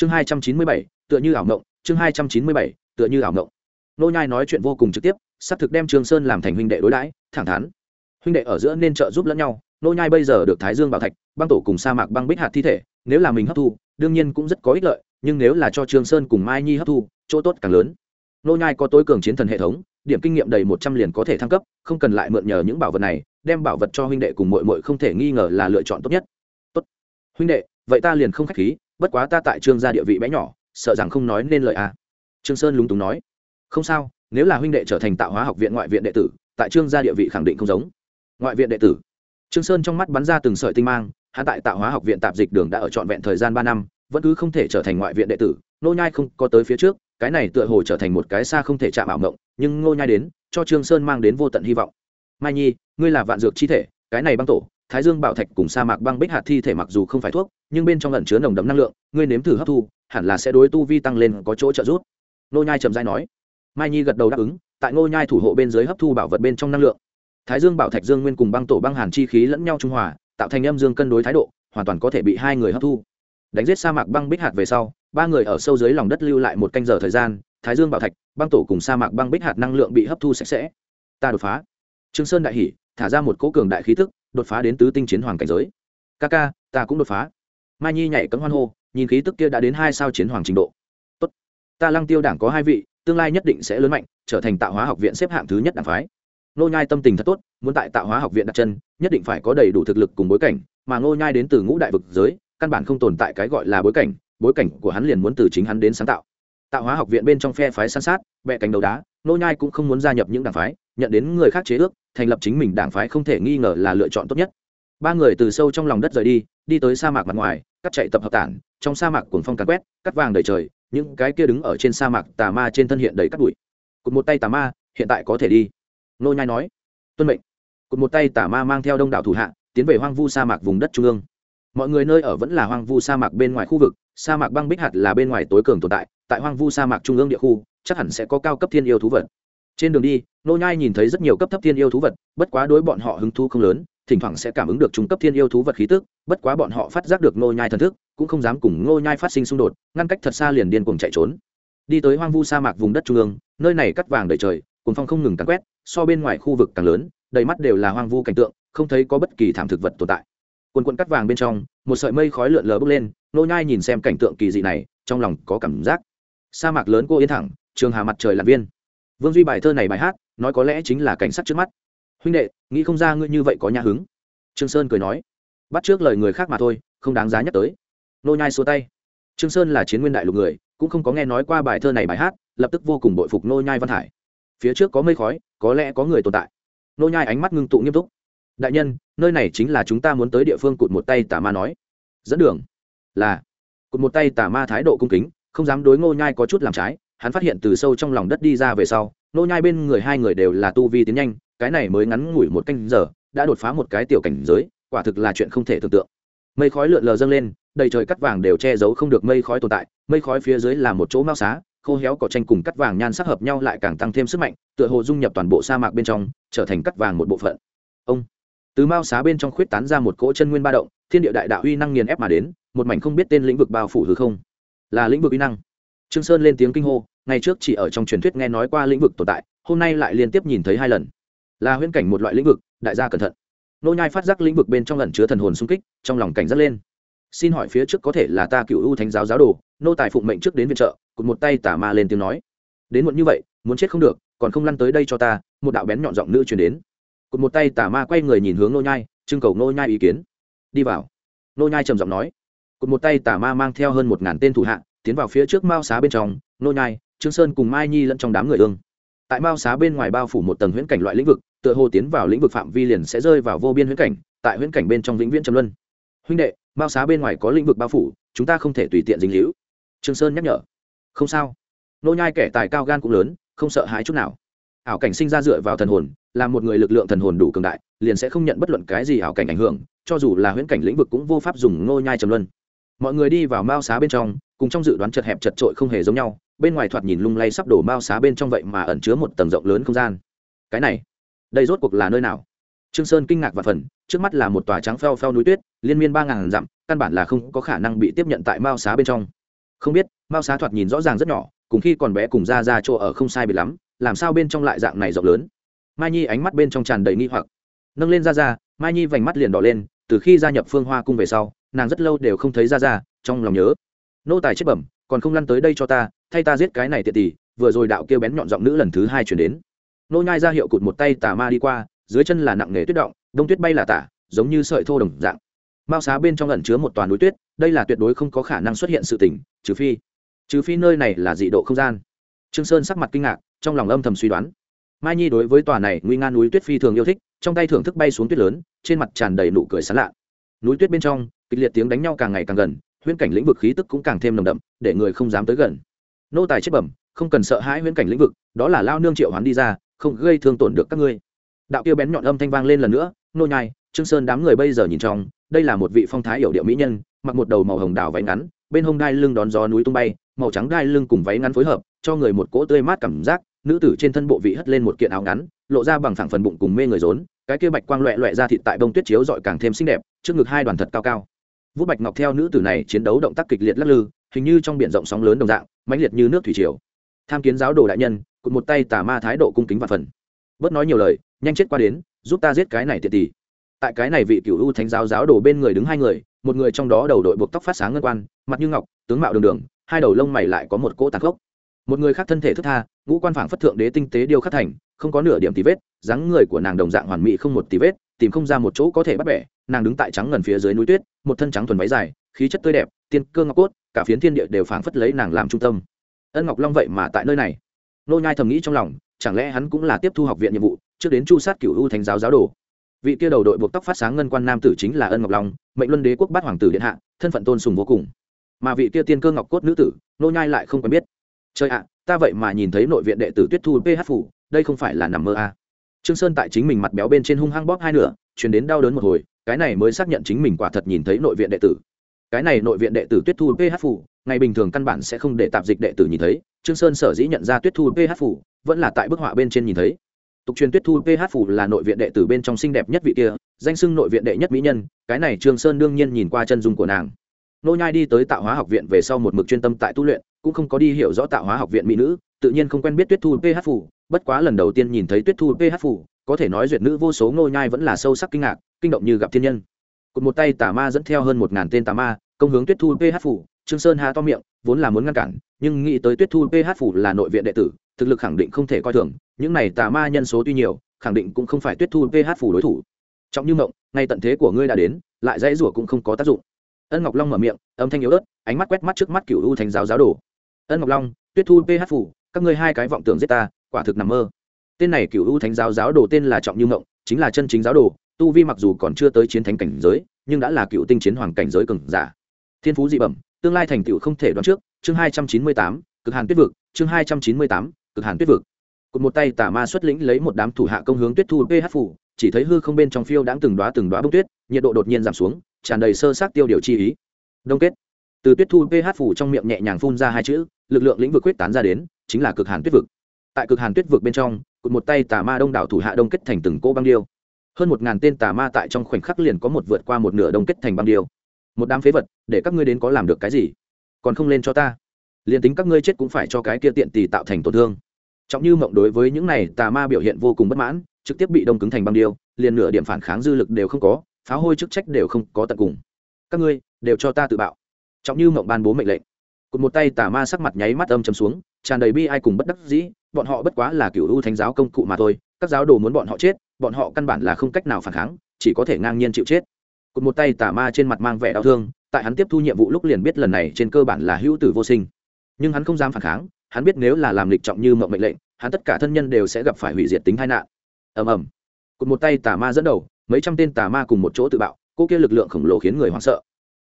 chương hai trăm chín mươi bảy, tựa như ảo ngộng chương hai trăm chín mươi bảy, tựa như ảo ngộng nô nhai nói chuyện vô cùng trực tiếp sắp thực đem trương sơn làm thành huynh đệ đối đãi, thẳng thắn. Huynh đệ ở giữa nên trợ giúp lẫn nhau, nô nhai bây giờ được thái dương bảo thạch, băng tổ cùng sa mạc băng bích hạt thi thể, nếu là mình hấp thu, đương nhiên cũng rất có ích lợi, nhưng nếu là cho trương sơn cùng mai nhi hấp thu, chỗ tốt càng lớn. Nô nhai có tối cường chiến thần hệ thống, điểm kinh nghiệm đầy một trăm liền có thể thăng cấp, không cần lại mượn nhờ những bảo vật này, đem bảo vật cho huynh đệ cùng muội muội không thể nghi ngờ là lựa chọn tốt nhất. Tốt. Huynh đệ, vậy ta liền không khách khí bất quá ta tại trương gia địa vị bé nhỏ, sợ rằng không nói nên lời à. Trương sơn lúng túng nói. Không sao, nếu là huynh đệ trở thành tạo hóa học viện ngoại viện đệ tử, tại trương gia địa vị khẳng định không giống. Ngoại viện đệ tử. Trương sơn trong mắt bắn ra từng sợi tinh mang, hắn tại tạo hóa học viện tạp dịch đường đã ở trọn vẹn thời gian ba năm, vẫn cứ không thể trở thành ngoại viện đệ tử, nô nhai không có tới phía trước, cái này tựa hồ trở thành một cái xa không thể chạm ảo ngộng nhưng ngô nhai đến, cho trương sơn mang đến vô tận hy vọng. Mai nhi, ngươi là vạn dược chi thể, cái này băng tổ thái dương bảo thạch cùng sa mạc băng bích hạt thi thể mặc dù không phải thuốc, nhưng bên trong lẩn chứa nồng đấm năng lượng, ngươi nếm thử hấp thu, hẳn là sẽ đối tu vi tăng lên có chỗ trợ giúp. Nô nhai trầm rãi nói. Mai nhi gật đầu đáp ứng, tại ngô nhai thủ hộ bên dưới hấp thu bảo vật bên trong năng lượng. Thái dương bảo thạch dương nguyên cùng băng tổ băng hàn chi khí lẫn nhau trung hòa, tạo thành âm dương cân đối thái độ, hoàn toàn có thể bị hai người hấp thu. Đánh giết sa mạc băng bích hạt về sau, ba người ở sâu dưới lòng đất lưu lại một canh giờ thời gian, thái dương bảo thạch, băng tổ cùng sa mạc băng bích hạt năng lượng bị hấp thu sạch sẽ. Ta đột phá. Trương sơn đại hỉ, thả ra một cỗ cường đại khí tức đột phá đến tứ tinh chiến hoàng cảnh giới. Ca ca, ta cũng đột phá. Mai nhi nhảy cấm hoan hô, nhìn khí tức kia đã đến hai sao chiến hoàng trình độ. Tốt. Ta lăng tiêu đảng có hai vị, tương lai nhất định sẽ lớn mạnh, trở thành tạo hóa học viện xếp hạng thứ nhất đảng phái. Nô nhai tâm tình thật tốt, muốn tại tạo hóa học viện đặt chân, nhất định phải có đầy đủ thực lực cùng bối cảnh, mà nô nhai đến từ ngũ đại vực giới, căn bản không tồn tại cái gọi là bối cảnh bối cảnh của hắn liền muốn từ chính hắn đến sáng tạo. Tạo hóa học viện bên trong phe phái san sát bẹ cánh đầu đá nô nhai cũng không muốn gia nhập những đảng phái, nhận đến người khác chế ước, thành lập chính mình đảng phái không thể nghi ngờ là lựa chọn tốt nhất. Ba người từ sâu trong lòng đất rời đi đi tới sa mạc mặt ngoài, cắt chạy tập hợp tản, trong sa mạc cuồng phong càn quét, cắt vàng đầy trời, những cái kia đứng ở trên sa mạc tà ma trên thân hiện đầy cắt bụi. Cụt một tay tà ma, hiện tại có thể đi. Nô nhai nói, tuân mệnh. Cụt một tay tà ma mang theo đông đảo thủ hạ, tiến về hoang vu sa mạc vùng đất trung ương. Mọi người nơi ở vẫn là hoang vu sa mạc bên ngoài khu vực, sa mạc băng bích hạt là bên ngoài tối cường tồn tại tại hoang vu sa mạc trung ương địa khu, chắc hẳn sẽ có cao cấp thiên yêu thú vật. Trên đường đi, nô nhai nhìn thấy rất nhiều cấp thấp thiên yêu thú vật, bất quá đối bọn họ hứng thú không lớn, thỉnh thoảng sẽ cảm ứng được trung cấp thiên yêu thú vật khí tức, bất quá bọn họ phát giác được nô nhai thần thức, cũng không dám cùng nô nhai phát sinh xung đột, ngăn cách thật xa liền điên cuồng chạy trốn. Đi tới hoang vu sa mạc vùng đất trung ương, nơi này cắt vàng đầy trời, cuồng phong không ngừng càn quét, so bên ngoài khu vực càng lớn, đầy mắt đều là hoang vu cảnh tượng, không thấy có bất kỳ thảm thực vật tồn tại. Quần quần cắt vàng bên trong, một sợi mây khói lượn lờ bốc lên, nô nhai nhìn xem cảnh tượng kỳ dị này, trong lòng có cảm giác sa mạc lớn cô yên thẳng, trường hà mặt trời làm viên. Vương duy bài thơ này bài hát, nói có lẽ chính là cảnh sắc trước mắt. Huynh đệ, nghĩ không ra ngươi như vậy có nhà hứng. Trương sơn cười nói, bắt trước lời người khác mà thôi, không đáng giá nhắc tới. Nô nhai xua tay. Trương sơn là chiến nguyên đại lục người, cũng không có nghe nói qua bài thơ này bài hát, lập tức vô cùng bội phục nô nhai văn hải phía trước có mây khói, có lẽ có người tồn tại. Nô nhai ánh mắt ngưng tụ nghiêm túc. Đại nhân, nơi này chính là chúng ta muốn tới địa phương cụt một tay tà ma nói. Dẫn đường là cụt một tay tà ma thái độ cung kính không dám đối ngô nhai có chút làm trái, hắn phát hiện từ sâu trong lòng đất đi ra về sau, ngô nhai bên người hai người đều là tu vi tiến nhanh, cái này mới ngắn ngủi một canh giờ, đã đột phá một cái tiểu cảnh giới, quả thực là chuyện không thể tưởng tượng. Mây khói lượn lờ dâng lên, đầy trời cắt vàng đều che giấu không được mây khói tồn tại, mây khói phía dưới là một chỗ mao xá, khô héo cỏ tranh cùng cắt vàng nhan sắc hợp nhau lại càng tăng thêm sức mạnh, tựa hồ dung nhập toàn bộ sa mạc bên trong, trở thành cắt vàng một bộ phận. Ông, từ mao xá bên trong khuyết tán ra một cỗ chân nguyên ba động, thiên địa đại đạo uy năng nghiền ép mà đến, một mảnh không biết tên lĩnh vực bao phủ hư không là lĩnh vực uy năng. Trương sơn lên tiếng kinh hô, ngày trước chỉ ở trong truyền thuyết nghe nói qua lĩnh vực tồn tại, hôm nay lại liên tiếp nhìn thấy hai lần. Là huyễn cảnh một loại lĩnh vực, đại gia cẩn thận. Nô nhai phát giác lĩnh vực bên trong ẩn chứa thần hồn xung kích, trong lòng cảnh giác lên. Xin hỏi phía trước có thể là ta cựu u thánh giáo giáo đồ, nô tài phụng mệnh trước đến viện trợ, cụt một tay tả ma lên tiếng nói. Đến muộn như vậy, muốn chết không được, còn không lăn tới đây cho ta, một đạo bén nhọn giọng nữ truyền đến. Cụt một tay tả ma quay người nhìn hướng nô nhai, trưng cầu nô nhai ý kiến. Đi vào. Nô nhai trầm giọng nói cụt một tay tà ma mang theo hơn một ngàn tên thủ hạ, tiến vào phía trước mao xá bên trong, nô nhai, trương sơn cùng mai nhi lẫn trong đám người ương. Tại mao xá bên ngoài bao phủ một tầng huyễn cảnh loại lĩnh vực, tựa hồ tiến vào lĩnh vực phạm vi liền sẽ rơi vào vô biên huyễn cảnh, tại huyễn cảnh bên trong vĩnh viễn trầm luân. Huynh đệ, mao xá bên ngoài có lĩnh vực bao phủ, chúng ta không thể tùy tiện dính hữu trương sơn nhắc nhở. Không sao. Nô nhai kẻ tài cao gan cũng lớn, không sợ hãi chút nào. Ảo cảnh sinh ra dựa vào thần hồn, là một người lực lượng thần hồn đủ cường đại, liền sẽ không nhận bất luận cái gì ảo cảnh ảnh hưởng, cho dù là huyễn cảnh lĩnh vực cũng vô pháp dùng nô nhai trầm luân mọi người đi vào mao xá bên trong, cùng trong dự đoán chật hẹp chật trội không hề giống nhau, bên ngoài thoạt nhìn lung lay sắp đổ mao xá bên trong vậy mà ẩn chứa một tầng rộng lớn không gian. Cái này, đây rốt cuộc là nơi nào? Trương sơn kinh ngạc và phần, trước mắt là một tòa trắng phèo phèo núi tuyết, liên miên ba ngàn dặm, căn bản là không có khả năng bị tiếp nhận tại mao xá bên trong. Không biết, mao xá thoạt nhìn rõ ràng rất nhỏ, cùng khi còn bé cùng ra ra chỗ ở không sai biệt lắm, làm sao bên trong lại dạng này rộng lớn? Mai nhi ánh mắt bên trong tràn đầy nghi hoặc. Nâng lên ra ra, mai nhi vành mắt liền đỏ lên, từ khi gia nhập phương hoa cung về sau nàng rất lâu đều không thấy ra ra, trong lòng nhớ. Nô tài chết bẩm, còn không lăn tới đây cho ta, thay ta giết cái này tiện tỷ, vừa rồi đạo kêu bén nhọn giọng nữ lần thứ hai chuyển đến. Nô nhai ra hiệu cụt một tay tà ma đi qua, dưới chân là nặng nề tuyết động, đông tuyết bay là tả, giống như sợi thô đồng dạng. Mao xá bên trong ẩn chứa một toàn núi tuyết, đây là tuyệt đối không có khả năng xuất hiện sự tình, trừ phi trừ phi nơi này là dị độ không gian. Trương sơn sắc mặt kinh ngạc, trong lòng âm thầm suy đoán. Mai nhi đối với tòa này nguy nga núi tuyết phi thường yêu thích, trong tay thưởng thức bay xuống tuyết lớn, trên mặt tràn đầy nụ cười sán lạ. Núi tuyết bên trong kịch liệt tiếng đánh nhau càng ngày càng gần, huyễn cảnh lĩnh vực khí tức cũng càng thêm nồng đậm, để người không dám tới gần. Nô tài chết bẩm, không cần sợ hãi huyễn cảnh lĩnh vực, đó là lao nương triệu hoán đi ra, không gây thương tổn được các ngươi. Đạo kia bén nhọn âm thanh vang lên lần nữa, nô nhai, trương sơn đám người bây giờ nhìn trong, đây là một vị phong thái hiểu điệu mỹ nhân, mặc một đầu màu hồng đào váy ngắn, bên hông đai lưng đón gió núi tung bay, màu trắng đai lưng cùng váy ngắn phối hợp, cho người một cỗ tươi mát cảm giác, nữ tử trên thân bộ vị hất lên một kiện áo ngắn, lộ ra bằng phẳng phần bụng cùng mê người rốn, cái kia bạch quang loẹ loẹ ra thịt tại bông tuyết chiếu dọi càng thêm xinh đẹp, trước ngực hai đoàn thật cao cao vũ bạch ngọc theo nữ tử này chiến đấu động tác kịch liệt lắc lư, hình như trong biển rộng sóng lớn đồng dạng, mãnh liệt như nước thủy triều. Tham kiến giáo đồ đại nhân, cụt một tay tà ma thái độ cung kính và phần. Bớt nói nhiều lời, nhanh chết qua đến, giúp ta giết cái này tiệt tỷ. Tại cái này vị cựu u thánh giáo giáo đồ bên người đứng hai người, một người trong đó đầu đội buộc tóc phát sáng ngân quan, mặt như ngọc, tướng mạo đường đường, hai đầu lông mày lại có một cỗ tàn khốc. Một người khác thân thể thức tha, ngũ quan phảng phất thượng đế tinh tế điêu khắc thành, không có nửa điểm tì vết, dáng người của nàng đồng dạng hoàn mỹ không một tì vết tìm không ra một chỗ có thể bắt bẻ, nàng đứng tại trắng ngần phía dưới núi tuyết, một thân trắng thuần váy dài, khí chất tươi đẹp, tiên cơ ngọc cốt, cả phiến thiên địa đều phảng phất lấy nàng làm trung tâm. Ân ngọc long vậy mà tại nơi này. Nô nhai thầm nghĩ trong lòng, chẳng lẽ hắn cũng là tiếp thu học viện nhiệm vụ, trước đến chu sát cửu u thánh giáo giáo đồ? Vị kia đầu đội buộc tóc phát sáng ngân quan nam tử chính là ân ngọc long, mệnh luân đế quốc bát hoàng tử điện hạ, thân phận tôn sùng vô cùng. Mà vị kia tiên cơ ngọc cốt nữ tử, nô nhai lại không quen biết. Trời ạ, ta vậy mà nhìn thấy nội viện đệ tử tuyết thu ph phủ, đây không phải là nằm mơ à trương sơn tại chính mình mặt béo bên trên hung hăng bóp hai nửa, truyền đến đau đớn một hồi, cái này mới xác nhận chính mình quả thật nhìn thấy nội viện đệ tử. Cái này nội viện đệ tử tuyết thu ph phủ ngày bình thường căn bản sẽ không để tạp dịch đệ tử nhìn thấy, trương sơn sở dĩ nhận ra tuyết thu ph phủ vẫn là tại bức họa bên trên nhìn thấy. Tục truyền tuyết thu ph phủ là nội viện đệ tử bên trong xinh đẹp nhất vị kia, danh xưng nội viện đệ nhất mỹ nhân, cái này trương sơn đương nhiên nhìn qua chân dung của nàng nô nhai đi tới tạo hóa học viện về sau một mực chuyên tâm tại tu luyện, cũng không có đi hiểu rõ tạo hóa học viện mỹ nữ, tự nhiên không quen biết tuyết thu ph phủ bất quá lần đầu tiên nhìn thấy tuyết thu ph phủ có thể nói duyệt nữ vô số nô nhai vẫn là sâu sắc kinh ngạc, kinh động như gặp thiên nhân. Cụt một tay tà ma dẫn theo hơn một ngàn tên tà ma, công hướng tuyết thu ph phủ trương sơn hà to miệng, vốn là muốn ngăn cản, nhưng nghĩ tới tuyết thu ph phủ là nội viện đệ tử, thực lực khẳng định không thể coi thường, những này tà ma nhân số tuy nhiều, khẳng định cũng không phải tuyết thu ph phủ đối thủ. Trọng như mộng, ngay tận thế của ngươi đã đến, lại dãy rủa cũng không có tác dụng ân ngọc long mở miệng, âm thanh yếu ớt, ánh mắt quét mắt trước mắt cựu u thành giáo giáo đồ. Ân ngọc long, tuyết thu ph phủ, các ngươi hai cái vọng tưởng giết ta, quả thực nằm mơ. Tên này cựu u thánh giáo giáo đồ tên là trọng như mộng chính là chân chính giáo đồ, tu vi mặc dù còn chưa tới chiến thánh cảnh giới, nhưng đã là cựu tinh chiến hoàng cảnh giới cường giả. Thiên phú dị bẩm, tương lai thành tựu không thể đoán trước. Chương hai trăm chín mươi tám, cực hàn tuyết vực, chương hai trăm chín mươi tám, cực hàn tuyết vực. Cụt một tay tà ma xuất lĩnh lấy một đám thủ hạ công hướng tuyết thu ph phủ, chỉ thấy hư không bên trong phiêu đãng từng đoá từng đoá bông tuyết, nhiệt độ đột nhiên giảm xuống tràn đầy sơ sát tiêu điều chi ý. Đông kết. Từ tuyết thu ph phủ trong miệng nhẹ nhàng phun ra hai chữ, lực lượng lĩnh vực quyết tán ra đến, chính là cực hàn tuyết vực. Tại cực hàn tuyết vực bên trong cụt một tay tà ma đông đảo thủ hạ đông kết thành từng cô băng điêu. Hơn một ngàn tên tà ma tại trong khoảnh khắc liền có một vượt qua một nửa đông kết thành băng điêu. Một đám phế vật, để các ngươi đến có làm được cái gì? Còn không lên cho ta. Liền tính các ngươi chết cũng phải cho cái kia tiện tì tạo thành tổn thương. Trọng như mộng đối với những này tà ma biểu hiện vô cùng bất mãn, trực tiếp bị đông cứng thành băng điêu, liền nửa điểm phản kháng dư lực đều không có phá hôi chức trách đều không có tận cùng. Các ngươi, đều cho ta tự bạo. Trọng như mộng ban bố mệnh lệnh. Cụt một tay tà ma sắc mặt nháy mắt âm chấm xuống, tràn đầy bi ai cùng bất đắc dĩ, bọn họ bất quá là cựu ưu thánh giáo công cụ mà thôi, các giáo đồ muốn bọn họ chết, bọn họ căn bản là không cách nào phản kháng, chỉ có thể ngang nhiên chịu chết. Cụt một tay tà ma trên mặt mang vẻ đau thương, tại hắn tiếp thu nhiệm vụ lúc liền biết lần này trên cơ bản là hữu tử vô sinh. Nhưng hắn không dám phản kháng, hắn biết nếu là làm lịch trọng như mộng mệnh lệnh, hắn tất cả thân nhân đều sẽ gặp phải hủy diệt tính tai nạn. Ầm ầm. Cụt một tay tà ma dẫn đầu mấy trăm tên tà ma cùng một chỗ tự bạo, cô kia lực lượng khổng lồ khiến người hoảng sợ.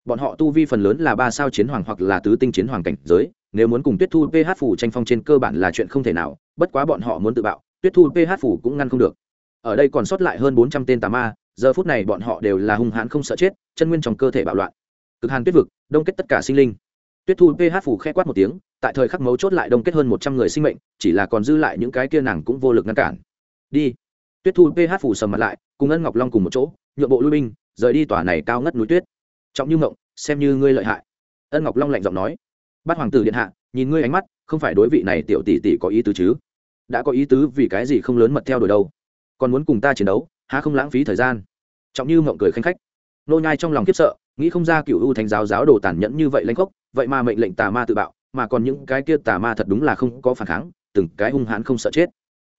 Bọn họ tu vi phần lớn là ba sao chiến hoàng hoặc là tứ tinh chiến hoàng cảnh giới, nếu muốn cùng tuyết thu ph phủ tranh phong trên cơ bản là chuyện không thể nào, bất quá bọn họ muốn tự bạo, tuyết thu ph phủ cũng ngăn không được. Ở đây còn sót lại hơn bốn trăm tên tà ma, giờ phút này bọn họ đều là hung hãn không sợ chết, chân nguyên trong cơ thể bạo loạn. Cực hàn tuyết vực, đông kết tất cả sinh linh. Tuyết thu ph phủ k h ẽ quát một tiếng, tại thời khắc mấu chốt lại đông kết hơn một trăm người sinh mệnh, chỉ là còn dư lại những cái kia nàng cũng vô lực ngăn cản. Đi. Tuyết thu ph phủ sầm mặt lại cùng ân ngọc long cùng một chỗ, nhượng bộ lui binh, rời đi tòa này cao ngất núi tuyết. Trọng như mộng xem như ngươi lợi hại. Ân ngọc long lạnh giọng nói. Bắt hoàng tử điện hạ, nhìn ngươi ánh mắt, không phải đối vị này tiểu tỷ tỷ có ý tứ chứ? Đã có ý tứ vì cái gì không lớn mật theo đuổi đâu? Còn muốn cùng ta chiến đấu, há không lãng phí thời gian? Trọng như mộng cười khanh khách. Nô nhai trong lòng khiếp sợ, nghĩ không ra cựu u thánh giáo giáo đồ tàn nhẫn như vậy lãnh khốc vậy mà mệnh lệnh tà ma tự bạo, mà còn những cái kia tà ma thật đúng là không có phản kháng, từng cái hung hãn không sợ chết.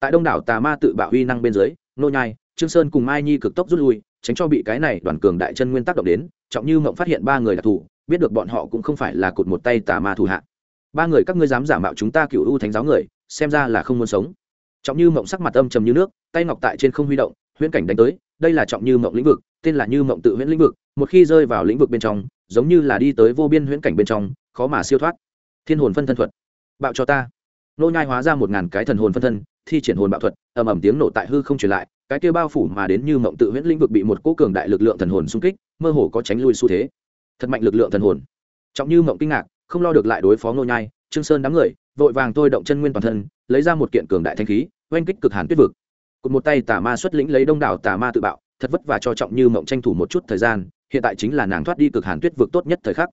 Tại đông đảo tà ma tự bạo uy năng bên dưới, nô nhai trương sơn cùng mai nhi cực tốc rút lui, tránh cho bị cái này đoàn cường đại chân nguyên tác động đến, trọng như mộng phát hiện ba người đặc thù biết được bọn họ cũng không phải là cột một tay tà ma thủ hạ. Ba người các ngươi dám giả mạo chúng ta cựu u thánh giáo người, xem ra là không muốn sống. Trọng như mộng sắc mặt âm trầm như nước, tay ngọc tại trên không huy động, huyễn cảnh đánh tới, đây là trọng như mộng lĩnh vực, tên là như mộng tự huyễn lĩnh vực, một khi rơi vào lĩnh vực bên trong, giống như là đi tới vô biên huyễn cảnh bên trong, khó mà siêu thoát. Thiên hồn phân thân thuật. Bạo cho ta. Nô nhai hóa ra một ngàn cái thần hồn phân thân, thi triển hồn bạo thuật, ầm ầm tiếng nổ tại hư không truyền lại cái kia bao phủ mà đến như mộng tự huyễn lĩnh vực bị một cố cường đại lực lượng thần hồn xung kích, mơ hồ có tránh lui xu thế. Thật mạnh lực lượng thần hồn. Trọng như mộng kinh ngạc, không lo được lại đối phó nô nhai, trương sơn đám người, vội vàng tôi động chân nguyên toàn thân, lấy ra một kiện cường đại thanh khí, oanh kích cực hàn tuyết vực. Cụt một tay tà ma xuất lĩnh lấy đông đảo tà ma tự bạo, thật vất vả cho trọng như mộng tranh thủ một chút thời gian, hiện tại chính là nàng thoát đi cực hàn tuyết vực tốt nhất thời khắc.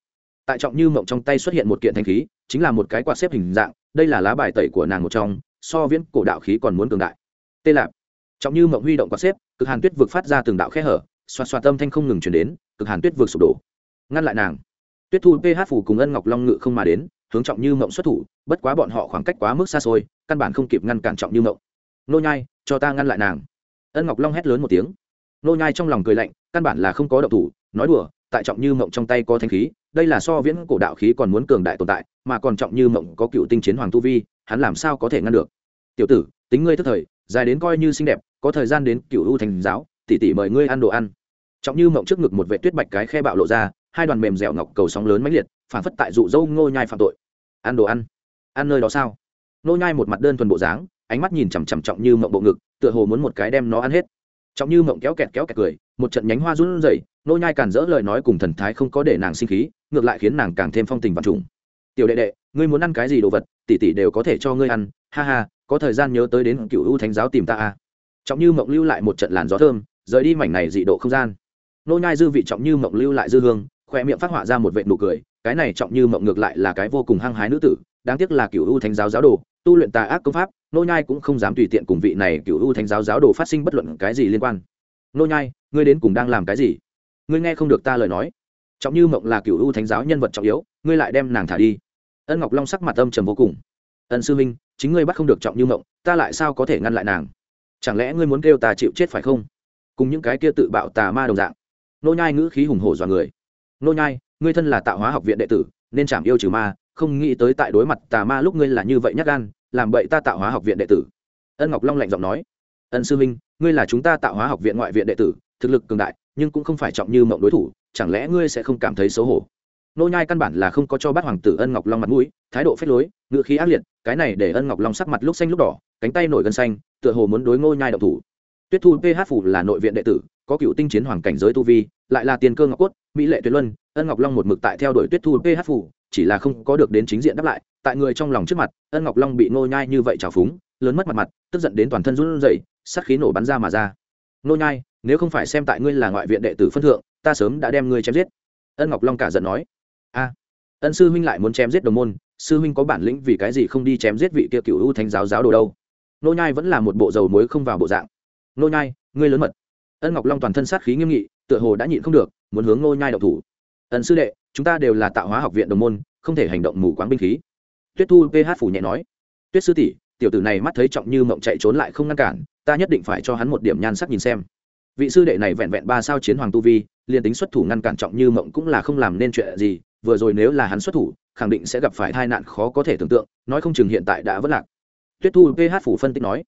Tại trọng như mộng trong tay xuất hiện một kiện thanh khí, chính là một cái quạt xếp hình dạng, đây là lá bài tẩy của nàng một trong, so viễn cổ đạo khí còn muốn cường đại. Tê lạp trọng như mộng huy động quạt xếp, cực hàn tuyết vực phát ra từng đạo khe hở, xoa xoa tâm thanh không ngừng chuyển đến, cực hàn tuyết vực sụp đổ. Ngăn lại nàng. Tuyết thu ph phủ cùng ân ngọc long ngự không mà đến, hướng trọng như mộng xuất thủ, bất quá bọn họ khoảng cách quá mức xa xôi, căn bản không kịp ngăn cản trọng như mộng. Nô nhai, cho ta ngăn lại nàng. Ân ngọc long hét lớn một tiếng. Nô nhai trong lòng cười lạnh, căn bản là không có động thủ, nói đùa, tại trọng như mộng trong tay có thanh khí, đây là so viễn cổ đạo khí còn muốn cường đại tồn tại, mà còn trọng như mộng có cựu tinh chiến hoàng tu vi, hắn làm sao có thể ngăn được? Tiểu tử, tính ngươi thức thời, dài đến coi như xinh đẹp có thời gian đến cựu u thành giáo tỷ tỷ mời ngươi ăn đồ ăn. Trọng như mộng trước ngực một vệ tuyết bạch cái khe bạo lộ ra, hai đoàn mềm dẻo ngọc cầu sóng lớn mãnh liệt, phản phất tại dụ dâu ngô nhai phạm tội. Ăn đồ ăn? Ăn nơi đó sao? Ngô nhai một mặt đơn thuần bộ dáng, ánh mắt nhìn chằm chằm trọng như mộng bộ ngực, tựa hồ muốn một cái đem nó ăn hết. Trọng như mộng kéo kẹt kéo kẹt cười, một trận nhánh hoa run rẩy nô nhai cản dỡ lời nói cùng thần thái không có để nàng sinh khí, ngược lại khiến nàng càng thêm phong tình và trùng. Tiểu đệ đệ, ngươi muốn ăn cái gì đồ vật tỷ tỷ đều có thể cho ngươi ăn, ha ha, có thời gian nhớ tới đến cựu u thánh giáo tìm ta à trọng như mộng lưu lại một trận làn gió thơm, rời đi mảnh này dị độ không gian. Nô nhai dư vị trọng như mộng lưu lại dư hương khoe miệng phát họa ra một vệt nụ cười, cái này trọng như mộng ngược lại là cái vô cùng hăng hái nữ tử, đáng tiếc là cựu u thánh giáo giáo đồ, tu luyện tà ác công pháp, nô nhai cũng không dám tùy tiện cùng vị này cựu u thánh giáo giáo đồ phát sinh bất luận cái gì liên quan. Nô nhai, ngươi đến cùng đang làm cái gì? Ngươi nghe không được ta lời nói. Trọng như mộng là cựu u thánh giáo nhân vật trọng yếu, ngươi lại đem nàng thả đi. Ân ngọc long sắc mặt âm trầm vô cùng. Ân sư minh, chính ngươi bắt không được trọng như mộng, ta lại sao có thể ngăn lại nàng? Chẳng lẽ ngươi muốn kêu ta chịu chết phải không? Cùng những cái kia tự bạo tà ma đồng dạng. Nô nhai ngữ khí hùng hổ dọa người. Nô nhai, ngươi thân là tạo hóa học viện đệ tử, nên chạm yêu trừ ma, không nghĩ tới tại đối mặt tà ma lúc ngươi là như vậy nhát gan, làm bậy ta tạo hóa học viện đệ tử. Ân ngọc long lạnh giọng nói. Ân sư minh ngươi là chúng ta tạo hóa học viện ngoại viện đệ tử, thực lực cường đại, nhưng cũng không phải trọng như mộng đối thủ, chẳng lẽ ngươi sẽ không cảm thấy xấu hổ? Nô nhai căn bản là không có cho bắt hoàng tử ân ngọc long mặt mũi, thái độ phết lối ngựa khí ác liệt, cái này để ân ngọc long sắc mặt lúc xanh lúc đỏ, cánh tay nổi gân xanh tựa hồ muốn đối ngô nhai động thủ. Tuyết thu ph phủ là nội viện đệ tử, có cựu tinh chiến hoàng cảnh giới tu vi, lại là tiền cơ ngọc cốt, mỹ lệ tuyệt luân, ân ngọc long một mực tại theo đuổi tuyết thu ph phủ, chỉ là không có được đến chính diện đáp lại, tại người trong lòng trước mặt, ân ngọc long bị ngô nhai như vậy trào phúng, lớn mất mặt mặt, tức giận đến toàn thân run rẩy, sát khí nổ bắn ra mà ra. Ngô nhai, nếu không phải xem tại ngươi là ngoại viện đệ tử phân thượng, ta sớm đã đem ngươi chém giết. Ân ngọc long cả giận nói. A, ân sư huynh lại muốn chém giết đồng môn, sư huynh có bản lĩnh vì cái gì không đi chém giết vị kia cựu u thánh giáo giáo đồ đâu? Nô nhai vẫn là một bộ dầu muối không vào bộ dạng. Nô nhai, ngươi lớn mật. Ân ngọc long toàn thân sát khí nghiêm nghị, tựa hồ đã nhịn không được, muốn hướng nô nhai động thủ. Ân sư đệ, chúng ta đều là tạo hóa học viện đồng môn, không thể hành động mù quáng binh khí. Tuyết thu ph phủ nhẹ nói. Tuyết sư tỷ, tiểu tử này mắt thấy trọng như mộng chạy trốn lại không ngăn cản, ta nhất định phải cho hắn một điểm nhan sắc nhìn xem. Vị sư đệ này vẹn vẹn ba sao chiến hoàng tu vi, liền tính xuất thủ ngăn cản trọng như mộng cũng là không làm nên chuyện gì, vừa rồi nếu là hắn xuất thủ, khẳng định sẽ gặp phải tai nạn khó có thể tưởng tượng, nói không chừng hiện tại đã vất lạc tuyết thu ph phủ phân tích nói,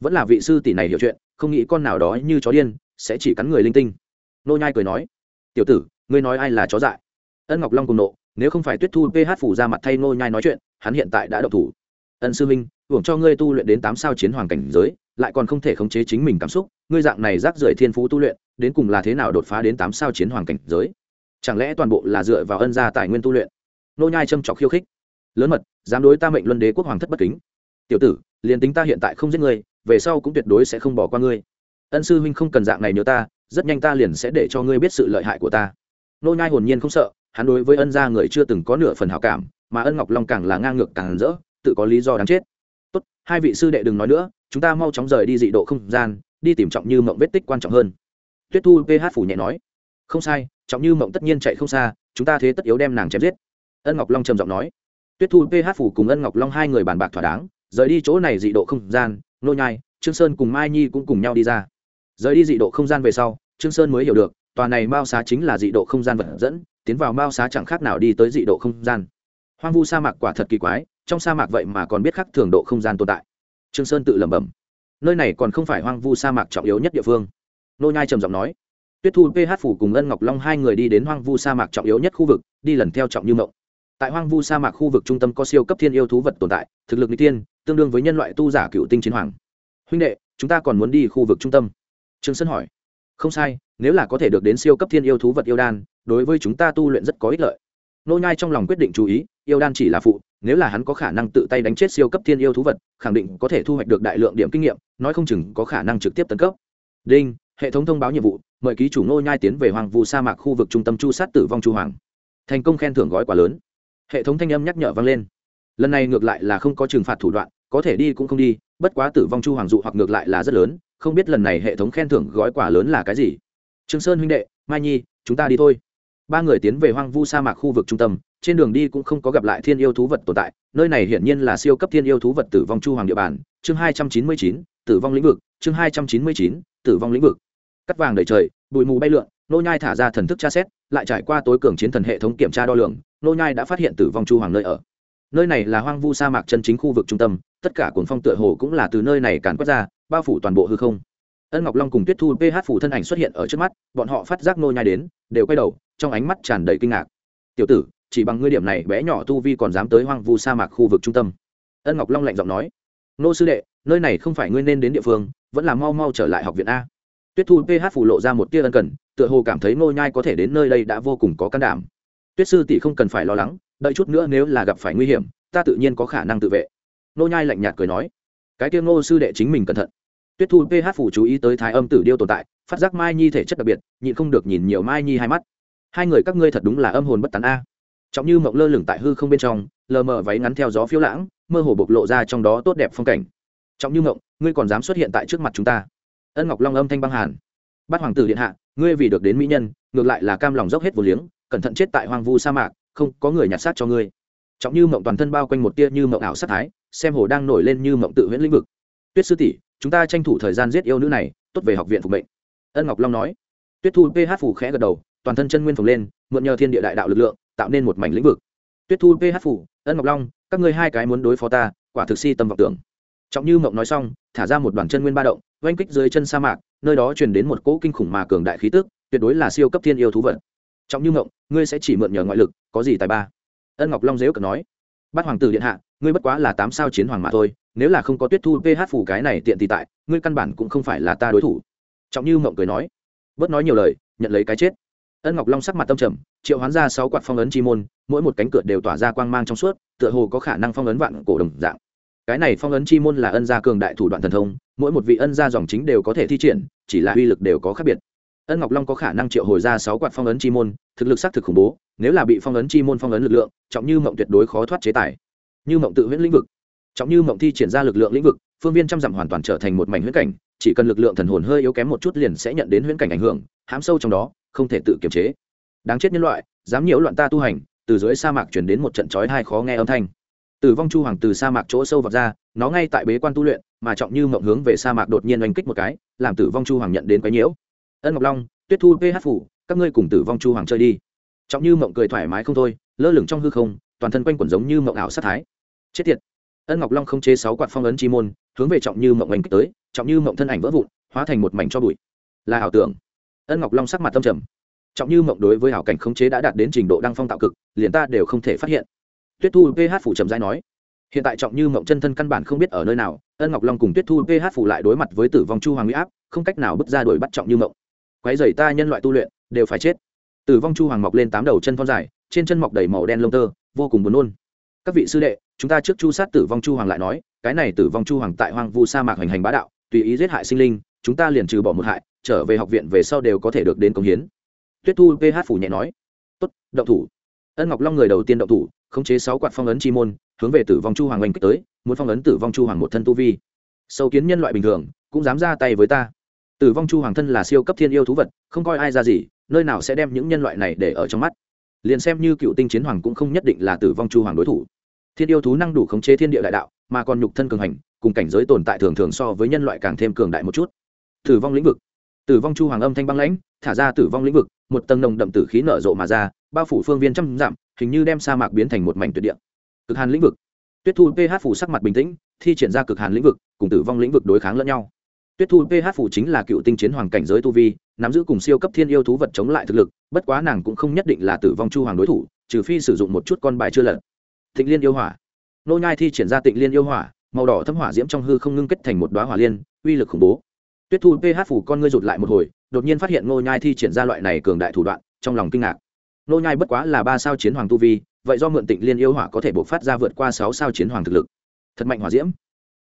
vẫn là vị sư tỷ này hiểu chuyện, không nghĩ con nào đó như chó điên, sẽ chỉ cắn người linh tinh. Nô nhai cười nói, tiểu tử, ngươi nói ai là chó dại? Ân ngọc long cùng nộ, nếu không phải tuyết thu ph phủ ra mặt thay nô nhai nói chuyện, hắn hiện tại đã động thủ. Ân sư minh hưởng cho ngươi tu luyện đến tám sao chiến hoàng cảnh giới, lại còn không thể khống chế chính mình cảm xúc, ngươi dạng này rác rưởi thiên phú tu luyện, đến cùng là thế nào đột phá đến tám sao chiến hoàng cảnh giới? Chẳng lẽ toàn bộ là dựa vào ân gia tài nguyên tu luyện? Nô nhai châm chọc khiêu khích, lớn mật, dám đối ta mệnh luân đế quốc hoàng thất bất kính tiểu tử, liền tính ta hiện tại không giết ngươi, về sau cũng tuyệt đối sẽ không bỏ qua ngươi. Ân sư huynh không cần dạng này nhớ ta, rất nhanh ta liền sẽ để cho ngươi biết sự lợi hại của ta. Nô nhai hồn nhiên không sợ, hắn đối với ân gia người chưa từng có nửa phần hảo cảm, mà ân ngọc long càng là ngang ngược càng rỡ, tự có lý do đáng chết. Tốt, hai vị sư đệ đừng nói nữa, chúng ta mau chóng rời đi dị độ không gian, đi tìm trọng như mộng vết tích quan trọng hơn. Tuyết thu ph phủ nhẹ nói. Không sai, trọng như mộng tất nhiên chạy không xa, chúng ta thế tất yếu đem nàng chém giết. Ân ngọc long trầm giọng nói. Tuyết thu ph phủ cùng ân ngọc long hai người bàn bạc thỏa đáng rời đi chỗ này dị độ không gian, nô nhai, trương sơn cùng mai nhi cũng cùng nhau đi ra. Rời đi dị độ không gian về sau, trương sơn mới hiểu được, tòa này mao xá chính là dị độ không gian vật dẫn, tiến vào mao xá chẳng khác nào đi tới dị độ không gian. Hoang vu sa mạc quả thật kỳ quái, trong sa mạc vậy mà còn biết khắc thường độ không gian tồn tại. Trương sơn tự lẩm bẩm. Nơi này còn không phải hoang vu sa mạc trọng yếu nhất địa phương. Nô nhai trầm giọng nói. Tuyết thu ph phủ cùng ân ngọc long hai người đi đến hoang vu sa mạc trọng yếu nhất khu vực, đi lần theo trọng như mộng tại hoang vu sa mạc khu vực trung tâm có siêu cấp thiên yêu thú vật tồn tại, thực lực n tiên tương đương với nhân loại tu giả cựu tinh chiến hoàng. Huynh đệ, chúng ta còn muốn đi khu vực trung tâm. Trương sơn hỏi. Không sai, nếu là có thể được đến siêu cấp thiên yêu thú vật yêu đan, đối với chúng ta tu luyện rất có ích lợi. Nô nhai trong lòng quyết định chú ý, yêu đan chỉ là phụ, nếu là hắn có khả năng tự tay đánh chết siêu cấp thiên yêu thú vật, khẳng định có thể thu hoạch được đại lượng điểm kinh nghiệm, nói không chừng có khả năng trực tiếp tấn cấp. Đinh, hệ thống thông báo nhiệm vụ, mời ký chủ nô nhai tiến về hoàng vu sa mạc khu vực trung tâm chu sát tử vong chu hoàng. Thành công khen thưởng gói quà lớn hệ thống thanh âm nhắc nhở vang lên. Lần này ngược lại là không có trừng phạt thủ đoạn, có thể đi cũng không đi, bất quá tử vong chu hoàng dụ hoặc ngược lại là rất lớn, không biết lần này hệ thống khen thưởng gói quà lớn là cái gì. Trương sơn huynh đệ, mai nhi, chúng ta đi thôi. Ba người tiến về hoang vu sa mạc khu vực trung tâm, trên đường đi cũng không có gặp lại thiên yêu thú vật tồn tại, nơi này hiển nhiên là siêu cấp thiên yêu thú vật tử vong chu hoàng địa bàn. Chương hai trăm chín mươi chín, tử vong lĩnh vực. Chương hai trăm chín mươi chín, tử vong lĩnh vực. Cắt vàng đầy trời, bụi mù bay lượn, nô nhai thả ra thần thức tra xét, lại trải qua tối cường chiến thần hệ thống kiểm tra đo lường nô nhai đã phát hiện tử vong chu hoàng nơi ở. Nơi này là hoang vu sa mạc chân chính khu vực trung tâm, tất cả cuồng phong tựa hồ cũng là từ nơi này càn quét ra, bao phủ toàn bộ hư không. Ân ngọc long cùng tuyết thu ph phủ thân ảnh xuất hiện ở trước mắt, bọn họ phát giác nô nhai đến, đều quay đầu, trong ánh mắt tràn đầy kinh ngạc. Tiểu tử, chỉ bằng ngươi điểm này bé nhỏ tu vi còn dám tới hoang vu sa mạc khu vực trung tâm. Ân ngọc long lạnh giọng nói. Nô sư đệ, nơi này không phải ngươi nên đến địa phương, vẫn là mau mau trở lại học viện a. Tuyết thu ph phủ lộ ra một tia ân cần, tựa hồ cảm thấy nô nhai có thể đến nơi đây đã vô cùng có can đảm tuyết sư tỷ không cần phải lo lắng, đợi chút nữa nếu là gặp phải nguy hiểm, ta tự nhiên có khả năng tự vệ. Nô nhai lạnh nhạt cười nói. Cái kia ngô sư đệ chính mình cẩn thận. Tuyết thu ph phủ chú ý tới thái âm tử điêu tồn tại, phát giác mai nhi thể chất đặc biệt, nhịn không được nhìn nhiều mai nhi hai mắt. Hai người các ngươi thật đúng là âm hồn bất tán a. Trọng như mộng lơ lửng tại hư không bên trong, lờ mờ váy ngắn theo gió phiêu lãng, mơ hồ bộc lộ ra trong đó tốt đẹp phong cảnh. Trọng như mộng, ngươi còn dám xuất hiện tại trước mặt chúng ta? Ân ngọc long âm thanh băng hàn. Bát hoàng tử điện hạ, ngươi vì được đến mỹ nhân, ngược lại là cam lòng dốc hết vô liếng cẩn thận chết tại hoang vu sa mạc, không có người nhặt xác cho ngươi. Trọng như mộng toàn thân bao quanh một tia như mộng ảo sát thái, xem hồ đang nổi lên như mộng tự huyễn lĩnh vực. Tuyết sư tỷ, chúng ta tranh thủ thời gian giết yêu nữ này, tốt về học viện phục mệnh. Ân ngọc long nói. Tuyết thu ph phủ khẽ gật đầu, toàn thân chân nguyên phồng lên, mượn nhờ thiên địa đại đạo lực lượng, tạo nên một mảnh lĩnh vực. Tuyết thu ph phủ, ân ngọc long, các ngươi hai cái muốn đối phó ta, quả thực si tâm vọng tưởng. Trọng như mộng nói xong, thả ra một đoàn chân nguyên ba động, oanh kích dưới chân sa mạc, nơi đó truyền đến một cỗ kinh khủng mà cường đại khí tức, tuyệt đối là siêu cấp thiên yêu thú vật trọng như ngộng, ngươi sẽ chỉ mượn nhờ ngoại lực, có gì tài ba? Ân ngọc long dếu cờ nói, bát hoàng tử điện hạ, ngươi bất quá là tám sao chiến hoàng mà thôi, nếu là không có tuyết thu ph phủ cái này tiện thì tại, ngươi căn bản cũng không phải là ta đối thủ. Trọng như mộng cười nói, bớt nói nhiều lời, nhận lấy cái chết. Ân ngọc long sắc mặt tâm trầm, triệu hoán ra sáu quạt phong ấn chi môn, mỗi một cánh cửa đều tỏa ra quang mang trong suốt, tựa hồ có khả năng phong ấn vạn cổ đồng dạng. Cái này phong ấn chi môn là ân gia cường đại thủ đoạn thần thông, mỗi một vị ân gia dòng chính đều có thể thi triển, chỉ là uy lực đều có khác biệt ân ngọc long có khả năng triệu hồi ra sáu quạt phong ấn chi môn, thực lực xác thực khủng bố, nếu là bị phong ấn chi môn phong ấn lực lượng, trọng như mộng tuyệt đối khó thoát chế tài. Như mộng tự huyễn lĩnh vực, trọng như mộng thi triển ra lực lượng lĩnh vực, phương viên trăm dặm hoàn toàn trở thành một mảnh huyễn cảnh, chỉ cần lực lượng thần hồn hơi yếu kém một chút liền sẽ nhận đến huyễn cảnh ảnh hưởng, hãm sâu trong đó, không thể tự kiềm chế. Đáng chết nhân loại, dám nhiễu loạn ta tu hành, từ dưới sa mạc chuyển đến một trận chói hai khó nghe âm thanh. Tử vong chu hoàng từ sa mạc chỗ sâu vọt ra, nó ngay tại bế quan tu luyện, mà trọng như mộng hướng về sa mạc đột nhiên oanh kích một cái, làm tử vong chu hoàng nhận đến quái nhiễu ân ngọc long, tuyết thu ph phủ, các ngươi cùng tử vong chu hoàng chơi đi. Trọng như mộng cười thoải mái không thôi, lơ lửng trong hư không, toàn thân quanh quẩn giống như mộng ảo sát thái. Chết tiệt. Ân ngọc long không chế sáu quạt phong ấn chi môn, hướng về trọng như mộng ảnh kích tới, trọng như mộng thân ảnh vỡ vụn, hóa thành một mảnh cho bụi. Là ảo tưởng. Ân ngọc long sắc mặt tâm trầm. Trọng như mộng đối với ảo cảnh khống chế đã đạt đến trình độ đăng phong tạo cực, liền ta đều không thể phát hiện. Tuyết thu ph phủ trầm giai nói. Hiện tại trọng như mộng chân thân căn bản không biết ở nơi nào, ân ngọc long cùng tuyết thu ph phủ lại đối mặt với tử vong chu hoàng huy áp, không cách nào bước ra đuổi bắt trọng như mộng quấy rầy ta nhân loại tu luyện, đều phải chết. Tử vong chu hoàng mọc lên tám đầu chân thon dài, trên chân mọc đầy màu đen lông tơ, vô cùng buồn nôn. Các vị sư đệ, chúng ta trước chu sát tử vong chu hoàng lại nói, cái này tử vong chu hoàng tại hoang vu sa mạc hành hành bá đạo, tùy ý giết hại sinh linh, chúng ta liền trừ bỏ một hại, trở về học viện về sau đều có thể được đến công hiến. Tuyết thu ph phủ nhẹ nói, tốt, động thủ. Ân ngọc long người đầu tiên động thủ, khống chế sáu quạt phong ấn chi môn, hướng về tử vong chu hoàng oanh kích tới, muốn phong ấn tử vong chu hoàng một thân tu vi. Sâu kiến nhân loại bình thường, cũng dám ra tay với ta tử vong chu hoàng thân là siêu cấp thiên yêu thú vật, không coi ai ra gì, nơi nào sẽ đem những nhân loại này để ở trong mắt. Liền xem như cựu tinh chiến hoàng cũng không nhất định là tử vong chu hoàng đối thủ. Thiên yêu thú năng đủ khống chế thiên địa đại đạo, mà còn nhục thân cường hành, cùng cảnh giới tồn tại thường thường so với nhân loại càng thêm cường đại một chút. Tử vong lĩnh vực. Tử vong chu hoàng âm thanh băng lãnh, thả ra tử vong lĩnh vực, một tầng nồng đậm tử khí nở rộ mà ra, bao phủ phương viên trăm dặm, hình như đem sa mạc biến thành một mảnh tuyệt địa. Cực hàn lĩnh vực. Tuyết thu ph phủ sắc mặt bình tĩnh, thi triển ra cực hàn lĩnh vực, cùng tử vong lĩnh vực đối kháng lẫn nhau tuyết thu ph phủ chính là cựu tinh chiến hoàng cảnh giới tu vi, nắm giữ cùng siêu cấp thiên yêu thú vật chống lại thực lực, bất quá nàng cũng không nhất định là tử vong chu hoàng đối thủ, trừ phi sử dụng một chút con bài chưa lật. Tịnh liên yêu hỏa. Nô nhai thi triển ra tịnh liên yêu hỏa, màu đỏ thâm hỏa diễm trong hư không ngưng kết thành một đóa hỏa liên, uy lực khủng bố. Tuyết thu ph phủ con ngươi rụt lại một hồi, đột nhiên phát hiện nô nhai thi triển ra loại này cường đại thủ đoạn, trong lòng kinh ngạc. Nô nhai bất quá là ba sao chiến hoàng tu vi, vậy do mượn tịnh liên yêu hỏa có thể bộc phát ra vượt qua sáu sao chiến hoàng thực lực. Thật mạnh hỏa diễm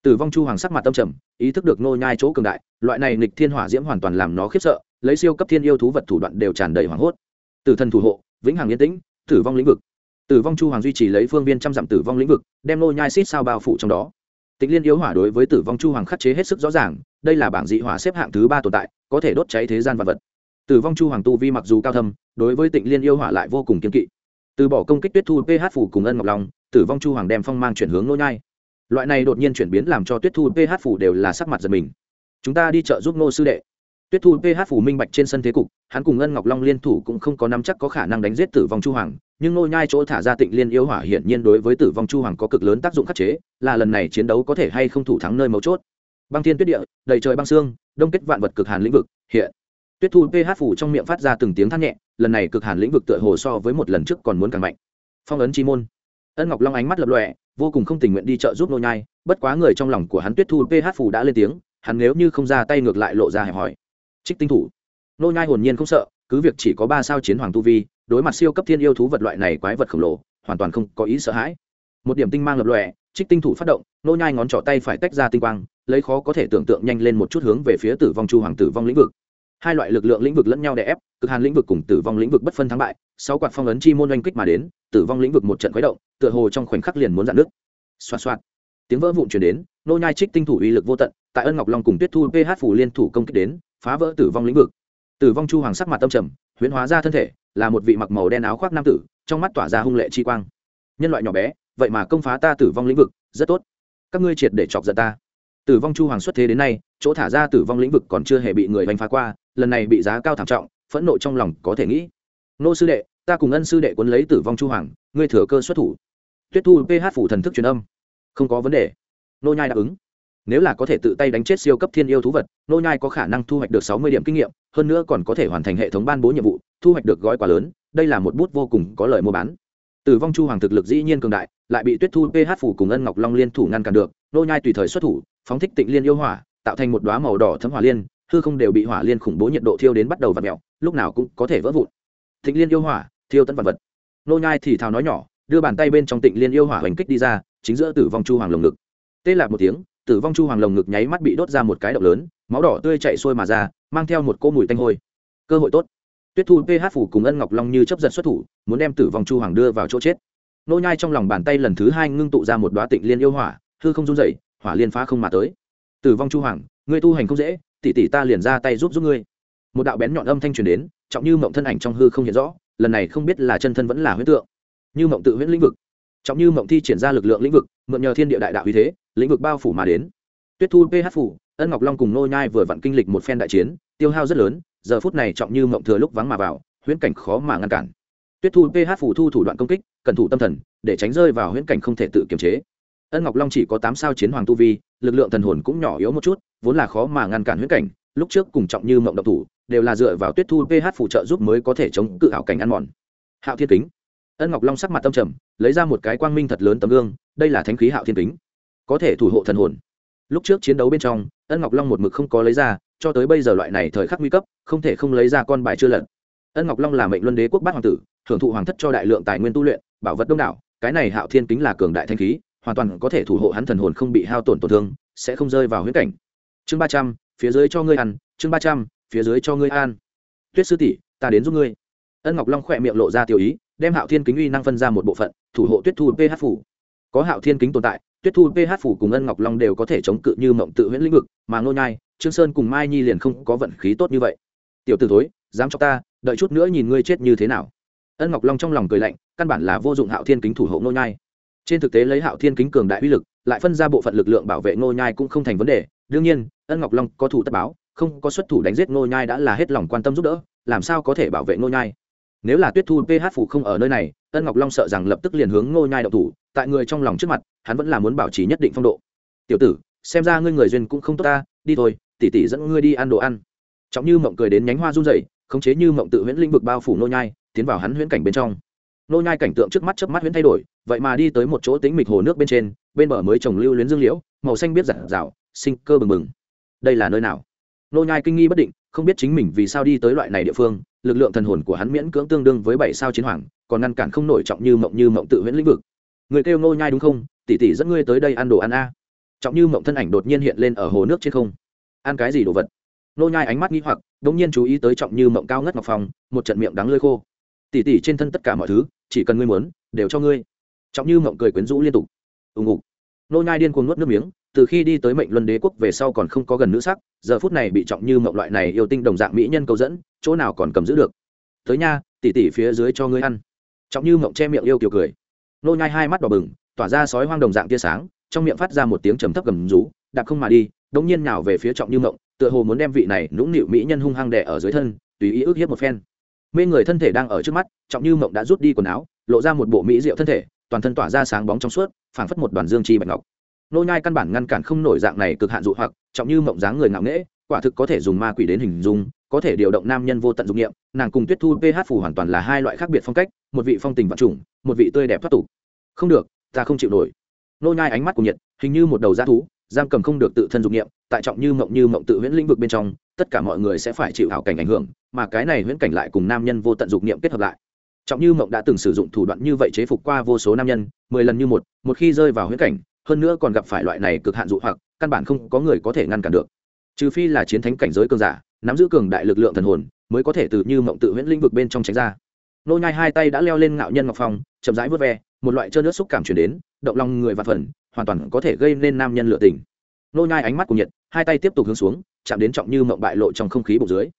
tử vong chu hoàng sắc mặt tâm trầm, ý thức được nô nhai chỗ cường đại, loại này nghịch thiên hỏa diễm hoàn toàn làm nó khiếp sợ, lấy siêu cấp thiên yêu thú vật thủ đoạn đều tràn đầy hoảng hốt. Tử thần thủ hộ, vĩnh hằng yên tĩnh, tử vong lĩnh vực. Tử vong chu hoàng duy trì lấy phương viên trăm dặm tử vong lĩnh vực, đem nô nhai xít sao bao phủ trong đó. Tịnh liên yêu hỏa đối với tử vong chu hoàng khắc chế hết sức rõ ràng, đây là bảng dị hỏa xếp hạng thứ ba tồn tại, có thể đốt cháy thế gian vật vật. Tử vong chu hoàng tu vi mặc dù cao thâm, đối với tịnh liên yêu hỏa lại vô cùng kiên kỵ. Từ bỏ công kích tuyết thu ph phủ cùng ân ngọc long, tử vong chu hoàng đem phong mang chuyển hướng nô nhai loại này đột nhiên chuyển biến làm cho tuyết thu ph phủ đều là sắc mặt giật mình. Chúng ta đi chợ giúp Ngô sư đệ. Tuyết thu ph phủ minh bạch trên sân thế cục, hắn cùng Ngân ngọc long liên thủ cũng không có nắm chắc có khả năng đánh giết tử vong chu hoàng, nhưng nô nhai chỗ thả ra tịnh liên yêu hỏa hiển nhiên đối với tử vong chu hoàng có cực lớn tác dụng khắc chế, là lần này chiến đấu có thể hay không thủ thắng nơi mấu chốt. Băng thiên tuyết địa, đầy trời băng xương, đông kết vạn vật cực hàn lĩnh vực, hiện. Tuyết thu ph phủ trong miệng phát ra từng tiếng thắt nhẹ, lần này cực hàn lĩnh vực tựa hồ so với một lần trước còn muốn càng mạnh. Phong ấn chi môn. Ân ngọc long ánh mắt lập lòe vô cùng không tình nguyện đi chợ giúp nô nhai, bất quá người trong lòng của hắn tuyết thu ph phủ đã lên tiếng, hắn nếu như không ra tay ngược lại lộ ra hẹp hỏi trích tinh thủ. Nô nhai hồn nhiên không sợ, cứ việc chỉ có ba sao chiến hoàng tu vi, đối mặt siêu cấp thiên yêu thú vật loại này quái vật khổng lồ, hoàn toàn không có ý sợ hãi. Một điểm tinh mang lập lòe, trích tinh thủ phát động, nô nhai ngón trỏ tay phải tách ra tinh quang, lấy khó có thể tưởng tượng nhanh lên một chút hướng về phía tử vong chu hoàng tử vong lĩnh vực hai loại lực lượng lĩnh vực lẫn nhau đè ép, cực hàn lĩnh vực cùng tử vong lĩnh vực bất phân thắng bại, sáu quạt phong ấn chi môn oanh kích mà đến, tử vong lĩnh vực một trận khuấy động, tựa hồ trong khoảnh khắc liền muốn dạn nước. Xoa xoa tiếng vỡ vụn truyền đến, nô nhai trích tinh thủ uy lực vô tận, tại ân ngọc long cùng tuyết thu ph phủ liên thủ công kích đến, phá vỡ tử vong lĩnh vực. Tử vong chu hoàng sắc mặt tâm trầm, huyễn hóa ra thân thể, là một vị mặc màu đen áo khoác nam tử, trong mắt tỏa ra hung lệ chi quang. Nhân loại nhỏ bé, vậy mà công phá ta tử vong lĩnh vực, rất tốt. Các ngươi triệt để chọc giận ta. Tử vong chu hoàng xuất thế đến nay chỗ thả ra tử vong lĩnh vực còn chưa hề bị người đánh phá qua, lần này bị giá cao thảm trọng, phẫn nộ trong lòng có thể nghĩ. Nô sư đệ, ta cùng ân sư đệ quấn lấy tử vong chu hoàng, ngươi thừa cơ xuất thủ. Tuyết thu ph phủ thần thức truyền âm. Không có vấn đề. Nô nhai đáp ứng. Nếu là có thể tự tay đánh chết siêu cấp thiên yêu thú vật, nô nhai có khả năng thu hoạch được sáu mươi điểm kinh nghiệm, hơn nữa còn có thể hoàn thành hệ thống ban bố nhiệm vụ, thu hoạch được gói quà lớn, đây là một bút vô cùng có lợi mua bán. Tử vong chu hoàng thực lực dĩ nhiên cường đại, lại bị tuyết thu ph phủ cùng ân ngọc long liên thủ ngăn cản được, nô nhai tùy thời xuất thủ, phóng thích tịnh liên yêu hỏa tạo thành một đóa màu đỏ thấm hỏa liên, hư không đều bị hỏa liên khủng bố nhiệt độ thiêu đến bắt đầu và mèo lúc nào cũng có thể vỡ vụn. Thịnh liên yêu hỏa, thiêu tân vật vật. Nô nhai thì thào nói nhỏ, đưa bàn tay bên trong tịnh liên yêu hỏa hành kích đi ra, chính giữa tử vong chu hoàng lồng ngực. Tê lạc một tiếng, tử vong chu hoàng lồng ngực nháy mắt bị đốt ra một cái động lớn, máu đỏ tươi chảy xuôi mà ra, mang theo một cỗ mùi tanh hôi. Cơ hội tốt. Tuyết thu ph phủ cùng ân ngọc long như chấp giật xuất thủ, muốn đem tử vong chu hoàng đưa vào chỗ chết. Nô nhai trong lòng bàn tay lần thứ hai ngưng tụ ra một đóa tịnh liên yêu hỏa, hư không run rẩy, hỏa liên phá không mà tới tử vong chu hoàng, ngươi tu hành không dễ, tỷ tỷ ta liền ra tay giúp giúp ngươi. Một đạo bén nhọn âm thanh truyền đến, trọng như mộng thân ảnh trong hư không hiện rõ, lần này không biết là chân thân vẫn là huyết tượng. Như mộng tự huyễn lĩnh vực, trọng như mộng thi triển ra lực lượng lĩnh vực, mượn nhờ thiên địa đại đạo uy thế, lĩnh vực bao phủ mà đến. Tuyết thu ph phủ, ân ngọc long cùng nô nhai vừa vặn kinh lịch một phen đại chiến, tiêu hao rất lớn, giờ phút này trọng như mộng thừa lúc vắng mà vào, huyễn cảnh khó mà ngăn cản. Tuyết thu ph phủ thu thủ đoạn công kích cẩn thủ tâm thần, để tránh rơi vào huyễn cảnh không thể tự kiềm chế ân ngọc long chỉ có tám sao chiến hoàng tu vi, lực lượng thần hồn cũng nhỏ yếu một chút, vốn là khó mà ngăn cản huyết cảnh, lúc trước cùng trọng như mộng độc thủ, đều là dựa vào tuyết thu ph phụ trợ giúp mới có thể chống cự hảo cảnh ăn mòn. Hạo thiên kính. Ân ngọc long sắc mặt tâm trầm, lấy ra một cái quang minh thật lớn tấm gương, đây là thánh khí hạo thiên kính. Có thể thủ hộ thần hồn. Lúc trước chiến đấu bên trong, ân ngọc long một mực không có lấy ra, cho tới bây giờ loại này thời khắc nguy cấp, không thể không lấy ra con bài chưa lận ân ngọc long là mệnh luân đế quốc bát hoàng tử, thưởng thụ hoàng thất cho đại lượng tài nguyên tu luyện, bảo vật đông đảo, cái này hạo thiên kính là cường đại thanh khí hoàn toàn có thể thủ hộ hắn thần hồn không bị hao tổn tổn thương, sẽ không rơi vào huyễn cảnh. Chương ba trăm, phía dưới cho ngươi ăn, chương ba trăm, phía dưới cho ngươi an tuyết sư tỷ, ta đến giúp ngươi. Ân ngọc long khỏe miệng lộ ra tiểu ý, đem hạo thiên kính uy năng phân ra một bộ phận, thủ hộ tuyết thu ph phủ. Có hạo thiên kính tồn tại, tuyết thu ph phủ cùng ân ngọc long đều có thể chống cự như mộng tự huyễn lĩnh vực, mà ngô nhai, trương sơn cùng mai nhi liền không có vận khí tốt như vậy. Tiểu tử thối, dám cho ta, đợi chút nữa nhìn ngươi chết như thế nào. Ân ngọc long trong lòng cười lạnh, căn bản là vô dụng hạo thiên kính thủ hộ ngô nhai trên thực tế lấy hạo thiên kính cường đại uy lực, lại phân ra bộ phận lực lượng bảo vệ ngô nhai cũng không thành vấn đề. Đương nhiên, ân ngọc long có thủ tất báo, không có xuất thủ đánh giết ngô nhai đã là hết lòng quan tâm giúp đỡ, làm sao có thể bảo vệ ngô nhai? Nếu là tuyết thu ph phủ không ở nơi này, ân ngọc long sợ rằng lập tức liền hướng ngô nhai động thủ, tại người trong lòng trước mặt, hắn vẫn là muốn bảo trì nhất định phong độ. Tiểu tử, xem ra ngươi người duyên cũng không tốt ta, đi thôi tỷ tỷ dẫn ngươi đi ăn đồ ăn. Trọng như mộng cười đến nhánh hoa run rẩy, khống chế như mộng tự huyễn lĩnh vực bao phủ Ngô nhai, tiến vào hắn huyễn cảnh bên trong nô nhai cảnh tượng trước mắt chớp mắt huyễn thay đổi, vậy mà đi tới một chỗ tĩnh mịch hồ nước bên trên, bên bờ mới trồng lưu luyến dương liễu, màu xanh biết rạng rào, sinh cơ bừng bừng. Đây là nơi nào? Nô nhai kinh nghi bất định, không biết chính mình vì sao đi tới loại này địa phương, lực lượng thần hồn của hắn miễn cưỡng tương đương với bảy sao chiến hoàng, còn ngăn cản không nổi trọng như mộng như mộng tự huyễn lĩnh vực. Người kêu nô nhai đúng không? Tỷ tỷ dẫn ngươi tới đây ăn đồ ăn a. Trọng như mộng thân ảnh đột nhiên hiện lên ở hồ nước trên không. Ăn cái gì đồ vật? Nô nhai ánh mắt nghi hoặc, đống nhiên chú ý tới trọng như mộng cao ngất ngọc phòng một trận miệng đắng lưỡi khô tỷ tỷ trên thân tất cả mọi thứ, chỉ cần ngươi muốn, đều cho ngươi. Trọng như mộng cười quyến rũ liên tục. Ùng ục. Nô nhai điên cuồng nuốt nước miếng, từ khi đi tới mệnh luân đế quốc về sau còn không có gần nữ sắc, giờ phút này bị trọng như mộng loại này yêu tinh đồng dạng mỹ nhân câu dẫn, chỗ nào còn cầm giữ được. Tới nha tỷ tỷ phía dưới cho ngươi ăn. Trọng như mộng che miệng yêu kiều cười. Nô nhai hai mắt đỏ bừng, tỏa ra sói hoang đồng dạng tia sáng, trong miệng phát ra một tiếng trầm thấp gầm rú, đạp không mà đi, đống nhiên nhào về phía trọng như mộng, tựa hồ muốn đem vị này nũng nịu mỹ nhân hung hăng đè ở dưới thân, tùy ý ước hiếp một phen mê người thân thể đang ở trước mắt, trọng như mộng đã rút đi quần áo, lộ ra một bộ mỹ diệu thân thể, toàn thân tỏa ra sáng bóng trong suốt, phảng phất một đoàn dương chi bạch ngọc. Nô nhai căn bản ngăn cản không nổi dạng này cực hạn dụ hoặc, trọng như mộng dáng người ngạo nghễ, quả thực có thể dùng ma quỷ đến hình dung, có thể điều động nam nhân vô tận dụng nghiệm nàng cùng tuyết thu ph phù hoàn toàn là hai loại khác biệt phong cách, một vị phong tình vạn trùng, một vị tươi đẹp thoát tục. Không được, ta không chịu nổi. Nô nhai ánh mắt cùng nhiệt, hình như một đầu g thú, giam cầm không được tự thân dụng nghiệm tại trọng như mộng như mộng tự huyễn lĩnh vực bên trong tất cả mọi người sẽ phải chịu hảo cảnh ảnh hưởng, mà cái này huyễn cảnh lại cùng nam nhân vô tận dụng nghiệm kết hợp lại. Trọng như mộng đã từng sử dụng thủ đoạn như vậy chế phục qua vô số nam nhân, mười lần như một một khi rơi vào huyễn cảnh, hơn nữa còn gặp phải loại này cực hạn dụ hoặc, căn bản không có người có thể ngăn cản được. Trừ phi là chiến thánh cảnh giới cường giả, nắm giữ cường đại lực lượng thần hồn, mới có thể từ như mộng tự huyễn lĩnh vực bên trong tránh ra. Nô nhai hai tay đã leo lên ngạo nhân ngọc phong, chậm rãi vớt ve, một loại trơn nước xúc cảm truyền đến, động lòng người và phần, hoàn toàn có thể gây nên nam nhân lựa tình nô nhai ánh mắt của nhiệt hai tay tiếp tục hướng xuống, chạm đến trọng như mộng bại lộ trong không khí bụng dưới.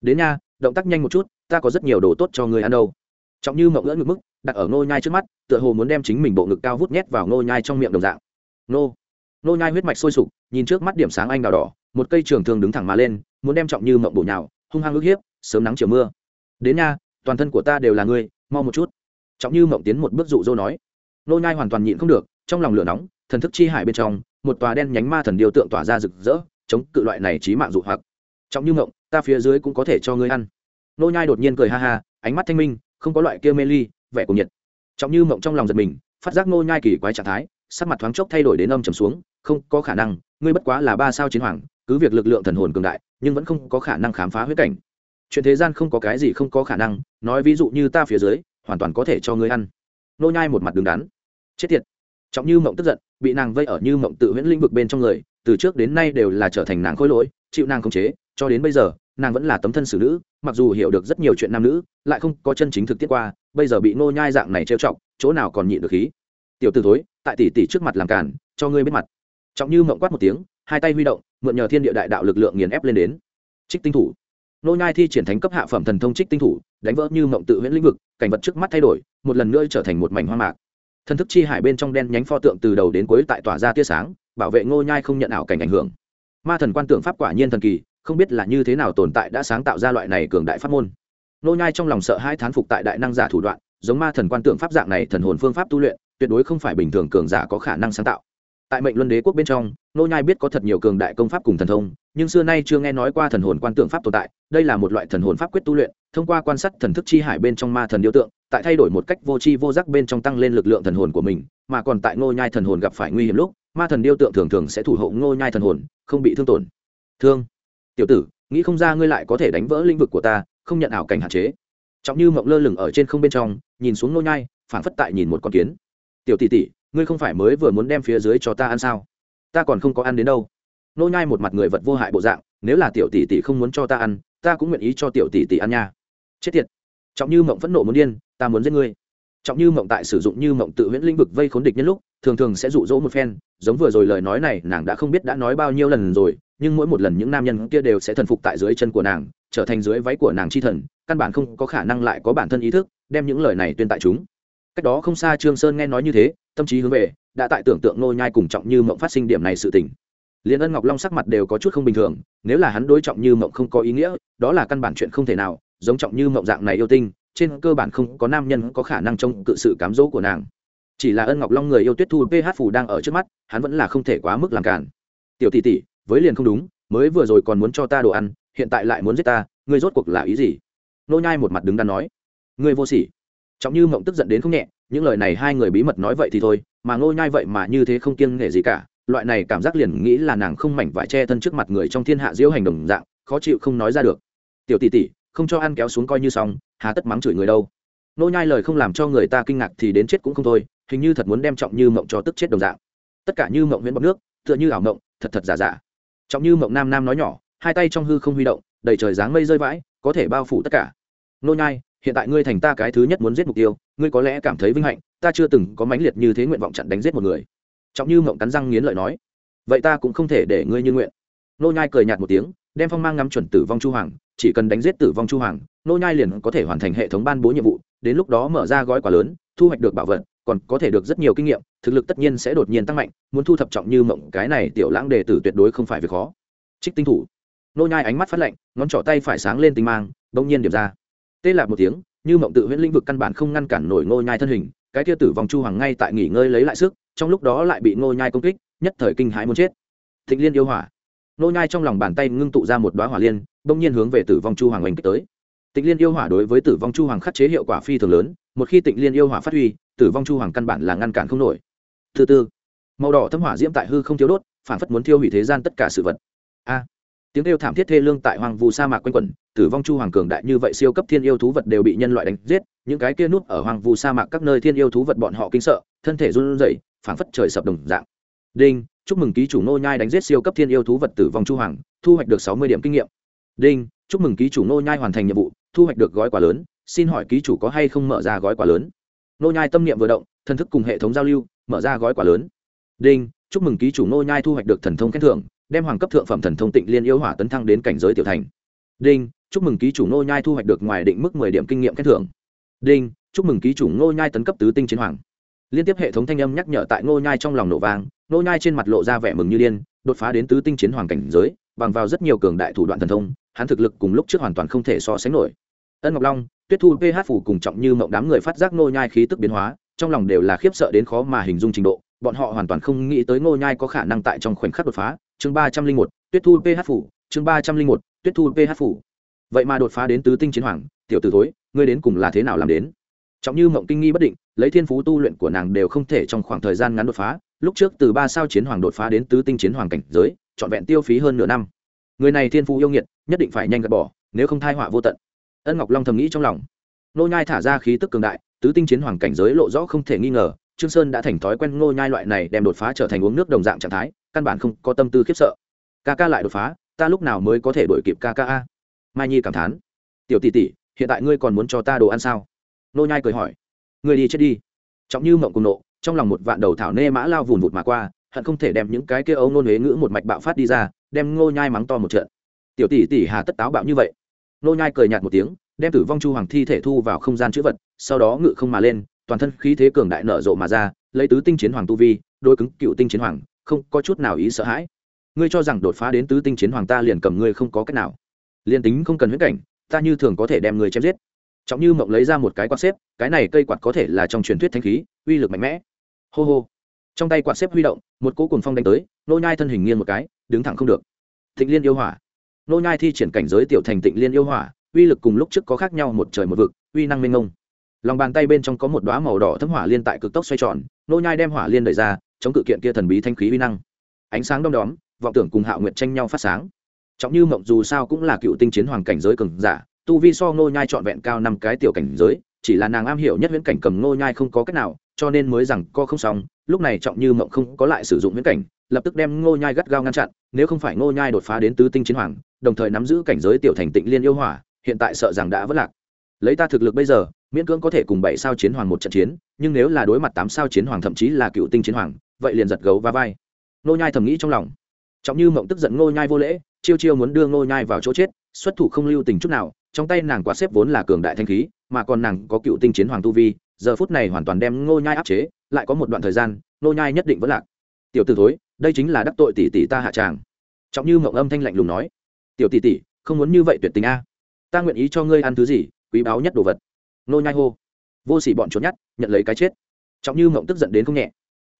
Đến nha, động tác nhanh một chút, ta có rất nhiều đồ tốt cho người ăn đâu. Trọng như mộng ngỡ ngực mức, đặt ở nô nhai trước mắt, tựa hồ muốn đem chính mình bộ ngực cao vút nhét vào nô nhai trong miệng đồng dạng. Nô nô nhai huyết mạch sôi sục, nhìn trước mắt điểm sáng anh đào đỏ, một cây trường thương đứng thẳng mà lên, muốn đem trọng như mộng bổ nhào, hung hăng ức hiếp, sớm nắng chiều mưa. Đến nha, toàn thân của ta đều là ngươi, mau một chút. Trọng như mộng tiến một bước dụ dỗ nói. Nô nhai hoàn toàn nhịn không được, trong lòng lửa nóng, thần thức chi hải bên trong một tòa đen nhánh ma thần điêu tượng tỏa ra rực rỡ, chống cự loại này chí mạng dụ hoặc. Trọng như ngộng, ta phía dưới cũng có thể cho ngươi ăn. Nô nhai đột nhiên cười ha ha, ánh mắt thanh minh, không có loại kia mê ly, vẻ của nhiệt. Trọng như mộng trong lòng giật mình, phát giác nô nhai kỳ quái trạng thái, sắc mặt thoáng chốc thay đổi đến âm trầm xuống, không có khả năng, ngươi bất quá là ba sao chiến hoàng, cứ việc lực lượng thần hồn cường đại, nhưng vẫn không có khả năng khám phá huyết cảnh. Chuyện thế gian không có cái gì không có khả năng, nói ví dụ như ta phía dưới, hoàn toàn có thể cho ngươi ăn. Nô nhai một mặt đứng đắn. Chết tiệt trọng như mộng tức giận, bị nàng vây ở như mộng tự huyễn lĩnh vực bên trong người, từ trước đến nay đều là trở thành nàng khôi lỗi, chịu nàng khống chế, cho đến bây giờ, nàng vẫn là tấm thân xử nữ, mặc dù hiểu được rất nhiều chuyện nam nữ, lại không có chân chính thực tiết qua, bây giờ bị nô nhai dạng này trêu chọc, chỗ nào còn nhịn được khí. Tiểu tử thối, tại tỷ tỷ trước mặt làm cản cho ngươi biết mặt. Trọng như mộng quát một tiếng, hai tay huy động, mượn nhờ thiên địa đại đạo lực lượng nghiền ép lên đến. Trích tinh thủ. Nô nhai thi triển thánh cấp hạ phẩm thần thông trích tinh thủ, đánh vỡ như mộng tự huyễn lĩnh vực, cảnh vật trước mắt thay đổi, một lần nữa trở thành một mảnh hoa mạc thần thức chi hải bên trong đen nhánh pho tượng từ đầu đến cuối tại tỏa ra tia sáng, bảo vệ ngô nhai không nhận ảo cảnh ảnh hưởng. Ma thần quan tượng pháp quả nhiên thần kỳ, không biết là như thế nào tồn tại đã sáng tạo ra loại này cường đại pháp môn. Ngô nhai trong lòng sợ hai thán phục tại đại năng giả thủ đoạn, giống ma thần quan tượng pháp dạng này thần hồn phương pháp tu luyện, tuyệt đối không phải bình thường cường giả có khả năng sáng tạo. Tại mệnh luân đế quốc bên trong, Ngô nhai biết có thật nhiều cường đại công pháp cùng thần thông nhưng xưa nay chưa nghe nói qua thần hồn quan tượng pháp tồn tại, đây là một loại thần hồn pháp quyết tu luyện, thông qua quan sát thần thức chi hải bên trong ma thần điêu tượng, tại thay đổi một cách vô tri vô giác bên trong tăng lên lực lượng thần hồn của mình, mà còn tại nô nhai thần hồn gặp phải nguy hiểm lúc, ma thần điêu tượng thường thường sẽ thủ hộ nô nhai thần hồn, không bị thương tổn. Thương, tiểu tử, nghĩ không ra ngươi lại có thể đánh vỡ lĩnh vực của ta, không nhận ảo cảnh hạn chế. Trọng như mộng lơ lửng ở trên không bên trong, nhìn xuống nô nhai phản phất tại nhìn một con kiến. Tiểu tỷ tỷ, ngươi không phải mới vừa muốn đem phía dưới cho ta ăn sao? Ta còn không có ăn đến đâu nô nhai một mặt người vật vô hại bộ dạng, nếu là tiểu tỷ tỷ không muốn cho ta ăn, ta cũng nguyện ý cho tiểu tỷ tỷ ăn nha. Chết tiệt. Trọng như mộng phẫn nộ muốn điên, ta muốn giết ngươi. Trọng như mộng tại sử dụng như mộng tự huyễn lĩnh vực vây khốn địch nhân lúc, thường thường sẽ rụ rỗ một phen, giống vừa rồi lời nói này, nàng đã không biết đã nói bao nhiêu lần rồi, nhưng mỗi một lần những nam nhân kia đều sẽ thần phục tại dưới chân của nàng, trở thành dưới váy của nàng chi thần, căn bản không có khả năng lại có bản thân ý thức, đem những lời này tuyên tại chúng. Cách đó không xa trương sơn nghe nói như thế, tâm trí hướng về, đã tại tưởng tượng nô nhai cùng trọng như mộng phát sinh điểm này sự tình liên ân ngọc long sắc mặt đều có chút không bình thường, nếu là hắn đối trọng như mộng không có ý nghĩa, đó là căn bản chuyện không thể nào, giống trọng như mộng dạng này yêu tinh, trên cơ bản không có nam nhân có khả năng trông cự sự cám dỗ của nàng. Chỉ là ân ngọc long người yêu tuyết thu ph phủ đang ở trước mắt, hắn vẫn là không thể quá mức làm cản tiểu tỷ tỷ, với liền không đúng, mới vừa rồi còn muốn cho ta đồ ăn, hiện tại lại muốn giết ta, ngươi rốt cuộc là ý gì? Nô nhai một mặt đứng đắn nói. Ngươi vô sỉ. Trọng như mộng tức giận đến không nhẹ, những lời này hai người bí mật nói vậy thì thôi, mà nô nhai vậy mà như thế không kiêng nể gì cả loại này cảm giác liền nghĩ là nàng không mảnh vải che thân trước mặt người trong thiên hạ diễu hành đồng dạng, khó chịu không nói ra được. Tiểu tỷ tỷ, không cho ăn kéo xuống coi như xong, hà tất mắng chửi người đâu. Nô nhai lời không làm cho người ta kinh ngạc thì đến chết cũng không thôi, hình như thật muốn đem trọng như mộng cho tức chết đồng dạng. Tất cả như mộng huyễn bọc nước, tựa như ảo mộng, thật thật giả giả. Trọng như mộng nam nam nói nhỏ, hai tay trong hư không huy động, đầy trời dáng mây rơi vãi, có thể bao phủ tất cả. Nô nhai, hiện tại ngươi thành ta cái thứ nhất muốn giết mục tiêu, ngươi có lẽ cảm thấy vinh hạnh, ta chưa từng có mãnh liệt như thế nguyện vọng chặn đánh giết một người trọng như mộng cắn răng nghiến lợi nói, vậy ta cũng không thể để ngươi như nguyện. Nô nhai cười nhạt một tiếng, đem phong mang ngắm chuẩn tử vong chu hoàng, chỉ cần đánh giết tử vong chu hoàng, nô nhai liền có thể hoàn thành hệ thống ban bố nhiệm vụ, đến lúc đó mở ra gói quà lớn, thu hoạch được bảo vật, còn có thể được rất nhiều kinh nghiệm, thực lực tất nhiên sẽ đột nhiên tăng mạnh, muốn thu thập trọng như mộng cái này tiểu lãng đề tử tuyệt đối không phải việc khó. Trích tinh thủ. Nô nhai ánh mắt phát lạnh, ngón trỏ tay phải sáng lên tinh mang đông nhiên điểm ra. Tê lạc một tiếng, như mộng tự huyễn lĩnh vực căn bản không ngăn cản nổi nô nhai thân hình, cái kia tử vong chu hoàng ngay tại nghỉ ngơi lấy lại sức trong lúc đó lại bị Ngô nhai công kích, nhất thời kinh hãi muốn chết. Thịnh liên yêu hỏa. Ngô nhai trong lòng bàn tay ngưng tụ ra một đóa hỏa liên đông nhiên hướng về tử vong chu hoàng oanh kích tới. Tịnh liên yêu hỏa đối với tử vong chu hoàng khắc chế hiệu quả phi thường lớn, một khi tịnh liên yêu hỏa phát huy, tử vong chu hoàng căn bản là ngăn cản không nổi. Thứ tư, màu đỏ thâm hỏa diễm tại hư không thiếu đốt, phản phất muốn thiêu hủy thế gian tất cả sự vật. A. Tiếng kêu thảm thiết thê lương tại hoàng vu sa mạc quanh quẩn, tử vong chu hoàng cường đại như vậy siêu cấp thiên yêu thú vật đều bị nhân loại đánh giết, những cái kia núp ở hoàng vu sa mạc các nơi thiên yêu thú vật bọn họ kinh sợ, thân thể run rẩy phảng phất trời sập đồng dạng. Đinh, chúc mừng ký chủ nô nhai đánh giết siêu cấp thiên yêu thú vật tử vong chu hoàng, thu hoạch được sáu mươi điểm kinh nghiệm. Đinh, chúc mừng ký chủ nô nhai hoàn thành nhiệm vụ, thu hoạch được gói quà lớn, xin hỏi ký chủ có hay không mở ra gói quà lớn? Nô nhai tâm niệm vừa động, thần thức cùng hệ thống giao lưu, mở ra gói quà lớn. Đinh, chúc mừng ký chủ nô nhai thu hoạch được thần thông khen thưởng, đem hoàng cấp thượng phẩm thần thông tịnh liên yêu hỏa tấn thăng đến cảnh giới tiểu thành. Đinh, chúc mừng ký chủ nô nhai thu hoạch được ngoài định mức mười điểm kinh nghiệm khen thưởng. Đinh, chúc mừng ký chủ nô nhai tấn cấp tứ tinh chiến hoàng liên tiếp hệ thống thanh âm nhắc nhở tại Ngô nhai trong lòng nổ vang, Ngô nhai trên mặt lộ ra vẻ mừng như điên, đột phá đến tứ tinh chiến hoàng cảnh giới, bằng vào rất nhiều cường đại thủ đoạn thần thông, hắn thực lực cùng lúc trước hoàn toàn không thể so sánh nổi. Ân ngọc long, tuyết thu ph phủ cùng trọng như mộng đám người phát giác Ngô nhai khí tức biến hóa, trong lòng đều là khiếp sợ đến khó mà hình dung trình độ, bọn họ hoàn toàn không nghĩ tới Ngô nhai có khả năng tại trong khoảnh khắc đột phá. Chương ba trăm linh một, tuyết thu ph phủ, chương ba trăm linh một, tuyết thu ph phủ. Vậy mà đột phá đến tứ tinh chiến hoàng, tiểu tử thối, ngươi đến cùng là thế nào làm đến? Trọng như mộng kinh nghi bất định lấy thiên phú tu luyện của nàng đều không thể trong khoảng thời gian ngắn đột phá. Lúc trước từ ba sao chiến hoàng đột phá đến tứ tinh chiến hoàng cảnh giới, trọn vẹn tiêu phí hơn nửa năm. Người này thiên phú yêu nghiệt, nhất định phải nhanh gạt bỏ, nếu không thai họa vô tận. Ân ngọc long thầm nghĩ trong lòng. Nô nhai thả ra khí tức cường đại, tứ tinh chiến hoàng cảnh giới lộ rõ không thể nghi ngờ, trương sơn đã thành thói quen nô nhai loại này đem đột phá trở thành uống nước đồng dạng trạng thái, căn bản không có tâm tư khiếp sợ. Ca ca lại đột phá, ta lúc nào mới có thể đuổi kịp ca ca a? Mai nhi cảm thán. Tiểu tỷ tỷ, hiện tại ngươi còn muốn cho ta đồ ăn sao? Nô nhai cười hỏi ngươi đi chết đi. Trọng như mộng cùng nộ, trong lòng một vạn đầu thảo nê mã lao vùn vụt mà qua, hận không thể đem những cái kia âu nôn huế ngữ một mạch bạo phát đi ra, đem ngô nhai mắng to một trận. Tiểu tỷ tỷ hà tất táo bạo như vậy. Ngô nhai cười nhạt một tiếng, đem tử vong chu hoàng thi thể thu vào không gian chữ vật, sau đó ngự không mà lên, toàn thân khí thế cường đại nở rộ mà ra, lấy tứ tinh chiến hoàng tu vi đôi cứng cựu tinh chiến hoàng, không có chút nào ý sợ hãi. Ngươi cho rằng đột phá đến tứ tinh chiến hoàng ta liền cầm ngươi không có cách nào. Liền tính không cần huyễn cảnh, ta như thường có thể đem ngươi chém giết trọng như mộng lấy ra một cái quạt xếp, cái này cây quạt có thể là trong truyền thuyết thanh khí, uy lực mạnh mẽ. Hô hô. Trong tay quạt xếp huy động, một cỗ cùng phong đánh tới, nô nhai thân hình nghiêng một cái, đứng thẳng không được. Thịnh liên yêu hỏa. Nô nhai thi triển cảnh giới tiểu thành tịnh liên yêu hỏa, uy lực cùng lúc trước có khác nhau một trời một vực, uy năng minh ngông lòng bàn tay bên trong có một đóa màu đỏ thấm hỏa liên tại cực tốc xoay tròn, nô nhai đem hỏa liên đẩy ra, chống cự kiện kia thần bí thanh khí uy năng. Ánh sáng đom đóm, vọng tưởng cùng hạo nguyện tranh nhau phát sáng. Trọng như mộng dù sao cũng là cựu tinh chiến hoàng cảnh giới cường giả tu vi so nô nhai trọn vẹn cao năm cái tiểu cảnh giới, chỉ là nàng am hiểu nhất huyễn cảnh cầm nô nhai không có cách nào, cho nên mới rằng co không xong, lúc này trọng như mộng không có lại sử dụng huyễn cảnh, lập tức đem ngô nhai gắt gao ngăn chặn, nếu không phải ngô nhai đột phá đến tứ tinh chiến hoàng, đồng thời nắm giữ cảnh giới tiểu thành tịnh liên yêu hỏa, hiện tại sợ rằng đã vất lạc. Lấy ta thực lực bây giờ, miễn cưỡng có thể cùng bảy sao chiến hoàng một trận chiến, nhưng nếu là đối mặt tám sao chiến hoàng thậm chí là cựu tinh chiến hoàng, vậy liền giật gấu và vai. Nô nhai thầm nghĩ trong lòng. Trọng như mộng tức giận ngô nhai vô lễ, chiêu chiêu muốn đưa ngô nhai vào chỗ chết, xuất thủ không lưu tình chút nào trong tay nàng quạt xếp vốn là cường đại thanh khí, mà còn nàng có cựu tinh chiến hoàng tu vi, giờ phút này hoàn toàn đem ngô nhai áp chế, lại có một đoạn thời gian, ngô nhai nhất định vẫn lạc. Tiểu tử thối, đây chính là đắc tội tỷ tỷ ta hạ tràng. Trọng như mộng âm thanh lạnh lùng nói. Tiểu tỷ tỷ, không muốn như vậy tuyệt tình a. Ta nguyện ý cho ngươi ăn thứ gì, quý báu nhất đồ vật. Ngô nhai hô. Vô sỉ bọn trốn nhát nhận lấy cái chết. Trọng như mộng tức giận đến không nhẹ.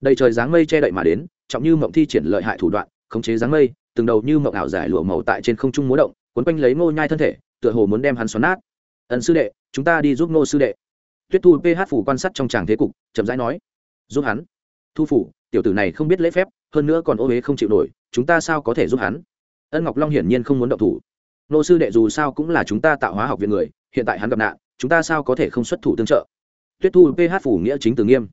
Đầy trời dáng mây che đậy mà đến, trọng như mộng thi triển lợi hại thủ đoạn, khống chế dáng mây, từng đầu như mộng ảo giải lụa màu tại trên không trung múa động quấn quanh lấy ngô nhai thân thể tựa hồ muốn đem hắn xoắn nát. Ẩn sư đệ, chúng ta đi giúp nô sư đệ. Tuyết thu ph phủ quan sát trong tràng thế cục, chậm rãi nói, giúp hắn. Thu phủ, tiểu tử này không biết lễ phép, hơn nữa còn ô huế không chịu nổi, chúng ta sao có thể giúp hắn? Ân ngọc long hiển nhiên không muốn động thủ. Nô sư đệ dù sao cũng là chúng ta tạo hóa học viện người, hiện tại hắn gặp nạn, chúng ta sao có thể không xuất thủ tương trợ? Tuyết thu ph phủ nghĩa chính từ nghiêm.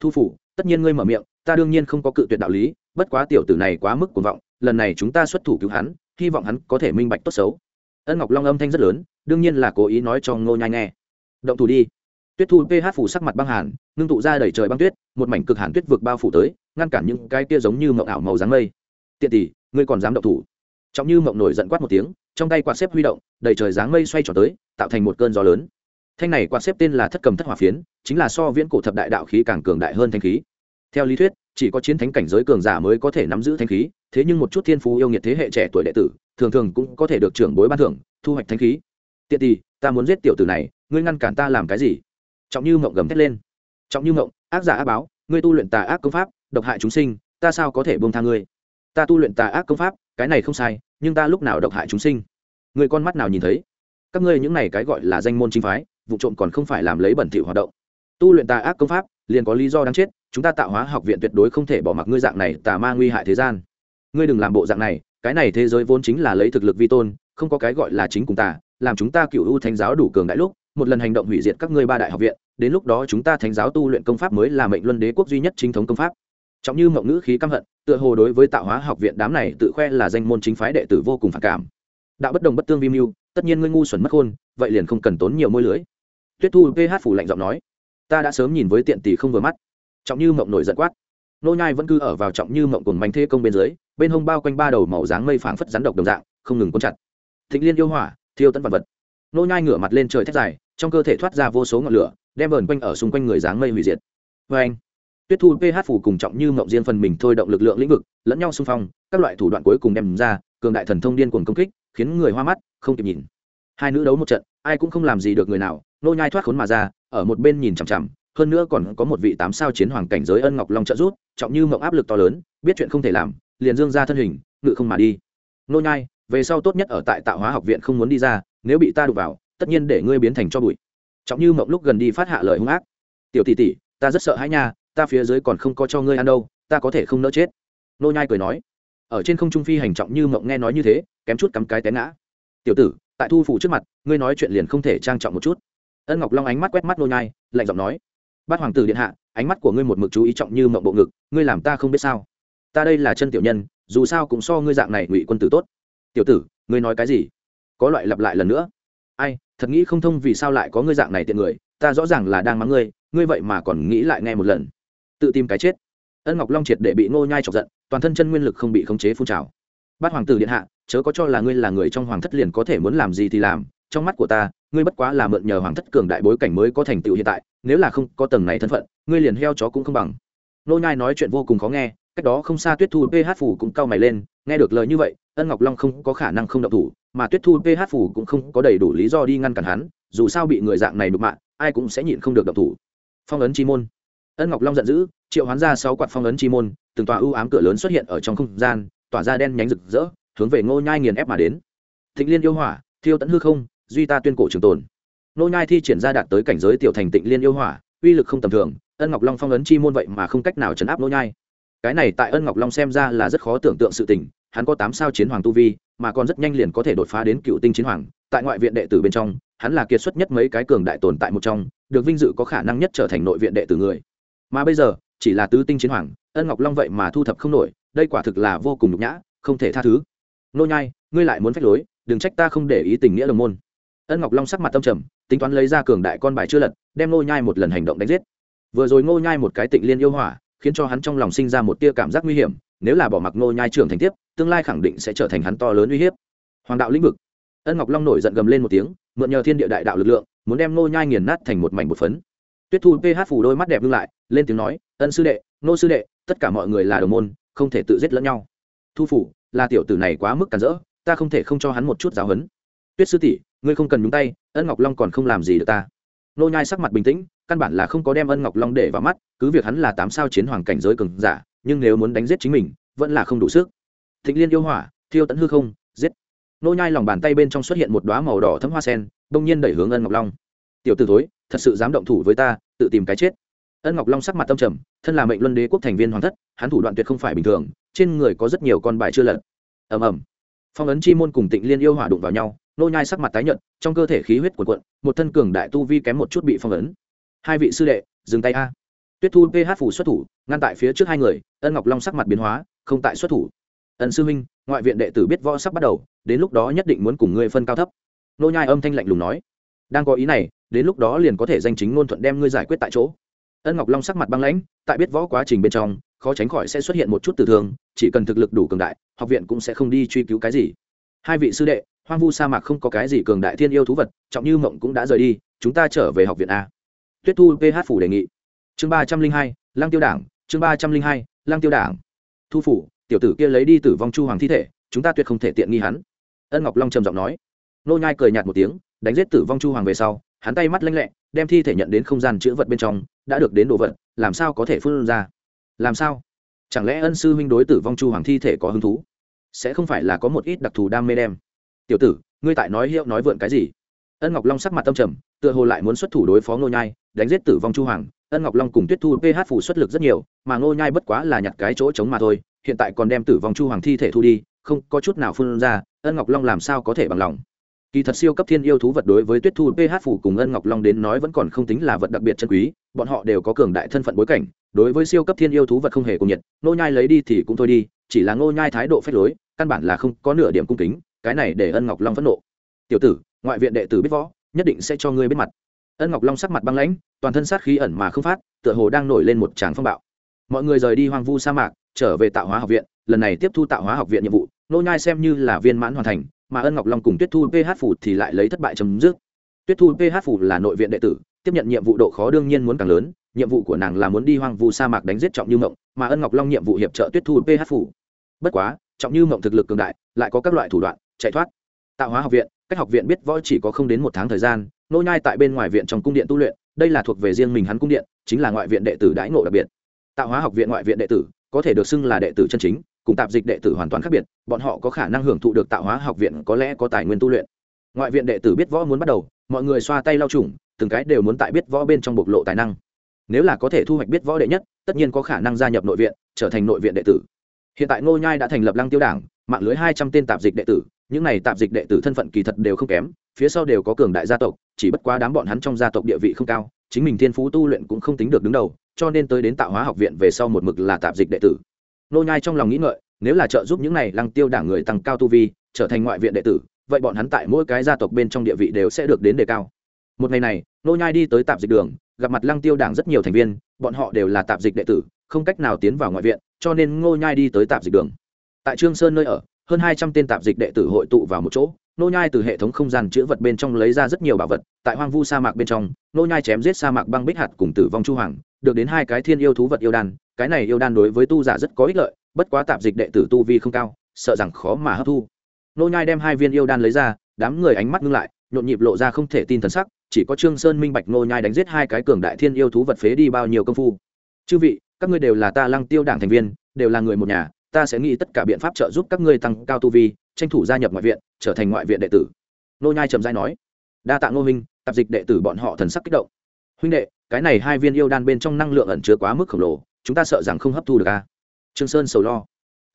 Thu phủ, tất nhiên ngươi mở miệng, ta đương nhiên không có cự tuyệt đạo lý, bất quá tiểu tử này quá mức cuồng vọng, lần này chúng ta xuất thủ cứu hắn, hy vọng hắn có thể minh bạch tốt xấu ân ngọc long âm thanh rất lớn đương nhiên là cố ý nói cho ngô nhai nghe động thủ đi tuyết thu ph phủ sắc mặt băng hàn ngưng tụ ra đẩy trời băng tuyết một mảnh cực hàn tuyết vực bao phủ tới ngăn cản những cái kia giống như mộng ảo màu dáng mây tiện tỷ ngươi còn dám động thủ trọng như mộng nổi giận quát một tiếng trong tay quạt xếp huy động đầy trời dáng mây xoay tròn tới tạo thành một cơn gió lớn thanh này quạt xếp tên là thất cầm thất hỏa phiến chính là so viễn cổ thập đại đạo khí càng cường đại hơn thanh khí theo lý thuyết chỉ có chiến thánh cảnh giới cường giả mới có thể nắm giữ thanh khí, thế nhưng một chút thiên phú yêu nghiệt thế hệ trẻ tuổi đệ tử, thường thường cũng có thể được trưởng bối ban thưởng, thu hoạch thanh khí. Tiện tỷ ta muốn giết tiểu tử này, ngươi ngăn cản ta làm cái gì? Trọng như mộng gầm thét lên. Trọng như mộng, ác giả ác báo, ngươi tu luyện tà ác công pháp, độc hại chúng sinh, ta sao có thể buông tha ngươi? Ta tu luyện tà ác công pháp, cái này không sai, nhưng ta lúc nào độc hại chúng sinh? Người con mắt nào nhìn thấy? Các ngươi những này cái gọi là danh môn chính phái, vụ trộm còn không phải làm lấy bẩn thỉu hoạt động. Tu luyện tà ác công pháp, liền có lý do đáng chết chúng ta tạo hóa học viện tuyệt đối không thể bỏ mặc ngươi dạng này, tà ma nguy hại thế gian. Ngươi đừng làm bộ dạng này, cái này thế giới vốn chính là lấy thực lực vi tôn, không có cái gọi là chính cùng tà, làm chúng ta cựu ưu thánh giáo đủ cường đại lúc, một lần hành động hủy diệt các ngươi ba đại học viện, đến lúc đó chúng ta thánh giáo tu luyện công pháp mới là mệnh luân đế quốc duy nhất chính thống công pháp. Trọng như mộng ngữ khí căm hận, tựa hồ đối với tạo hóa học viện đám này tự khoe là danh môn chính phái đệ tử vô cùng phản cảm. Đạo bất đồng bất tương vi mưu, tất nhiên ngươi ngu xuẩn mất khôn, vậy liền không cần tốn nhiều môi lưới. Tuyết thu ph phủ lạnh giọng nói, ta đã sớm nhìn với tiện tỷ không vừa mắt trọng như mộng nổi giận quát. Nô nhai vẫn cứ ở vào trọng như mộng cùng manh thế công bên dưới, bên hông bao quanh ba đầu màu dáng mây phảng phất rắn độc đồng dạng, không ngừng cuốn chặt. Thịnh liên yêu hỏa, thiêu tận vật vật. Nô nhai ngửa mặt lên trời thét dài, trong cơ thể thoát ra vô số ngọn lửa, đem vờn quanh ở xung quanh người dáng mây hủy diệt. Với anh, tuyết thu ph phủ cùng trọng như mộng diên phần mình thôi động lực lượng lĩnh vực, lẫn nhau xung phong, các loại thủ đoạn cuối cùng đem ra, cường đại thần thông điên cuồng công kích, khiến người hoa mắt, không kịp nhìn. Hai nữ đấu một trận, ai cũng không làm gì được người nào, nô nhai thoát khốn mà ra, ở một bên nhìn chằm chằm hơn nữa còn có một vị tám sao chiến hoàng cảnh giới ân ngọc long trợ giúp, trọng như mộng áp lực to lớn, biết chuyện không thể làm, liền dương ra thân hình, ngự không mà đi. Nô nhai, về sau tốt nhất ở tại tạo hóa học viện không muốn đi ra, nếu bị ta đụng vào, tất nhiên để ngươi biến thành cho bụi. Trọng như mộng lúc gần đi phát hạ lời hung ác. Tiểu tỷ tỷ, ta rất sợ hãi nha, ta phía dưới còn không có cho ngươi ăn đâu, ta có thể không nỡ chết. Nô nhai cười nói. Ở trên không trung phi hành trọng như mộng nghe nói như thế, kém chút cắm cái té ngã. Tiểu tử, tại thu phủ trước mặt, ngươi nói chuyện liền không thể trang trọng một chút. Ân ngọc long ánh mắt quét mắt nô nhai, lạnh giọng nói bát hoàng tử điện hạ, ánh mắt của ngươi một mực chú ý trọng như mộng bộ ngực, ngươi làm ta không biết sao. Ta đây là chân tiểu nhân, dù sao cũng so ngươi dạng này ngụy quân tử tốt. Tiểu tử, ngươi nói cái gì? Có loại lặp lại lần nữa. Ai, thật nghĩ không thông vì sao lại có ngươi dạng này tiện người, ta rõ ràng là đang mắng ngươi ngươi vậy mà còn nghĩ lại nghe một lần. Tự tìm cái chết. Ân ngọc long triệt để bị ngô nhai chọc giận, toàn thân chân nguyên lực không bị khống chế phun trào. Bát hoàng tử điện hạ, chớ có cho là ngươi là người trong hoàng thất liền có thể muốn làm gì thì làm trong mắt của ta, ngươi bất quá là mượn nhờ hoàng thất cường đại bối cảnh mới có thành tựu hiện tại, nếu là không có tầng này thân phận, ngươi liền heo chó cũng không bằng. Nô nhai nói chuyện vô cùng khó nghe, cách đó không xa tuyết thu ph phủ cũng cau mày lên, nghe được lời như vậy, ân ngọc long không có khả năng không động thủ, mà tuyết thu ph phủ cũng không có đầy đủ lý do đi ngăn cản hắn, dù sao bị người dạng này đục mạng, ai cũng sẽ nhịn không được động thủ. Phong ấn chi môn. Ân ngọc long giận dữ, triệu hoán ra sáu quạt phong ấn chi môn, từng tòa ưu ám cửa lớn xuất hiện ở trong không gian, tỏa ra đen nhánh rực rỡ, hướng về ngô nhai nghiền ép mà đến. Thịnh liên yêu hỏa, thiêu tận hư không duy ta tuyên cổ trường tồn. Nô nhai thi triển ra đạt tới cảnh giới tiểu thành tịnh liên yêu hỏa, uy lực không tầm thường, ân ngọc long phong ấn chi môn vậy mà không cách nào chấn áp nô nhai. Cái này tại ân ngọc long xem ra là rất khó tưởng tượng sự tình, hắn có tám sao chiến hoàng tu vi, mà còn rất nhanh liền có thể đột phá đến cựu tinh chiến hoàng, tại ngoại viện đệ tử bên trong, hắn là kiệt xuất nhất mấy cái cường đại tồn tại một trong, được vinh dự có khả năng nhất trở thành nội viện đệ tử người. Mà bây giờ, chỉ là tứ tinh chiến hoàng, ân ngọc long vậy mà thu thập không nổi, đây quả thực là vô cùng nhục nhã, không thể tha thứ. Nô nhai, ngươi lại muốn phách lối, đừng trách ta không để ý tình nghĩa đồng môn ân ngọc long sắc mặt tâm trầm, tính toán lấy ra cường đại con bài chưa lật, đem ngô nhai một lần hành động đánh giết. Vừa rồi ngô nhai một cái tịnh liên yêu hỏa, khiến cho hắn trong lòng sinh ra một tia cảm giác nguy hiểm, nếu là bỏ mặc ngô nhai trưởng thành tiếp, tương lai khẳng định sẽ trở thành hắn to lớn uy hiếp. Hoàng đạo lĩnh vực. Ân ngọc long nổi giận gầm lên một tiếng, mượn nhờ thiên địa đại đạo lực lượng, muốn đem ngô nhai nghiền nát thành một mảnh một phấn. Tuyết thu ph phủ đôi mắt đẹp ngưng lại, lên tiếng nói, ân sư đệ, Ngô sư đệ, tất cả mọi người là đồng môn, không thể tự giết lẫn nhau. Thu phủ, là tiểu tử này quá mức cản rỡ, ta không thể không cho hắn một chút giáo huấn. Tuyết sư tỷ ngươi không cần nhúng tay, ân ngọc long còn không làm gì được ta. Nô nhai sắc mặt bình tĩnh, căn bản là không có đem ân ngọc long để vào mắt, cứ việc hắn là tám sao chiến hoàng cảnh giới cường giả, nhưng nếu muốn đánh giết chính mình, vẫn là không đủ sức. Thịnh liên yêu hỏa, thiêu tận hư không, giết. Nô nhai lòng bàn tay bên trong xuất hiện một đóa màu đỏ thấm hoa sen đông nhiên đẩy hướng ân ngọc long. Tiểu tử thối, thật sự dám động thủ với ta, tự tìm cái chết. Ân ngọc long sắc mặt tâm trầm, thân là mệnh luân đế quốc thành viên hoàng thất, hắn thủ đoạn tuyệt không phải bình thường, trên người có rất nhiều con bài chưa lật. Ầm ầm phong ấn chi môn cùng tịnh liên yêu hỏa đụng vào nhau, nô nhai sắc mặt tái nhợt, trong cơ thể khí huyết cuộn cuộn, một thân cường đại tu vi kém một chút bị phong ấn. Hai vị sư đệ, dừng tay a. Tuyết thu ph phủ xuất thủ, ngăn tại phía trước hai người, ân ngọc long sắc mặt biến hóa, không tại xuất thủ. Ân sư minh ngoại viện đệ tử biết võ sắp bắt đầu, đến lúc đó nhất định muốn cùng ngươi phân cao thấp. Nô nhai âm thanh lạnh lùng nói. Đang có ý này, đến lúc đó liền có thể danh chính ngôn thuận đem ngươi giải quyết tại chỗ. Ân ngọc long sắc mặt băng lãnh, tại biết võ quá trình bên trong khó tránh khỏi sẽ xuất hiện một chút tử thương, chỉ cần thực lực đủ cường đại, học viện cũng sẽ không đi truy cứu cái gì. Hai vị sư đệ, hoang vu sa mạc không có cái gì cường đại thiên yêu thú vật, trọng như mộng cũng đã rời đi, chúng ta trở về học viện a. Tuyết thu ph phủ đề nghị. Chương ba trăm linh hai lang tiêu đảng, chương ba trăm linh hai lang tiêu đảng. Thu phủ, tiểu tử kia lấy đi tử vong chu hoàng thi thể, chúng ta tuyệt không thể tiện nghi hắn. Ân ngọc long trầm giọng nói. Nô nhai cười nhạt một tiếng, đánh giết tử vong chu hoàng về sau, hắn tay mắt lanh lẹ, đem thi thể nhận đến không gian chữ vật bên trong, đã được đến đồ vật, làm sao có thể phun ra? Làm sao? Chẳng lẽ ân sư huynh đối tử vong chu hoàng thi thể có hứng thú? Sẽ không phải là có một ít đặc thù đam mê đem. Tiểu tử, ngươi tại nói hiệu nói vượn cái gì? Ân ngọc long sắc mặt tâm trầm, tựa hồ lại muốn xuất thủ đối phó ngô nhai, đánh giết tử vong chu hoàng. Ân ngọc long cùng tuyết thu ph phủ xuất lực rất nhiều, mà ngô nhai bất quá là nhặt cái chỗ trống mà thôi, hiện tại còn đem tử vong chu hoàng thi thể thu đi, không có chút nào phun ra, ân ngọc long làm sao có thể bằng lòng? Kỳ thật siêu cấp thiên yêu thú vật đối với tuyết thu ph phủ cùng ân ngọc long đến nói vẫn còn không tính là vật đặc biệt chân quý, bọn họ đều có cường đại thân phận bối cảnh đối với siêu cấp thiên yêu thú vật không hề cùng nhiệt, ngô nhai lấy đi thì cũng thôi đi, chỉ là ngô nhai thái độ phép lối, căn bản là không có nửa điểm cung kính, cái này để ân ngọc long phẫn nộ. Tiểu tử, ngoại viện đệ tử biết võ, nhất định sẽ cho ngươi biết mặt. Ân ngọc long sắc mặt băng lãnh, toàn thân sát khí ẩn mà không phát, tựa hồ đang nổi lên một tràng phong bạo. Mọi người rời đi hoang vu sa mạc, trở về tạo hóa học viện, lần này tiếp thu tạo hóa học viện nhiệm vụ nô nhai xem như là viên mãn hoàn thành, mà ân ngọc long cùng tuyết thu ph phủ thì lại lấy thất bại chấm dứt. Tuyết thu ph phủ là nội viện đệ tử, tiếp nhận nhiệm vụ độ khó đương nhiên muốn càng lớn nhiệm vụ của nàng là muốn đi hoang vu sa mạc đánh giết trọng như mộng, mà ân ngọc long nhiệm vụ hiệp trợ tuyết thu ph phủ. Bất quá, trọng như mộng thực lực cường đại, lại có các loại thủ đoạn, chạy thoát. Tạo hóa học viện, cách học viện biết võ chỉ có không đến một tháng thời gian, nô nhai tại bên ngoài viện trong cung điện tu luyện, đây là thuộc về riêng mình hắn cung điện, chính là ngoại viện đệ tử đãi ngộ đặc biệt. Tạo hóa học viện ngoại viện đệ tử, có thể được xưng là đệ tử chân chính, cùng tạp dịch đệ tử hoàn toàn khác biệt, bọn họ có khả năng hưởng thụ được tạo hóa học viện có lẽ có tài nguyên tu luyện. Ngoại viện đệ tử biết võ muốn bắt đầu, mọi người xoa tay lau trùng từng cái đều muốn tại biết võ bên trong bộc lộ tài năng nếu là có thể thu hoạch biết võ đệ nhất, tất nhiên có khả năng gia nhập nội viện, trở thành nội viện đệ tử. Hiện tại ngô nhai đã thành lập lăng tiêu đảng, mạng lưới hai trăm tên tạp dịch đệ tử, những này tạp dịch đệ tử thân phận kỳ thật đều không kém, phía sau đều có cường đại gia tộc, chỉ bất quá đám bọn hắn trong gia tộc địa vị không cao, chính mình thiên phú tu luyện cũng không tính được đứng đầu, cho nên tới đến tạo hóa học viện về sau một mực là tạp dịch đệ tử. Nô nhai trong lòng nghĩ ngợi, nếu là trợ giúp những này lăng tiêu đảng người tăng cao tu vi, trở thành ngoại viện đệ tử, vậy bọn hắn tại mỗi cái gia tộc bên trong địa vị đều sẽ được đến đề cao. Một ngày này nô nhai đi tới tạp dịch đường gặp mặt lăng tiêu đảng rất nhiều thành viên, bọn họ đều là tạp dịch đệ tử, không cách nào tiến vào ngoại viện, cho nên ngô nhai đi tới tạp dịch đường. Tại trương sơn nơi ở, hơn hai trăm tên tạp dịch đệ tử hội tụ vào một chỗ nô nhai từ hệ thống không gian chứa vật bên trong lấy ra rất nhiều bảo vật, tại hoang vu sa mạc bên trong nô nhai chém giết sa mạc băng bích hạt cùng tử vong chu hoàng, được đến hai cái thiên yêu thú vật yêu đan, cái này yêu đan đối với tu giả rất có ích lợi, bất quá tạp dịch đệ tử tu vi không cao, sợ rằng khó mà hấp thu. Nô nhai đem hai viên yêu đan lấy ra, đám người ánh mắt ngưng lại nhộn nhịp lộ ra không thể tin thần sắc, chỉ có trương sơn minh bạch nô nhai đánh giết hai cái cường đại thiên yêu thú vật phế đi bao nhiêu công phu. Chư vị, các ngươi đều là ta lăng tiêu đảng thành viên, đều là người một nhà, ta sẽ nghĩ tất cả biện pháp trợ giúp các ngươi tăng cao tu vi, tranh thủ gia nhập ngoại viện, trở thành ngoại viện đệ tử. Nô nhai trầm giai nói. Đa tạ ngô minh tạp dịch đệ tử bọn họ thần sắc kích động. Huynh đệ, cái này hai viên yêu đan bên trong năng lượng ẩn chứa quá mức khổng lồ, chúng ta sợ rằng không hấp thu được a. Trương sơn sầu lo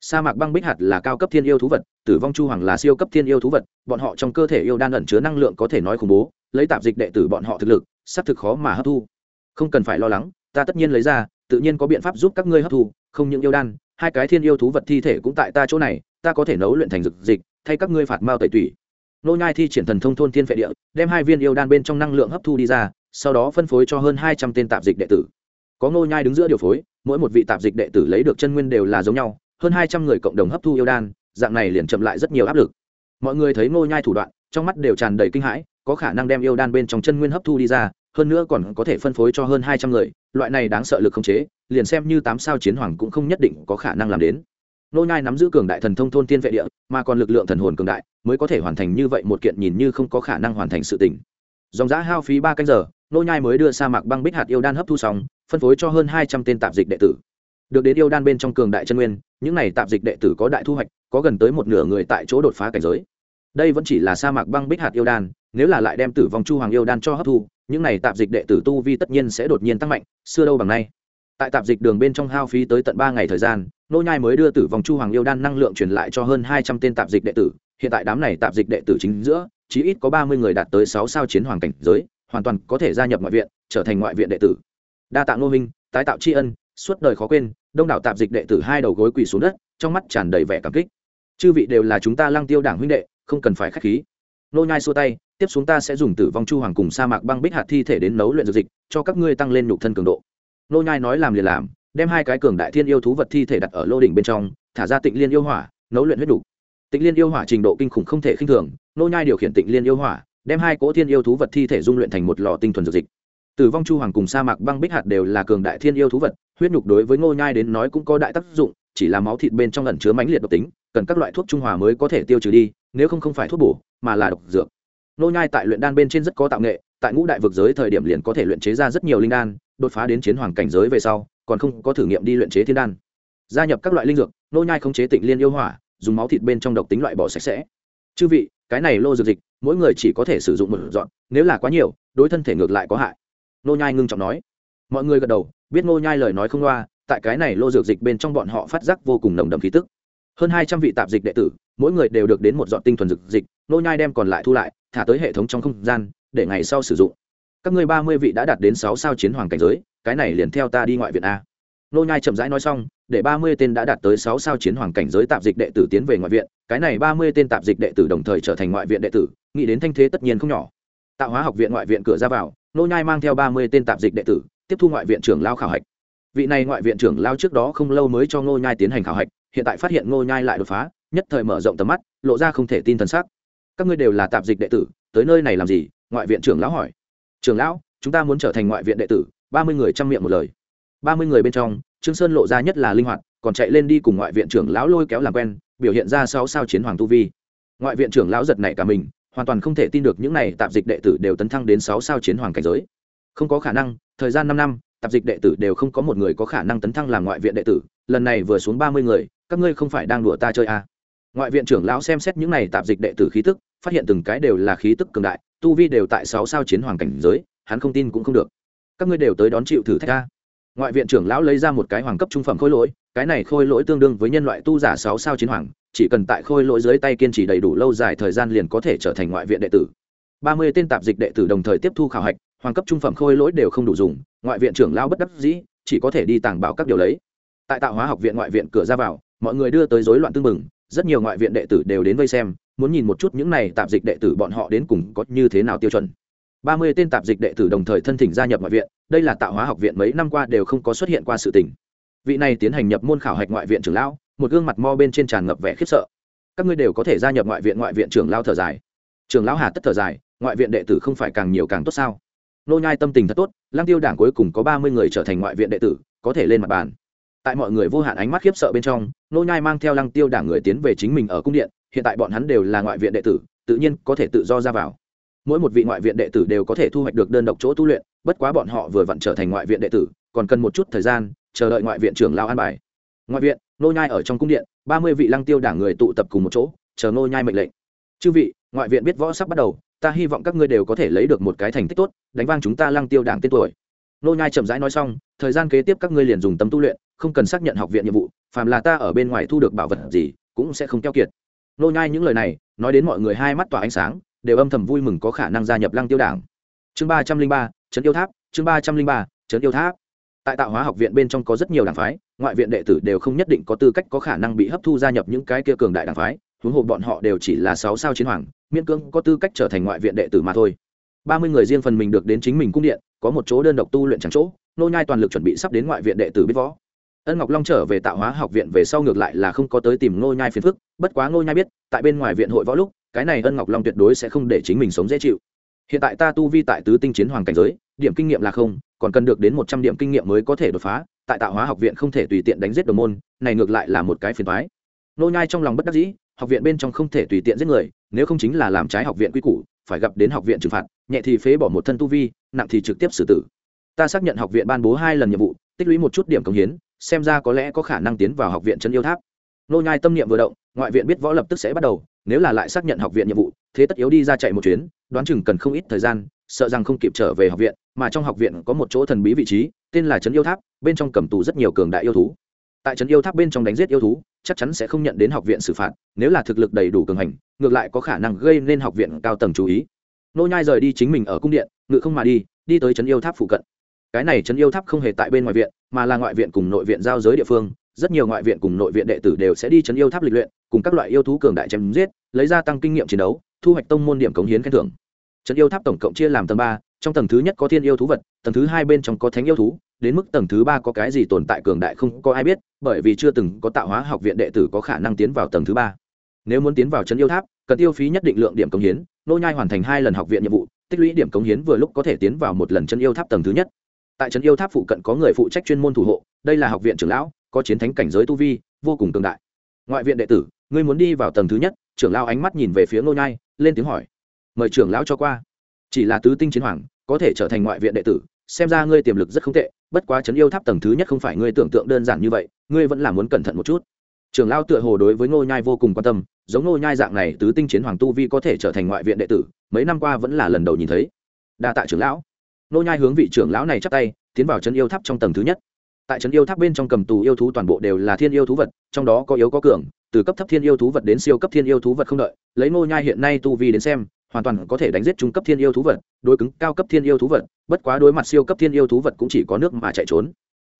sa mạc băng bích hạt là cao cấp thiên yêu thú vật, tử vong chu hoàng là siêu cấp thiên yêu thú vật, bọn họ trong cơ thể yêu đan ẩn chứa năng lượng có thể nói khủng bố, lấy tạp dịch đệ tử bọn họ thực lực sắp thực khó mà hấp thu. Không cần phải lo lắng, ta tất nhiên lấy ra, tự nhiên có biện pháp giúp các ngươi hấp thu, không những yêu đan, hai cái thiên yêu thú vật thi thể cũng tại ta chỗ này, ta có thể nấu luyện thành dược dịch, thay các ngươi phạt mao tẩy tủy. Nô nhai thi triển thần thông thôn thiên phệ địa, đem hai viên yêu đan bên trong năng lượng hấp thu đi ra, sau đó phân phối cho hơn hai trăm tên tạp dịch đệ tử. Có nô nhai đứng giữa điều phối, mỗi một vị tạp dịch đệ tử lấy được chân nguyên đều là giống nhau hơn hai trăm người cộng đồng hấp thu yêu đan, dạng này liền chậm lại rất nhiều áp lực. Mọi người thấy nô nhai thủ đoạn, trong mắt đều tràn đầy kinh hãi, có khả năng đem yêu đan bên trong chân nguyên hấp thu đi ra, hơn nữa còn có thể phân phối cho hơn hai trăm người, loại này đáng sợ lực không chế, liền xem như tám sao chiến hoàng cũng không nhất định có khả năng làm đến. Nô nhai nắm giữ cường đại thần thông thôn tiên vệ địa, mà còn lực lượng thần hồn cường đại, mới có thể hoàn thành như vậy một kiện nhìn như không có khả năng hoàn thành sự tình. Dòng giá hao phí ba canh giờ nô nhai mới đưa sa mạc băng bích hạt yêu đan hấp thu xong, phân phối cho hơn hai trăm tên tạp dịch đệ tử được đến yêu đan bên trong cường đại chân nguyên, những này tạp dịch đệ tử có đại thu hoạch, có gần tới một nửa người tại chỗ đột phá cảnh giới. Đây vẫn chỉ là sa mạc băng bích hạt yêu đan, nếu là lại đem tử vong chu hoàng yêu đan cho hấp thu, những này tạp dịch đệ tử tu vi tất nhiên sẽ đột nhiên tăng mạnh, xưa đâu bằng nay. Tại tạp dịch đường bên trong hao phí tới tận ba ngày thời gian, nô nhai mới đưa tử vong chu hoàng yêu đan năng lượng truyền lại cho hơn hai trăm tên tạp dịch đệ tử, hiện tại đám này tạp dịch đệ tử chính giữa, chí ít có ba mươi người đạt tới sáu sao chiến hoàng cảnh giới, hoàn toàn có thể gia nhập ngoại viện, trở thành ngoại viện đệ tử. Đa tạ ngô minh tái tạo tri ân, suốt đời khó quên đông đảo tạp dịch đệ tử hai đầu gối quỳ xuống đất, trong mắt tràn đầy vẻ cảm kích. Chư vị đều là chúng ta lăng tiêu đảng huynh đệ, không cần phải khách khí. Nô nhai xua tay, tiếp xuống ta sẽ dùng tử vong chu hoàng cùng sa mạc băng bích hạt thi thể đến nấu luyện dược dịch, cho các ngươi tăng lên nhục thân cường độ. Nô nhai nói làm liền làm, đem hai cái cường đại thiên yêu thú vật thi thể đặt ở lô đỉnh bên trong, thả ra tịnh liên yêu hỏa, nấu luyện huyết đủ. Tịnh liên yêu hỏa trình độ kinh khủng không thể khinh thường, nô nhai điều khiển tịnh liên yêu hỏa, đem hai cỗ thiên yêu thú vật thi thể dung luyện thành một lò tinh thuần dược dịch tử vong chu hoàng cùng sa mạc băng bích hạt đều là cường đại thiên yêu thú vật, huyết nhục đối với ngô nhai đến nói cũng có đại tác dụng, chỉ là máu thịt bên trong ẩn chứa mãnh liệt độc tính, cần các loại thuốc trung hòa mới có thể tiêu trừ đi, nếu không không phải thuốc bổ, mà là độc dược. Nô nhai tại luyện đan bên trên rất có tạo nghệ, tại ngũ đại vực giới thời điểm liền có thể luyện chế ra rất nhiều linh đan, đột phá đến chiến hoàng cảnh giới về sau, còn không có thử nghiệm đi luyện chế thiên đan. Gia nhập các loại linh dược nô nhai không chế tịnh liên yêu hỏa, dùng máu thịt bên trong độc tính loại bỏ sạch sẽ. Chư vị, cái này lô dược dịch, mỗi người chỉ có thể sử dụng một dọn, nếu là quá nhiều, đối thân thể ngược lại có hại nô nhai ngưng trọng nói. Mọi người gật đầu, biết nô nhai lời nói không loa, tại cái này lô dược dịch bên trong bọn họ phát giác vô cùng nồng đậm khí tức. Hơn hai trăm vị tạp dịch đệ tử, mỗi người đều được đến một dọn tinh thuần dược dịch, nô nhai đem còn lại thu lại, thả tới hệ thống trong không gian, để ngày sau sử dụng. Các ngươi ba mươi vị đã đạt đến sáu sao chiến hoàng cảnh giới, cái này liền theo ta đi ngoại viện a. Nô nhai chậm rãi nói xong, để ba mươi tên đã đạt tới sáu sao chiến hoàng cảnh giới tạp dịch đệ tử tiến về ngoại viện, cái này ba mươi tên tạp dịch đệ tử đồng thời trở thành ngoại viện đệ tử, nghĩ đến thanh thế tất nhiên không nhỏ. Tạo hóa học viện ngoại viện cửa ra vào nô nhai mang theo ba mươi tên tạp dịch đệ tử, tiếp thu ngoại viện trưởng lao khảo hạch. Vị này ngoại viện trưởng lao trước đó không lâu mới cho nô nhai tiến hành khảo hạch, hiện tại phát hiện nô nhai lại đột phá, nhất thời mở rộng tầm mắt, lộ ra không thể tin thần sắc. Các ngươi đều là tạp dịch đệ tử, tới nơi này làm gì? Ngoại viện trưởng lão hỏi. Trưởng lão, chúng ta muốn trở thành ngoại viện đệ tử, ba mươi người chăm miệng một lời. Ba mươi người bên trong, trương sơn lộ ra nhất là linh hoạt, còn chạy lên đi cùng ngoại viện trưởng lão lôi kéo làm quen, biểu hiện ra sáu sao chiến hoàng tu vi. Ngoại viện trưởng lão giật nảy cả mình hoàn toàn không thể tin được những này tạp dịch đệ tử đều tấn thăng đến sáu sao chiến hoàng cảnh giới không có khả năng, thời gian năm năm, tạp dịch đệ tử đều không có một người có khả năng tấn thăng làm ngoại viện đệ tử, lần này vừa xuống ba mươi người, các ngươi không phải đang đùa ta chơi à. ngoại viện trưởng lão xem xét những này tạp dịch đệ tử khí tức, phát hiện từng cái đều là khí tức cường đại, tu vi đều tại sáu sao chiến hoàng cảnh giới, hắn không tin cũng không được các ngươi đều tới đón chịu thử thách a ngoại viện trưởng lão lấy ra một cái hoàng cấp trung phẩm khôi lỗi, cái này khôi lỗi tương đương với nhân loại tu giả sáu sao chiến hoàng, chỉ cần tại khôi lỗi dưới tay kiên trì đầy đủ lâu dài thời gian liền có thể trở thành ngoại viện đệ tử. Ba mươi tên tạp dịch đệ tử đồng thời tiếp thu khảo hạch, hoàng cấp trung phẩm khôi lỗi đều không đủ dùng, ngoại viện trưởng lão bất đắc dĩ, chỉ có thể đi tàng bảo các điều lấy. Tại tạo hóa học viện ngoại viện cửa ra vào, mọi người đưa tới rối loạn tương mừng rất nhiều ngoại viện đệ tử đều đến vây xem, muốn nhìn một chút những này tạp dịch đệ tử bọn họ đến cùng có như thế nào tiêu chuẩn ba mươi tên tạp dịch đệ tử đồng thời thân thỉnh gia nhập ngoại viện, đây là tạo hóa học viện mấy năm qua đều không có xuất hiện qua sự tình. Vị này tiến hành nhập môn khảo hạch ngoại viện trưởng lão, một gương mặt mo bên trên tràn ngập vẻ khiếp sợ. Các ngươi đều có thể gia nhập ngoại viện ngoại viện trưởng lao thở dài. Trưởng lão hà tất thở dài, ngoại viện đệ tử không phải càng nhiều càng tốt sao? Nô nhai tâm tình thật tốt lang tiêu đảng cuối cùng có ba mươi người trở thành ngoại viện đệ tử, có thể lên mặt bàn. Tại mọi người vô hạn ánh mắt khiếp sợ bên trong, nô nhai mang theo lăng tiêu đảng người tiến về chính mình ở cung điện, hiện tại bọn hắn đều là ngoại viện đệ tử, tự nhiên có thể tự do ra vào mỗi một vị ngoại viện đệ tử đều có thể thu hoạch được đơn độc chỗ tu luyện, bất quá bọn họ vừa vặn trở thành ngoại viện đệ tử, còn cần một chút thời gian, chờ đợi ngoại viện trưởng lao an bài. Ngoại viện nô nhai ở trong cung điện, ba mươi vị lăng tiêu đảng người tụ tập cùng một chỗ, chờ nô nhai mệnh lệnh. Chư vị, ngoại viện biết võ sắp bắt đầu, ta hy vọng các ngươi đều có thể lấy được một cái thành tích tốt, đánh vang chúng ta lăng tiêu đảng tên tuổi. Nô nhai chậm rãi nói xong, thời gian kế tiếp các ngươi liền dùng tâm tu luyện, không cần xác nhận học viện nhiệm vụ, phàm là ta ở bên ngoài thu được bảo vật gì, cũng sẽ không keo kiệt. Nô nhai những lời này, nói đến mọi người hai mắt tỏa ánh sáng đều âm thầm vui mừng có khả năng gia nhập lăng tiêu đảng. Chương ba trăm linh ba, trấn yêu tháp, chương ba trăm linh ba, trấn yêu tháp. Tại tạo hóa học viện bên trong có rất nhiều đảng phái, ngoại viện đệ tử đều không nhất định có tư cách có khả năng bị hấp thu gia nhập những cái kia cường đại đảng phái, huống hồ bọn họ đều chỉ là sáu sao chiến hoàng, miễn cưỡng có tư cách trở thành ngoại viện đệ tử mà thôi. Ba mươi người riêng phần mình được đến chính mình cung điện, có một chỗ đơn độc tu luyện chẳng chỗ, nô nhai toàn lực chuẩn bị sắp đến ngoại viện đệ tử biết võ. Ân ngọc long trở về tạo hóa học viện về sau ngược lại là không có tới tìm nô nhai phiền phức, bất quá nô nhai biết, tại bên ngoài viện hội võ lúc cái này ân ngọc long tuyệt đối sẽ không để chính mình sống dễ chịu. Hiện tại ta tu vi tại tứ tinh chiến hoàng cảnh giới, điểm kinh nghiệm là không, còn cần được đến một trăm điểm kinh nghiệm mới có thể đột phá, tại tạo hóa học viện không thể tùy tiện đánh giết đồng môn, này ngược lại là một cái phiền thoái nô nhai trong lòng bất đắc dĩ, học viện bên trong không thể tùy tiện giết người, nếu không chính là làm trái học viện quy củ, phải gặp đến học viện trừng phạt, nhẹ thì phế bỏ một thân tu vi, nặng thì trực tiếp xử tử. Ta xác nhận học viện ban bố hai lần nhiệm vụ, tích lũy một chút điểm công hiến, xem ra có lẽ có khả năng tiến vào học viện chân yêu tháp. Nô nhai tâm niệm vừa động, ngoại viện biết võ lập tức sẽ bắt đầu nếu là lại xác nhận học viện nhiệm vụ, thế tất yếu đi ra chạy một chuyến, đoán chừng cần không ít thời gian, sợ rằng không kịp trở về học viện, mà trong học viện có một chỗ thần bí vị trí, tên là trấn yêu tháp, bên trong cầm tù rất nhiều cường đại yêu thú. Tại trấn yêu tháp bên trong đánh giết yêu thú, chắc chắn sẽ không nhận đến học viện xử phạt, nếu là thực lực đầy đủ cường hành, ngược lại có khả năng gây nên học viện cao tầng chú ý. Nô nhai rời đi chính mình ở cung điện, ngự không mà đi đi tới trấn yêu tháp phụ cận. Cái này trấn yêu tháp không hề tại bên ngoài viện, mà là ngoại viện cùng nội viện giao giới địa phương, rất nhiều ngoại viện cùng nội viện đệ tử đều sẽ đi trấn yêu tháp lịch luyện cùng các loại yêu thú cường đại chém giết, lấy ra tăng kinh nghiệm chiến đấu, thu hoạch tông môn điểm cống hiến khen thưởng. Trấn yêu tháp tổng cộng chia làm tầng ba, trong tầng thứ nhất có thiên yêu thú vật, tầng thứ hai bên trong có thánh yêu thú, đến mức tầng thứ ba có cái gì tồn tại cường đại không có ai biết, bởi vì chưa từng có tạo hóa học viện đệ tử có khả năng tiến vào tầng thứ ba. Nếu muốn tiến vào trấn yêu tháp, cần tiêu phí nhất định lượng điểm cống hiến, nô nhai hoàn thành hai lần học viện nhiệm vụ, tích lũy điểm cống hiến vừa lúc có thể tiến vào một lần chân yêu tháp tầng thứ nhất. Tại trấn yêu tháp phụ cận có người phụ trách chuyên môn thủ hộ, đây là học viện trưởng lão, có chiến thánh cảnh giới tu vi, vô cùng cường đại. Ngoại viện đệ tử ngươi muốn đi vào tầng thứ nhất, trưởng lão ánh mắt nhìn về phía Ngô nhai, lên tiếng hỏi. Mời trưởng lão cho qua. Chỉ là tứ tinh chiến hoàng, có thể trở thành ngoại viện đệ tử, xem ra ngươi tiềm lực rất không tệ, bất quá chấn yêu tháp tầng thứ nhất không phải ngươi tưởng tượng đơn giản như vậy, ngươi vẫn là muốn cẩn thận một chút. Trưởng lão tựa hồ đối với ngô nhai vô cùng quan tâm, giống ngô nhai dạng này tứ tinh chiến hoàng tu vi có thể trở thành ngoại viện đệ tử, mấy năm qua vẫn là lần đầu nhìn thấy. Đa tạ trưởng lão. Ngô nhai hướng vị trưởng lão này chắp tay, tiến vào chấn yêu tháp trong tầng thứ nhất. Tại trấn yêu tháp bên trong cầm tù yêu thú toàn bộ đều là thiên yêu thú vật, trong đó có yếu có cường từ cấp thấp thiên yêu thú vật đến siêu cấp thiên yêu thú vật không đợi, lấy ngô nhai hiện nay tu vi đến xem, hoàn toàn có thể đánh giết trung cấp thiên yêu thú vật, đối cứng cao cấp thiên yêu thú vật, bất quá đối mặt siêu cấp thiên yêu thú vật cũng chỉ có nước mà chạy trốn.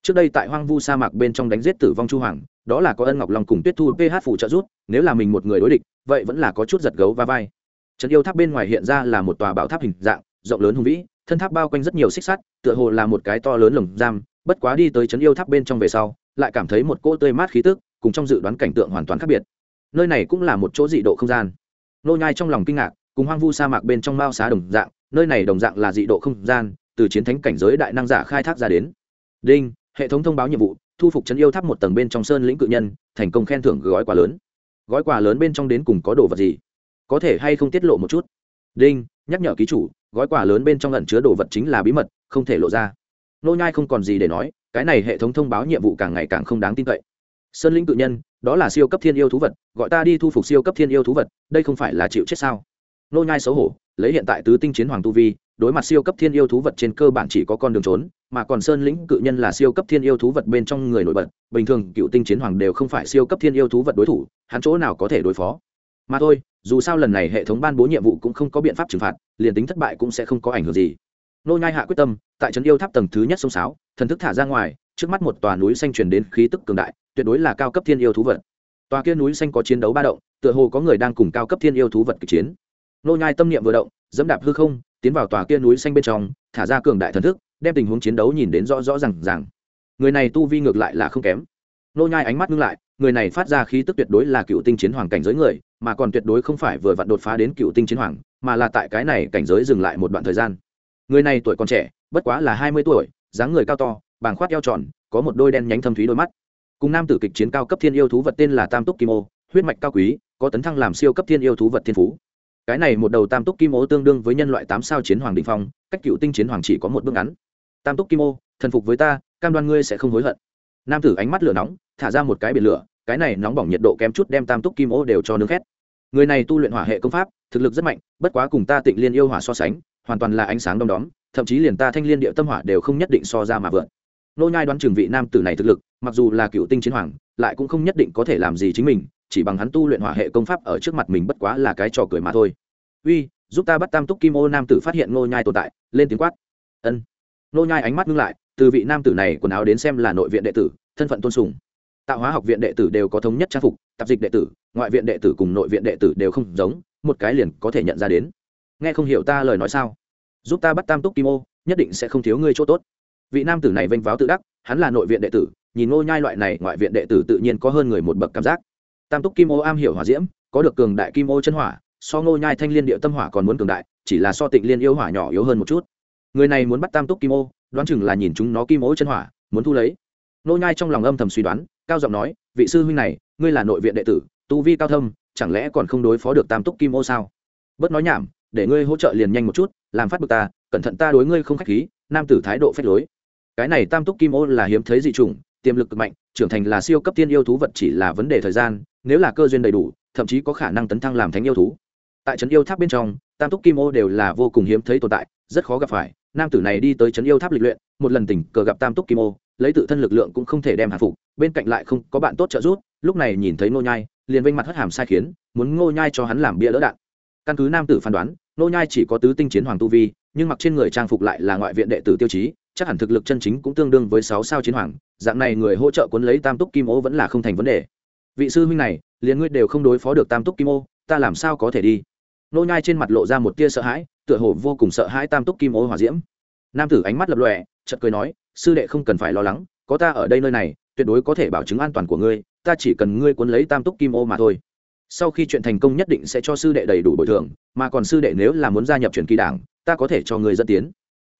Trước đây tại hoang vu sa mạc bên trong đánh giết tử vong chu hoàng, đó là có ân ngọc long cùng tuyết thu ph phụ trợ rút nếu là mình một người đối địch, vậy vẫn là có chút giật gấu va vai. Trấn yêu tháp bên ngoài hiện ra là một tòa bảo tháp hình dạng, rộng lớn hùng vĩ, thân tháp bao quanh rất nhiều xích sắt, tựa hồ là một cái to lớn lồng giam, bất quá đi tới trấn yêu tháp bên trong về sau, lại cảm thấy một cỗ tươi mát khí tức cùng trong dự đoán cảnh tượng hoàn toàn khác biệt. Nơi này cũng là một chỗ dị độ không gian. Nô nhai trong lòng kinh ngạc, cùng hoang vu sa mạc bên trong mao xá đồng dạng, nơi này đồng dạng là dị độ không gian, từ chiến thánh cảnh giới đại năng giả khai thác ra đến. Đinh, hệ thống thông báo nhiệm vụ, thu phục trấn yêu tháp một tầng bên trong sơn lĩnh cự nhân, thành công khen thưởng gói quà lớn. Gói quà lớn bên trong đến cùng có đồ vật gì? Có thể hay không tiết lộ một chút? Đinh, nhắc nhở ký chủ, gói quà lớn bên trong ẩn chứa đồ vật chính là bí mật, không thể lộ ra. Nô nhai không còn gì để nói, cái này hệ thống thông báo nhiệm vụ càng ngày càng không đáng tin cậy sơn lĩnh cự nhân, đó là siêu cấp thiên yêu thú vật, gọi ta đi thu phục siêu cấp thiên yêu thú vật, đây không phải là chịu chết sao? Nô nhai xấu hổ, lấy hiện tại tứ tinh chiến hoàng tu vi, đối mặt siêu cấp thiên yêu thú vật trên cơ bản chỉ có con đường trốn, mà còn sơn lĩnh cự nhân là siêu cấp thiên yêu thú vật bên trong người nổi bật, bình thường cựu tinh chiến hoàng đều không phải siêu cấp thiên yêu thú vật đối thủ, hắn chỗ nào có thể đối phó? Mà thôi, dù sao lần này hệ thống ban bố nhiệm vụ cũng không có biện pháp trừng phạt, liền tính thất bại cũng sẽ không có ảnh hưởng gì. Nô nhai hạ quyết tâm, tại trấn yêu tháp tầng thứ nhất sông sáo, thần thức thả ra ngoài, trước mắt một tòa núi xanh truyền đến khí tức cường đại tuyệt đối là cao cấp thiên yêu thú vật. Tòa kia núi xanh có chiến đấu ba động, tựa hồ có người đang cùng cao cấp thiên yêu thú vật kịch chiến. Nô nhai tâm niệm vừa động, dẫm đạp hư không, tiến vào tòa kia núi xanh bên trong, thả ra cường đại thần thức, đem tình huống chiến đấu nhìn đến rõ rõ ràng ràng. Người này tu vi ngược lại là không kém. Nô nhai ánh mắt ngưng lại, người này phát ra khí tức tuyệt đối là cựu tinh chiến hoàng cảnh giới người, mà còn tuyệt đối không phải vừa vặn đột phá đến cựu tinh chiến hoàng, mà là tại cái này cảnh giới dừng lại một đoạn thời gian. Người này tuổi còn trẻ, bất quá là hai mươi tuổi, dáng người cao to, bàng khoát eo tròn, có một đôi đen nhánh thâm thúy đôi mắt cùng nam tử kịch chiến cao cấp thiên yêu thú vật tên là tam túc kim ô, huyết mạch cao quý, có tấn thăng làm siêu cấp thiên yêu thú vật thiên phú. Cái này một đầu tam túc kim ô tương đương với nhân loại tám sao chiến hoàng đình phong, cách cựu tinh chiến hoàng chỉ có một bước ngắn. Tam túc kim ô, thần phục với ta, cam đoan ngươi sẽ không hối hận. Nam tử ánh mắt lửa nóng, thả ra một cái biển lửa, cái này nóng bỏng nhiệt độ kém chút đem tam túc kim ô đều cho nướng khét. Người này tu luyện hỏa hệ công pháp, thực lực rất mạnh, bất quá cùng ta tịnh liên yêu hỏa so sánh, hoàn toàn là ánh sáng đom đóm, thậm chí liền ta thanh liên địa tâm hỏa đều không nhất định so ra mà vượt nô nhai đoán trường vị nam tử này thực lực mặc dù là cựu tinh chiến hoàng, lại cũng không nhất định có thể làm gì chính mình, chỉ bằng hắn tu luyện hỏa hệ công pháp ở trước mặt mình bất quá là cái trò cười mà thôi. Uy, giúp ta bắt tam túc kim ô nam tử phát hiện Ngô nhai tồn tại, lên tiếng quát. Ân. Ngô nhai ánh mắt ngưng lại, từ vị nam tử này quần áo đến xem là nội viện đệ tử, thân phận tôn sùng. Tạo hóa học viện đệ tử đều có thống nhất trang phục, tạp dịch đệ tử, ngoại viện đệ tử cùng nội viện đệ tử đều không giống, một cái liền có thể nhận ra đến. Nghe không hiểu ta lời nói sao? Giúp ta bắt tam túc kim ô, nhất định sẽ không thiếu ngươi chỗ tốt. Vị nam tử này vênh váo tự đắc, hắn là nội viện đệ tử nhìn ngô nhai loại này ngoại viện đệ tử tự nhiên có hơn người một bậc cảm giác. Tam túc kim ô am hiểu hỏa diễm, có được cường đại kim ô chân hỏa, so ngô nhai thanh liên địa tâm hỏa còn muốn cường đại, chỉ là so tịnh liên yêu hỏa nhỏ yếu hơn một chút. Người này muốn bắt tam túc kim ô, đoán chừng là nhìn chúng nó kim ô chân hỏa, muốn thu lấy. Ngô nhai trong lòng âm thầm suy đoán, cao giọng nói, vị sư huynh này, ngươi là nội viện đệ tử, tu vi cao thâm, chẳng lẽ còn không đối phó được tam túc kim ô sao? Bớt nói nhảm, để ngươi hỗ trợ liền nhanh một chút, làm phát bực ta, cẩn thận ta đối ngươi không khách khí, nam tử thái độ phách lối. Cái này tam túc kim ô là hiếm thấy dị trùng tiềm lực cực mạnh, trưởng thành là siêu cấp tiên yêu thú vật chỉ là vấn đề thời gian, nếu là cơ duyên đầy đủ, thậm chí có khả năng tấn thăng làm thánh yêu thú. Tại trấn yêu tháp bên trong, tam túc kim ô đều là vô cùng hiếm thấy tồn tại, rất khó gặp phải. Nam tử này đi tới trấn yêu tháp lịch luyện, một lần tình cờ gặp tam túc kim ô, lấy tự thân lực lượng cũng không thể đem hạ phục, bên cạnh lại không có bạn tốt trợ giúp, lúc này nhìn thấy nô nhai, liền vênh mặt hất hàm sai khiến, muốn ngô nhai cho hắn làm bia đỡ đạn. Căn cứ nam tử phán đoán nô nhai chỉ có tứ tinh chiến hoàng tu vi, nhưng mặc trên người trang phục lại là ngoại viện đệ tử tiêu chí chắc hẳn thực lực chân chính cũng tương đương với sáu sao chiến hoàng, dạng này người hỗ trợ cuốn lấy tam túc kim ô vẫn là không thành vấn đề. Vị sư huynh này, liền ngươi đều không đối phó được tam túc kim ô, ta làm sao có thể đi? Nô nhai trên mặt lộ ra một tia sợ hãi, tựa hồ vô cùng sợ hãi tam túc kim ô hỏa diễm. Nam tử ánh mắt lập lòe, chợt cười nói, sư đệ không cần phải lo lắng, có ta ở đây nơi này, tuyệt đối có thể bảo chứng an toàn của ngươi, ta chỉ cần ngươi cuốn lấy tam túc kim ô mà thôi. Sau khi chuyện thành công nhất định sẽ cho sư đệ đầy đủ bồi thường, mà còn sư đệ nếu là muốn gia nhập truyền kỳ đảng, ta có thể cho ngươi dẫn tiến.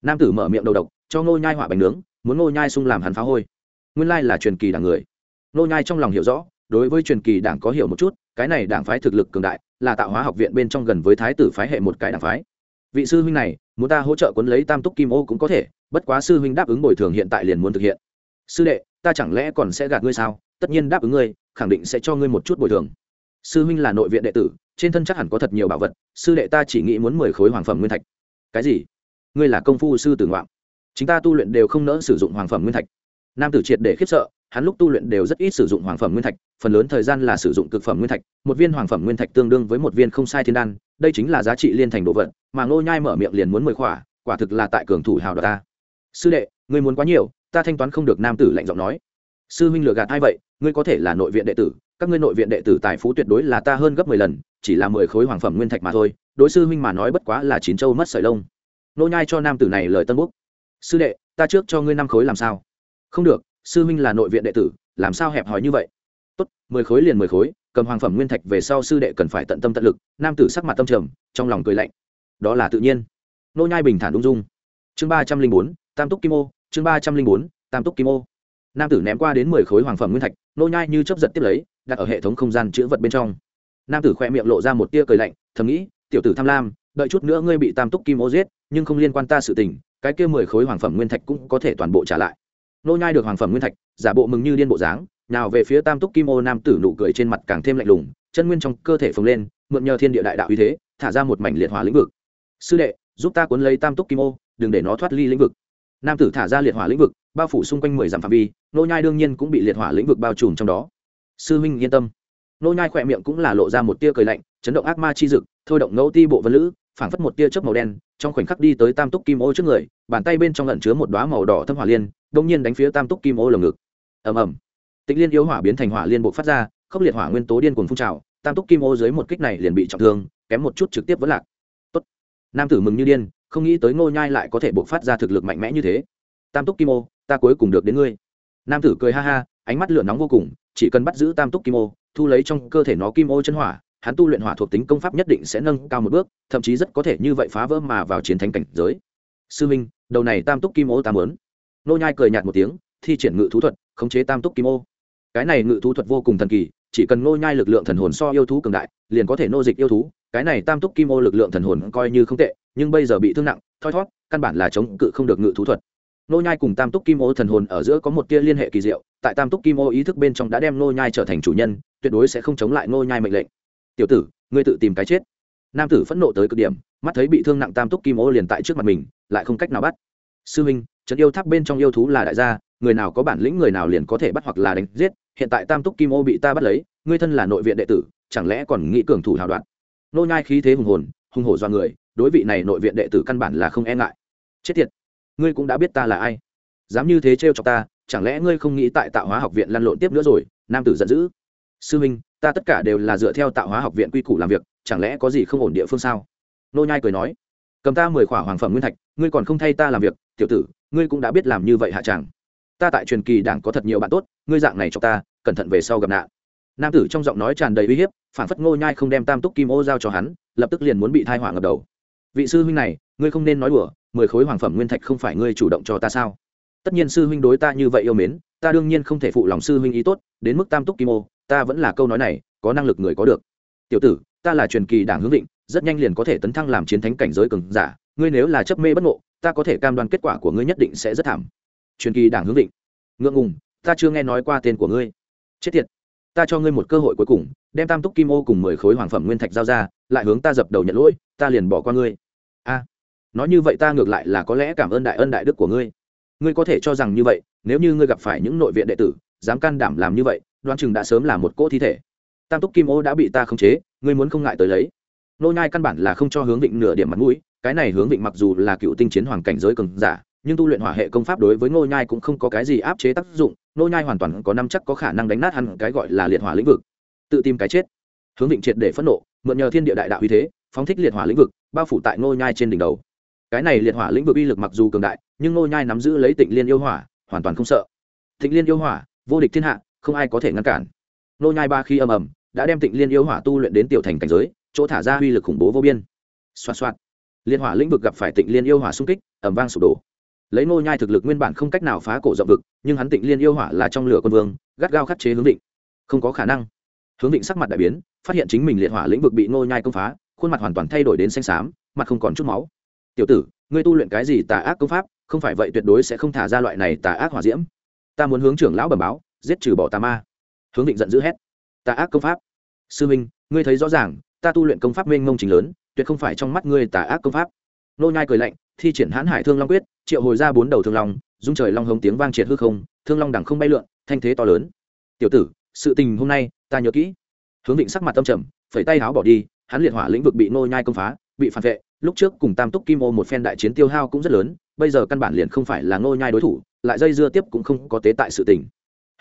Nam tử mở miệng đầu độc cho ngô nhai hỏa bánh nướng, muốn ngô nhai sung làm hắn phá hôi. Nguyên lai là truyền kỳ đảng người. Ngô nhai trong lòng hiểu rõ, đối với truyền kỳ đảng có hiểu một chút, cái này đảng phái thực lực cường đại, là tạo hóa học viện bên trong gần với thái tử phái hệ một cái đảng phái. Vị sư huynh này, muốn ta hỗ trợ cuốn lấy tam túc kim ô cũng có thể, bất quá sư huynh đáp ứng bồi thường hiện tại liền muốn thực hiện. Sư đệ, ta chẳng lẽ còn sẽ gạt ngươi sao? Tất nhiên đáp ứng ngươi, khẳng định sẽ cho ngươi một chút bồi thường. Sư huynh là nội viện đệ tử, trên thân chắc hẳn có thật nhiều bảo vật, sư đệ ta chỉ nghĩ muốn mười khối hoàng phẩm nguyên thạch. Cái gì? Ngươi là công phu sư tử ngoạm chúng ta tu luyện đều không nỡ sử dụng hoàng phẩm nguyên thạch. Nam tử triệt để khiếp sợ, hắn lúc tu luyện đều rất ít sử dụng hoàng phẩm nguyên thạch, phần lớn thời gian là sử dụng cực phẩm nguyên thạch, một viên hoàng phẩm nguyên thạch tương đương với một viên không sai thiên đan, đây chính là giá trị liên thành đồ vật, mà ngô nhai mở miệng liền muốn mười khỏa, quả thực là tại cường thủ hào đoạt ta. Sư đệ, ngươi muốn quá nhiều, ta thanh toán không được, nam tử lạnh giọng nói. Sư huynh lừa gạt ai vậy? Ngươi có thể là nội viện đệ tử, các ngươi nội viện đệ tử tài phú tuyệt đối là ta hơn gấp mười lần, chỉ là mười khối hoàng phẩm nguyên thạch mà thôi, đối sư huynh mà nói bất quá là chín châu mất sợi lông. Nô nhai cho nam tử này lời tân bút sư đệ, ta trước cho ngươi năm khối làm sao? Không được, sư huynh là nội viện đệ tử, làm sao hẹp hòi như vậy? Tốt, mười khối liền mười khối, cầm hoàng phẩm nguyên thạch về sau sư đệ cần phải tận tâm tận lực. Nam tử sắc mặt tâm trầm, trong lòng cười lạnh. Đó là tự nhiên. Nô nhai bình thản ung dung. Chương ba trăm linh bốn, tam túc kim ô, chương ba trăm linh bốn, tam túc kim ô. Nam tử ném qua đến mười khối hoàng phẩm nguyên thạch, nô nhai như chấp giật tiếp lấy, đặt ở hệ thống không gian chữ vật bên trong. Nam tử khoe miệng lộ ra một tia cười lạnh, thầm nghĩ, tiểu tử tham lam, đợi chút nữa ngươi bị tam túc kim ô giết, nhưng không liên quan ta sự tình cái kia mười khối hoàng phẩm nguyên thạch cũng có thể toàn bộ trả lại. Nô nhai được hoàng phẩm nguyên thạch, giả bộ mừng như điên bộ dáng nào về phía tam túc kim ô nam tử nụ cười trên mặt càng thêm lạnh lùng, chân nguyên trong cơ thể phồng lên, mượn nhờ thiên địa đại đạo uy thế, thả ra một mảnh liệt hỏa lĩnh vực. Sư đệ, giúp ta cuốn lấy tam túc kim ô, đừng để nó thoát ly lĩnh vực. Nam tử thả ra liệt hỏa lĩnh vực, bao phủ xung quanh mười dặm phạm vi, nô nhai đương nhiên cũng bị liệt hỏa lĩnh vực bao trùm trong đó. Sư minh yên tâm. Nô nhai khoẹt miệng cũng là lộ ra một tia cười lạnh, chấn động ác ma chi dực, thôi động ngẫu ti bộ vân lữ phảng phất một tia chớp màu đen, trong khoảnh khắc đi tới tam túc kim ô trước người, bàn tay bên trong lẩn chứa một đóa màu đỏ thâm hỏa liên đông nhiên đánh phía tam túc kim ô lồng ngực. Ầm ầm. Tịnh liên yếu hỏa biến thành hỏa liên bộc phát ra, khốc liệt hỏa nguyên tố điên cuồng phun trào, tam túc kim ô dưới một kích này liền bị trọng thương, kém một chút trực tiếp vỡ lạc. Tốt. nam tử mừng như điên, không nghĩ tới ngô nhai lại có thể bộc phát ra thực lực mạnh mẽ như thế. Tam túc kim ô, ta cuối cùng được đến ngươi. Nam tử cười ha ha, ánh mắt lửa nóng vô cùng, chỉ cần bắt giữ tam túc kim ô, thu lấy trong cơ thể nó kim ô chân hỏa, hắn tu luyện hỏa thuộc tính công pháp nhất định sẽ nâng cao một bước thậm chí rất có thể như vậy phá vỡ mà vào chiến thánh cảnh giới. Sư minh, đầu này tam túc kim ô ta mớn nô nhai cười nhạt một tiếng, thi triển ngự thú thuật, khống chế tam túc kim ô. Cái này ngự thú thuật vô cùng thần kỳ, chỉ cần nô nhai lực lượng thần hồn so yêu thú cường đại, liền có thể nô dịch yêu thú. Cái này tam túc kim ô lực lượng thần hồn coi như không tệ, nhưng bây giờ bị thương nặng, thoi thoát căn bản là chống cự không được ngự thú thuật. Nô nhai cùng tam túc kim ô thần hồn ở giữa có một tia liên hệ kỳ diệu, tại tam túc kim ô ý thức bên trong đã đem nô nhai trở thành chủ nhân, tuyệt đối sẽ không chống lại nô nhai mệnh lệnh. Tiểu tử, ngươi tự tìm cái chết nam tử phẫn nộ tới cực điểm, mắt thấy bị thương nặng tam túc kim ô liền tại trước mặt mình, lại không cách nào bắt. Sư minh trận yêu tháp bên trong yêu thú là đại gia, người nào có bản lĩnh người nào liền có thể bắt hoặc là đánh giết. Hiện tại tam túc kim ô bị ta bắt lấy, ngươi thân là nội viện đệ tử, chẳng lẽ còn nghĩ cường thủ hào đoạn nô nhai khí thế hùng hồn, hùng hổ do người, đối vị này nội viện đệ tử căn bản là không e ngại. Chết tiệt, ngươi cũng đã biết ta là ai. Dám như thế trêu cho ta, chẳng lẽ ngươi không nghĩ tại tạo hóa học viện lăn lộn tiếp nữa rồi? Nam tử giận dữ sư minh ta tất cả đều là dựa theo tạo hóa học viện quy củ làm việc, chẳng lẽ có gì không ổn địa phương sao? Nô nhai cười nói, cầm ta mười khỏa hoàng phẩm nguyên thạch, ngươi còn không thay ta làm việc, tiểu tử, ngươi cũng đã biết làm như vậy hạ chẳng. Ta tại truyền kỳ đảng có thật nhiều bạn tốt, ngươi dạng này cho ta, cẩn thận về sau gặp nạn. Nam tử trong giọng nói tràn đầy uy hiếp, phản phất ngô nhai không đem tam túc kim ô giao cho hắn, lập tức liền muốn bị thai hỏa ngập đầu. Vị sư huynh này, ngươi không nên nói đùa, mười khối hoàng phẩm nguyên thạch không phải ngươi chủ động cho ta sao? Tất nhiên sư huynh đối ta như vậy yêu mến, ta đương nhiên không thể phụ lòng sư huynh ý tốt, đến mức tam túc kim ô ta vẫn là câu nói này, có năng lực người có được. Tiểu tử, ta là truyền kỳ đảng hướng định rất nhanh liền có thể tấn thăng làm chiến thánh cảnh giới cường giả. Ngươi nếu là chấp mê bất ngộ, ta có thể cam đoan kết quả của ngươi nhất định sẽ rất thảm. Truyền kỳ đảng hướng định ngượng ngùng, ta chưa nghe nói qua tên của ngươi. Chết tiệt. Ta cho ngươi một cơ hội cuối cùng, đem tam túc kim ô cùng mười khối hoàng phẩm nguyên thạch giao ra, lại hướng ta dập đầu nhận lỗi, ta liền bỏ qua ngươi. A. Nói như vậy ta ngược lại là có lẽ cảm ơn đại ân đại đức của ngươi. Ngươi có thể cho rằng như vậy, nếu như ngươi gặp phải những nội viện đệ tử dám can đảm làm như vậy đoan chừng đã sớm là một cỗ thi thể. Tam túc kim ô đã bị ta khống chế, ngươi muốn không ngại tới lấy. Nô nhai căn bản là không cho hướng vịnh nửa điểm mặt mũi, cái này hướng vịnh mặc dù là cựu tinh chiến hoàng cảnh giới cường giả, nhưng tu luyện hỏa hệ công pháp đối với Nô nhai cũng không có cái gì áp chế tác dụng Nô nhai hoàn toàn có năm chắc có khả năng đánh nát hắn cái gọi là liệt hỏa lĩnh vực. Tự tìm cái chết. Hướng vịnh triệt để phẫn nộ, mượn nhờ thiên địa đại đạo uy thế, phóng thích liệt hỏa lĩnh vực, bao phủ tại Nô nhai trên đỉnh đầu. Cái này liệt hỏa lĩnh vực uy lực mặc dù cường đại, nhưng Nô nhai nắm giữ lấy tịnh liên yêu hỏa, hoàn toàn không sợ. Tịnh liên yêu hỏa vô địch thiên hạ, không ai có thể ngăn cản. Ngô nhai ba khi ầm ầm, đã đem tịnh liên yêu hỏa tu luyện đến tiểu thành cảnh giới, chỗ thả ra uy lực khủng bố vô biên. Xoạt xoạt. Liên hỏa lĩnh vực gặp phải tịnh liên yêu hỏa xung kích, ầm vang sụp đổ. Lấy nô nhai thực lực nguyên bản không cách nào phá cổ rộng vực, nhưng hắn tịnh liên yêu hỏa là trong lửa quân vương, gắt gao khắc chế hướng định không có khả năng. Hướng định sắc mặt đại biến, phát hiện chính mình liệt hỏa lĩnh vực bị nô nhai công phá, khuôn mặt hoàn toàn thay đổi đến xanh xám, mặt không còn chút máu. Tiểu tử, ngươi tu luyện cái gì tà ác công pháp? Không phải vậy tuyệt đối sẽ không thả ra loại này tà ác hỏa diễm ta muốn hướng trưởng lão bẩm báo, giết trừ bỏ tà ma. Hướng định giận dữ hét. Tà ác công pháp. Sư minh, ngươi thấy rõ ràng, ta tu luyện công pháp mênh mông chính lớn, tuyệt không phải trong mắt ngươi tà ác công pháp. Nô nhai cười lạnh, thi triển hãn hải thương long quyết, triệu hồi ra bốn đầu thương long, dung trời long hống tiếng vang triệt hư không, thương long đẳng không bay lượn, thanh thế to lớn. Tiểu tử, sự tình hôm nay, ta nhớ kỹ. Hướng định sắc mặt tâm trầm, phẩy tay háo bỏ đi, hắn liệt hỏa lĩnh vực bị nô nhai công phá, bị phản vệ. Lúc trước cùng tam túc kim ô một phen đại chiến tiêu hao cũng rất lớn, bây giờ căn bản liền không phải là nô nhai đối thủ lại dây dưa tiếp cũng không có tế tại sự tình.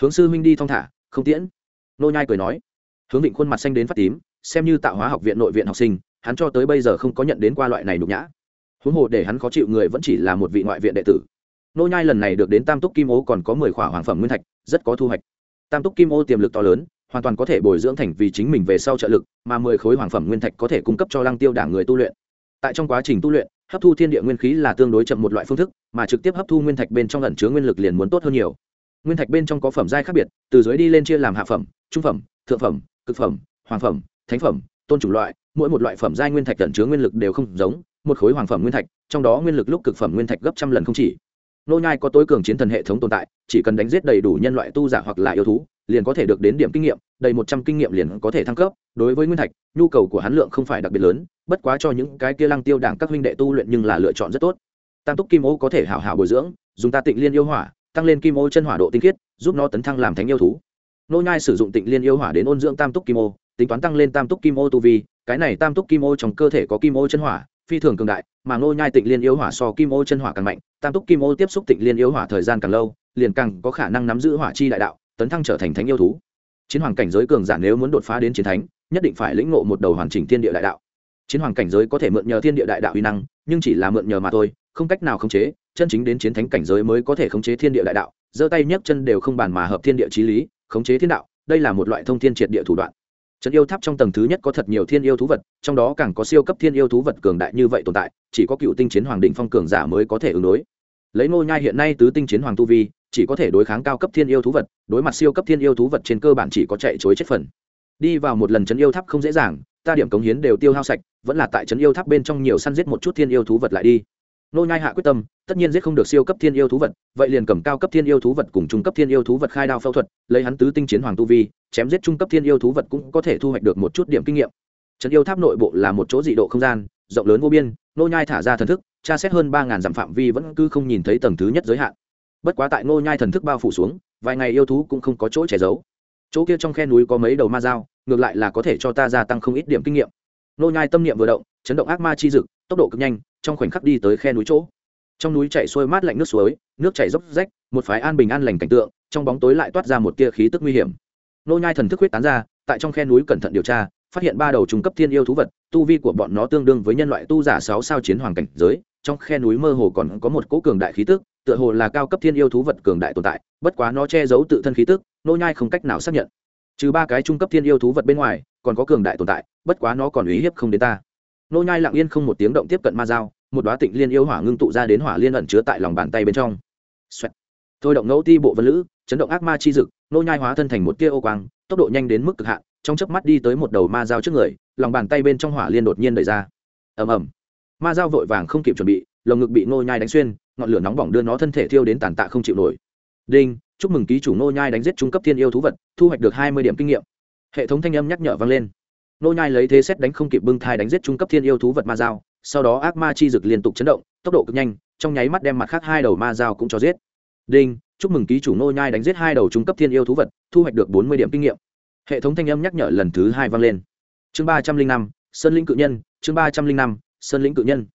Hướng sư huynh đi thong thả, không tiễn. Nô nhai cười nói. Hướng định khuôn mặt xanh đến phát tím, xem như tạo hóa học viện nội viện học sinh, hắn cho tới bây giờ không có nhận đến qua loại này nhục nhã. Huống hồ để hắn khó chịu người vẫn chỉ là một vị ngoại viện đệ tử. Nô nhai lần này được đến tam túc kim ô còn có mười khỏa hoàng phẩm nguyên thạch, rất có thu hoạch. Tam túc kim ô tiềm lực to lớn, hoàn toàn có thể bồi dưỡng thành vì chính mình về sau trợ lực, mà mười khối hoàng phẩm nguyên thạch có thể cung cấp cho lăng tiêu đảng người tu luyện. Tại trong quá trình tu luyện hấp thu thiên địa nguyên khí là tương đối chậm một loại phương thức, mà trực tiếp hấp thu nguyên thạch bên trong ẩn chứa nguyên lực liền muốn tốt hơn nhiều. Nguyên thạch bên trong có phẩm giai khác biệt, từ dưới đi lên chia làm hạ phẩm, trung phẩm, thượng phẩm, cực phẩm, hoàng phẩm, thánh phẩm, tôn chủ loại, mỗi một loại phẩm giai nguyên thạch ẩn chứa nguyên lực đều không giống, một khối hoàng phẩm nguyên thạch, trong đó nguyên lực lúc cực phẩm nguyên thạch gấp trăm lần không chỉ. Nô nhai có tối cường chiến thần hệ thống tồn tại, chỉ cần đánh giết đầy đủ nhân loại tu giả hoặc là yêu thú liền có thể được đến điểm kinh nghiệm, đầy một trăm kinh nghiệm liền có thể thăng cấp. Đối với nguyên thạch, nhu cầu của hắn lượng không phải đặc biệt lớn, bất quá cho những cái kia lăng tiêu đảng các huynh đệ tu luyện nhưng là lựa chọn rất tốt. Tam túc kim ô có thể hảo hảo bồi dưỡng, dùng ta tịnh liên yêu hỏa, tăng lên kim ô chân hỏa độ tinh khiết, giúp nó tấn thăng làm thánh yêu thú. Nô nhai sử dụng tịnh liên yêu hỏa đến ôn dưỡng tam túc kim ô, tính toán tăng lên tam túc kim ô tu vi, cái này tam túc kim ô trong cơ thể có kim ô chân hỏa, phi thường cường đại, mà nô nhai tịnh liên yêu hỏa so kim ô chân hỏa càng mạnh, tam túc kim ô tiếp xúc tịnh liên yêu hỏa thời gian càng lâu, liền càng có khả năng nắm giữ hỏa chi đại đạo tấn thăng trở thành thánh yêu thú. Chiến hoàng cảnh giới cường giả nếu muốn đột phá đến chiến thánh nhất định phải lĩnh ngộ một đầu hoàn chỉnh thiên địa đại đạo. Chiến hoàng cảnh giới có thể mượn nhờ thiên địa đại đạo uy năng nhưng chỉ là mượn nhờ mà thôi không cách nào khống chế chân chính đến chiến thánh cảnh giới mới có thể khống chế thiên địa đại đạo giơ tay nhấc chân đều không bàn mà hợp thiên địa trí lý khống chế thiên đạo đây là một loại thông thiên triệt địa thủ đoạn. Trấn yêu tháp trong tầng thứ nhất có thật nhiều thiên yêu thú vật, trong đó càng có siêu cấp thiên yêu thú vật cường đại như vậy tồn tại, chỉ có cựu tinh chiến hoàng đỉnh phong cường giả mới có thể ứng đối. Lấy Ngô Nhai hiện nay tứ tinh chiến hoàng tu vi, chỉ có thể đối kháng cao cấp thiên yêu thú vật, đối mặt siêu cấp thiên yêu thú vật trên cơ bản chỉ có chạy chối chết phần. Đi vào một lần chấn yêu tháp không dễ dàng, ta điểm cống hiến đều tiêu hao sạch, vẫn là tại chấn yêu tháp bên trong nhiều săn giết một chút thiên yêu thú vật lại đi. nô Nhai hạ quyết tâm, tất nhiên giết không được siêu cấp thiên yêu thú vật, vậy liền cầm cao cấp thiên yêu thú vật cùng trung cấp thiên yêu thú vật khai đao phẫu thuật, lấy hắn tứ tinh chiến hoàng tu vi, chém giết trung cấp thiên yêu thú vật cũng có thể thu hoạch được một chút điểm kinh nghiệm trấn yêu tháp nội bộ là một chỗ dị độ không gian rộng lớn vô biên nô nhai thả ra thần thức tra xét hơn ba ngàn dặm phạm vi vẫn cứ không nhìn thấy tầng thứ nhất giới hạn bất quá tại Ngô nhai thần thức bao phủ xuống, vài ngày yêu thú cũng không có chỗ che giấu. Chỗ kia trong khe núi có mấy đầu ma dao, ngược lại là có thể cho ta gia tăng không ít điểm kinh nghiệm. Ngô nhai tâm niệm vừa động, chấn động ác ma chi dực, tốc độ cực nhanh, trong khoảnh khắc đi tới khe núi chỗ. Trong núi chảy xuôi mát lạnh nước suối, nước chảy dốc rách, một phái an bình an lành cảnh tượng, trong bóng tối lại toát ra một tia khí tức nguy hiểm. Nô nhai thần thức huyết tán ra, tại trong khe núi cẩn thận điều tra, phát hiện ba đầu trung cấp thiên yêu thú vật, tu vi của bọn nó tương đương với nhân loại tu giả sáu sao chiến hoàng cảnh giới, trong khe núi mơ hồ còn có một cỗ cường đại khí tức tựa hồ là cao cấp thiên yêu thú vật cường đại tồn tại, bất quá nó che giấu tự thân khí tức, nô nhai không cách nào xác nhận. Trừ ba cái trung cấp thiên yêu thú vật bên ngoài, còn có cường đại tồn tại, bất quá nó còn uy hiếp không đến ta. Nô nhai lặng yên không một tiếng động tiếp cận ma dao, một đóa tịnh liên yêu hỏa ngưng tụ ra đến hỏa liên ẩn chứa tại lòng bàn tay bên trong. Xoẹt. thôi động ngẫu ti bộ vân lữ, chấn động ác ma chi dực, nô nhai hóa thân thành một tia ô quang, tốc độ nhanh đến mức cực hạn, trong chớp mắt đi tới một đầu ma dao trước người, lòng bàn tay bên trong hỏa liên đột nhiên đẩy ra. Ầm ầm. Ma dao vội vàng không kịp chuẩn bị, lồng ngực bị nô nhai đánh xuyên ngọn lửa nóng bỏng đưa nó thân thể thiêu đến tàn tạ không chịu nổi. Đinh, chúc mừng ký chủ nô nhai đánh giết trung cấp thiên yêu thú vật, thu hoạch được hai mươi điểm kinh nghiệm. Hệ thống thanh âm nhắc nhở vang lên. Nô nhai lấy thế xét đánh không kịp bưng thai đánh giết trung cấp thiên yêu thú vật ma dao, sau đó ác ma chi dực liên tục chấn động, tốc độ cực nhanh, trong nháy mắt đem mặt khác hai đầu ma dao cũng cho giết. Đinh, chúc mừng ký chủ nô nhai đánh giết hai đầu trung cấp thiên yêu thú vật, thu hoạch được bốn mươi điểm kinh nghiệm. Hệ thống thanh âm nhắc nhở lần thứ hai vang lên. Chương ba trăm linh năm, sơn lĩnh cự nhân, chương ba trăm linh năm, sơn lĩnh cự nhân.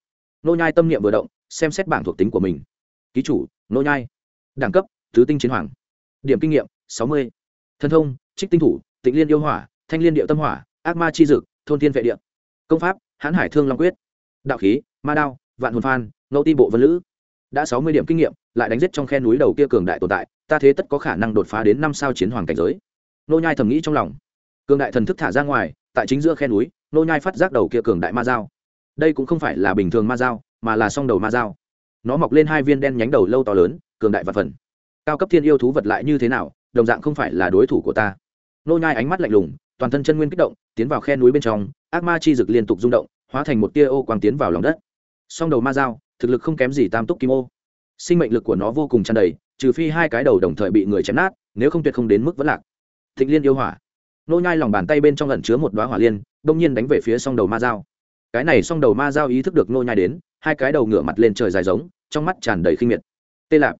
Nô nhai tâm niệm vừa động xem xét bảng thuộc tính của mình. Ký chủ nô nhai. Đẳng cấp, tứ tinh chiến hoàng. Điểm kinh nghiệm, sáu mươi. Thân thông, trích tinh thủ, tịnh liên yêu hỏa, thanh liên điệu tâm hỏa, ác ma chi dực, thôn thiên vệ địa. Công pháp, hãn hải thương long quyết. Đạo khí, ma đao, vạn hồn phan, ngẫu ti bộ vân lữ. Đã sáu mươi điểm kinh nghiệm, lại đánh giết trong khe núi đầu kia cường đại tồn tại, ta thế tất có khả năng đột phá đến năm sao chiến hoàng cảnh giới. Nô nhai thầm nghĩ trong lòng. Cường đại thần thức thả ra ngoài, tại chính giữa khe núi nô nhai phát giác đầu kia cường đại ma dao. Đây cũng không phải là bình thường ma dao mà là song đầu ma dao. Nó mọc lên hai viên đen nhánh đầu lâu to lớn, cường đại và phần. Cao cấp thiên yêu thú vật lại như thế nào, đồng dạng không phải là đối thủ của ta. Nô nhai ánh mắt lạnh lùng, toàn thân chân nguyên kích động, tiến vào khe núi bên trong, ác ma chi dực liên tục rung động, hóa thành một tia ô quang tiến vào lòng đất. Song đầu ma dao, thực lực không kém gì tam túc kim ô. Sinh mệnh lực của nó vô cùng tràn đầy, trừ phi hai cái đầu đồng thời bị người chém nát, nếu không tuyệt không đến mức vẫn lạc. Thịnh liên yêu hỏa. Nô nhai lòng bàn tay bên trong ẩn chứa một đóa hỏa liên, đông nhiên đánh về phía song đầu ma dao cái này song đầu ma giao ý thức được nô nhai đến, hai cái đầu ngửa mặt lên trời dài giống, trong mắt tràn đầy khinh miệt. Tê lạp.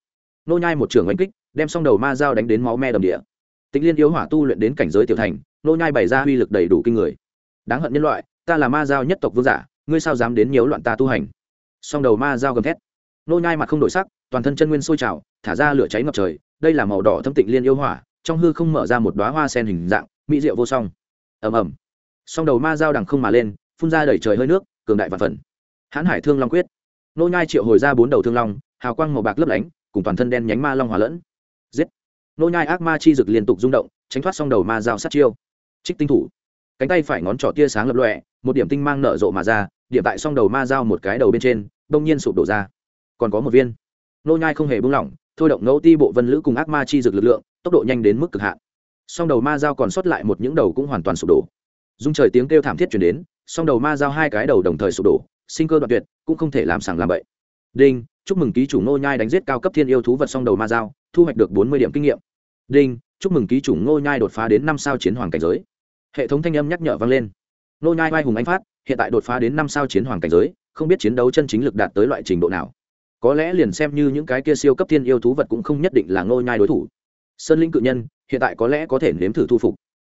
Nô nhai một trường oanh kích, đem song đầu ma giao đánh đến máu me đầm địa. Tịnh liên yêu hỏa tu luyện đến cảnh giới tiểu thành nô nhai bày ra uy lực đầy đủ kinh người. Đáng hận nhân loại, ta là ma giao nhất tộc vương giả, ngươi sao dám đến nhiễu loạn ta tu hành? Song đầu ma dao gầm thét. Nô nhai mặt không đổi sắc, toàn thân chân nguyên sôi trào, thả ra lửa cháy ngập trời, đây là màu đỏ thâm tịnh liên yêu hỏa, trong hư không mở ra một đóa hoa sen hình dạng, mỹ diệu vô song. Ầm ầm. Song đầu ma dao đằng không mà lên phun ra đẩy trời hơi nước, cường đại và phần. Hãn hải thương long quyết. Nô nhai triệu hồi ra bốn đầu thương long, hào quang màu bạc lấp lánh, cùng toàn thân đen nhánh ma long hòa lẫn. Giết! Nô nhai ác ma chi dực liên tục rung động, tránh thoát song đầu ma dao sát chiêu. Trích tinh thủ. Cánh tay phải ngón trỏ tia sáng lập lòe, một điểm tinh mang nở rộ mà ra, điểm tại song đầu ma dao một cái đầu bên trên đông nhiên sụp đổ ra. Còn có một viên. Nô nhai không hề buông lỏng, thôi động ngẫu ti bộ vân lữ cùng ác ma chi dực lực lượng, tốc độ nhanh đến mức cực hạn. Song đầu ma dao còn sót lại một những đầu cũng hoàn toàn sụp đổ dung trời tiếng kêu thảm thiết truyền đến song đầu ma giao hai cái đầu đồng thời sụp đổ sinh cơ đoạn tuyệt cũng không thể làm sàng làm bậy. Đinh chúc mừng ký chủ nô nhai đánh giết cao cấp thiên yêu thú vật song đầu ma giao, thu hoạch được bốn mươi điểm kinh nghiệm. Đinh chúc mừng ký chủ nô nhai đột phá đến năm sao chiến hoàng cảnh giới. Hệ thống thanh âm nhắc nhở vang lên. Nô nhai vai hùng anh phát hiện tại đột phá đến năm sao chiến hoàng cảnh giới không biết chiến đấu chân chính lực đạt tới loại trình độ nào. Có lẽ liền xem như những cái kia siêu cấp thiên yêu thú vật cũng không nhất định là nô nhai đối thủ. Sơn linh cự nhân hiện tại có lẽ có thể nếm thử thu phục.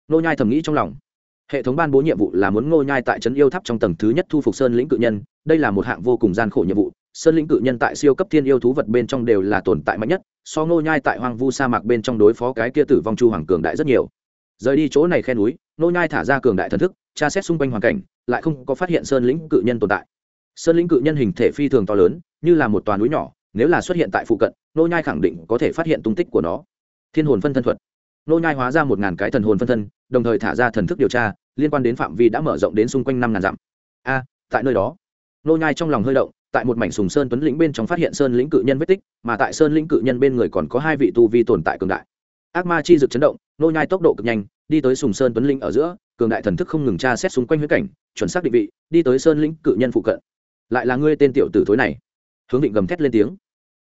Nô nhai thầm nghĩ trong lòng hệ thống ban bố nhiệm vụ là muốn ngô nhai tại trấn yêu tháp trong tầng thứ nhất thu phục sơn lĩnh cự nhân, đây là một hạng vô cùng gian khổ nhiệm vụ. Sơn lĩnh cự nhân tại siêu cấp thiên yêu thú vật bên trong đều là tồn tại mạnh nhất, so ngô nhai tại hoang vu sa mạc bên trong đối phó cái kia tử vong chu hoàng cường đại rất nhiều. Rời đi chỗ này khe núi, ngô nhai thả ra cường đại thần thức, tra xét xung quanh hoàn cảnh, lại không có phát hiện sơn lĩnh cự nhân tồn tại. Sơn lĩnh cự nhân hình thể phi thường to lớn, như là một toàn núi nhỏ, nếu là xuất hiện tại phụ cận, ngô nhai khẳng định có thể phát hiện tung tích của nó. Thiên hồn phân thân thuật nô nhai hóa ra một ngàn cái thần hồn phân thân, đồng thời thả ra thần thức điều tra, liên quan đến phạm vi đã mở rộng đến xung quanh năm ngàn dặm. A, tại nơi đó, nô nhai trong lòng hơi động, tại một mảnh sùng sơn tuấn lĩnh bên trong phát hiện sơn lĩnh cự nhân vết tích, mà tại sơn lĩnh cự nhân bên người còn có hai vị tu vi tồn tại cường đại. Ác ma chi dực chấn động, nô nhai tốc độ cực nhanh, đi tới sùng sơn tuấn lĩnh ở giữa, cường đại thần thức không ngừng tra xét xung quanh huyết cảnh, chuẩn xác định vị, đi tới sơn lĩnh cự nhân phụ cận. Lại là ngươi tên tiểu tử thối này. Hướng định gầm thét lên tiếng.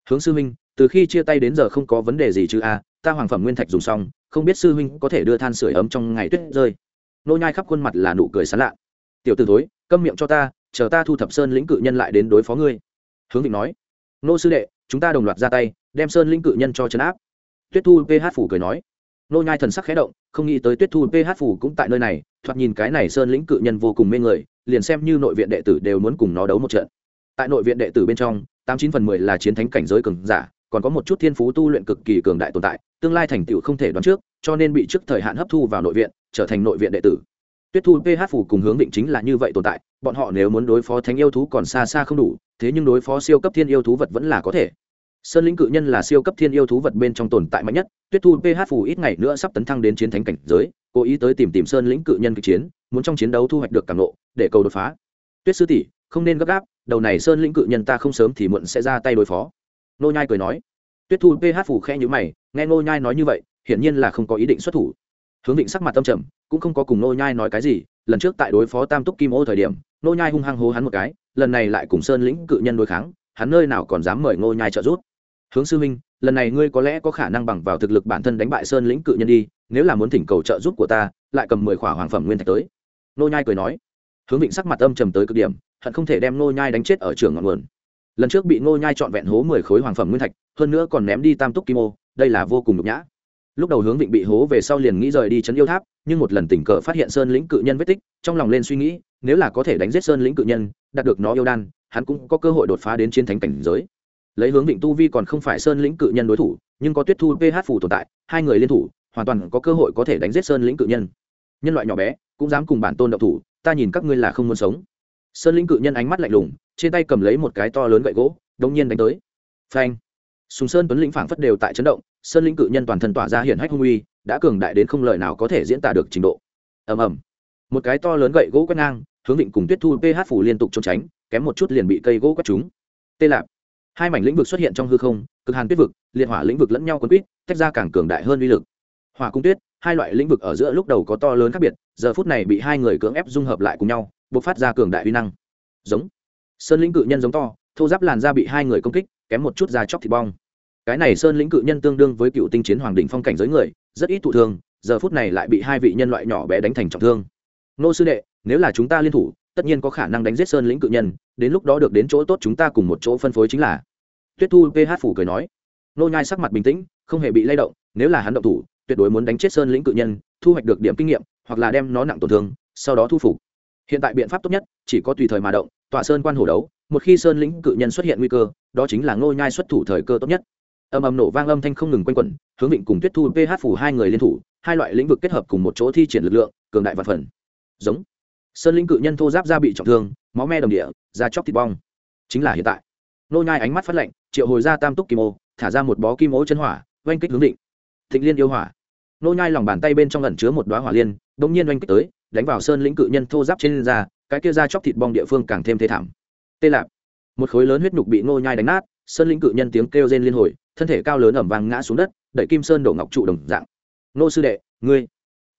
Hướng sư minh từ khi chia tay đến giờ không có vấn đề gì chứ a ta hoàng phẩm nguyên thạch dùng xong, không biết sư huynh có thể đưa than sửa ấm trong ngày tuyết rơi. Nô nhai khắp khuôn mặt là nụ cười sán lạ. Tiểu tử thối, câm miệng cho ta, chờ ta thu thập sơn lĩnh cự nhân lại đến đối phó ngươi. Hướng vịnh nói. Nô sư đệ, chúng ta đồng loạt ra tay, đem sơn lĩnh cự nhân cho chấn áp. Tuyết thu ph phủ cười nói. Nô nhai thần sắc khẽ động, không nghĩ tới tuyết thu ph phủ cũng tại nơi này, thoạt nhìn cái này sơn lĩnh cự nhân vô cùng mê người, liền xem như nội viện đệ tử đều muốn cùng nó đấu một trận. Tại nội viện đệ tử bên trong, tám chín phần mười là chiến thánh cảnh giới cường giả, còn có một chút thiên phú tu luyện cực kỳ cường đại tồn tại tương lai thành tựu không thể đoán trước, cho nên bị trước thời hạn hấp thu vào nội viện, trở thành nội viện đệ tử. Tuyết thu ph phủ cùng hướng định chính là như vậy tồn tại, bọn họ nếu muốn đối phó thánh yêu thú còn xa xa không đủ, thế nhưng đối phó siêu cấp thiên yêu thú vật vẫn là có thể. Sơn lĩnh cự nhân là siêu cấp thiên yêu thú vật bên trong tồn tại mạnh nhất, tuyết thu ph phủ ít ngày nữa sắp tấn thăng đến chiến thánh cảnh giới, cố ý tới tìm tìm sơn lĩnh cự nhân kịch chiến, muốn trong chiến đấu thu hoạch được cảm nộ, để cầu đột phá. Tuyết sư tỷ, không nên gấp gáp, đầu này sơn lĩnh cự nhân ta không sớm thì muộn sẽ ra tay đối phó. Nô nhai cười nói. Tuyết thu ph phủ khe nhữ mày nghe nô nhai nói như vậy, hiển nhiên là không có ý định xuất thủ. Hướng định sắc mặt tâm trầm, cũng không có cùng nô nhai nói cái gì, lần trước tại đối phó tam túc kim ô thời điểm nô nhai hung hăng hố hắn một cái, lần này lại cùng sơn lĩnh cự nhân đối kháng, hắn nơi nào còn dám mời nô nhai trợ giúp. Hướng sư minh lần này ngươi có lẽ có khả năng bằng vào thực lực bản thân đánh bại sơn lĩnh cự nhân đi, nếu là muốn thỉnh cầu trợ giúp của ta, lại cầm mười khỏa hoàng phẩm nguyên thạch tới. Nô nhai cười nói. Hướng vịnh sắc mặt âm trầm tới cực điểm, hận không thể đem nô nhai đánh chết ở trường ngọn nguồn lần trước bị Ngô nhai chọn vẹn hố mười khối hoàng phẩm nguyên thạch, hơn nữa còn ném đi tam túc kim ô, đây là vô cùng nhục nhã. Lúc đầu hướng vịnh bị hố về sau liền nghĩ rời đi chấn yêu tháp, nhưng một lần tình cờ phát hiện sơn lĩnh cự nhân vết tích, trong lòng lên suy nghĩ, nếu là có thể đánh giết sơn lĩnh cự nhân, đạt được nó yêu đan, hắn cũng có cơ hội đột phá đến chiến thánh cảnh giới. Lấy hướng vịnh tu vi còn không phải sơn lĩnh cự nhân đối thủ, nhưng có tuyết thu ph phủ tồn tại, hai người liên thủ, hoàn toàn có cơ hội có thể đánh giết sơn lĩnh cự nhân. Nhân loại nhỏ bé, cũng dám cùng bản tôn đậu thủ, ta nhìn các ngươi là không muốn sống. Sơn lĩnh cự nhân ánh mắt lạnh lùng trên tay cầm lấy một cái to lớn gậy gỗ đông nhiên đánh tới. Phanh. Sùng sơn, tuấn lĩnh phảng phất đều tại chấn động, sơn lĩnh cự nhân toàn thân tỏa ra hiển hách hung uy, đã cường đại đến không lời nào có thể diễn tả được trình độ. Ầm ầm. Một cái to lớn gậy gỗ quét ngang, hướng định cùng tuyết thu ph phủ liên tục trốn tránh, kém một chút liền bị cây gỗ quét trúng. Tê lạp. Hai mảnh lĩnh vực xuất hiện trong hư không, cực hàn tuyết vực, liệt hỏa lĩnh vực lẫn nhau quấn quýt, tách ra càng cường đại hơn uy lực. Hỏa cung tuyết, hai loại lĩnh vực ở giữa lúc đầu có to lớn khác biệt, giờ phút này bị hai người cưỡng ép dung hợp lại cùng nhau buộc phát ra cường đại uy năng. Giống sơn lĩnh cự nhân giống to, thô giáp làn da bị hai người công kích, kém một chút da chóc thịt bong. Cái này sơn lĩnh cự nhân tương đương với cựu tinh chiến hoàng đỉnh phong cảnh giới người, rất ít thụ thương, giờ phút này lại bị hai vị nhân loại nhỏ bé đánh thành trọng thương. Nô sư đệ, nếu là chúng ta liên thủ, tất nhiên có khả năng đánh giết sơn lĩnh cự nhân, đến lúc đó được đến chỗ tốt chúng ta cùng một chỗ phân phối chính là. Tuyết thu ph phủ cười nói. Nô nhai sắc mặt bình tĩnh, không hề bị lay động, nếu là hắn động thủ, tuyệt đối muốn đánh chết sơn lĩnh cự nhân, thu hoạch được điểm kinh nghiệm, hoặc là đem nó nặng tổn thương, sau đó thu phục. Hiện tại biện pháp tốt nhất, chỉ có tùy thời mà động tọa sơn quan hổ đấu, một khi sơn lĩnh cự nhân xuất hiện nguy cơ, đó chính là ngô nhai xuất thủ thời cơ tốt nhất. Âm âm nổ vang âm thanh không ngừng quanh quẩn, hướng vịnh cùng tuyết thu ph phủ hai người liên thủ, hai loại lĩnh vực kết hợp cùng một chỗ thi triển lực lượng, cường đại và phần. Giống. Sơn lĩnh cự nhân thô giáp da bị trọng thương, máu me đồng địa, da chóc thịt bong. Chính là hiện tại. Nô nhai ánh mắt phát lạnh, triệu hồi ra tam túc kim ô, thả ra một bó kim ô chân hỏa, oanh kích hướng định thịnh liên yêu hỏa. Nô nhai lòng bàn tay bên trong ẩn chứa một đóa hỏa liên đống nhiên oanh kích tới, đánh vào sơn lĩnh cự nhân thô giáp trên da cái kia da chóc thịt bong địa phương càng thêm thê thảm. Tê lạp. Một khối lớn huyết nhục bị nô nhai đánh nát, sơn lĩnh cự nhân tiếng kêu rên liên hồi, thân thể cao lớn ẩm vàng ngã xuống đất, đẩy kim sơn đổ ngọc trụ đồng dạng. Nô sư đệ, ngươi.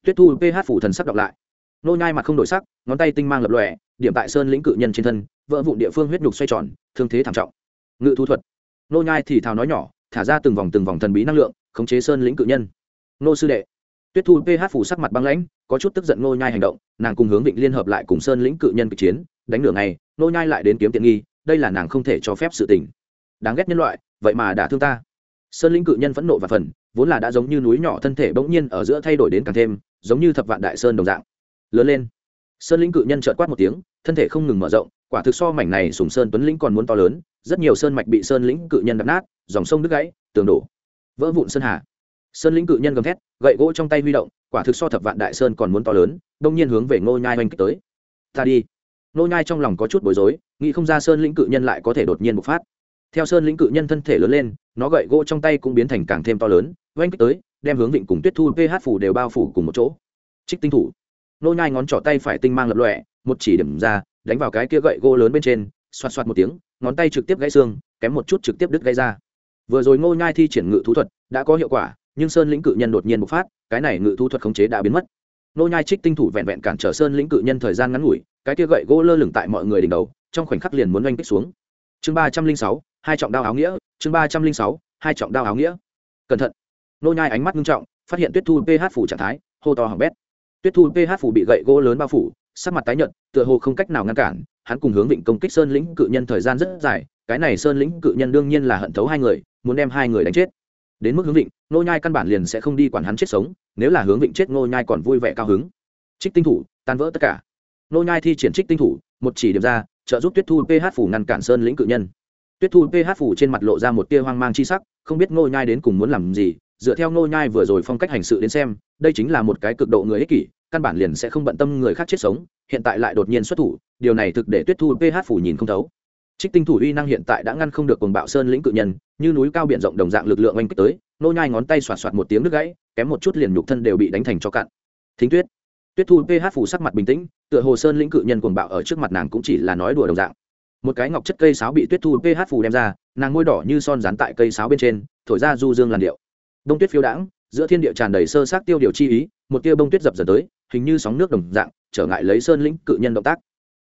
Tuyết thu ph phủ thần sắc đọc lại. Nô nhai mặt không đổi sắc, ngón tay tinh mang lập lòe, điểm tại sơn lĩnh cự nhân trên thân, vỡ vụn địa phương huyết nhục xoay tròn, thương thế thảm trọng. Ngự thu thuật. Nô nhai thì thào nói nhỏ, thả ra từng vòng từng vòng thần bí năng lượng, khống chế sơn lĩnh cự nhân. Nô sư đệ tuyết thu ph phủ sắc mặt băng lãnh, có chút tức giận Ngô nhai hành động, nàng cùng hướng định liên hợp lại cùng sơn lĩnh cự nhân kịch chiến, đánh nửa ngày, Ngô nhai lại đến kiếm tiện nghi, đây là nàng không thể cho phép sự tình. Đáng ghét nhân loại, vậy mà đã thương ta. Sơn lĩnh cự nhân phẫn nộ và phần, vốn là đã giống như núi nhỏ thân thể bỗng nhiên ở giữa thay đổi đến càng thêm, giống như thập vạn đại sơn đồng dạng. Lớn lên. Sơn lĩnh cự nhân trợn quát một tiếng, thân thể không ngừng mở rộng, quả thực so mảnh này sùng sơn tuấn lĩnh còn muốn to lớn, rất nhiều sơn mạch bị sơn lĩnh cự nhân đập nát, dòng sông đứt gãy, tường đổ. Vỡ vụn sơn hà. Sơn lĩnh cự nhân gầm thét gậy gỗ trong tay huy động, quả thực so thập vạn đại sơn còn muốn to lớn, đông nhiên hướng về ngô nhai oanh kích tới. Ta đi. Ngô nhai trong lòng có chút bối rối, nghĩ không ra sơn lĩnh cự nhân lại có thể đột nhiên bộc phát. Theo sơn lĩnh cự nhân thân thể lớn lên, nó gậy gỗ trong tay cũng biến thành càng thêm to lớn oanh kích tới, đem hướng vịnh cùng tuyết thu ph phủ đều bao phủ cùng một chỗ. Trích tinh thủ. Nô nhai ngón trỏ tay phải tinh mang lập lòe, một chỉ điểm ra, đánh vào cái kia gậy gỗ lớn bên trên xoát xoát một tiếng, ngón tay trực tiếp gãy xương, kém một chút trực tiếp đứt gãy ra. Vừa rồi ngô nhai thi triển ngự thú thuật, đã có hiệu quả nhưng sơn lĩnh cự nhân đột nhiên bộc phát, cái này ngự thu thuật khống chế đã biến mất. Nô nhai trích tinh thủ vẹn vẹn cản trở sơn lĩnh cự nhân thời gian ngắn ngủi, cái kia gậy gỗ lơ lửng tại mọi người đỉnh đầu, trong khoảnh khắc liền muốn oanh kích xuống. Chương ba trăm linh sáu, hai trọng đao áo nghĩa, chương ba trăm linh sáu, hai trọng đao áo nghĩa. Cẩn thận. Nô nhai ánh mắt nghiêm trọng, phát hiện tuyết thu ph phủ trạng thái, hô to hỏng bét. Tuyết thu ph phủ bị gậy gỗ lớn bao phủ, sắc mặt tái nhợt, tựa hồ không cách nào ngăn cản, hắn cùng hướng vịnh công kích sơn lĩnh cự nhân thời gian rất dài, cái này sơn lĩnh cự nhân đương nhiên là hận thấu hai người, muốn đem hai người đánh chết đến mức hướng vịnh nô nhai căn bản liền sẽ không đi quản hắn chết sống, nếu là hướng vịnh chết nô nhai còn vui vẻ cao hứng. Trích tinh thủ, tan vỡ tất cả. Nô nhai thi triển trích tinh thủ, một chỉ điểm ra, trợ giúp tuyết thu ph phủ ngăn cản sơn lĩnh cự nhân. Tuyết thu ph phủ trên mặt lộ ra một tia hoang mang chi sắc, không biết nô nhai đến cùng muốn làm gì, dựa theo nô nhai vừa rồi phong cách hành sự đến xem, đây chính là một cái cực độ người ích kỷ, căn bản liền sẽ không bận tâm người khác chết sống, hiện tại lại đột nhiên xuất thủ, điều này thực để tuyết thu ph phủ nhìn không thấu trích tinh thủ uy năng hiện tại đã ngăn không được cuồng bạo sơn lĩnh cự nhân, như núi cao biển rộng đồng dạng lực lượng oanh kích tới, nô nhai ngón tay xoạt xoạt một tiếng nước gãy, kém một chút liền nhục thân đều bị đánh thành cho cạn. Thính tuyết. Tuyết thu ph phủ sắc mặt bình tĩnh, tựa hồ sơn lĩnh cự nhân cuồng bạo ở trước mặt nàng cũng chỉ là nói đùa đồng dạng. Một cái ngọc chất cây sáo bị tuyết thu ph phủ đem ra, nàng môi đỏ như son dán tại cây sáo bên trên, thổi ra du dương làn điệu. Đông tuyết phiêu đãng, giữa thiên địa tràn đầy sơ sát tiêu điều chi ý, một tia bông tuyết dập dần tới, hình như sóng nước đồng dạng, trở ngại lấy sơn lĩnh cự nhân động tác.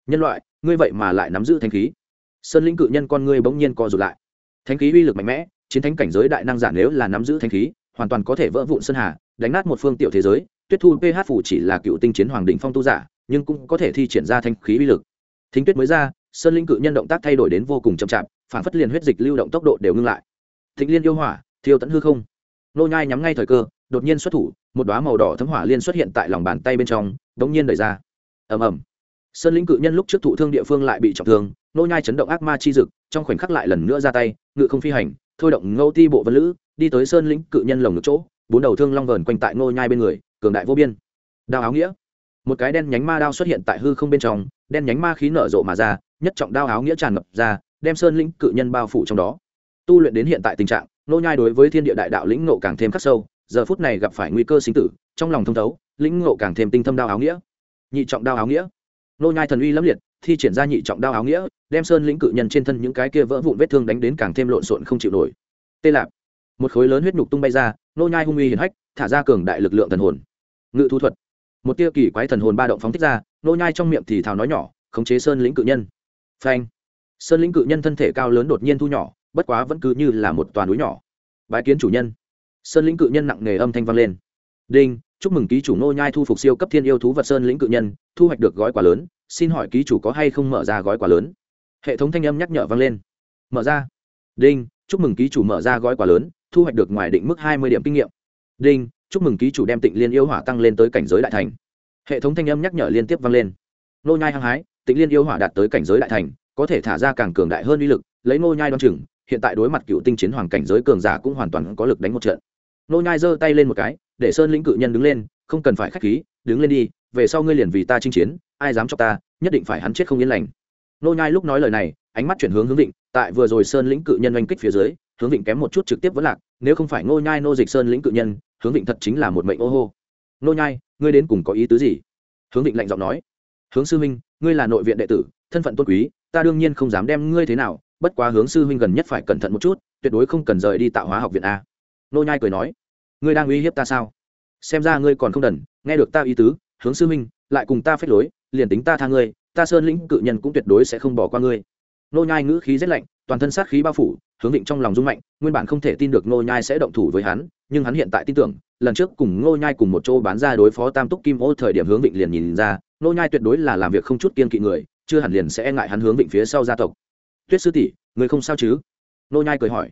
Nhân loại, ngươi vậy mà lại nắm giữ thanh khí sơn lĩnh cự nhân con ngươi bỗng nhiên co rụt lại. Thanh khí uy lực mạnh mẽ, chiến thánh cảnh giới đại năng giả nếu là nắm giữ thanh khí, hoàn toàn có thể vỡ vụn sơn hà, đánh nát một phương tiểu thế giới. Tuyết thu ph phủ chỉ là cựu tinh chiến hoàng đình phong tu giả, nhưng cũng có thể thi triển ra thanh khí uy lực. Thính tuyết mới ra, sơn linh cự nhân động tác thay đổi đến vô cùng chậm chạp, phản phất liền huyết dịch lưu động tốc độ đều ngưng lại. Thịnh liên yêu hỏa, thiêu tẫn hư không. Nô nhai nhắm ngay thời cơ, đột nhiên xuất thủ, một đóa màu đỏ thấm hỏa liên xuất hiện tại lòng bàn tay bên trong đống nhiên đẩy ra. Ầm ầm. Sơn linh cự nhân lúc trước thụ thương địa phương lại bị trọng thương nô nhai chấn động ác ma chi dực, trong khoảnh khắc lại lần nữa ra tay, ngự không phi hành, thôi động ngô ti bộ vân lữ, đi tới sơn lĩnh cự nhân lồng ngực chỗ, bốn đầu thương long vờn quanh tại nô nhai bên người, cường đại vô biên. Đao áo nghĩa. Một cái đen nhánh ma đao xuất hiện tại hư không bên trong, đen nhánh ma khí nở rộ mà ra, nhất trọng đao áo nghĩa tràn ngập ra, đem sơn lĩnh cự nhân bao phủ trong đó. Tu luyện đến hiện tại tình trạng nô nhai đối với thiên địa đại đạo lĩnh ngộ càng thêm khắc sâu, giờ phút này gặp phải nguy cơ sinh tử, trong lòng thông thấu, lĩnh ngộ càng thêm tinh thâm đao áo nghĩa. Nhị trọng đao áo nghĩa. Nô nhai thần uy lẫm liệt thi triển ra nhị trọng đao áo nghĩa, đem sơn lĩnh cự nhân trên thân những cái kia vỡ vụn vết thương đánh đến càng thêm lộn xộn không chịu nổi. Tê lạp. Một khối lớn huyết nhục tung bay ra, nô nhai hung uy hiển hách, thả ra cường đại lực lượng thần hồn. Ngự thu thuật. Một tia kỳ quái thần hồn ba động phóng thích ra, nô nhai trong miệng thì thào nói nhỏ, khống chế sơn lĩnh cự nhân. Phanh. Sơn lĩnh cự nhân thân thể cao lớn đột nhiên thu nhỏ, bất quá vẫn cứ như là một toàn núi nhỏ. Bái kiến chủ nhân. Sơn lĩnh cự nhân nặng nề âm thanh vang lên. Đinh, chúc mừng ký chủ nô nhai thu phục siêu cấp thiên yêu thú vật sơn lĩnh cự nhân, thu hoạch được gói quà lớn xin hỏi ký chủ có hay không mở ra gói quà lớn? Hệ thống thanh âm nhắc nhở vang lên. Mở ra. Đinh, chúc mừng ký chủ mở ra gói quà lớn, thu hoạch được ngoài định mức hai mươi điểm kinh nghiệm. Đinh, chúc mừng ký chủ đem tịnh liên yêu hỏa tăng lên tới cảnh giới đại thành. Hệ thống thanh âm nhắc nhở liên tiếp vang lên. Nô nhai hăng hái, tịnh liên yêu hỏa đạt tới cảnh giới đại thành, có thể thả ra càng cường đại hơn uy lực, lấy nô nhai đoan chừng, hiện tại đối mặt cựu tinh chiến hoàng cảnh giới cường giả cũng hoàn toàn có lực đánh một trận. Nô nhai giơ tay lên một cái, để sơn lĩnh cự nhân đứng lên, không cần phải khách khí, đứng lên đi về sau ngươi liền vì ta chinh chiến ai dám cho ta nhất định phải hắn chết không yên lành. Nô nhai lúc nói lời này ánh mắt chuyển hướng hướng định tại vừa rồi sơn lĩnh cự nhân oanh kích phía dưới hướng vịnh kém một chút trực tiếp vẫn lạc nếu không phải ngô nhai nô dịch sơn lĩnh cự nhân hướng vịnh thật chính là một mệnh ô hô. Nô nhai ngươi đến cùng có ý tứ gì? Hướng vịnh lạnh giọng nói. Hướng sư huynh, ngươi là nội viện đệ tử thân phận tôn quý ta đương nhiên không dám đem ngươi thế nào bất quá hướng sư huynh gần nhất phải cẩn thận một chút tuyệt đối không cần rời đi tạo hóa học viện a. Nô nhai cười nói. Ngươi đang uy hiếp ta sao? Xem ra ngươi còn không đần nghe được ta ý tứ hướng sư minh lại cùng ta phép lối, liền tính ta tha ngươi, ta sơn lĩnh cự nhân cũng tuyệt đối sẽ không bỏ qua ngươi. Nô nhai ngữ khí rất lạnh, toàn thân sát khí bao phủ, hướng định trong lòng rung mạnh, nguyên bản không thể tin được nô nhai sẽ động thủ với hắn, nhưng hắn hiện tại tin tưởng, lần trước cùng nô nhai cùng một chỗ bán ra đối phó tam túc kim ô thời điểm hướng định liền nhìn ra, nô nhai tuyệt đối là làm việc không chút kiên kỵ người, chưa hẳn liền sẽ e ngại hắn hướng định phía sau gia tộc. Tuyết sư tỷ, người không sao chứ? Nô nhai cười hỏi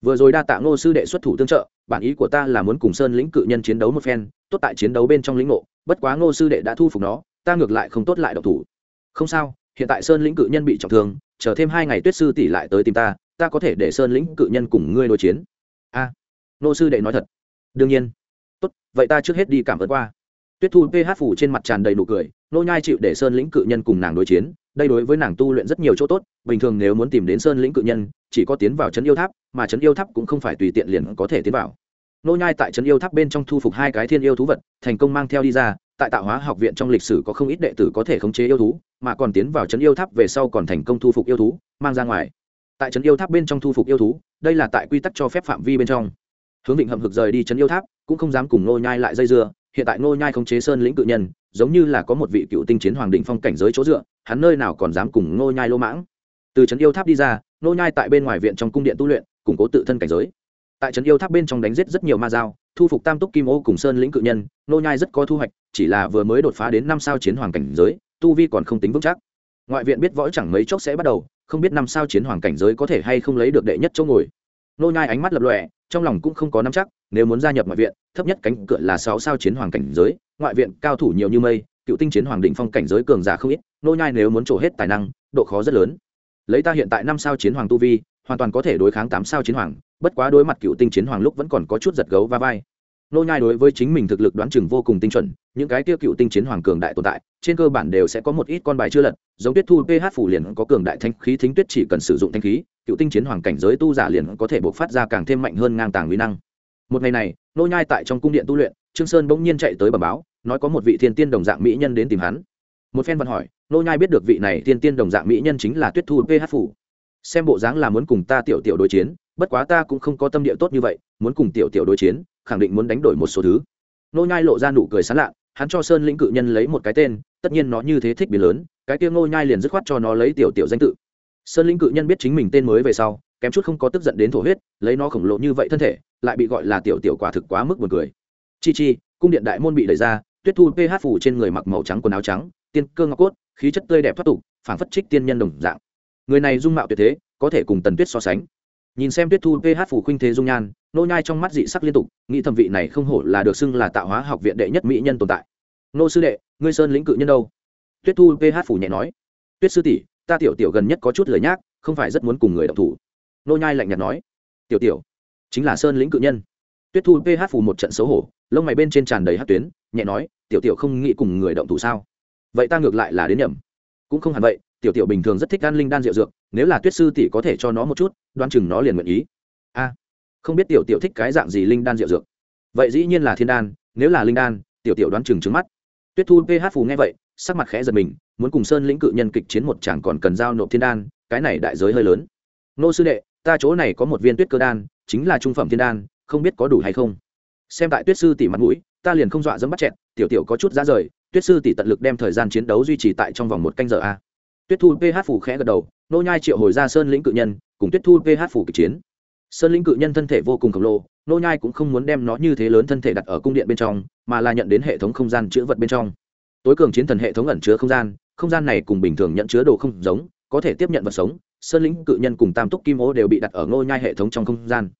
vừa rồi đa tạ ngô sư đệ xuất thủ tương trợ bản ý của ta là muốn cùng sơn lĩnh cự nhân chiến đấu một phen tốt tại chiến đấu bên trong lĩnh ngộ bất quá ngô sư đệ đã thu phục nó ta ngược lại không tốt lại độc thủ. Không sao hiện tại sơn lĩnh cự nhân bị trọng thương chờ thêm hai ngày tuyết sư tỷ lại tới tìm ta ta có thể để sơn lĩnh cự nhân cùng ngươi đối chiến. A à, sư đệ nói thật. Đương nhiên. Tốt vậy ta trước hết đi cảm ơn qua. Tuyết thu ph phủ trên mặt tràn đầy nụ cười nô nhai chịu để sơn lĩnh cự nhân cùng nàng đối chiến đây đối với nàng tu luyện rất nhiều chỗ tốt, bình thường nếu muốn tìm đến sơn lĩnh cự nhân, chỉ có tiến vào trấn yêu tháp, mà trấn yêu tháp cũng không phải tùy tiện liền có thể tiến vào. Nô nhai tại trấn yêu tháp bên trong thu phục hai cái thiên yêu thú vật, thành công mang theo đi ra, tại tạo hóa học viện trong lịch sử có không ít đệ tử có thể khống chế yêu thú, mà còn tiến vào trấn yêu tháp về sau còn thành công thu phục yêu thú, mang ra ngoài. Tại trấn yêu tháp bên trong thu phục yêu thú, đây là tại quy tắc cho phép phạm vi bên trong. Hướng định hậm hực rời đi trấn yêu tháp, cũng không dám cùng nô nhai lại dây dưa, hiện tại nô nhai khống chế sơn lĩnh cự nhân, giống như là có một vị cựu tinh chiến hoàng định phong cảnh giới chỗ dựa hắn nơi nào còn dám cùng nô nhai lô mãng. Từ trấn yêu tháp đi ra nô nhai tại bên ngoài viện trong cung điện tu luyện, củng cố tự thân cảnh giới. Tại trấn yêu tháp bên trong đánh giết rất nhiều ma dao, thu phục tam túc kim ô cùng sơn lĩnh cự nhân nô nhai rất có thu hoạch, chỉ là vừa mới đột phá đến năm sao chiến hoàng cảnh giới, tu vi còn không tính vững chắc. Ngoại viện biết võ chẳng mấy chốc sẽ bắt đầu, không biết năm sao chiến hoàng cảnh giới có thể hay không lấy được đệ nhất chỗ ngồi. Nô nhai ánh mắt lập lòe, trong lòng cũng không có nắm chắc, nếu muốn gia nhập ngoại viện, thấp nhất cánh cửa là sáu sao chiến hoàng cảnh giới, ngoại viện cao thủ nhiều như mây cựu tinh chiến hoàng định phong cảnh giới cường giả không ít, nô nhai nếu muốn trổ hết tài năng, độ khó rất lớn. Lấy ta hiện tại năm sao chiến hoàng tu vi, hoàn toàn có thể đối kháng tám sao chiến hoàng, bất quá đối mặt cựu tinh chiến hoàng lúc vẫn còn có chút giật gấu va vai. Nô nhai đối với chính mình thực lực đoán chừng vô cùng tinh chuẩn, những cái tiêu cựu tinh chiến hoàng cường đại tồn tại, trên cơ bản đều sẽ có một ít con bài chưa lật, giống tuyết thu ph phủ liền có cường đại thanh khí, thính tuyết chỉ cần sử dụng thanh khí, cựu tinh chiến hoàng cảnh giới tu giả liền có thể bộc phát ra càng thêm mạnh hơn ngang tàng nguy năng. Một ngày này, nô nhai tại trong cung điện tu luyện, trương sơn bỗng nhiên chạy tới bẩm báo nói có một vị thiên tiên đồng dạng mỹ nhân đến tìm hắn. Một phen văn hỏi, nô nhai biết được vị này thiên tiên đồng dạng mỹ nhân chính là tuyết thu ph phủ. Xem bộ dáng là muốn cùng ta tiểu tiểu đối chiến, bất quá ta cũng không có tâm địa tốt như vậy, muốn cùng tiểu tiểu đối chiến, khẳng định muốn đánh đổi một số thứ. Nô nhai lộ ra nụ cười sán lạ hắn cho sơn lĩnh cự nhân lấy một cái tên, tất nhiên nó như thế thích biến lớn, cái kia nô nhai liền dứt khoát cho nó lấy tiểu tiểu danh tự. Sơn lĩnh cự nhân biết chính mình tên mới về sau, kém chút không có tức giận đến thổ huyết, lấy nó khổng lồ như vậy thân thể, lại bị gọi là tiểu tiểu quả thực quá mức buồn cười. Chi chi, cung điện đại môn bị đẩy ra tuyết thu ph phủ trên người mặc màu trắng quần áo trắng, tiên cơ ngọc cốt, khí chất tươi đẹp thoát tục, phảng phất trích tiên nhân đồng dạng. Người này dung mạo tuyệt thế, có thể cùng tần tuyết so sánh. Nhìn xem tuyết thu ph phủ khinh thế dung nhan, nô nhai trong mắt dị sắc liên tục, nghĩ thẩm vị này không hổ là được xưng là tạo hóa học viện đệ nhất mỹ nhân tồn tại. Nô sư đệ, ngươi sơn lĩnh cự nhân đâu? Tuyết thu ph phủ nhẹ nói. Tuyết sư tỷ, ta tiểu tiểu gần nhất có chút lời nhác, không phải rất muốn cùng người động thủ. Nô nhai lạnh nhạt nói. Tiểu tiểu, chính là sơn lĩnh cự nhân. Tuyết thu ph phủ một trận xấu hổ, lông mày bên trên tràn đầy hát tuyến nhẹ nói, tiểu tiểu không nghĩ cùng người động thủ sao? Vậy ta ngược lại là đến nhầm. Cũng không hẳn vậy, tiểu tiểu bình thường rất thích gan linh đan rượu dược, nếu là tuyết sư tỷ có thể cho nó một chút đoan chừng nó liền nguyện ý. A, không biết tiểu tiểu thích cái dạng gì linh đan rượu dược. Vậy dĩ nhiên là thiên đan, nếu là linh đan, tiểu tiểu đoán chừng trứng mắt. Tuyết thu ph phù nghe vậy, sắc mặt khẽ giật mình, muốn cùng sơn lĩnh cự nhân kịch chiến một chẳng còn cần giao nộp thiên đan, cái này đại giới hơi lớn. Nô sư đệ, ta chỗ này có một viên tuyết cơ đan, chính là trung phẩm thiên đan, không biết có đủ hay không? Xem tại tuyết sư tỷ mặt mũi, ta liền không dọa dẫm bắt chẹn tiểu tiểu có chút ra rời, tuyết sư tỷ tận lực đem thời gian chiến đấu duy trì tại trong vòng một canh giờ a. Tuyết thu ph phủ khẽ gật đầu, nô nhai triệu hồi ra sơn lĩnh cự nhân, cùng tuyết thu ph phủ kịch chiến. Sơn lĩnh cự nhân thân thể vô cùng khổng lồ, nô nhai cũng không muốn đem nó như thế lớn thân thể đặt ở cung điện bên trong, mà là nhận đến hệ thống không gian chứa vật bên trong. Tối cường chiến thần hệ thống ẩn chứa không gian không gian này cùng bình thường nhận chứa đồ không giống, có thể tiếp nhận vật sống, sơn lĩnh cự nhân cùng tam túc kim ô đều bị đặt ở nô nhai hệ thống trong không gian.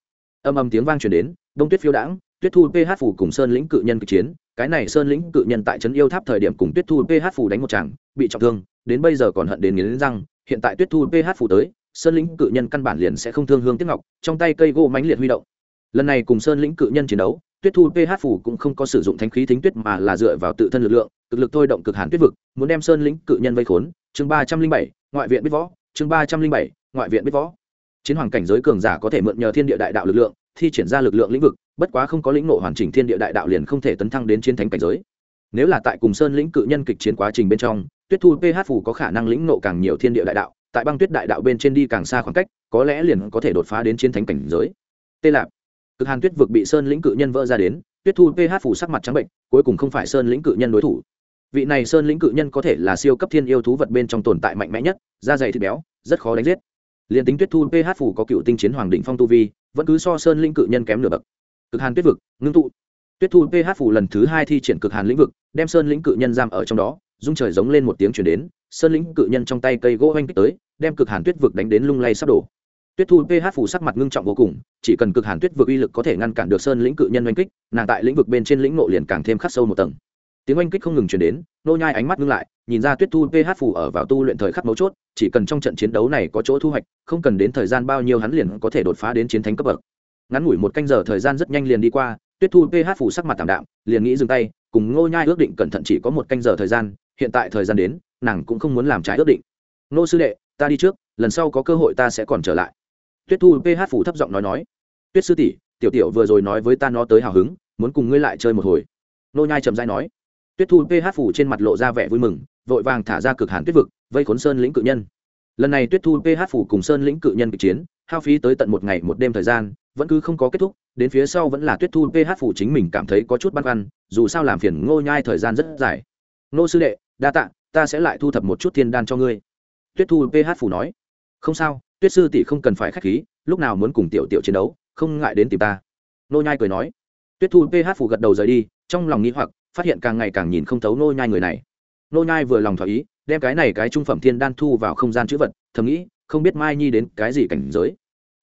Âm âm tiếng vang truyền đến, đông tuyết phiêu đãng tuyết thu ph phủ cùng sơn lĩnh cự nhân kịch chiến cái này sơn lĩnh cự nhân tại trấn yêu tháp thời điểm cùng tuyết thu ph phủ đánh một trận, bị trọng thương đến bây giờ còn hận đến nghiến răng hiện tại tuyết thu ph phủ tới sơn lĩnh cự nhân căn bản liền sẽ không thương hương tiếc ngọc trong tay cây gỗ mãnh liệt huy động. Lần này cùng sơn lĩnh cự nhân chiến đấu tuyết thu ph phủ cũng không có sử dụng thánh khí thính tuyết mà là dựa vào tự thân lực lượng cực lực thôi động cực hàn tuyết vực muốn đem sơn lĩnh cự nhân vây khốn. Chương ba trăm linh bảy ngoại viện biết võ. Chương ba trăm linh bảy ngoại viện biết võ. Chiến hoàng cảnh giới cường giả có thể mượn nhờ thiên địa đại đạo lực lượng thi triển ra lực lượng lĩnh vực, bất quá không có lĩnh nộ hoàn chỉnh thiên địa đại đạo liền không thể tấn thăng đến chiến thánh cảnh giới. Nếu là tại cùng sơn lĩnh cự nhân kịch chiến quá trình bên trong, tuyết thu ph phủ có khả năng lĩnh nộ càng nhiều thiên địa đại đạo, tại băng tuyết đại đạo bên trên đi càng xa khoảng cách, có lẽ liền có thể đột phá đến chiến thánh cảnh giới. Tê lạp. Cực hàn tuyết vực bị sơn lĩnh cự nhân vỡ ra đến, tuyết thu ph phủ sắc mặt trắng bệnh, cuối cùng không phải sơn lĩnh cự nhân đối thủ. Vị này sơn lĩnh cự nhân có thể là siêu cấp thiên yêu thú vật bên trong tồn tại mạnh mẽ nhất, da dày thịt béo, rất khó đánh giết. Liền tính tuyết thu ph phủ có cựu tinh chiến hoàng định phong tu vi vẫn cứ so sơn lĩnh cự nhân kém nửa bậc. Cực hàn tuyết vực, ngưng tụ. Tuyết thu ph phủ lần thứ hai thi triển cực hàn lĩnh vực, đem sơn lĩnh cự nhân giam ở trong đó dung trời giống lên một tiếng chuyển đến, sơn lĩnh cự nhân trong tay cây gỗ oanh kích tới, đem cực hàn tuyết vực đánh đến lung lay sắp đổ. Tuyết thu ph phủ sắc mặt ngưng trọng vô cùng, chỉ cần cực hàn tuyết vực uy lực có thể ngăn cản được sơn lĩnh cự nhân oanh kích, nàng tại lĩnh vực bên trên lĩnh nộ liền càng thêm khắc sâu một tầng tiếng oanh kích không ngừng chuyển đến, nô nhai ánh mắt ngưng lại, nhìn ra tuyết thu ph phủ ở vào tu luyện thời khắc mấu chốt, chỉ cần trong trận chiến đấu này có chỗ thu hoạch, không cần đến thời gian bao nhiêu hắn liền có thể đột phá đến chiến thánh cấp bậc. Ngắn ngủi một canh giờ thời gian rất nhanh liền đi qua, tuyết thu ph phủ sắc mặt tạm đạm, liền nghĩ dừng tay, cùng nô nhai ước định cẩn thận chỉ có một canh giờ thời gian, hiện tại thời gian đến, nàng cũng không muốn làm trái ước định. Nô sư đệ, ta đi trước, lần sau có cơ hội ta sẽ còn trở lại. Tuyết thu ph phủ thấp giọng nói nói. Tuyết sư tỷ, tiểu tiểu vừa rồi nói với ta nó tới hào hứng, muốn cùng ngươi lại chơi một hồi. Nô nhai chậm rãi nói tuyết thu ph phủ trên mặt lộ ra vẻ vui mừng, vội vàng thả ra cực hàn tuyết vực, vây khốn sơn lĩnh cự nhân. Lần này tuyết thu ph phủ cùng sơn lĩnh cự nhân kịch chiến, hao phí tới tận một ngày một đêm thời gian, vẫn cứ không có kết thúc, đến phía sau vẫn là tuyết thu ph phủ chính mình cảm thấy có chút băn khoăn, dù sao làm phiền ngô nhai thời gian rất dài. Ngô sư đệ, đa tạ, ta sẽ lại thu thập một chút thiên đan cho ngươi. Tuyết thu ph phủ nói. Không sao, tuyết sư tỷ không cần phải khách khí, lúc nào muốn cùng tiểu tiểu chiến đấu, không ngại đến tìm ta. Ngô nhai cười nói. Tuyết thu ph phủ gật đầu rời đi, trong lòng nghĩ hoặc phát hiện càng ngày càng nhìn không thấu nô nhai người này. Nô nhai vừa lòng thỏa ý, đem cái này cái trung phẩm thiên đan thu vào không gian chữ vật, thầm nghĩ, không biết mai nhi đến cái gì cảnh giới.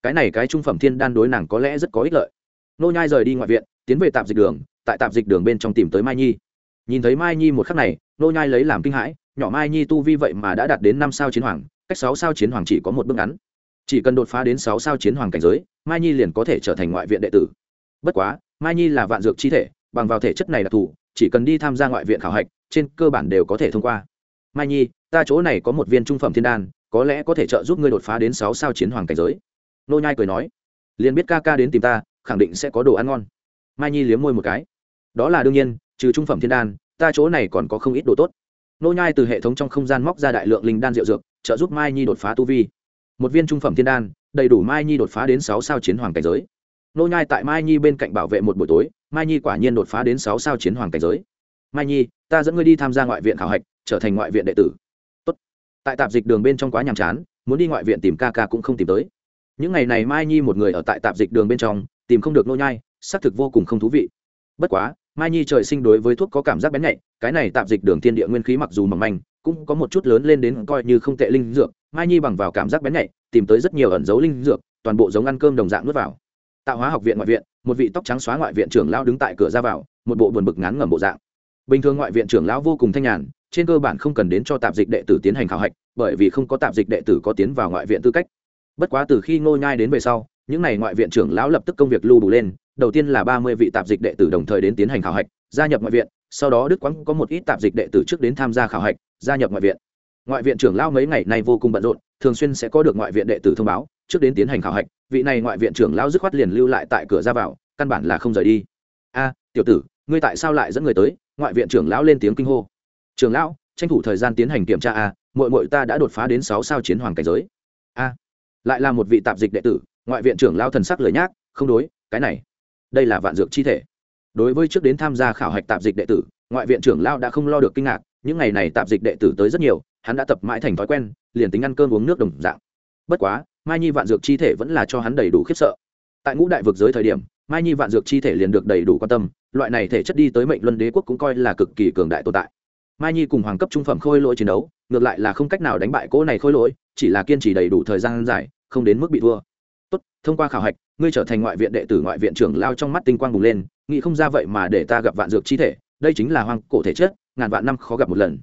Cái này cái trung phẩm thiên đan đối nàng có lẽ rất có ích lợi. Nô nhai rời đi ngoại viện, tiến về tạm dịch đường, tại tạm dịch đường bên trong tìm tới mai nhi. Nhìn thấy mai nhi một khắc này nô nhai lấy làm kinh hãi, nhỏ mai nhi tu vi vậy mà đã đạt đến năm sao chiến hoàng, cách sáu sao chiến hoàng chỉ có một bước ngắn. Chỉ cần đột phá đến sáu sao chiến hoàng cảnh giới, mai nhi liền có thể trở thành ngoại viện đệ tử. Bất quá, mai nhi là vạn dược chi thể, bằng vào thể chất này đặc thù chỉ cần đi tham gia ngoại viện khảo hạch, trên cơ bản đều có thể thông qua. Mai nhi, ta chỗ này có một viên trung phẩm thiên đan, có lẽ có thể trợ giúp ngươi đột phá đến sáu sao chiến hoàng cảnh giới. Nô nhai cười nói, liền biết ca ca đến tìm ta, khẳng định sẽ có đồ ăn ngon. Mai nhi liếm môi một cái, đó là đương nhiên, trừ trung phẩm thiên đan, ta chỗ này còn có không ít đồ tốt. Nô nhai từ hệ thống trong không gian móc ra đại lượng linh đan diệu dược, trợ giúp mai nhi đột phá tu vi. Một viên trung phẩm thiên đan, đầy đủ mai nhi đột phá đến sáu sao chiến hoàng cảnh giới. Nô nhai tại mai nhi bên cạnh bảo vệ một buổi tối mai nhi quả nhiên đột phá đến sáu sao chiến hoàng cảnh giới. mai nhi, ta dẫn ngươi đi tham gia ngoại viện khảo hạch, trở thành ngoại viện đệ tử. Tốt. tại tạp dịch đường bên trong quá nhàm chán, muốn đi ngoại viện tìm ca ca cũng không tìm tới. Những ngày này mai nhi một người ở tại tạp dịch đường bên trong, tìm không được nô nhai, xác thực vô cùng không thú vị. Bất quá, mai nhi trời sinh đối với thuốc có cảm giác bén nhạy, cái này tạp dịch đường thiên địa nguyên khí mặc dù mỏng manh, cũng có một chút lớn lên đến coi như không tệ linh dược, mai nhi bằng vào cảm giác bén nhạy, tìm tới rất nhiều ẩn dấu linh dược, toàn bộ giống ăn cơm đồng dạng nuốt vào tạo hóa học viện ngoại viện, một vị tóc trắng xóa ngoại viện trưởng lão đứng tại cửa ra vào, một bộ buồn bực ngắn ngẩm bộ dạng. Bình thường ngoại viện trưởng lão vô cùng thanh nhàn, trên cơ bản không cần đến cho tạp dịch đệ tử tiến hành khảo hạch, bởi vì không có tạp dịch đệ tử có tiến vào ngoại viện tư cách. Bất quá từ khi ngô nhai đến về sau, những n à y ngoại viện trưởng lão lập tức công việc lưu đủ lên, đầu tiên là ba mươi vị tạp dịch đệ tử đồng thời đến tiến hành khảo hạch, gia nhập ngoại viện, sau đó đức quang có một ít tạp dịch đệ tử trước đến tham gia khảo hạch, gia nhập ngoại viện. Ngoại viện trưởng lão mấy ngày nay vô cùng bận rộn thường xuyên sẽ có được ngoại viện đệ tử thông báo, trước đến tiến hành khảo hạch, vị này ngoại viện trưởng lão dứt khoát liền lưu lại tại cửa ra vào, căn bản là không rời đi. A, tiểu tử, ngươi tại sao lại dẫn người tới? Ngoại viện trưởng lão lên tiếng kinh hô. Trưởng lão, tranh thủ thời gian tiến hành kiểm tra a, muội muội ta đã đột phá đến sáu sao chiến hoàng cảnh giới. A, lại là một vị tạp dịch đệ tử, ngoại viện trưởng lão thần sắc lời nhác, không đối, cái này, đây là vạn dược chi thể. Đối với trước đến tham gia khảo hạch tạp dịch đệ tử, ngoại viện trưởng lão đã không lo được kinh ngạc, những ngày này tạp dịch đệ tử tới rất nhiều hắn đã tập mãi thành thói quen, liền tính ăn cơm uống nước đồng dạng. Bất quá, mai nhi vạn dược chi thể vẫn là cho hắn đầy đủ khiếp sợ. Tại ngũ đại vực giới thời điểm, mai nhi vạn dược chi thể liền được đầy đủ quan tâm, loại này thể chất đi tới mệnh luân đế quốc cũng coi là cực kỳ cường đại tồn tại. Mai nhi cùng hoàng cấp trung phẩm khôi lỗi chiến đấu, ngược lại là không cách nào đánh bại cỗ này khôi lỗi, chỉ là kiên trì đầy đủ thời gian dài, không đến mức bị thua. Tốt, thông qua khảo hạch, ngươi trở thành ngoại viện đệ tử, ngoại viện trưởng lao trong mắt tinh quang bùng lên, nghĩ không ra vậy mà để ta gặp vạn dược chi thể, đây chính là hoang cổ thể chất, ngàn vạn năm khó gặp một lần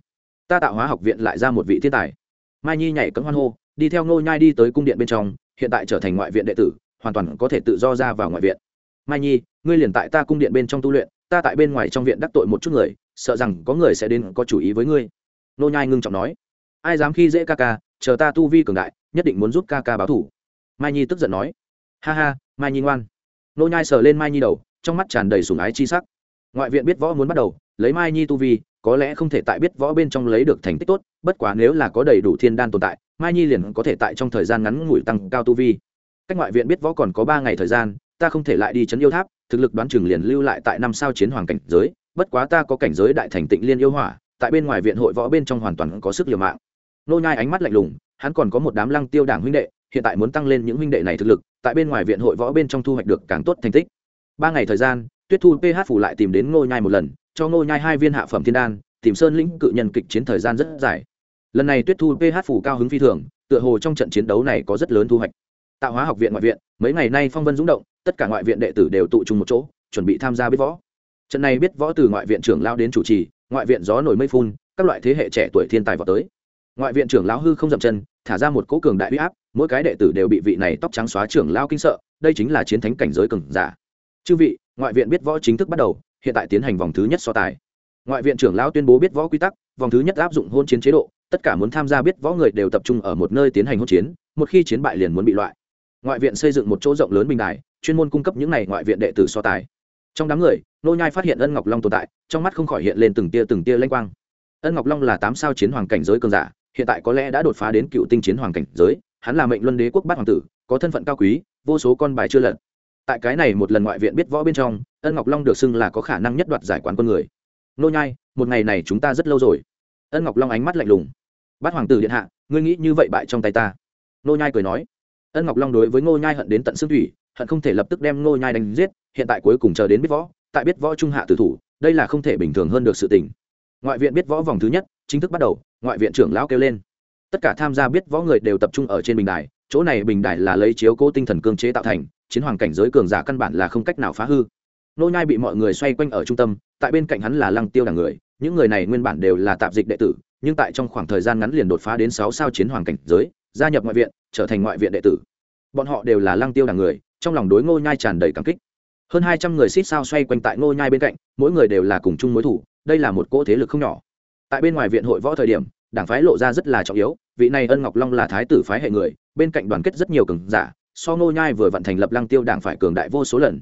ta tạo hóa học viện lại ra một vị thiên tài. Mai nhi nhảy cấm hoan hô, đi theo ngô nhai đi tới cung điện bên trong, hiện tại trở thành ngoại viện đệ tử, hoàn toàn có thể tự do ra vào ngoại viện. Mai nhi, ngươi liền tại ta cung điện bên trong tu luyện, ta tại bên ngoài trong viện đắc tội một chút người, sợ rằng có người sẽ đến có chủ ý với ngươi. Nô nhai ngưng trọng nói. Ai dám khi dễ ca ca, chờ ta tu vi cường đại, nhất định muốn giúp ca ca báo thủ. mai nhi tức giận nói. Ha ha, mai nhi ngoan. Nô nhai sờ lên mai nhi đầu, trong mắt tràn đầy sủng ái chi sắc. Ngoại viện biết võ muốn bắt đầu, lấy mai nhi tu vi có lẽ không thể tại biết võ bên trong lấy được thành tích tốt, bất quá nếu là có đầy đủ thiên đan tồn tại, mai nhi liền có thể tại trong thời gian ngắn ngủi tăng cao tu vi. Cách ngoại viện biết võ còn có ba ngày thời gian, ta không thể lại đi chấn yêu tháp, thực lực đoán chừng liền lưu lại tại năm sao chiến hoàng cảnh giới, bất quá ta có cảnh giới đại thành tịnh liên yêu hỏa, tại bên ngoài viện hội võ bên trong hoàn toàn có sức liều mạng. Nô nhai ánh mắt lạnh lùng, hắn còn có một đám lăng tiêu đảng huynh đệ, hiện tại muốn tăng lên những huynh đệ này thực lực, tại bên ngoài viện hội võ bên trong thu hoạch được càng tốt thành tích. Ba ngày thời gian, tuyết thu ph phủ lại tìm đến ngô nhai một lần cho ngô nhai hai viên hạ phẩm thiên đan, tìm sơn lĩnh cự nhân kịch chiến thời gian rất dài. Lần này tuyết thu ph phủ cao hứng phi thường, tựa hồ trong trận chiến đấu này có rất lớn thu hoạch. Tạo hóa học viện ngoại viện, mấy ngày nay phong vân dũng động, tất cả ngoại viện đệ tử đều tụ trung một chỗ, chuẩn bị tham gia biết võ. Trận này biết võ từ ngoại viện trưởng lao đến chủ trì, ngoại viện gió nổi mây phun, các loại thế hệ trẻ tuổi thiên tài vào tới. Ngoại viện trưởng lão hư không dậm chân, thả ra một cỗ cường đại huy áp, mỗi cái đệ tử đều bị vị này tóc trắng xóa trưởng lao kinh sợ, đây chính là chiến thánh cảnh giới cường giả. Chư vị, ngoại viện biết võ chính thức bắt đầu hiện tại tiến hành vòng thứ nhất so tài. Ngoại viện trưởng lão tuyên bố biết võ quy tắc, vòng thứ nhất áp dụng hôn chiến chế độ, tất cả muốn tham gia biết võ người đều tập trung ở một nơi tiến hành hôn chiến, một khi chiến bại liền muốn bị loại. Ngoại viện xây dựng một chỗ rộng lớn bình đài, chuyên môn cung cấp những này ngoại viện đệ tử so tài. Trong đám người, nô nhai phát hiện ân ngọc long tồn tại, trong mắt không khỏi hiện lên từng tia từng tia lanh quang. Ân ngọc long là tám sao chiến hoàng cảnh giới cường giả, hiện tại có lẽ đã đột phá đến cựu tinh chiến hoàng cảnh giới, hắn là mệnh luân đế quốc bát hoàng tử, có thân phận cao quý, vô số con bài chưa lật tại cái này một lần ngoại viện biết võ bên trong, ân ngọc long được xưng là có khả năng nhất đoạt giải quán quân người. Nô nhai, một ngày này chúng ta rất lâu rồi. Ân ngọc long ánh mắt lạnh lùng. Bát hoàng tử điện hạ, ngươi nghĩ như vậy bại trong tay ta. Nô nhai cười nói. Ân ngọc long đối với ngô nhai hận đến tận xương thủy, hận không thể lập tức đem ngô nhai đánh giết, hiện tại cuối cùng chờ đến biết võ, tại biết võ trung hạ tử thủ, đây là không thể bình thường hơn được sự tình. Ngoại viện biết võ vòng thứ nhất, chính thức bắt đầu, ngoại viện trưởng lão kêu lên. Tất cả tham gia biết võ người đều tập trung ở trên bình đài, chỗ này bình đài là lấy chiếu cố tinh thần cương chế tạo thành chiến hoàng cảnh giới cường giả căn bản là không cách nào phá hư. Nô nhai bị mọi người xoay quanh ở trung tâm, tại bên cạnh hắn là lăng tiêu đảng người, những người này nguyên bản đều là tạp dịch đệ tử, nhưng tại trong khoảng thời gian ngắn liền đột phá đến sáu sao chiến hoàng cảnh giới, gia nhập ngoại viện, trở thành ngoại viện đệ tử. Bọn họ đều là lăng tiêu đảng người, trong lòng đối ngô nhai tràn đầy cảm kích. Hơn hai trăm người xít sao xoay quanh tại ngô nhai bên cạnh, mỗi người đều là cùng chung mối thủ, đây là một cỗ thế lực không nhỏ. Tại bên ngoài viện hội võ thời điểm, đảng phái lộ ra rất là trọng yếu, vị này ân ngọc long là thái tử phái hệ người, bên cạnh đoàn kết rất nhiều cường giả so ngô nhai vừa vận thành lập lăng tiêu đảng phải cường đại vô số lần.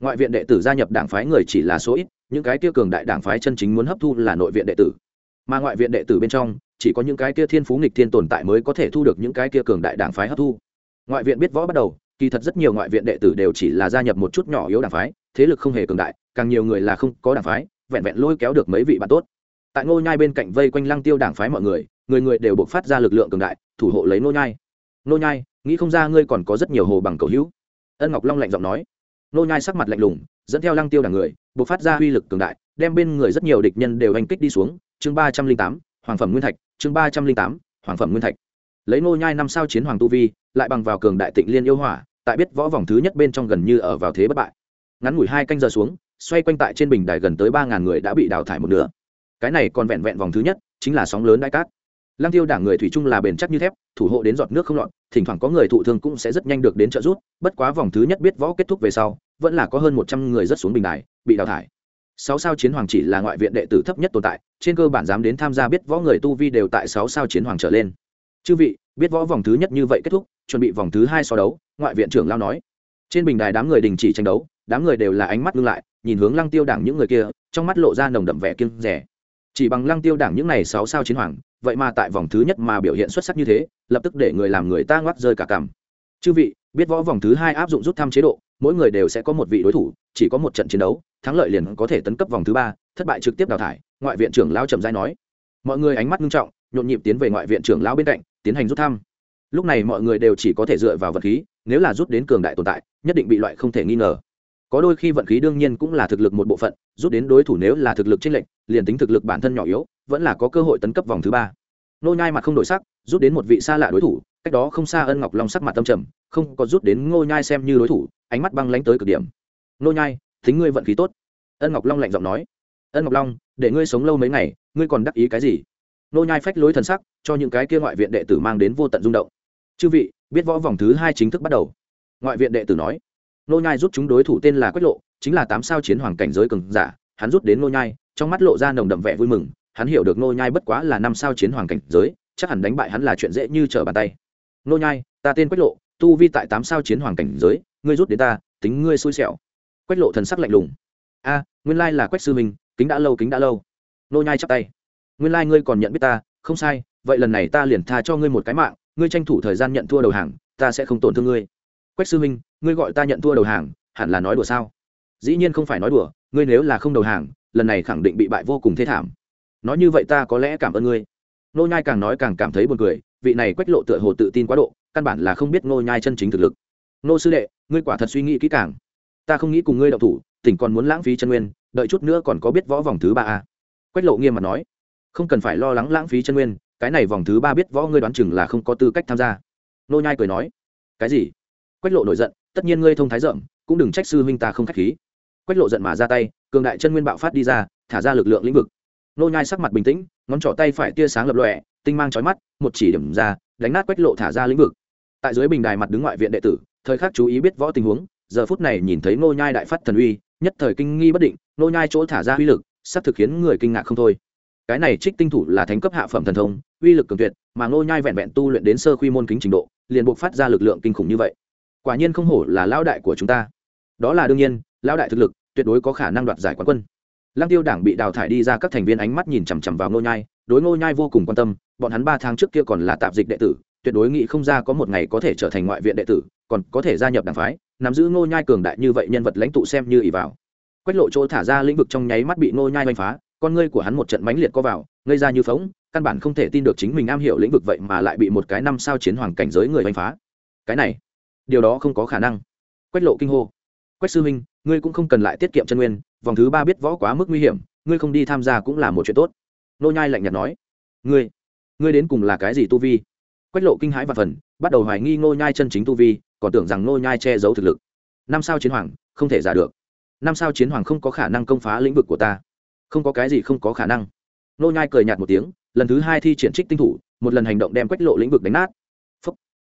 Ngoại viện đệ tử gia nhập đảng phái người chỉ là số ít, những cái kia cường đại đảng phái chân chính muốn hấp thu là nội viện đệ tử. Mà ngoại viện đệ tử bên trong, chỉ có những cái kia thiên phú nghịch thiên tồn tại mới có thể thu được những cái kia cường đại đảng phái hấp thu. Ngoại viện biết võ bắt đầu, kỳ thật rất nhiều ngoại viện đệ tử đều chỉ là gia nhập một chút nhỏ yếu đảng phái, thế lực không hề cường đại, càng nhiều người là không có đảng phái, vẹn vẹn lôi kéo được mấy vị bạn tốt. Tại ngô nhai bên cạnh vây quanh lăng tiêu đảng phái mọi người người người đều buộc phát ra lực lượng cường đại, thủ hộ lấy ngô nhai. Ngô nhai nghĩ không ra ngươi còn có rất nhiều hồ bằng cầu hữu. Ân ngọc long lạnh giọng nói. Nô nhai sắc mặt lạnh lùng, dẫn theo lăng tiêu đảng người buộc phát ra uy lực cường đại, đem bên người rất nhiều địch nhân đều hành kích đi xuống. Chương ba trăm linh tám, hoàng phẩm nguyên thạch, chương ba trăm linh tám, hoàng phẩm nguyên thạch. Lấy nô nhai năm sao chiến hoàng tu vi, lại bằng vào cường đại tịnh liên yêu hỏa, tại biết võ vòng thứ nhất bên trong gần như ở vào thế bất bại. Ngắn ngủi hai canh giờ xuống, xoay quanh tại trên bình đài gần tới ba ngàn người đã bị đào thải một nửa. Cái này còn vẹn vẹn vòng thứ nhất, chính là sóng lớn đại cát lăng tiêu đảng người thủy chung là bền chắc như thép, thủ hộ đến giọt nước không lọt, thỉnh thoảng có người thụ thương cũng sẽ rất nhanh được đến trợ giúp, bất quá vòng thứ nhất biết võ kết thúc về sau, vẫn là có hơn một trăm người rất xuống bình đài, bị đào thải. Sáu sao chiến hoàng chỉ là ngoại viện đệ tử thấp nhất tồn tại, trên cơ bản dám đến tham gia biết võ người tu vi đều tại sáu sao chiến hoàng trở lên. Chư vị, biết võ vòng thứ nhất như vậy kết thúc, chuẩn bị vòng thứ hai so đấu, ngoại viện trưởng lao nói. Trên bình đài đám người đình chỉ tranh đấu, đám người đều là ánh mắt ngưng lại, nhìn hướng lăng tiêu đảng những người kia, trong mắt lộ ra nồng đậm vẻ kiêng rẻ chỉ bằng lăng tiêu đảng những này sáu sao chiến hoàng, vậy mà tại vòng thứ nhất mà biểu hiện xuất sắc như thế, lập tức để người làm người ta ngoắc rơi cả cằm. Chư vị, biết võ vòng thứ hai áp dụng rút thăm chế độ, mỗi người đều sẽ có một vị đối thủ, chỉ có một trận chiến đấu, thắng lợi liền có thể tấn cấp vòng thứ ba, thất bại trực tiếp đào thải, ngoại viện trưởng lao trầm giai nói. Mọi người ánh mắt nghiêm trọng, nhộn nhịp tiến về ngoại viện trưởng lão bên cạnh, tiến hành rút thăm. Lúc này mọi người đều chỉ có thể dựa vào vật khí, nếu là rút đến cường đại tồn tại, nhất định bị loại không thể nghi ngờ có đôi khi vận khí đương nhiên cũng là thực lực một bộ phận, rút đến đối thủ nếu là thực lực chênh lệch, liền tính thực lực bản thân nhỏ yếu, vẫn là có cơ hội tấn cấp vòng thứ ba. Nô nhai mặt không đổi sắc, rút đến một vị xa lạ đối thủ, cách đó không xa ân ngọc long sắc mặt tâm trầm, không có rút đến ngô nhai xem như đối thủ, ánh mắt băng lãnh tới cực điểm. Nô nhai, thính ngươi vận khí tốt. Ân ngọc long lạnh giọng nói. Ân ngọc long, để ngươi sống lâu mấy ngày, ngươi còn đắc ý cái gì? Nô nhai phách lối thần sắc, cho những cái kia ngoại viện đệ tử mang đến vô tận rung động. Chư vị, biết võ vòng thứ hai chính thức bắt đầu. Ngoại viện đệ tử nói nô nhai rút chúng đối thủ tên là quách lộ, chính là tám sao chiến hoàng cảnh giới cường giả. Hắn rút đến nô nhai, trong mắt lộ ra nồng đậm vẻ vui mừng. Hắn hiểu được nô nhai bất quá là năm sao chiến hoàng cảnh giới, chắc hẳn đánh bại hắn là chuyện dễ như trở bàn tay. Nô nhai, ta tên quách lộ, tu vi tại tám sao chiến hoàng cảnh giới, ngươi rút đến ta, tính ngươi xui xẻo. Quách lộ thần sắc lạnh lùng. A, nguyên lai là quách sư minh kính đã lâu, kính đã lâu. Nô nhai chắp tay. Nguyên lai ngươi còn nhận biết ta, không sai, vậy lần này ta liền tha cho ngươi một cái mạng, ngươi tranh thủ thời gian nhận thua đầu hàng, ta sẽ không tổn thương ngươi quách sư minh ngươi gọi ta nhận thua đầu hàng, hẳn là nói đùa sao? Dĩ nhiên không phải nói đùa, ngươi nếu là không đầu hàng, lần này khẳng định bị bại vô cùng thê thảm. Nói như vậy ta có lẽ cảm ơn ngươi. Nô nhai càng nói càng cảm thấy buồn cười, vị này quách lộ tựa hồ tự tin quá độ, căn bản là không biết nô nhai chân chính thực lực. Nô sư đệ, ngươi quả thật suy nghĩ kỹ càng. Ta không nghĩ cùng ngươi đậu thủ, tỉnh còn muốn lãng phí chân nguyên, đợi chút nữa còn có biết võ vòng thứ ba a. Quách lộ nghiêm mặt nói. Không cần phải lo lắng lãng phí chân nguyên, cái này vòng thứ ba biết võ ngươi đoán chừng là không có tư cách tham gia. Nô nhai cười nói. Cái gì? Quách lộ nổi giận, tất nhiên ngươi thông thái rộng, cũng đừng trách sư huynh ta không khách khí. Quách lộ giận mà ra tay, cường đại chân nguyên bạo phát đi ra, thả ra lực lượng lĩnh vực. Nô nhai sắc mặt bình tĩnh, ngón trỏ tay phải tia sáng lập lòe, tinh mang chói mắt, một chỉ điểm ra, đánh nát quách lộ thả ra lĩnh vực. Tại dưới bình đài mặt đứng ngoại viện đệ tử, thời khắc chú ý biết võ tình huống, giờ phút này nhìn thấy nô nhai đại phát thần uy, nhất thời kinh nghi bất định, nô nhai chỗ thả ra uy lực, sắp thực khiến người kinh ngạc không thôi. Cái này trích tinh thủ là thánh cấp hạ phẩm thần thông, uy lực cường tuyệt, mà nô nhai vẹn vẹn tu luyện đến sơ quy môn kính trình độ, liền buộc phát ra lực lượng kinh khủng như vậy quả nhiên không hổ là lão đại của chúng ta. Đó là đương nhiên, lão đại thực lực, tuyệt đối có khả năng đoạt giải quán quân. Lăng tiêu đảng bị đào thải đi ra các thành viên ánh mắt nhìn chằm chằm vào Ngô nhai, đối Ngô nhai vô cùng quan tâm, bọn hắn ba tháng trước kia còn là tạp dịch đệ tử, tuyệt đối nghĩ không ra có một ngày có thể trở thành ngoại viện đệ tử, còn có thể gia nhập đảng phái, nắm giữ Ngô nhai cường đại như vậy nhân vật lãnh tụ xem như ỷ vào. Quách lộ chỗ thả ra lĩnh vực trong nháy mắt bị Ngô nhai đánh phá, con ngươi của hắn một trận mãnh liệt có vào, ngây ra như phóng căn bản không thể tin được chính mình am hiểu lĩnh vực vậy mà lại bị một cái năm sao chiến hoàng cảnh giới người đánh phá. Cái này điều đó không có khả năng. Quách lộ kinh hô, quách sư huynh, ngươi cũng không cần lại tiết kiệm chân nguyên, vòng thứ ba biết võ quá mức nguy hiểm, ngươi không đi tham gia cũng là một chuyện tốt. Nô nhai lạnh nhạt nói, ngươi ngươi đến cùng là cái gì tu vi? Quách lộ kinh hãi và phần, bắt đầu hoài nghi nô nhai chân chính tu vi, còn tưởng rằng nô nhai che giấu thực lực. Năm sao chiến hoàng, không thể giả được. Năm sao chiến hoàng không có khả năng công phá lĩnh vực của ta. Không có cái gì không có khả năng. Nô nhai cười nhạt một tiếng, lần thứ hai thi triển trích tinh thủ, một lần hành động đem quách lộ lĩnh vực đánh nát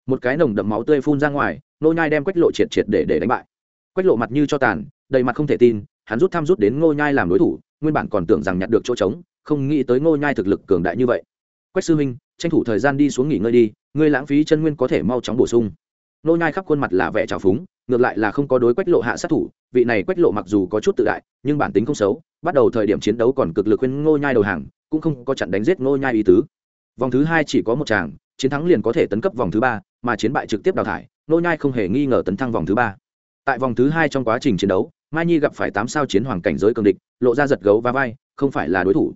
một cái nồng đậm máu tươi phun ra ngoài nô nhai đem quách lộ triệt triệt để để đánh bại. Quách lộ mặt như cho tàn đầy mặt không thể tin hắn rút thăm rút đến ngô nhai làm đối thủ nguyên bản còn tưởng rằng nhặt được chỗ trống không nghĩ tới ngô nhai thực lực cường đại như vậy. Quách sư huynh tranh thủ thời gian đi xuống nghỉ ngơi đi ngươi lãng phí chân nguyên có thể mau chóng bổ sung. Ngô nhai khắp khuôn mặt là vẻ trào phúng ngược lại là không có đối quách lộ hạ sát thủ vị này quách lộ mặc dù có chút tự đại nhưng bản tính không xấu bắt đầu thời điểm chiến đấu còn cực lực khuyên ngô nhai đầu hàng cũng không có chặn đánh giết ngô nhai ý tứ. Vòng thứ hai chỉ có một tràng, chiến thắng liền có thể tấn cấp vòng thứ ba mà chiến bại trực tiếp đào thải, Nô nhai không hề nghi ngờ tấn thăng vòng thứ ba. Tại vòng thứ hai trong quá trình chiến đấu, mai nhi gặp phải tám sao chiến hoàng cảnh giới cường địch, lộ ra giật gấu và vai, không phải là đối thủ.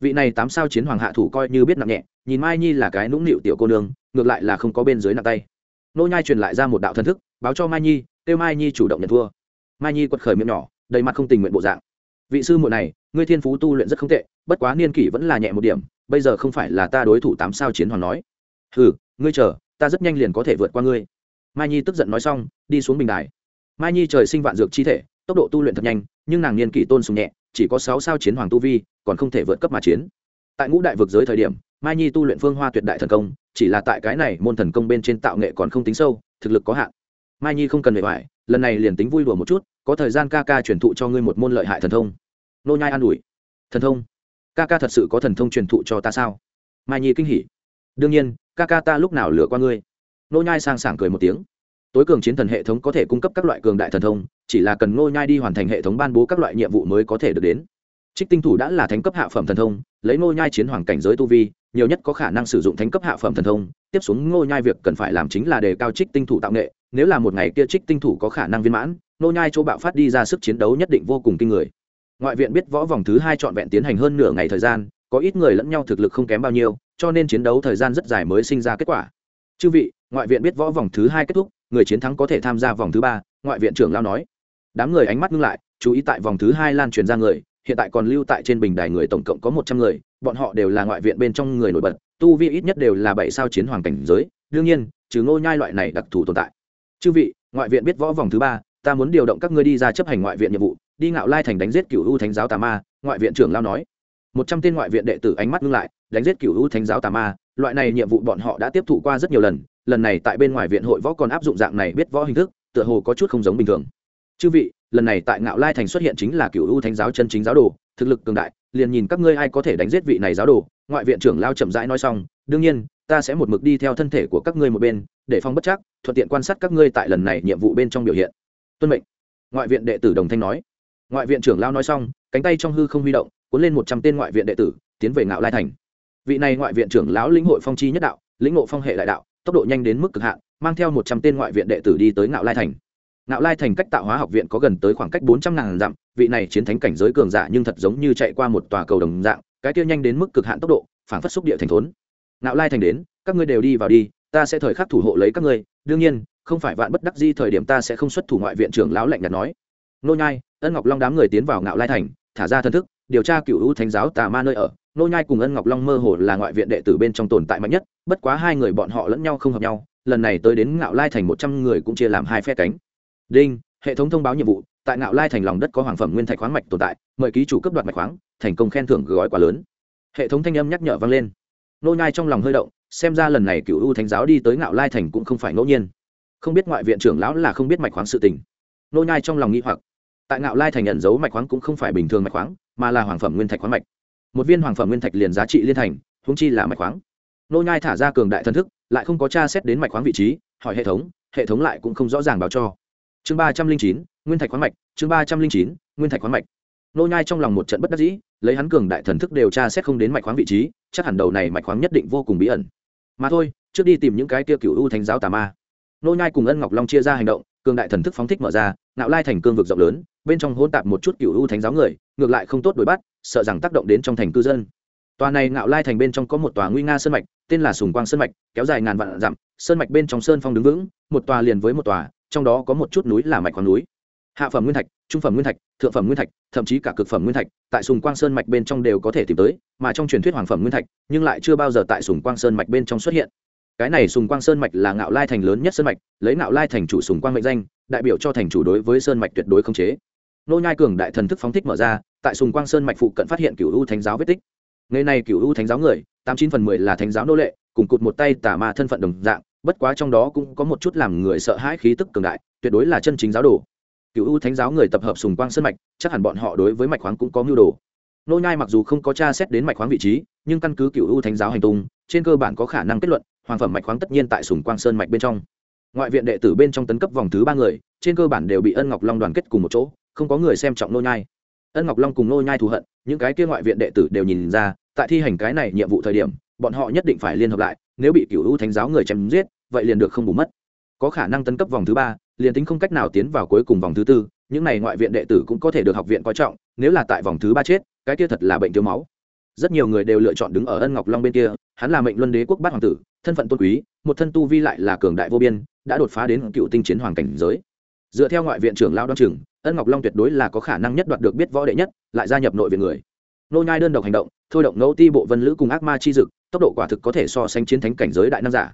Vị này tám sao chiến hoàng hạ thủ coi như biết nặng nhẹ, nhìn mai nhi là cái nũng nịu tiểu cô nương, ngược lại là không có bên dưới nặng tay. Nô nhai truyền lại ra một đạo thần thức, báo cho mai nhi, kêu mai nhi chủ động nhận thua. Mai nhi quật khởi miệng nhỏ, đầy mặt không tình nguyện bộ dạng. Vị sư muội này, ngươi thiên phú tu luyện rất không tệ, bất quá niên kỷ vẫn là nhẹ một điểm, bây giờ không phải là ta đối thủ tám sao chiến hoàng nói. Hừ, ngươi chờ ta rất nhanh liền có thể vượt qua ngươi. Mai nhi tức giận nói xong, đi xuống bình đài. Mai nhi trời sinh vạn dược chi thể, tốc độ tu luyện thật nhanh, nhưng nàng niên kỷ tôn sùng nhẹ, chỉ có sáu sao chiến hoàng tu vi, còn không thể vượt cấp mà chiến. Tại ngũ đại vực giới thời điểm, mai nhi tu luyện phương hoa tuyệt đại thần công, chỉ là tại cái này môn thần công bên trên tạo nghệ còn không tính sâu, thực lực có hạn. Mai nhi không cần bề ngoài, lần này liền tính vui đùa một chút, có thời gian ca ca truyền thụ cho ngươi một môn lợi hại thần thông. Nô nhai an ủi. Thần thông? Ca ca thật sự có thần thông truyền thụ cho ta sao? Mai nhi kinh hỉ. Đương nhiên ca ca ta lúc nào lừa qua ngươi? Nô nhai sang sảng cười một tiếng. Tối cường chiến thần hệ thống có thể cung cấp các loại cường đại thần thông, chỉ là cần nô nhai đi hoàn thành hệ thống ban bố các loại nhiệm vụ mới có thể được đến. Trích tinh thủ đã là thánh cấp hạ phẩm thần thông, lấy nô nhai chiến hoàng cảnh giới tu vi, nhiều nhất có khả năng sử dụng thánh cấp hạ phẩm thần thông. Tiếp xuống nô nhai việc cần phải làm chính là đề cao trích tinh thủ tạo nghệ, nếu là một ngày kia trích tinh thủ có khả năng viên mãn nô nhai chỗ bạo phát đi ra sức chiến đấu nhất định vô cùng kinh người. Ngoại viện biết võ vòng thứ hai chọn vẹn tiến hành hơn nửa ngày thời gian, có ít người lẫn nhau thực lực không kém bao nhiêu cho nên chiến đấu thời gian rất dài mới sinh ra kết quả. Chư vị, ngoại viện biết võ vòng thứ hai kết thúc, người chiến thắng có thể tham gia vòng thứ ba, ngoại viện trưởng lao nói. Đám người ánh mắt ngưng lại, chú ý tại vòng thứ hai lan truyền ra người, hiện tại còn lưu tại trên bình đài người tổng cộng có một trăm người, bọn họ đều là ngoại viện bên trong người nổi bật, tu vi ít nhất đều là bảy sao chiến hoàng cảnh giới, đương nhiên, trừ ngô nhai loại này đặc thù tồn tại. Chư vị, ngoại viện biết võ vòng thứ ba, ta muốn điều động các ngươi đi ra chấp hành ngoại viện nhiệm vụ, đi ngạo lai thành đánh giết cửu u thánh giáo tà ma, ngoại viện trưởng lao nói. Một trăm tên ngoại viện đệ tử ánh mắt ngưng lại đánh giết cửu u thánh giáo tà ma, loại này nhiệm vụ bọn họ đã tiếp thụ qua rất nhiều lần lần này tại bên ngoài viện hội võ còn áp dụng dạng này biết võ hình thức, tựa hồ có chút không giống bình thường. Chư vị, lần này tại ngạo lai thành xuất hiện chính là cựu u thánh giáo chân chính giáo đồ, thực lực cường đại, liền nhìn các ngươi ai có thể đánh giết vị này giáo đồ, ngoại viện trưởng lao chậm rãi nói xong, đương nhiên, ta sẽ một mực đi theo thân thể của các ngươi một bên, để phong bất chắc, thuận tiện quan sát các ngươi tại lần này nhiệm vụ bên trong biểu hiện. Tuân mệnh. Ngoại viện đệ tử đồng thanh nói. Ngoại viện trưởng lao nói xong, cánh tay trong hư không huy động, cuốn lên một trăm tên ngoại viện đệ tử, tiến về ngạo lai thành vị này ngoại viện trưởng lão lĩnh hội phong chi nhất đạo, lĩnh ngộ phong hệ đại đạo, tốc độ nhanh đến mức cực hạn, mang theo một trăm tên ngoại viện đệ tử đi tới ngạo lai thành. Ngạo lai thành cách tạo hóa học viện có gần tới khoảng cách bốn trăm ngàn dặm, vị này chiến thánh cảnh giới cường giả nhưng thật giống như chạy qua một tòa cầu đồng dạng, cái kia nhanh đến mức cực hạn tốc độ phản phất xúc địa thành thốn. Ngạo lai thành đến, các ngươi đều đi vào đi, ta sẽ thời khắc thủ hộ lấy các ngươi, đương nhiên, không phải vạn bất đắc di thời điểm ta sẽ không xuất thủ, ngoại viện trưởng lão lạnh nhạt nói. Nô nhai, ân ngọc long đám người tiến vào ngạo lai thành, thả ra thân thức, điều tra cựu u thánh giáo tà ma nơi ở nô nhai cùng ân ngọc long mơ hồ là ngoại viện đệ tử bên trong tồn tại mạnh nhất, bất quá hai người bọn họ lẫn nhau không hợp nhau, lần này tới đến ngạo lai thành một trăm người cũng chia làm hai phe cánh. Đinh, hệ thống thông báo nhiệm vụ, tại ngạo lai thành lòng đất có hoàng phẩm nguyên thạch khoáng mạch tồn tại, mời ký chủ cấp đoạt mạch khoáng, thành công khen thưởng gói quá lớn. Hệ thống thanh âm nhắc nhở vang lên. Nô nhai trong lòng hơi động, xem ra lần này cựu u thánh giáo đi tới ngạo lai thành cũng không phải ngẫu nhiên. Không biết ngoại viện trưởng lão là không biết mạch khoáng sự tình. Nô nhai trong lòng nghĩ hoặc. Tại ngạo lai thành nhận dấu mạch khoáng cũng không phải bình thường mạch khoáng, mà là hoàng phẩm nguyên thạch khoáng mạch một viên hoàng phẩm nguyên thạch liền giá trị liên thành húng chi là mạch khoáng. Nô nhai thả ra cường đại thần thức, lại không có tra xét đến mạch khoáng vị trí, hỏi hệ thống hệ thống lại cũng không rõ ràng báo cho. Chương ba trăm linh chín, nguyên thạch khoáng mạch, chương ba trăm linh chín, nguyên thạch khoáng mạch. Nô nhai trong lòng một trận bất đắc dĩ, lấy hắn cường đại thần thức đều tra xét không đến mạch khoáng vị trí, chắc hẳn đầu này mạch khoáng nhất định vô cùng bí ẩn. Mà thôi, trước đi tìm những cái tiêu cựu u thánh giáo tà ma. Nô nhai cùng ân ngọc long chia ra hành động, cường đại thần thức phóng thích mở ra nạo lai thành cương vực rộng lớn, bên trong hỗn tạp một chút cựu u thánh giáo người, ngược lại không tốt đuổi bắt sợ rằng tác động đến trong thành cư dân. Tòa này ngạo lai thành bên trong có một tòa nguy nga sơn mạch, tên là sùng quang sơn mạch, kéo dài ngàn vạn dặm, sơn mạch bên trong sơn phong đứng vững, một tòa liền với một tòa, trong đó có một chút núi là mạch khoáng núi. Hạ phẩm nguyên thạch, trung phẩm nguyên thạch, thượng phẩm nguyên thạch, thậm chí cả cực phẩm nguyên thạch, tại sùng quang sơn mạch bên trong đều có thể tìm tới, mà trong truyền thuyết hoàng phẩm nguyên thạch, nhưng lại chưa bao giờ tại sùng quang sơn mạch bên trong xuất hiện. Cái này sùng quang sơn mạch là ngạo lai thành lớn nhất sơn mạch, lấy ngạo lai thành chủ sùng quang mệnh danh, đại biểu cho thành chủ đối với sơn mạch tuyệt đối không chế nô nhai cường đại thần thức phóng thích mở ra, tại sùng quang sơn mạch phụ cận phát hiện cửu u thánh giáo vết tích. Ngày này cửu u thánh giáo người, tám chín phần mười là thánh giáo nô lệ, cùng cụt một tay tà ma thân phận đồng dạng, bất quá trong đó cũng có một chút làm người sợ hãi khí tức cường đại, tuyệt đối là chân chính giáo đồ. Cựu u thánh giáo người tập hợp sùng quang sơn mạch, chắc hẳn bọn họ đối với mạch khoáng cũng có mưu đồ. Nô nhai mặc dù không có tra xét đến mạch khoáng vị trí, nhưng căn cứ cựu u thánh giáo hành tung, trên cơ bản có khả năng kết luận, hoàng phẩm mạch khoáng tất nhiên tại sùng quang sơn mạch bên trong. Ngoại viện đệ tử bên trong tấn cấp vòng thứ ba người, trên cơ bản đều bị ân ngọc long đoàn kết cùng một chỗ không có người xem trọng nô nhai. Ân ngọc long cùng nô nhai thù hận, những cái kia ngoại viện đệ tử đều nhìn ra, tại thi hành cái này nhiệm vụ thời điểm, bọn họ nhất định phải liên hợp lại, nếu bị cựu u thánh giáo người chém giết, vậy liền được không bù mất. Có khả năng tấn cấp vòng thứ ba, liền tính không cách nào tiến vào cuối cùng vòng thứ tư, những này ngoại viện đệ tử cũng có thể được học viện coi trọng, nếu là tại vòng thứ ba chết, cái kia thật là bệnh thiếu máu. Rất nhiều người đều lựa chọn đứng ở ân ngọc long bên kia, hắn là mệnh luân đế quốc bát hoàng tử, thân phận tôn quý, một thân tu vi lại là cường đại vô biên, đã đột phá đến cựu tinh chiến hoàng cảnh giới dựa theo ngoại viện trưởng lao đoan trưởng ân ngọc long tuyệt đối là có khả năng nhất đoạt được biết võ đệ nhất, lại gia nhập nội viện người. Nô nhai đơn độc hành động, thôi động ngẫu ti bộ vân lữ cùng ác ma chi dực, tốc độ quả thực có thể so sánh chiến thánh cảnh giới đại nam giả.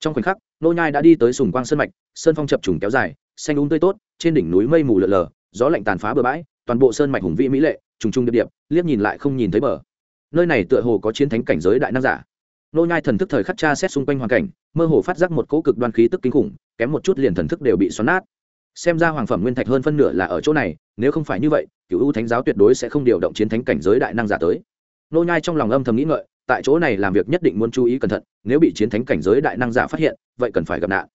Trong khoảnh khắc, nô nhai đã đi tới sùng quang sơn mạch, sơn phong chập trùng kéo dài, xanh úng tươi tốt, trên đỉnh núi mây mù lờ lờ gió lạnh tàn phá bờ bãi, toàn bộ sơn mạch hùng vĩ mỹ lệ, trùng trùng điệp điệp, liếc nhìn lại không nhìn thấy bờ. Nơi này tựa hồ có chiến thánh cảnh giới đại nam giả. Nô nhai thần thức thời khắc tra xét xung quanh hoàn cảnh, mơ hồ phát giác một cỗ cực đoan khí tức kinh khủng, kém một chút liền thần thức đều bị xoắn nát xem ra hoàng phẩm nguyên thạch hơn phân nửa là ở chỗ này, nếu không phải như vậy cựu u thánh giáo tuyệt đối sẽ không điều động chiến thánh cảnh giới đại năng giả tới. Nô nhai trong lòng âm thầm nghĩ ngợi, tại chỗ này làm việc nhất định muốn chú ý cẩn thận, nếu bị chiến thánh cảnh giới đại năng giả phát hiện, vậy cần phải gặp nạn.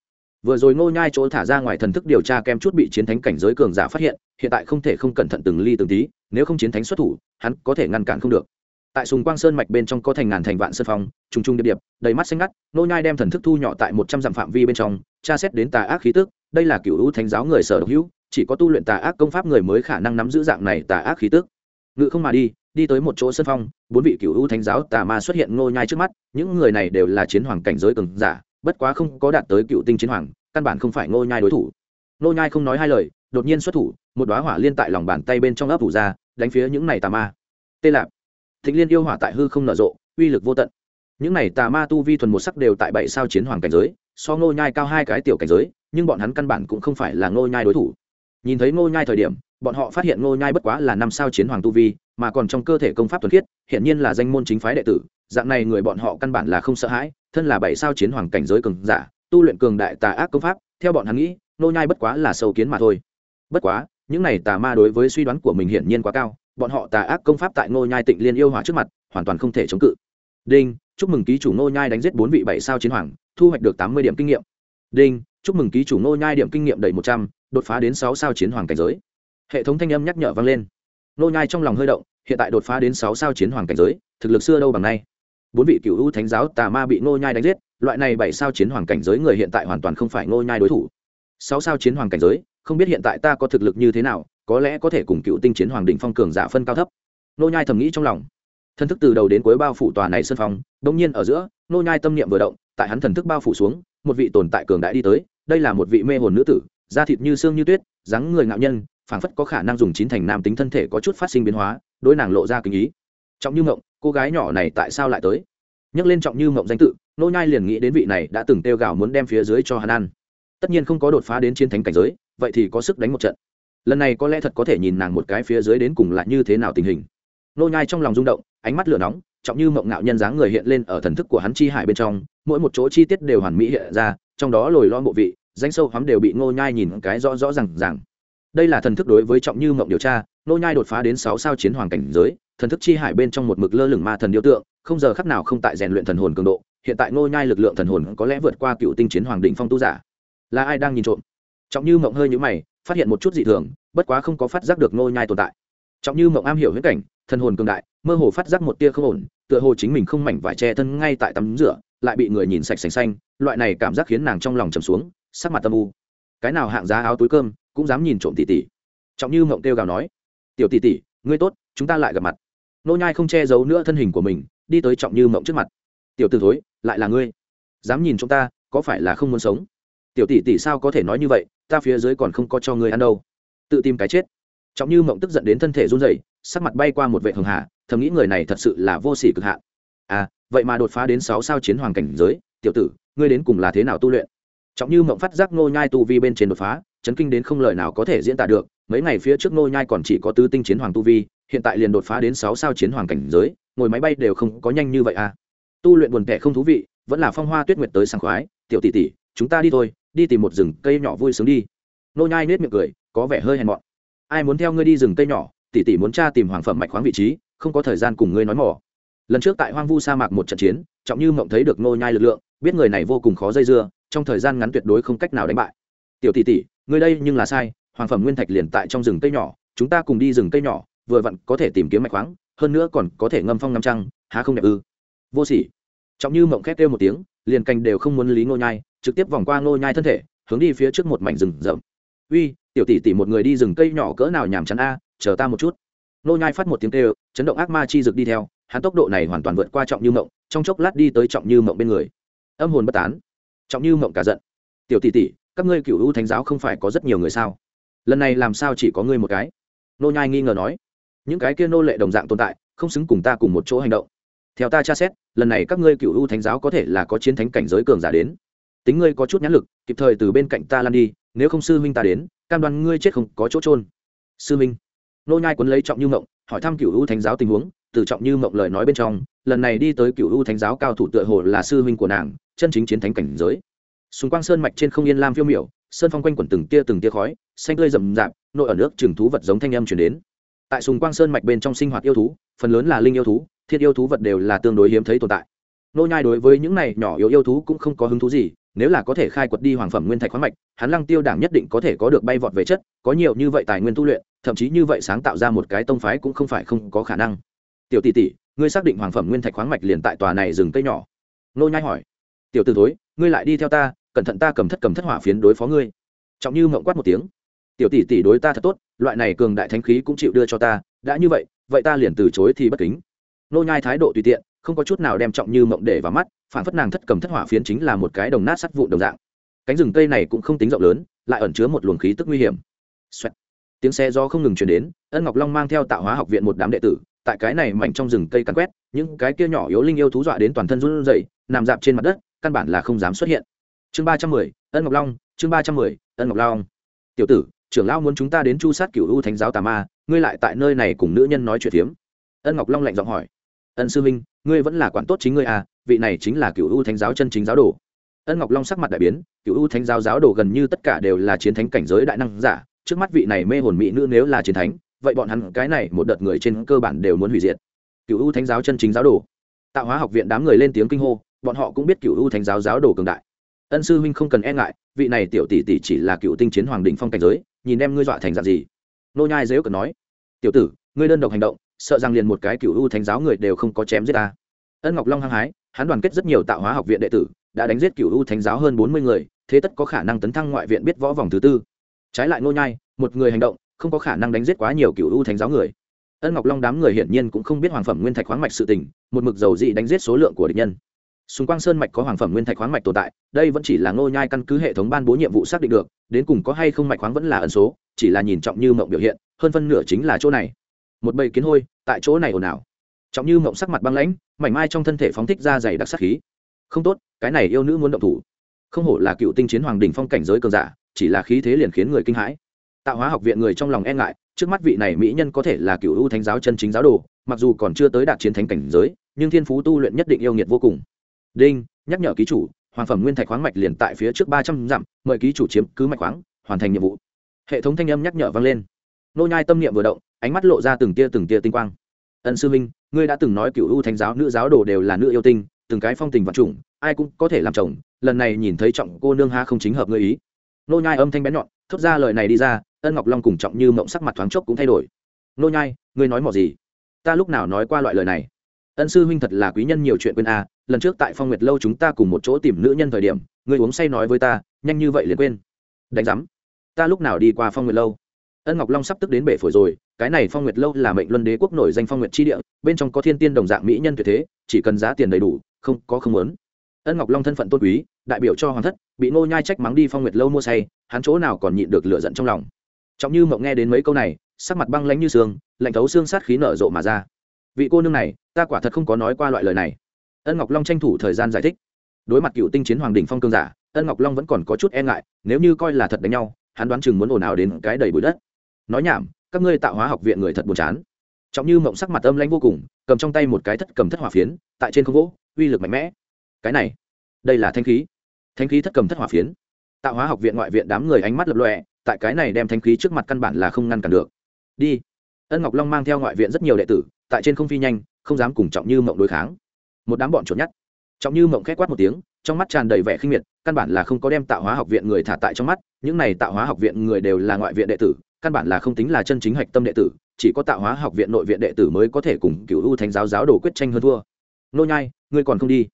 Vừa rồi nô nhai chỗ thả ra ngoài thần thức điều tra kem chút bị chiến thánh cảnh giới cường giả phát hiện hiện tại không thể không cẩn thận từng ly từng tí, nếu không chiến thánh xuất thủ, hắn có thể ngăn cản không được. Tại sùng quang sơn mạch bên trong có thành ngàn thành vạn sơn phong, trùng trùng điệp điệp, đầy mắt xanh ngắt nô nhai đem thần thức thu nhỏ tại một trăm dặm phạm vi bên trong, tra xét đến tà ác khí tức đây là cựu hữu thánh giáo người sở độc hữu, chỉ có tu luyện tà ác công pháp người mới khả năng nắm giữ dạng này tà ác khí tức. Ngự không mà đi đi tới một chỗ sân phong, bốn vị cựu hữu thánh giáo tà ma xuất hiện ngô nhai trước mắt, những người này đều là chiến hoàng cảnh giới cường giả, bất quá không có đạt tới cựu tinh chiến hoàng, căn bản không phải ngô nhai đối thủ. Ngô nhai không nói hai lời, đột nhiên xuất thủ, một đóa hỏa liên tại lòng bàn tay bên trong ấp ủ ra, đánh phía những này tà ma. Tê lạp, thịnh liên yêu hỏa tại hư không nở rộ, uy lực vô tận. Những này tà ma tu vi thuần một sắc đều tại bảy sao chiến hoàng cảnh giới so ngô nhai cao hai cái tiểu cảnh giới, nhưng bọn hắn căn bản cũng không phải là ngô nhai đối thủ. Nhìn thấy ngô nhai thời điểm, bọn họ phát hiện ngô nhai bất quá là năm sao chiến hoàng tu vi, mà còn trong cơ thể công pháp thuần khiết hiện nhiên là danh môn chính phái đệ tử, dạng này người bọn họ căn bản là không sợ hãi, thân là bảy sao chiến hoàng cảnh giới cường giả, tu luyện cường đại tà ác công pháp, theo bọn hắn nghĩ, ngô nhai bất quá là sâu kiến mà thôi. Bất quá, những này tà ma đối với suy đoán của mình hiển nhiên quá cao, bọn họ tà ác công pháp tại ngô nhai tịnh liên yêu hỏa trước mặt, hoàn toàn không thể chống cự. Đinh, chúc mừng ký chủ ngô nhai đánh giết bốn vị bảy sao chiến hoàng thu hoạch được tám mươi điểm kinh nghiệm. Đinh chúc mừng ký chủ ngô nhai điểm kinh nghiệm đầy một trăm đột phá đến sáu sao chiến hoàng cảnh giới. Hệ thống thanh âm nhắc nhở vang lên. Ngô nhai trong lòng hơi động hiện tại đột phá đến sáu sao chiến hoàng cảnh giới thực lực xưa đâu bằng nay. Bốn vị cựu u thánh giáo tà ma bị ngô nhai đánh giết loại này bảy sao chiến hoàng cảnh giới người hiện tại hoàn toàn không phải ngô nhai đối thủ. Sáu sao chiến hoàng cảnh giới không biết hiện tại ta có thực lực như thế nào có lẽ có thể cùng cựu tinh chiến hoàng đỉnh phong cường giả phân cao thấp. Ngô nhai thầm nghĩ trong lòng. Thân thức từ đầu đến cuối bao phủ tòa này sân phòng, đông nhiên ở giữa nô nhai tâm niệm vừa động tại hắn thần thức bao phủ xuống, một vị tồn tại cường đại đi tới, đây là một vị mê hồn nữ tử, da thịt như xương như tuyết, dáng người ngạo nhân, phảng phất có khả năng dùng chín thành nam tính thân thể có chút phát sinh biến hóa, đối nàng lộ ra kinh ý. Trọng như mộng, cô gái nhỏ này tại sao lại tới? Nhắc lên trọng như mộng danh tự, nô nhai liền nghĩ đến vị này đã từng tiêu gạo muốn đem phía dưới cho hắn ăn. Tất nhiên không có đột phá đến chiến thánh cảnh giới, vậy thì có sức đánh một trận. Lần này có lẽ thật có thể nhìn nàng một cái phía dưới đến cùng là như thế nào tình hình. Nô nhai trong lòng rung động, ánh mắt lửa nóng, trọng như mộng ngạo nhân dáng người hiện lên ở thần thức của hắn chi hải bên trong mỗi một chỗ chi tiết đều hoàn mỹ hiện ra, trong đó lồi lo bộ vị, danh sâu hoắm đều bị ngô nhai nhìn cái rõ rõ ràng ràng. Đây là thần thức đối với trọng như mộng điều tra, ngô nhai đột phá đến sáu sao chiến hoàng cảnh giới, thần thức chi hải bên trong một mực lơ lửng ma thần điêu tượng, không giờ khắc nào không tại rèn luyện thần hồn cường độ, hiện tại ngô nhai lực lượng thần hồn có lẽ vượt qua cựu tinh chiến hoàng đỉnh phong tu giả. Là ai đang nhìn trộm? Trọng như mộng hơi nhũ mày, phát hiện một chút dị thường, bất quá không có phát giác được ngô nhai tồn tại. Trọng như mộng am hiểu huyết cảnh, thần hồn cường đại, mơ hồ phát giác một tia không ổn, tựa hồ chính mình không mảnh vải che thân ngay tại tắm rửa lại bị người nhìn sạch sành xanh, loại này cảm giác khiến nàng trong lòng trầm xuống, sắc mặt tâm u. Cái nào hạng giá áo túi cơm, cũng dám nhìn trộm tỷ tỷ. Trọng như mộng kêu gào nói, tiểu tỷ tỷ, ngươi tốt, chúng ta lại gặp mặt. Nô nhai không che giấu nữa thân hình của mình, đi tới trọng như mộng trước mặt. Tiểu tử thối, lại là ngươi? Dám nhìn chúng ta, có phải là không muốn sống? Tiểu tỷ tỷ sao có thể nói như vậy, ta phía dưới còn không có cho ngươi ăn đâu. Tự tìm cái chết. Trọng như mộng tức giận đến thân thể run rẩy, sắc mặt bay qua một vệ hường hà, thầm nghĩ người này thật sự là vô sỉ cực hạn. À vậy mà đột phá đến sáu sao chiến hoàng cảnh giới, tiểu tử, ngươi đến cùng là thế nào tu luyện? Trọng như mộng phát giác ngô nhai tu vi bên trên đột phá, chấn kinh đến không lời nào có thể diễn tả được, mấy ngày phía trước ngô nhai còn chỉ có tứ tinh chiến hoàng tu vi, hiện tại liền đột phá đến sáu sao chiến hoàng cảnh giới, ngồi máy bay đều không có nhanh như vậy à. Tu luyện buồn tẻ không thú vị, vẫn là phong hoa tuyết nguyệt tới sảng khoái, tiểu tỷ tỷ, chúng ta đi thôi, đi tìm một rừng cây nhỏ vui sướng đi. Ngô nhai nết miệng cười, có vẻ hơi hèn mọn. Ai muốn theo ngươi đi rừng cây nhỏ, tỷ tỷ muốn tra tìm hoàng phẩm mạch khoáng vị trí, không có thời gian cùng ngươi nói mỏ lần trước tại hoang vu sa mạc một trận chiến, trọng như mộng thấy được nô nhai lực lượng, biết người này vô cùng khó dây dưa, trong thời gian ngắn tuyệt đối không cách nào đánh bại. Tiểu tỷ tỷ người đây nhưng là sai, hoàng phẩm nguyên thạch liền tại trong rừng cây nhỏ, chúng ta cùng đi rừng cây nhỏ, vừa vặn có thể tìm kiếm mạch khoáng, hơn nữa còn có thể ngâm phong ngâm trăng, há không đẹp ư? Vô sỉ. Trọng như mộng khét kêu một tiếng, liền cành đều không muốn lý nô nhai, trực tiếp vòng qua nô nhai thân thể, hướng đi phía trước một mảnh rừng rậm. Uy, tiểu tỷ tỷ một người đi rừng cây nhỏ cỡ nào nhảm chán a, chờ ta một chút. Nô nhai phát một tiếng kêu, chấn động ác ma chi rực đi theo hắn tốc độ này hoàn toàn vượt qua trọng như mộng, trong chốc lát đi tới trọng như mộng bên người. Âm hồn bất tán, trọng như mộng cả giận. Tiểu tỷ tỷ, các ngươi cựu u thánh giáo không phải có rất nhiều người sao? Lần này làm sao chỉ có ngươi một cái? Nô nhai nghi ngờ nói. Những cái kia nô lệ đồng dạng tồn tại, không xứng cùng ta cùng một chỗ hành động. Theo ta tra xét, lần này các ngươi cựu u thánh giáo có thể là có chiến thánh cảnh giới cường giả đến. Tính ngươi có chút nhãn lực, kịp thời từ bên cạnh ta lan đi, nếu không sư huynh ta đến, cam đoan ngươi chết không có chỗ trôn sư huynh. Nô nhai quấn lấy trọng như mộng, hỏi thăm cựu u thánh giáo tình huống từ trọng như mộng lời nói bên trong, lần này đi tới cựu u thánh giáo cao thủ tựa hồ là sư huynh của nàng, chân chính chiến thánh cảnh giới. Xung quanh sơn mạch trên không yên lam phiêu miểu, sơn phong quanh quẩn từng tia từng tia khói, xanh tươi rậm rạp, nội ở nước trừng thú vật giống thanh âm chuyển đến. Tại sùng quang sơn mạch bên trong sinh hoạt yêu thú, phần lớn là linh yêu thú, thiết yêu thú vật đều là tương đối hiếm thấy tồn tại. Nô nhai đối với những này nhỏ yếu yêu thú cũng không có hứng thú gì, nếu là có thể khai quật đi hoàng phẩm nguyên thạch khoáng mạch, hắn lăng tiêu đảng nhất định có thể có được bay vọt về chất, có nhiều như vậy tài nguyên tu luyện, thậm chí như vậy sáng tạo ra một cái tông phái cũng không phải không có khả năng tiểu tỷ tỷ, ngươi xác định hoàng phẩm nguyên thạch khoáng mạch liền tại tòa này rừng cây nhỏ. Nô nhai hỏi. Tiểu tử thối, ngươi lại đi theo ta, cẩn thận ta cầm thất cầm thất hỏa phiến đối phó ngươi. Trọng như ngậm quát một tiếng. Tiểu tỷ tỷ đối ta thật tốt, loại này cường đại thánh khí cũng chịu đưa cho ta, đã như vậy vậy ta liền từ chối thì bất kính. Nô nhai thái độ tùy tiện, không có chút nào đem trọng như mộng để vào mắt, phản phất nàng thất cầm thất hỏa phiến chính là một cái đồng nát sắt vụn đồng dạng. Cánh rừng cây này cũng không tính rộng lớn, lại ẩn chứa một luồng khí tức nguy hiểm. Xoẹt. tiếng xe do không ngừng truyền đến, ân ngọc long mang theo tạo hóa học viện một đám đệ tử tại cái này mảnh trong rừng cây cắn quét, những cái kia nhỏ yếu linh yêu thú dọa đến toàn thân run rẩy, nằm dạp trên mặt đất, căn bản là không dám xuất hiện. Chương ba trăm mười, ân ngọc long, chương ba trăm mười, ân ngọc long. Tiểu tử, trưởng lão muốn chúng ta đến chu sát cựu u thánh giáo tà ma, ngươi lại tại nơi này cùng nữ nhân nói chuyện phiếm. Ân ngọc long lạnh giọng hỏi. Ân sư minh ngươi vẫn là quản tốt chính ngươi à vị này chính là cựu u thánh giáo chân chính giáo đồ. Ân ngọc long sắc mặt đại biến cựu u thánh giáo giáo đồ gần như tất cả đều là chiến thánh cảnh giới đại năng giả, trước mắt vị này mê hồn mỹ nữ nếu là chiến thánh vậy bọn hắn cái này một đợt người trên cơ bản đều muốn hủy diệt. Cựu u thánh giáo chân chính giáo đồ. Tạo hóa học viện đám người lên tiếng kinh hô, bọn họ cũng biết cựu u thánh giáo giáo đồ cường đại. Ân sư huynh không cần e ngại, vị này tiểu tỷ tỷ chỉ là cựu tinh chiến hoàng đình phong cảnh giới, nhìn em ngươi dọa thành dạng gì. Nô nhai dễ cần nói, tiểu tử, ngươi đơn độc hành động, sợ rằng liền một cái cựu u thánh giáo người đều không có chém giết ta. Ân ngọc long hăng hái, hắn đoàn kết rất nhiều tạo hóa học viện đệ tử, đã đánh giết cựu u thánh giáo hơn bốn mươi người, thế tất có khả năng tấn thăng ngoại viện biết võ vòng thứ tư. Trái lại nô nhai, một người hành động không có khả năng đánh giết quá nhiều cựu u thánh giáo người. Ân ngọc long đám người hiển nhiên cũng không biết hoàng phẩm nguyên thạch khoáng mạch sự tình, một mực dầu dị đánh giết số lượng của địch nhân. Xung quanh sơn mạch có hoàng phẩm nguyên thạch khoáng mạch tồn tại, đây vẫn chỉ là ngô nhai căn cứ hệ thống ban bố nhiệm vụ xác định được, đến cùng có hay không mạch khoáng vẫn là ẩn số, chỉ là nhìn trọng như mộng biểu hiện, hơn phân nửa chính là chỗ này. Một bầy kiến hôi, tại chỗ này ồn ào. Trọng như mộng sắc mặt băng lãnh, mảnh mai trong thân thể phóng thích ra dày đặc sắc khí. Không tốt, cái này yêu nữ muốn động thủ. Không hổ là cựu tinh chiến hoàng đình phong cảnh giới cường giả, chỉ là khí thế liền khiến người kinh hãi tạo hóa học viện người trong lòng e ngại, trước mắt vị này mỹ nhân có thể là cựu ưu thánh giáo chân chính giáo đồ, mặc dù còn chưa tới đạt chiến thánh cảnh giới, nhưng thiên phú tu luyện nhất định yêu nghiệt vô cùng. Đinh, nhắc nhở ký chủ, hoàng phẩm nguyên thạch khoáng mạch liền tại phía trước ba trăm dặm, mời ký chủ chiếm cứ mạch khoáng, hoàn thành nhiệm vụ. Hệ thống thanh âm nhắc nhở vang lên. Nô nhai tâm niệm vừa động, ánh mắt lộ ra từng tia từng tia tinh quang. Ân sư minh ngươi đã từng nói cựu ưu thánh giáo nữ giáo đồ đều là nữ yêu tinh, từng cái phong tình vật chủng ai cũng có thể làm chồng, lần này nhìn thấy trọng cô nương ha không chính hợp ngươi ý. Nô nhai âm thanh bén nhọn, thốt ra lời này đi ra ân ngọc long cùng trọng như mộng sắc mặt thoáng chốc cũng thay đổi. Nô nhai ngươi nói mò gì? Ta lúc nào nói qua loại lời này? Ân sư huynh thật là quý nhân nhiều chuyện quên a à, lần trước tại phong nguyệt lâu chúng ta cùng một chỗ tìm nữ nhân thời điểm ngươi uống say nói với ta nhanh như vậy liền quên. Đánh giám. Ta lúc nào đi qua phong nguyệt lâu? Ân ngọc long sắp tức đến bể phổi rồi cái này phong nguyệt lâu là mệnh luân đế quốc nổi danh phong nguyệt chi địa bên trong có thiên tiên đồng dạng mỹ nhân tuyệt thế chỉ cần giá tiền đầy đủ không có không muốn. Ân ngọc long thân phận tôn quý đại biểu cho hoàng thất bị nô nhai trách mắng đi phong nguyệt lâu mua say hắn chỗ nào còn nhịn được lửa giận trong lòng trọng như mộng nghe đến mấy câu này, sắc mặt băng lãnh như xương lạnh thấu xương sát khí nở rộ mà ra. Vị cô nương này, ta quả thật không có nói qua loại lời này. Ân ngọc long tranh thủ thời gian giải thích. Đối mặt cựu tinh chiến hoàng đình phong cương giả, ân ngọc long vẫn còn có chút e ngại, nếu như coi là thật đánh nhau, hắn đoán chừng muốn ồn ào đến cái đầy bụi đất. Nói nhảm, các ngươi tạo hóa học viện người thật buồn chán. Trọng như mộng sắc mặt âm lãnh vô cùng, cầm trong tay một cái thất cầm thất hỏa phiến, tại trên không gỗ, uy lực mạnh mẽ. Cái này, đây là thanh khí. Thanh khí thất cầm thất hỏa phiến. Tạo hóa học viện ngoại viện đám người ánh mắt lập lòe tại cái này đem thanh khí trước mặt căn bản là không ngăn cản được. Đi. Ân ngọc long mang theo ngoại viện rất nhiều đệ tử, tại trên không phi nhanh, không dám cùng trọng như mộng đối kháng. Một đám bọn trốn nhát trọng như mộng khét quát một tiếng, trong mắt tràn đầy vẻ khinh miệt, căn bản là không có đem tạo hóa học viện người thả tại trong mắt, những này tạo hóa học viện người đều là ngoại viện đệ tử, căn bản là không tính là chân chính hạch tâm đệ tử, chỉ có tạo hóa học viện nội viện đệ tử mới có thể cùng cựu u thánh giáo giáo đồ quyết tranh hơn thua. Nô nhai, ngươi còn không đi?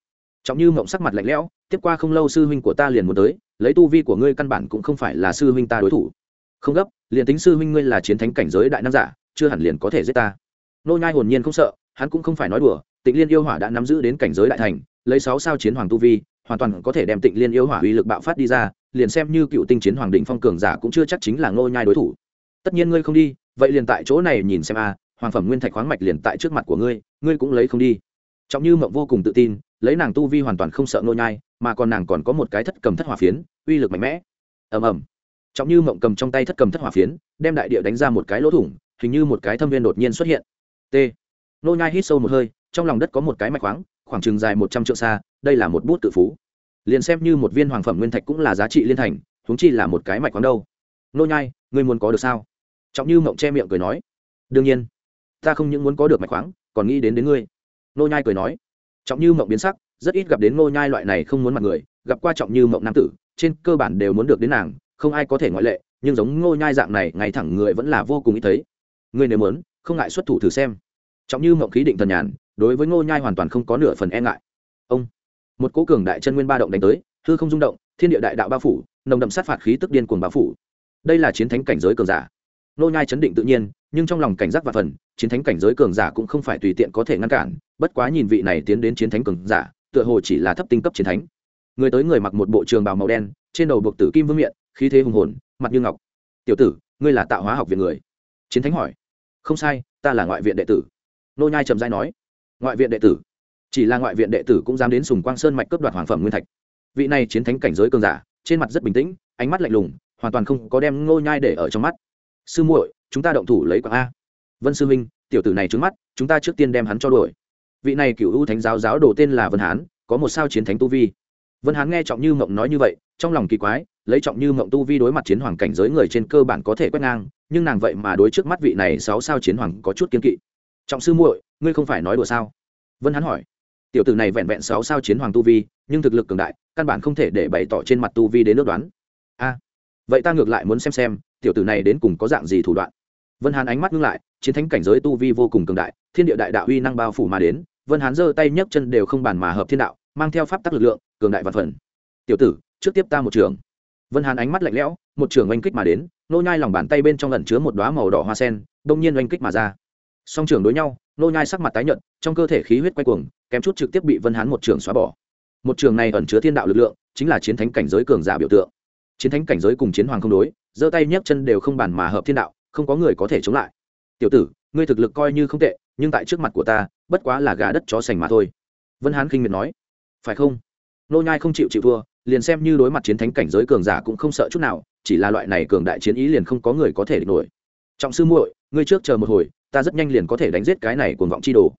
Trọng như mộng sắc mặt lạnh lẽo, tiếp qua không lâu sư huynh của ta liền muốn tới, lấy tu vi của ngươi căn bản cũng không phải là sư huynh ta đối thủ. Không gấp, liền tính sư huynh ngươi là chiến thánh cảnh giới đại nam giả, chưa hẳn liền có thể giết ta. Nô nhai hồn nhiên không sợ, hắn cũng không phải nói đùa, tịnh liên yêu hỏa đã nắm giữ đến cảnh giới đại thành, lấy sáu sao chiến hoàng tu vi, hoàn toàn có thể đem tịnh liên yêu hỏa uy lực bạo phát đi ra, liền xem như cựu tinh chiến hoàng định phong cường giả cũng chưa chắc chính là nô nhai đối thủ. Tất nhiên ngươi không đi, vậy liền tại chỗ này nhìn xem a, hoàng phẩm nguyên thạch khoáng mạch liền tại trước mặt của ngươi ngươi cũng lấy không đi. Trọng như mộng vô cùng tự tin lấy nàng tu vi hoàn toàn không sợ nô nhai, mà còn nàng còn có một cái thất cầm thất hỏa phiến, uy lực mạnh mẽ. Ầm ầm. Trọng như mộng cầm trong tay thất cầm thất hỏa phiến, đem đại địa đánh ra một cái lỗ thủng, hình như một cái thâm viên đột nhiên xuất hiện. T. Nô nhai hít sâu một hơi, trong lòng đất có một cái mạch khoáng, khoảng chừng dài một trăm trượng xa, đây là một bút tự phú. Liền xem như một viên hoàng phẩm nguyên thạch cũng là giá trị liên thành, huống chi là một cái mạch khoáng đâu. Nô nhai, ngươi muốn có được sao? Trọng như mộng che miệng cười nói. Đương nhiên. Ta không những muốn có được mạch khoáng, còn nghĩ đến đến ngươi. Nô nhai cười nói trọng như mộng biến sắc, rất ít gặp đến Ngô nhai loại này không muốn mặt người, gặp qua trọng như mộng nam tử, trên cơ bản đều muốn được đến nàng, không ai có thể ngoại lệ, nhưng giống Ngô nhai dạng này, ngay thẳng người vẫn là vô cùng ít thấy. Ngươi nếu muốn, không ngại xuất thủ thử xem. Trọng như mộng khí định thần nhàn, đối với Ngô nhai hoàn toàn không có nửa phần e ngại. Ông, một cố cường đại chân nguyên ba động đánh tới, hư không rung động, thiên địa đại đạo bao phủ, nồng đậm sát phạt khí tức điên cuồng bao phủ. Đây là chiến thánh cảnh giới cường giả. Ngô nhai chấn định tự nhiên nhưng trong lòng cảnh giác và phần, chiến thánh cảnh giới cường giả cũng không phải tùy tiện có thể ngăn cản, bất quá nhìn vị này tiến đến chiến thánh cường giả, tựa hồ chỉ là thấp tinh cấp chiến thánh. Người tới người mặc một bộ trường bào màu đen, trên đầu buộc tử kim vương miện, khí thế hùng hồn, mặt như ngọc. Tiểu tử, ngươi là tạo hóa học viện người? Chiến thánh hỏi. Không sai, ta là ngoại viện đệ tử. Nô nhai trầm dai nói. Ngoại viện đệ tử? Chỉ là ngoại viện đệ tử cũng dám đến sùng quang sơn mạch cướp đoạt hoàng phẩm nguyên thạch. Vị này chiến thánh cảnh giới cường giả, trên mặt rất bình tĩnh, ánh mắt lạnh lùng, hoàn toàn không có đem ngô nhai để ở trong mắt. Sư muội chúng ta động thủ lấy quảng a. Vân sư minh, tiểu tử này trứng mắt, chúng ta trước tiên đem hắn cho đuổi. Vị này cựu ưu thánh giáo giáo đồ tên là vân hán, có một sao chiến thánh tu vi. Vân hán nghe trọng như mộng nói như vậy, trong lòng kỳ quái, lấy trọng như mộng tu vi đối mặt chiến hoàng cảnh giới người trên cơ bản có thể quét ngang, nhưng nàng vậy mà đối trước mắt vị này sáu sao chiến hoàng có chút kiên kỵ. Trọng sư muội, ngươi không phải nói đùa sao? Vân hán hỏi. Tiểu tử này vẹn vẹn sáu sao chiến hoàng tu vi, nhưng thực lực cường đại, căn bản không thể để bày tỏ trên mặt tu vi đến nước đoán. A, vậy ta ngược lại muốn xem xem, tiểu tử này đến cùng có dạng gì thủ đoạn vân hán ánh mắt ngưng lại, chiến thánh cảnh giới tu vi vô cùng cường đại, thiên địa đại đạo uy năng bao phủ mà đến, vân hán giơ tay nhấc chân đều không bàn mà hợp thiên đạo, mang theo pháp tắc lực lượng, cường đại và phần. Tiểu tử, trước tiếp ta một trường. Vân hán ánh mắt lạnh lẽo, một trường oanh kích mà đến, nô nhai lòng bàn tay bên trong ẩn chứa một đóa màu đỏ hoa sen, đông nhiên oanh kích mà ra. Song trường đối nhau, nô nhai sắc mặt tái nhợt, trong cơ thể khí huyết quay cuồng, kém chút trực tiếp bị vân hán một trường xóa bỏ. Một trường này ẩn chứa thiên đạo lực lượng, chính là chiến thánh cảnh giới cường giả biểu tượng. Chiến thánh cảnh giới cùng chiến hoàng không đối, giơ tay nhấc chân đều không bàn mà hợp thiên đạo không có người có thể chống lại. Tiểu tử, ngươi thực lực coi như không tệ, nhưng tại trước mặt của ta, bất quá là gà đất chó sành mà thôi. Vân hán khinh miệt nói. Phải không? Nô nhai không chịu chịu thua, liền xem như đối mặt chiến thánh cảnh giới cường giả cũng không sợ chút nào, chỉ là loại này cường đại chiến ý liền không có người có thể địch nổi. Trọng sư muội, ngươi trước chờ một hồi, ta rất nhanh liền có thể đánh giết cái này cuồng vọng chi đồ.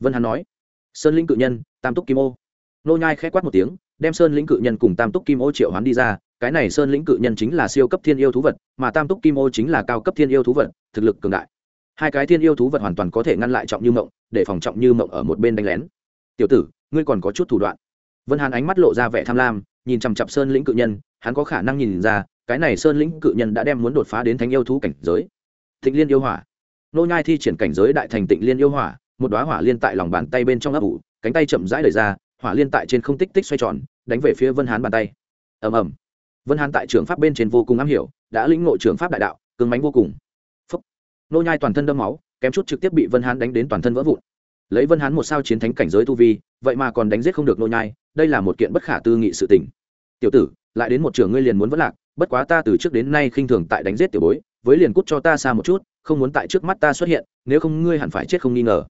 Vân hán nói. Sơn linh cự nhân, tam túc kim ô. Nô nhai khẽ quát một tiếng, đem sơn linh cự nhân cùng tam túc kim ô triệu hoán đi ra cái này sơn lĩnh cự nhân chính là siêu cấp thiên yêu thú vật, mà tam túc kim ô chính là cao cấp thiên yêu thú vật, thực lực cường đại. Hai cái thiên yêu thú vật hoàn toàn có thể ngăn lại trọng như mộng, để phòng trọng như mộng ở một bên đánh lén. Tiểu tử, ngươi còn có chút thủ đoạn. Vân hàn ánh mắt lộ ra vẻ tham lam, nhìn chằm chặp sơn lĩnh cự nhân, hắn có khả năng nhìn ra, cái này sơn lĩnh cự nhân đã đem muốn đột phá đến thánh yêu thú cảnh giới. Thịnh liên yêu hỏa. Nô nhai thi triển cảnh giới đại thành tịnh liên yêu hỏa, một đóa hỏa liên tại lòng bàn tay bên trong ấp ủ, cánh tay chậm rãi đẩy ra, hỏa liên tại trên không tích tích xoay tròn, đánh về phía vân hán bàn tay. Ầm ầm vân hán tại trường pháp bên trên vô cùng am hiểu, đã lĩnh ngộ trường pháp đại đạo, cứng mánh vô cùng. Phúc. nô nhai toàn thân đâm máu, kém chút trực tiếp bị vân hán đánh đến toàn thân vỡ vụn. Lấy vân hán một sao chiến thánh cảnh giới tu vi, vậy mà còn đánh giết không được nô nhai, đây là một kiện bất khả tư nghị sự tình. Tiểu tử, lại đến một trường ngươi liền muốn vất lạc, bất quá ta từ trước đến nay khinh thường tại đánh giết tiểu bối, với liền cút cho ta xa một chút, không muốn tại trước mắt ta xuất hiện, nếu không ngươi hẳn phải chết không nghi ngờ.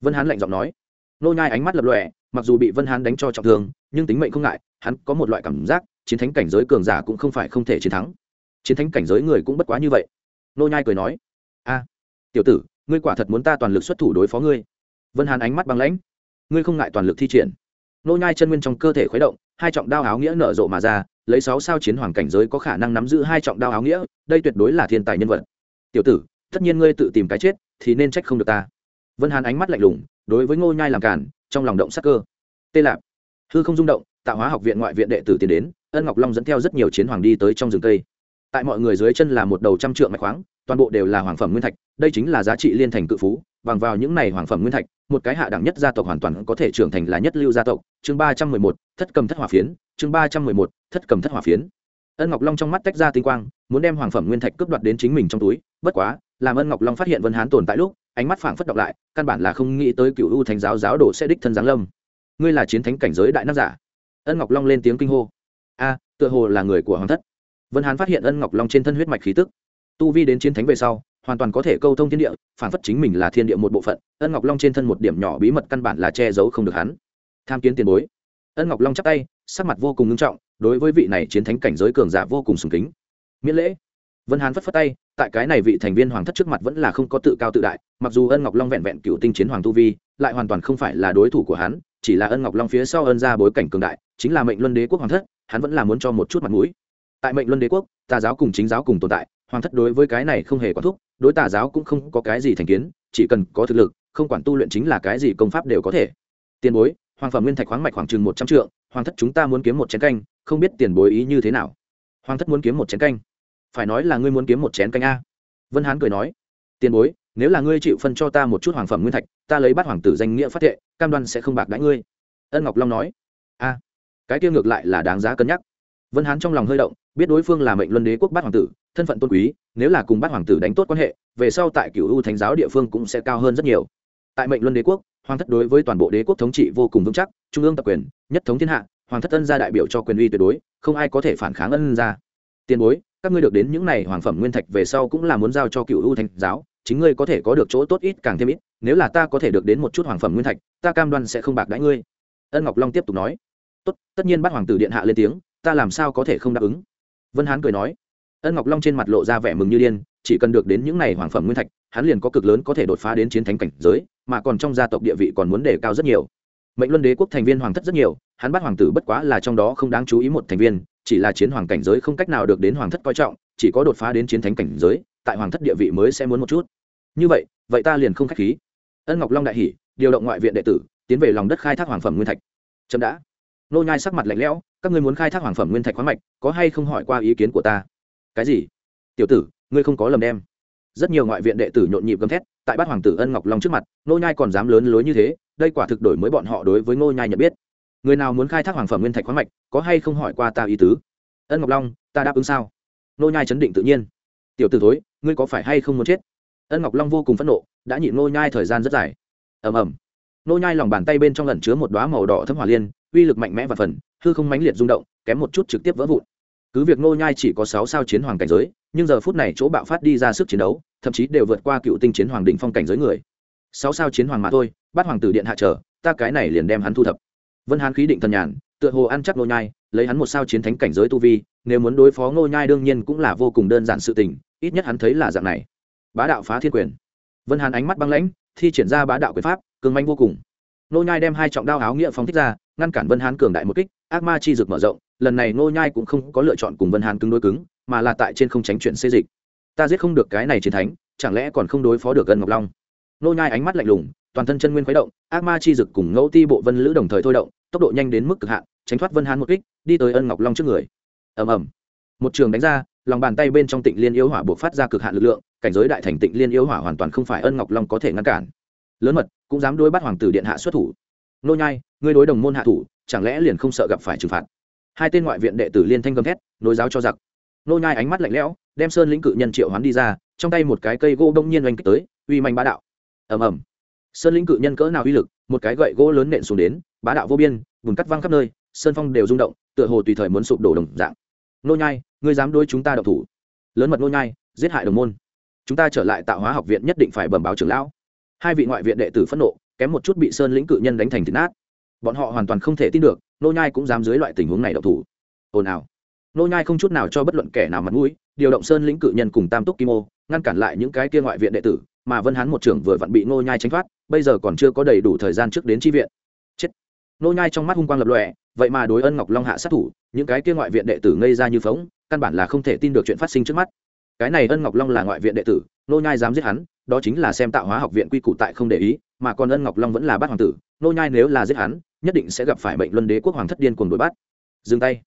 Vân hán lạnh giọng nói. Nô nhai ánh mắt lập lòe, mặc dù bị vân hán đánh cho trọng thương, nhưng tính mệnh không ngại, hắn có một loại cảm giác chiến thánh cảnh giới cường giả cũng không phải không thể chiến thắng. Chiến thánh cảnh giới người cũng bất quá như vậy. Nô nhai cười nói, a, tiểu tử, ngươi quả thật muốn ta toàn lực xuất thủ đối phó ngươi. Vân hàn ánh mắt băng lãnh, ngươi không ngại toàn lực thi triển? Nô nhai chân nguyên trong cơ thể khuấy động, hai trọng đao áo nghĩa nở rộ mà ra, lấy sáu sao chiến hoàng cảnh giới có khả năng nắm giữ hai trọng đao áo nghĩa, đây tuyệt đối là thiên tài nhân vật. Tiểu tử, tất nhiên ngươi tự tìm cái chết thì nên trách không được ta. Vân hàn ánh mắt lạnh lùng, đối với ngô nhai làm cản, trong lòng động sắc cơ. Tê lạp, hư không rung động, tạo hóa học viện ngoại viện đệ tử tiến đến ân ngọc long dẫn theo rất nhiều chiến hoàng đi tới trong rừng cây tại mọi người dưới chân là một đầu trăm trượng mạch khoáng toàn bộ đều là hoàng phẩm nguyên thạch đây chính là giá trị liên thành cự phú bằng vào những này hoàng phẩm nguyên thạch một cái hạ đẳng nhất gia tộc hoàn toàn có thể trưởng thành là nhất lưu gia tộc chương ba trăm mười một, thất cầm thất hỏa phiến chương ba trăm mười một, thất cầm thất hỏa phiến ân ngọc long trong mắt tách ra tinh quang muốn đem hoàng phẩm nguyên thạch cướp đoạt đến chính mình trong túi bất quá làm ân ngọc long phát hiện vân hán tồn tại lúc ánh mắt phảng phất đọc lại căn bản là không nghĩ tới cựu u thánh giáo giáo đồ sẽ đích thân giáng lâm ngươi là chiến thánh cảnh giới đại nam giả ân ngọc long lên tiếng kinh hô a, tựa hồ là người của hoàng thất. Vân hán phát hiện ân ngọc long trên thân huyết mạch khí tức. Tu vi đến chiến thánh về sau, hoàn toàn có thể câu thông thiên địa, phản phất chính mình là thiên địa một bộ phận, ân ngọc long trên thân một điểm nhỏ bí mật căn bản là che giấu không được hắn. Tham kiến tiền bối. Ân ngọc long chắp tay, sắc mặt vô cùng nghiêm trọng, đối với vị này chiến thánh cảnh giới cường giả vô cùng sùng kính. Miễn lễ. Vân hán phất phất tay, tại cái này vị thành viên hoàng thất trước mặt vẫn là không có tự cao tự đại, mặc dù ân ngọc long vẹn vẹn cựu tinh chiến hoàng tu vi, lại hoàn toàn không phải là đối thủ của hắn, chỉ là ân ngọc long phía sau ân ra bối cảnh cường đại, chính là mệnh luân đế quốc hoàng thất hắn vẫn là muốn cho một chút mặt mũi. Tại mệnh luân đế quốc, tà giáo cùng chính giáo cùng tồn tại, hoàng thất đối với cái này không hề có thúc, đối tà giáo cũng không có cái gì thành kiến, chỉ cần có thực lực, không quản tu luyện chính là cái gì công pháp đều có thể. Tiền bối, hoàng phẩm nguyên thạch khoáng mạch khoảng chừng một trăm triệu hoàng thất chúng ta muốn kiếm một chén canh, không biết tiền bối ý như thế nào? Hoàng thất muốn kiếm một chén canh. Phải nói là ngươi muốn kiếm một chén canh a. Vân hán cười nói, tiền bối, nếu là ngươi chịu phân cho ta một chút hoàng phẩm nguyên thạch, ta lấy bát hoàng tử danh nghĩa phát thệ, cam đoan sẽ không bạc đãi ngươi. Ân ngọc long nói, a cái kia ngược lại là đáng giá cân nhắc. Vân hán trong lòng hơi động, biết đối phương là mệnh luân đế quốc bát hoàng tử, thân phận tôn quý, nếu là cùng bát hoàng tử đánh tốt quan hệ, về sau tại cựu u thánh giáo địa phương cũng sẽ cao hơn rất nhiều. Tại mệnh luân đế quốc, hoàng thất đối với toàn bộ đế quốc thống trị vô cùng vững chắc, trung ương tập quyền, nhất thống thiên hạ, hoàng thất ân gia đại biểu cho quyền uy tuyệt đối, không ai có thể phản kháng ân gia. Tiền bối, các ngươi được đến những này hoàng phẩm nguyên thạch về sau cũng là muốn giao cho cựu u thánh giáo, chính ngươi có thể có được chỗ tốt ít càng thêm ít, nếu là ta có thể được đến một chút hoàng phẩm nguyên thạch, ta cam đoan sẽ không bạc đãi ngươi. Ân ngọc long tiếp tục nói tốt, tất nhiên bắt hoàng tử điện hạ lên tiếng, ta làm sao có thể không đáp ứng? Vân hán cười nói. Ân ngọc long trên mặt lộ ra vẻ mừng như điên, chỉ cần được đến những này hoàng phẩm nguyên thạch, hắn liền có cực lớn có thể đột phá đến chiến thánh cảnh giới, mà còn trong gia tộc địa vị còn muốn đề cao rất nhiều. Mệnh luân đế quốc thành viên hoàng thất rất nhiều, hắn bắt hoàng tử bất quá là trong đó không đáng chú ý một thành viên, chỉ là chiến hoàng cảnh giới không cách nào được đến hoàng thất coi trọng, chỉ có đột phá đến chiến thánh cảnh giới, tại hoàng thất địa vị mới sẽ muốn một chút. Như vậy vậy ta liền không k h á c h khí. Ân ngọc long đại hỷ điều động ngoại viện đệ tử, tiến về lòng đất khai thác hoàng phẩm nguyên thạch. Chậm đã nô nhai sắc mặt lạnh lẽo, các ngươi muốn khai thác hoàng phẩm nguyên thạch khoáng mạch, có hay không hỏi qua ý kiến của ta? Cái gì? Tiểu tử, ngươi không có lầm đem. Rất nhiều ngoại viện đệ tử nhộn nhịp gầm thét, tại bát hoàng tử ân ngọc long trước mặt, nô nhai còn dám lớn lối như thế, đây quả thực đổi mới bọn họ đối với nô nhai nhận biết. Người nào muốn khai thác hoàng phẩm nguyên thạch khoáng mạch, có hay không hỏi qua ta ý tứ? Ân ngọc long, ta đáp ứng sao? Nô nhai chấn định tự nhiên. Tiểu tử thối, ngươi có phải hay không muốn chết? Ân ngọc long vô cùng phẫn nộ, đã nhịn nô nhai thời gian rất dài. Ầm ầm. Nô nhai lòng bàn tay bên trong lẩn chứa một đóa màu đỏ thấm hỏa liên uy lực mạnh mẽ và phần, hư không mãnh liệt rung động, kém một chút trực tiếp vỡ vụn. Cứ việc nô nhai chỉ có sáu sao chiến hoàng cảnh giới, nhưng giờ phút này chỗ bạo phát đi ra sức chiến đấu, thậm chí đều vượt qua cựu tinh chiến hoàng đỉnh phong cảnh giới người. Sáu sao chiến hoàng mà thôi, bắt hoàng tử điện hạ trở ta cái này liền đem hắn thu thập. Vân hán khí định thần nhàn, tựa hồ ăn chắc nô nhai, lấy hắn một sao chiến thánh cảnh giới tu vi, nếu muốn đối phó nô nhai đương nhiên cũng là vô cùng đơn giản sự tình, ít nhất hắn thấy là dạng này. Bá đạo phá thiên quyền. Vân hán ánh mắt băng lãnh, thi triển ra bá đạo quyền pháp, cường manh vô cùng. Nô nhai đem hai trọng đao áo nghĩa phóng thích ra ngăn cản vân hán cường đại một kích, ác ma chi dực mở rộng, lần này nô nhai cũng không có lựa chọn cùng vân hán cứng đối cứng, mà là tại trên không tránh chuyện xê dịch. Ta giết không được cái này chiến thánh, chẳng lẽ còn không đối phó được gần ngọc long? Nô nhai ánh mắt lạnh lùng, toàn thân chân nguyên khuấy động, ác ma chi dực cùng ngẫu ti bộ vân lữ đồng thời thôi động, tốc độ nhanh đến mức cực hạn, tránh thoát vân hán một kích, đi tới ân ngọc long trước người. Ầm ầm. Một trường đánh ra, lòng bàn tay bên trong tịnh liên yếu hỏa buộc phát ra cực hạn lực lượng, cảnh giới đại thành tịnh liên yếu hỏa hoàn toàn không phải ân ngọc long có thể ngăn cản. Lớn mật, cũng dám đối bắt hoàng tử điện hạ xuất thủ nô nhai, ngươi đối đồng môn hạ thủ, chẳng lẽ liền không sợ gặp phải trừng phạt? Hai tên ngoại viện đệ tử liên thanh gầm thét, nối giáo cho giặc. Nô nhai ánh mắt lạnh lẽo, đem sơn lĩnh cự nhân triệu hoán đi ra, trong tay một cái cây gỗ đông nhiên oanh kích tới, uy manh bá đạo. Ầm ầm. Sơn lĩnh cự nhân cỡ nào uy lực, một cái gậy gỗ lớn nện xuống đến, bá đạo vô biên, bùn cắt văng khắp nơi, sơn phong đều rung động, tựa hồ tùy thời muốn sụp đổ đồng dạng. Nô nhai, ngươi dám đối chúng ta động thủ? Lớn mật nô nhai, giết hại đồng môn. Chúng ta trở lại tạo hóa học viện nhất định phải bẩm báo trưởng lão. Hai vị ngoại viện đệ tử phẫn nộ kém một chút bị sơn lĩnh cự nhân đánh thành thịt nát. Bọn họ hoàn toàn không thể tin được, nô nhai cũng dám dưới loại tình huống này độc thủ. Ồn ào. Nô nhai không chút nào cho bất luận kẻ nào mặt mũi, điều động sơn lĩnh cự nhân cùng tam túc kim ô, ngăn cản lại những cái kia ngoại viện đệ tử, mà vân hán một trưởng vừa vặn bị nô nhai tránh thoát, bây giờ còn chưa có đầy đủ thời gian trước đến chi viện. Chết. Nô nhai trong mắt hung quang lập lòe, vậy mà đối ân ngọc long hạ sát thủ, những cái kia ngoại viện đệ tử ngây ra như phóng căn bản là không thể tin được chuyện phát sinh trước mắt. Cái này ân ngọc long là ngoại viện đệ tử, nô nhai dám giết hắn đó chính là xem tạo hóa học viện quy củ tại không để ý, mà còn ân ngọc long vẫn là bát hoàng tử, nô nhai nếu là giết hắn, nhất định sẽ gặp phải bệnh luân đế quốc hoàng thất điên cuồng đuổi bắt. Dừng tay.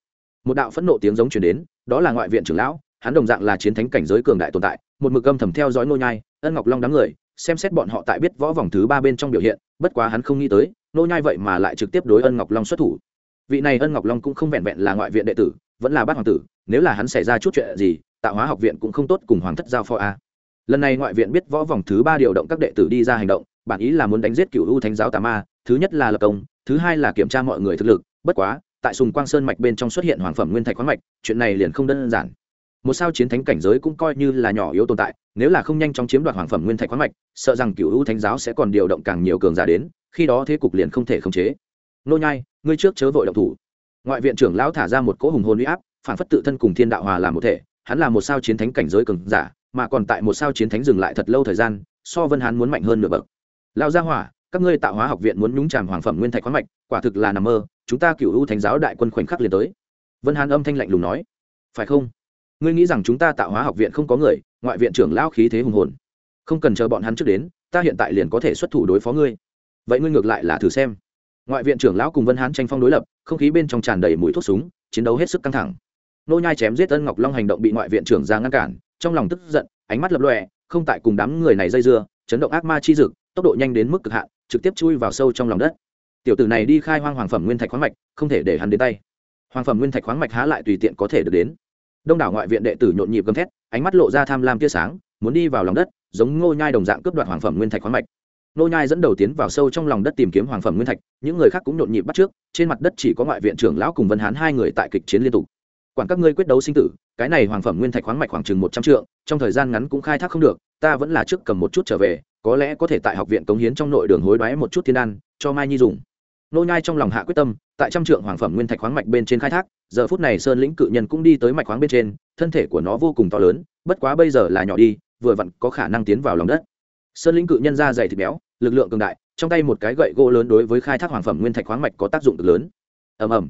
Một đạo phẫn nộ tiếng giống truyền đến, đó là ngoại viện trưởng lão, hắn đồng dạng là chiến thánh cảnh giới cường đại tồn tại, một mực âm thầm theo dõi nô nhai, ân ngọc long đám người, xem xét bọn họ tại biết võ vòng thứ ba bên trong biểu hiện, bất quá hắn không nghĩ tới, nô nhai vậy mà lại trực tiếp đối ân ngọc long xuất thủ. Vị này ân ngọc long cũng không vẹn vẹn là ngoại viện đệ tử, vẫn là bát hoàng tử, nếu là hắn xảy ra chút chuyện gì, tạo hóa học viện cũng không tốt cùng hoàng thất giao phó a lần này ngoại viện biết võ vòng thứ ba điều động các đệ tử đi ra hành động, bản ý là muốn đánh giết cựu u thánh giáo tà ma, thứ nhất là lập công, thứ hai là kiểm tra mọi người thực lực. Bất quá, tại sùng quang sơn mạch bên trong xuất hiện hoàng phẩm nguyên thạch khoáng mạch, chuyện này liền không đơn giản. Một sao chiến thánh cảnh giới cũng coi như là nhỏ yếu tồn tại, nếu là không nhanh chóng chiếm đoạt hoàng phẩm nguyên thạch khoáng mạch, sợ rằng cựu u thánh giáo sẽ còn điều động càng nhiều cường giả đến, khi đó thế cục liền không thể khống chế. Nô nhai, ngươi trước chớ vội động thủ. Ngoại viện trưởng lão thả ra một cỗ hùng hồn uy áp, phản phất tự thân cùng thiên đạo hòa làm một thể, hắn là một sao chiến thánh cảnh giới cường giả mà còn tại một sao chiến thánh dừng lại thật lâu thời gian, so vân hán muốn mạnh hơn nửa bậc. Lao gia hỏa, các ngươi tạo hóa học viện muốn nhúng tràm hoàng phẩm nguyên thạch khoáng mạch, quả thực là nằm mơ, chúng ta cựu u thánh giáo đại quân khoảnh khắc liền tới. Vân hán âm thanh lạnh lùng nói. Phải không? Ngươi nghĩ rằng chúng ta tạo hóa học viện không có người, ngoại viện trưởng lão khí thế hùng hồn. Không cần chờ bọn hắn trước đến, ta hiện tại liền có thể xuất thủ đối phó ngươi. Vậy ngươi ngược lại là thử xem. Ngoại viện trưởng lão cùng vân hán tranh phong đối lập, không khí bên trong tràn đầy mũi thuốc súng, chiến đấu hết sức căng thẳng. Nô nhai chém giết ân ngọc long hành động bị ngoại viện trưởng ra ngăn cản trong lòng tức giận, ánh mắt lập lòe, không tại cùng đám người này dây dưa, chấn động ác ma chi dực, tốc độ nhanh đến mức cực hạn, trực tiếp chui vào sâu trong lòng đất. Tiểu tử này đi khai hoang hoàng phẩm nguyên thạch khoáng mạch, không thể để hắn đến tay. Hoàng phẩm nguyên thạch khoáng mạch há lại tùy tiện có thể được đến. Đông đảo ngoại viện đệ tử nhộn nhịp gầm thét, ánh mắt lộ ra tham lam tia sáng, muốn đi vào lòng đất, giống ngô nhai đồng dạng cướp đoạt hoàng phẩm nguyên thạch khoáng mạch. Ngô nhai dẫn đầu tiến vào sâu trong lòng đất tìm kiếm hoàng phẩm nguyên thạch, những người khác cũng nhộn nhịp bắt trước, trên mặt đất chỉ có ngoại viện trưởng lão cùng vân hán hai người tại kịch chiến liên tục quản các ngươi quyết đấu sinh tử, cái này hoàng phẩm nguyên thạch khoáng mạch khoảng chừng một trăm trượng, trong thời gian ngắn cũng khai thác không được, ta vẫn là trước cầm một chút trở về, có lẽ có thể tại học viện cống hiến trong nội đường hối đoái một chút thiên đan, cho mai nhi dùng. Nô nhai trong lòng hạ quyết tâm, tại trăm trượng hoàng phẩm nguyên thạch khoáng mạch bên trên khai thác, giờ phút này sơn lĩnh cự nhân cũng đi tới mạch khoáng bên trên, thân thể của nó vô cùng to lớn, bất quá bây giờ là nhỏ đi, vừa vặn có khả năng tiến vào lòng đất. Sơn lĩnh cự nhân da dày thịt béo, lực lượng cường đại, trong tay một cái gậy gỗ lớn đối với khai thác hoàng phẩm nguyên thạch khoáng mạch có tác dụng cực lớn. Ầm ầm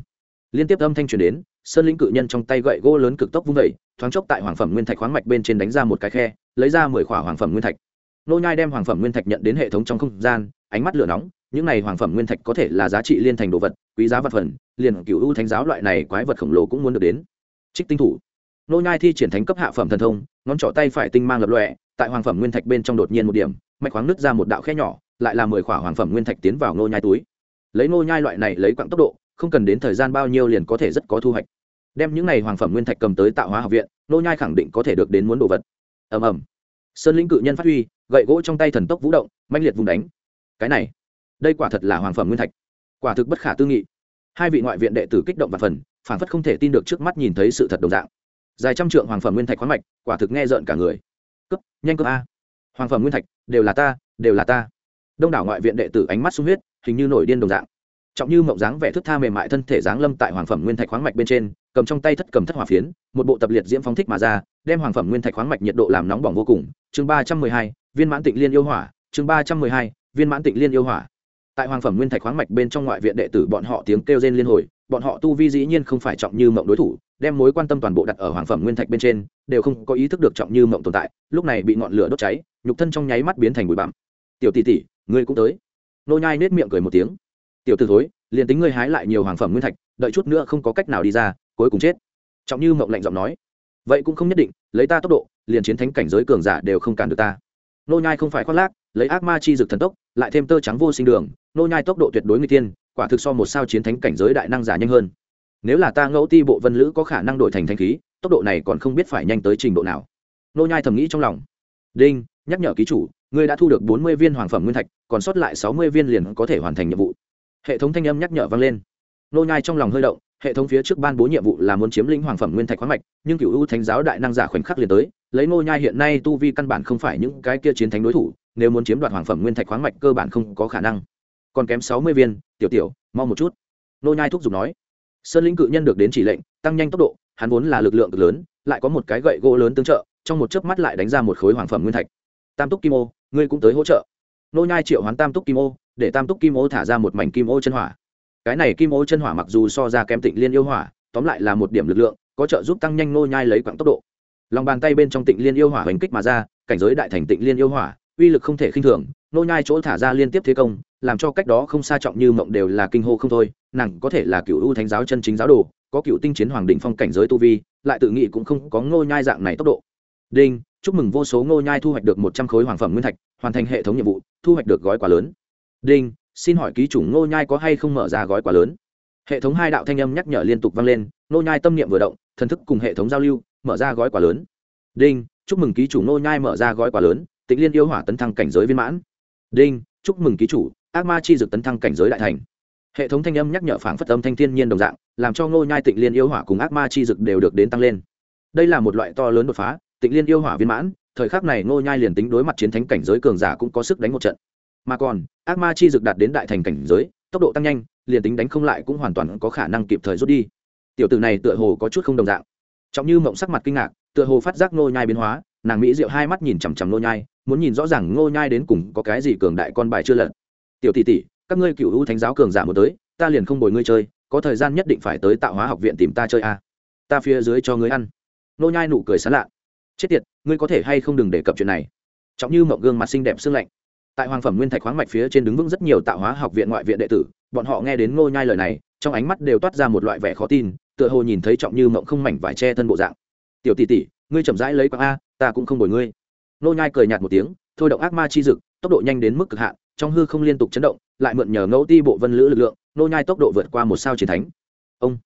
liên tiếp âm thanh truyền đến, sơn lĩnh cự nhân trong tay gậy gỗ lớn cực tốc vung vẩy thoáng chốc tại hoàng phẩm nguyên thạch khoáng mạch bên trên đánh ra một cái khe, lấy ra mười khỏa hoàng phẩm nguyên thạch. Nô nhai đem hoàng phẩm nguyên thạch nhận đến hệ thống trong không gian, ánh mắt lửa nóng, những này hoàng phẩm nguyên thạch có thể là giá trị liên thành đồ vật, quý giá vật phẩm liền cửu u thánh giáo loại này quái vật khổng lồ cũng muốn được đến. Trích tinh thủ. Nô nhai thi triển thánh cấp hạ phẩm thần thông, ngón trỏ tay phải tinh mang lập lòe, tại hoàng phẩm nguyên thạch bên trong đột nhiên một điểm, mạch khoáng nứt ra một đạo khe nhỏ, lại là mười khỏa hoàng phẩm nguyên thạch tiến vào nô nhai túi. Lấy nô nhai loại này lấy quãng tốc độ không cần đến thời gian bao nhiêu liền có thể rất có thu hoạch. Đem những này hoàng phẩm nguyên thạch cầm tới tạo hóa học viện, nô nhai khẳng định có thể được đến muốn đồ vật. Ầm ầm. Sơn lĩnh cự nhân phát huy, gậy gỗ trong tay thần tốc vũ động manh liệt vùng đánh. Cái này, đây quả thật là hoàng phẩm nguyên thạch. Quả thực bất khả tư nghị. Hai vị ngoại viện đệ tử kích động và phần phản phất không thể tin được trước mắt nhìn thấy sự thật đồng dạng. Dài trăm trượng hoàng phẩm nguyên thạch khoáng mạch, quả thực nghe rợn cả người. Cấp nhanh cấp a. Hoàng phẩm nguyên thạch, đều là ta, đều là ta. Đông đảo ngoại viện đệ tử ánh mắt sung huyết, hình như nổi điên đồng dạng trọng như mộng dáng vẻ thức tha mềm mại thân thể dáng lâm tại hoàng phẩm nguyên thạch khoáng mạch bên trên, cầm trong tay thất cầm thất hỏa phiến, một bộ tập liệt diễm phóng thích mà ra, đem hoàng phẩm nguyên thạch khoáng mạch nhiệt độ làm nóng bỏng vô cùng. Chương ba trăm mười hai, viên mãn tịnh liên yêu hỏa. Chương ba trăm mười hai, viên mãn tịnh liên yêu hỏa. Tại hoàng phẩm nguyên thạch khoáng mạch bên trong ngoại viện đệ tử bọn họ tiếng kêu rên liên hồi, bọn họ tu vi dĩ nhiên không phải trọng như mộng đối thủ, đem mối quan tâm toàn bộ đặt ở hoàng phẩm nguyên thạch bên trên, đều không có ý thức được trọng như mộng tồn tại, lúc này bị ngọn lửa đốt cháy, nhục thân trong nháy mắt biến thành bụi bặm. Tiểu tỷ tỷ, ngươi cũng tới. Nô nhai nết miệng cười một tiếng tiểu tử thối, liền tính ngươi hái lại nhiều hoàng phẩm nguyên thạch, đợi chút nữa không có cách nào đi ra, cuối cùng chết. Trọng như mộng lạnh giọng nói. Vậy cũng không nhất định, lấy ta tốc độ, liền chiến thánh cảnh giới cường giả đều không cản được ta. Nô nhai không phải khoác lác, lấy ác ma chi dược thần tốc, lại thêm tơ trắng vô sinh đường, nô nhai tốc độ tuyệt đối nguy tiên quả thực so một sao chiến thánh cảnh giới đại năng giả nhanh hơn. Nếu là ta ngẫu ti bộ vân lữ có khả năng đổi thành thanh khí, tốc độ này còn không biết phải nhanh tới trình độ nào. Nô nhai thầm nghĩ trong lòng. Đinh, nhắc nhở ký chủ, ngươi đã thu được bốn mươi viên hoàng phẩm nguyên thạch, còn sót lại sáu mươi viên liền có thể hoàn thành nhiệm vụ hệ thống thanh âm nhắc nhở vang lên. Nô nhai trong lòng hơi động, hệ thống phía trước ban bố nhiệm vụ là muốn chiếm lĩnh hoàng phẩm nguyên thạch khoáng mạch, nhưng cựu ưu thánh giáo đại năng giả khoảnh khắc liền tới, lấy nô nhai hiện nay tu vi căn bản không phải những cái kia chiến thánh đối thủ, nếu muốn chiếm đoạt hoàng phẩm nguyên thạch khoáng mạch cơ bản không có khả năng. Còn kém sáu mươi viên, tiểu tiểu, mau một chút. Nô nhai thúc giục nói. Sơn lĩnh cự nhân được đến chỉ lệnh, tăng nhanh tốc độ, hắn vốn là lực lượng cực lớn, lại có một cái gậy gỗ lớn tương trợ, trong một chớp mắt lại đánh ra một khối hoàng phẩm nguyên thạch. Tam túc kim ô, ngươi cũng tới hỗ trợ. Nô nhai triệu hoán tam túc kim ô để tam túc kim ô thả ra một mảnh kim ô chân hỏa. Cái này kim ô chân hỏa mặc dù so ra kém tịnh liên yêu hỏa, tóm lại là một điểm lực lượng, có trợ giúp tăng nhanh nô nhai lấy quãng tốc độ. Lòng bàn tay bên trong tịnh liên yêu hỏa hành kích mà ra, cảnh giới đại thành tịnh liên yêu hỏa, uy lực không thể khinh thường, nô nhai chỗ thả ra liên tiếp thế công, làm cho cách đó không xa trọng như mộng đều là kinh hô không thôi, nàng có thể là cựu u thánh giáo chân chính giáo đồ, có cựu tinh chiến hoàng đỉnh phong cảnh giới tu vi, lại tự nghĩ cũng không có ngô nhai dạng này tốc độ. Đinh, chúc mừng vô số ngô nhai thu hoạch được một trăm khối hoàng phẩm nguyên thạch, hoàn thành hệ thống nhiệm vụ, thu hoạch được gói quà lớn đinh, xin hỏi ký chủ ngô nhai có hay không mở ra gói quà lớn? Hệ thống hai đạo thanh âm nhắc nhở liên tục vang lên, ngô nhai tâm niệm vừa động, thần thức cùng hệ thống giao lưu, mở ra gói quà lớn. Đinh, chúc mừng ký chủ ngô nhai mở ra gói quà lớn, tịnh liên yêu hỏa tấn thăng cảnh giới viên mãn. Đinh, chúc mừng ký chủ, ác ma chi dực tấn thăng cảnh giới đại thành. Hệ thống thanh âm nhắc nhở phảng phất âm thanh thiên nhiên đồng dạng, làm cho ngô nhai tịnh liên yêu hỏa cùng ác ma chi dực đều được đến tăng lên. Đây là một loại to lớn đột phá, tịnh liên yêu hỏa viên mãn, thời khắc này ngô nhai liền tính đối mặt chiến thánh cảnh giới cường giả cũng có sức đánh một trận mà còn, ác ma chi dực đạt đến đại thành cảnh giới, tốc độ tăng nhanh, liền tính đánh không lại cũng hoàn toàn có khả năng kịp thời rút đi. Tiểu tử này tựa hồ có chút không đồng dạng. Trọng như mộng sắc mặt kinh ngạc, tựa hồ phát giác ngô nhai biến hóa, nàng mỹ diệu hai mắt nhìn chằm chằm ngô nhai, muốn nhìn rõ ràng ngô nhai đến cùng có cái gì cường đại con bài chưa lật. Tiểu tỷ tỷ, các ngươi cựu hữu thánh giáo cường giả một tới, ta liền không bồi ngươi chơi, có thời gian nhất định phải tới tạo hóa học viện tìm ta chơi a. À. ta phía dưới cho ngươi ăn. Ngô nhai nụ cười sán lạ. Chết tiệt, ngươi có thể hay không đừng đề cập chuyện này. Trọng như mộng gương mặt xinh đẹp xương lạnh tại hoàng phẩm nguyên thạch khoáng mạch phía trên đứng vững rất nhiều tạo hóa học viện ngoại viện đệ tử, bọn họ nghe đến ngô nhai lời này, trong ánh mắt đều toát ra một loại vẻ khó tin, tựa hồ nhìn thấy trọng như mộng không mảnh vải che thân bộ dạng. Tiểu tỷ tỷ, ngươi chậm rãi lấy quang a, ta cũng không bồi ngươi. Nô nhai cười nhạt một tiếng, thôi động ác ma chi dực, tốc độ nhanh đến mức cực hạn, trong hư không liên tục chấn động, lại mượn nhờ ngẫu ti bộ vân lữ lực lượng nô nhai tốc độ vượt qua một sao chiến thánh. Ông,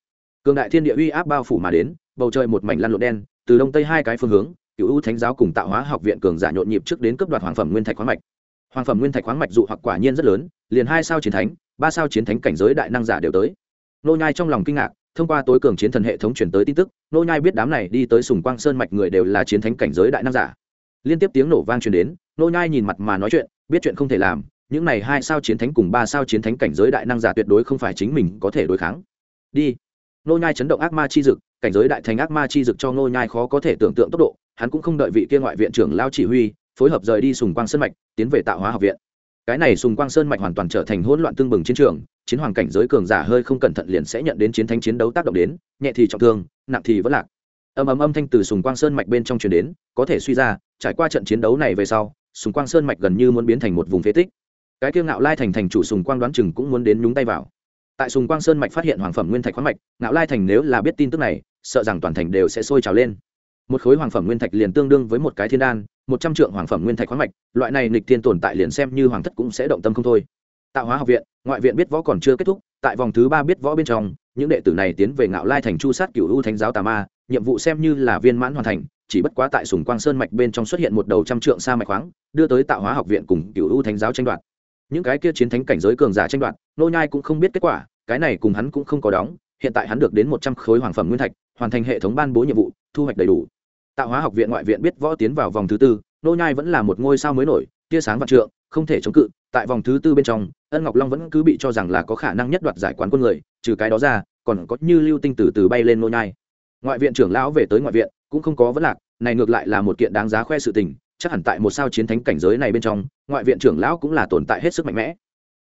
cường đại thiên địa uy áp bao phủ mà đến, bầu trời một mảnh lăn lộn đen, từ đông tây hai cái phương hướng cựu ưu thánh giáo cùng tạo hóa học viện cường giả nhộn nhịp trước đến cấp đoạt hoàng phẩm nguyên thạch khoáng mạch hoàng phẩm nguyên thạch khoáng mạch dụ hoặc quả nhiên rất lớn, liền hai sao chiến thánh, ba sao chiến thánh cảnh giới đại năng giả đều tới. Nô nhai trong lòng kinh ngạc, thông qua tối cường chiến thần hệ thống truyền tới tin tức, nô nhai biết đám này đi tới sùng quang sơn mạch người đều là chiến thánh cảnh giới đại năng giả. Liên tiếp tiếng nổ vang truyền đến, nô nhai nhìn mặt mà nói chuyện, biết chuyện không thể làm, những này hai sao chiến thánh cùng ba sao chiến thánh cảnh giới đại năng giả tuyệt đối không phải chính mình có thể đối kháng. Đi. Nô nhai chấn động ác ma chi dực, cảnh giới đại thành ác ma chi dực cho nô nhai khó có thể tưởng tượng tốc độ, hắn cũng không đợi vị kia ngoại viện trưởng lao chỉ huy phối hợp rời đi sùng quang sơn mạch, tiến về tạo hóa học viện. Cái này sùng quang sơn mạch hoàn toàn trở thành hỗn loạn tương bừng chiến trường, chiến hoàng cảnh giới cường giả hơi không cẩn thận liền sẽ nhận đến chiến thánh chiến đấu tác động đến, nhẹ thì trọng thương, nặng thì vẫn lạc. Âm ầm âm thanh từ sùng quang sơn mạch bên trong truyền đến, có thể suy ra, trải qua trận chiến đấu này về sau, sùng quang sơn mạch gần như muốn biến thành một vùng phế tích. Cái kiêu ngạo lai thành thành chủ sùng quang đoán chừng cũng muốn đến nhúng tay vào. Tại sùng quang sơn mạch phát hiện hoàng phẩm nguyên thạch khoáng mạch, ngạo lai thành nếu là biết tin tức này, sợ rằng toàn thành đều sẽ sôi trào lên một khối hoàng phẩm nguyên thạch liền tương đương với một cái thiên đan, một trăm trượng hoàng phẩm nguyên thạch khoáng mạch, loại này nịch thiên tồn tại liền xem như hoàng thất cũng sẽ động tâm không thôi. Tạo hóa học viện, ngoại viện biết võ còn chưa kết thúc, tại vòng thứ ba biết võ bên trong, những đệ tử này tiến về ngạo lai thành chu sát cựu u thánh giáo tà ma, nhiệm vụ xem như là viên mãn hoàn thành, chỉ bất quá tại sùng quang sơn mạch bên trong xuất hiện một đầu trăm trượng sa mạch khoáng, đưa tới tạo hóa học viện cùng cựu u thánh giáo tranh đoạt. Những cái kia chiến thánh cảnh giới cường giả tranh đoạt, nô nhai cũng không biết kết quả, cái này cùng hắn cũng không có đóng, hiện tại hắn được đến một trăm khối hoàng phẩm nguyên thạch, hoàn thành hệ thống ban bố nhiệm vụ, thu hoạch đầy đủ tạo hóa học viện ngoại viện biết võ tiến vào vòng thứ tư, nô nhai vẫn là một ngôi sao mới nổi, tia sáng vạn trượng, không thể chống cự. Tại vòng thứ tư bên trong, ân ngọc long vẫn cứ bị cho rằng là có khả năng nhất đoạt giải quán quân người, trừ cái đó ra, còn có như lưu tinh từ từ bay lên nô nhai. Ngoại viện trưởng lão về tới ngoại viện, cũng không có vấn lạc, này ngược lại là một kiện đáng giá khoe sự tình, chắc hẳn tại một sao chiến thánh cảnh giới này bên trong, ngoại viện trưởng lão cũng là tồn tại hết sức mạnh mẽ.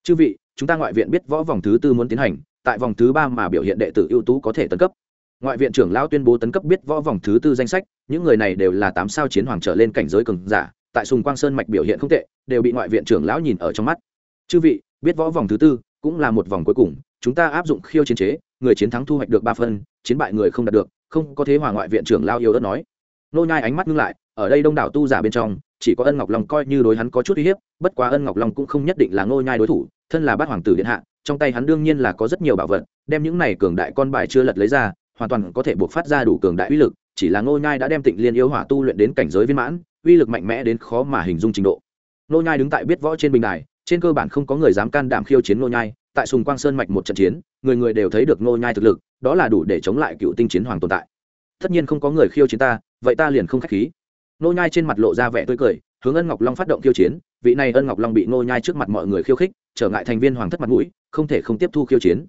Chư vị, chúng ta ngoại viện biết võ vòng thứ tư muốn tiến hành, tại vòng thứ ba mà biểu hiện đệ tử ưu tú có thể tấn cấp ngoại viện trưởng lão tuyên bố tấn cấp biết võ vòng thứ tư danh sách, những người này đều là tám sao chiến hoàng trở lên cảnh giới cường giả, tại sùng quang sơn mạch biểu hiện không tệ, đều bị ngoại viện trưởng lão nhìn ở trong mắt. Chư vị, biết võ vòng thứ tư cũng là một vòng cuối cùng, chúng ta áp dụng khiêu chiến chế, người chiến thắng thu hoạch được ba phân chiến bại người không đạt được, không có thế hòa ngoại viện trưởng lao yêu đất nói. Nô nhai ánh mắt ngưng lại, ở đây đông đảo tu giả bên trong, chỉ có ân ngọc long coi như đối hắn có chút uy hiếp, bất quá ân ngọc long cũng không nhất định là nô nhai đối thủ, thân là bát hoàng tử điện hạ, trong tay hắn đương nhiên là có rất nhiều bảo vật, đem những này cường đại con bài chưa lật lấy ra hoàn toàn có thể buộc phát ra đủ cường đại uy lực, chỉ là Ngô nhai đã đem tịnh liên yêu hỏa tu luyện đến cảnh giới viên mãn, uy lực mạnh mẽ đến khó mà hình dung trình độ. Ngô nhai đứng tại biết võ trên bình đài, trên cơ bản không có người dám can đảm khiêu chiến Ngô nhai, tại sùng quang sơn mạch một trận chiến, người người đều thấy được Ngô nhai thực lực, đó là đủ để chống lại cựu tinh chiến hoàng tồn tại. Tất nhiên không có người khiêu chiến ta, vậy ta liền không khách khí. Ngô nhai trên mặt lộ ra vẻ tươi cười, hướng ân ngọc long phát động khiêu chiến, vị này ân ngọc long bị Ngô nhai trước mặt mọi người khiêu khích, trở ngại thành viên hoàng thất mặt mũi, không thể không tiếp thu khiêu chiến.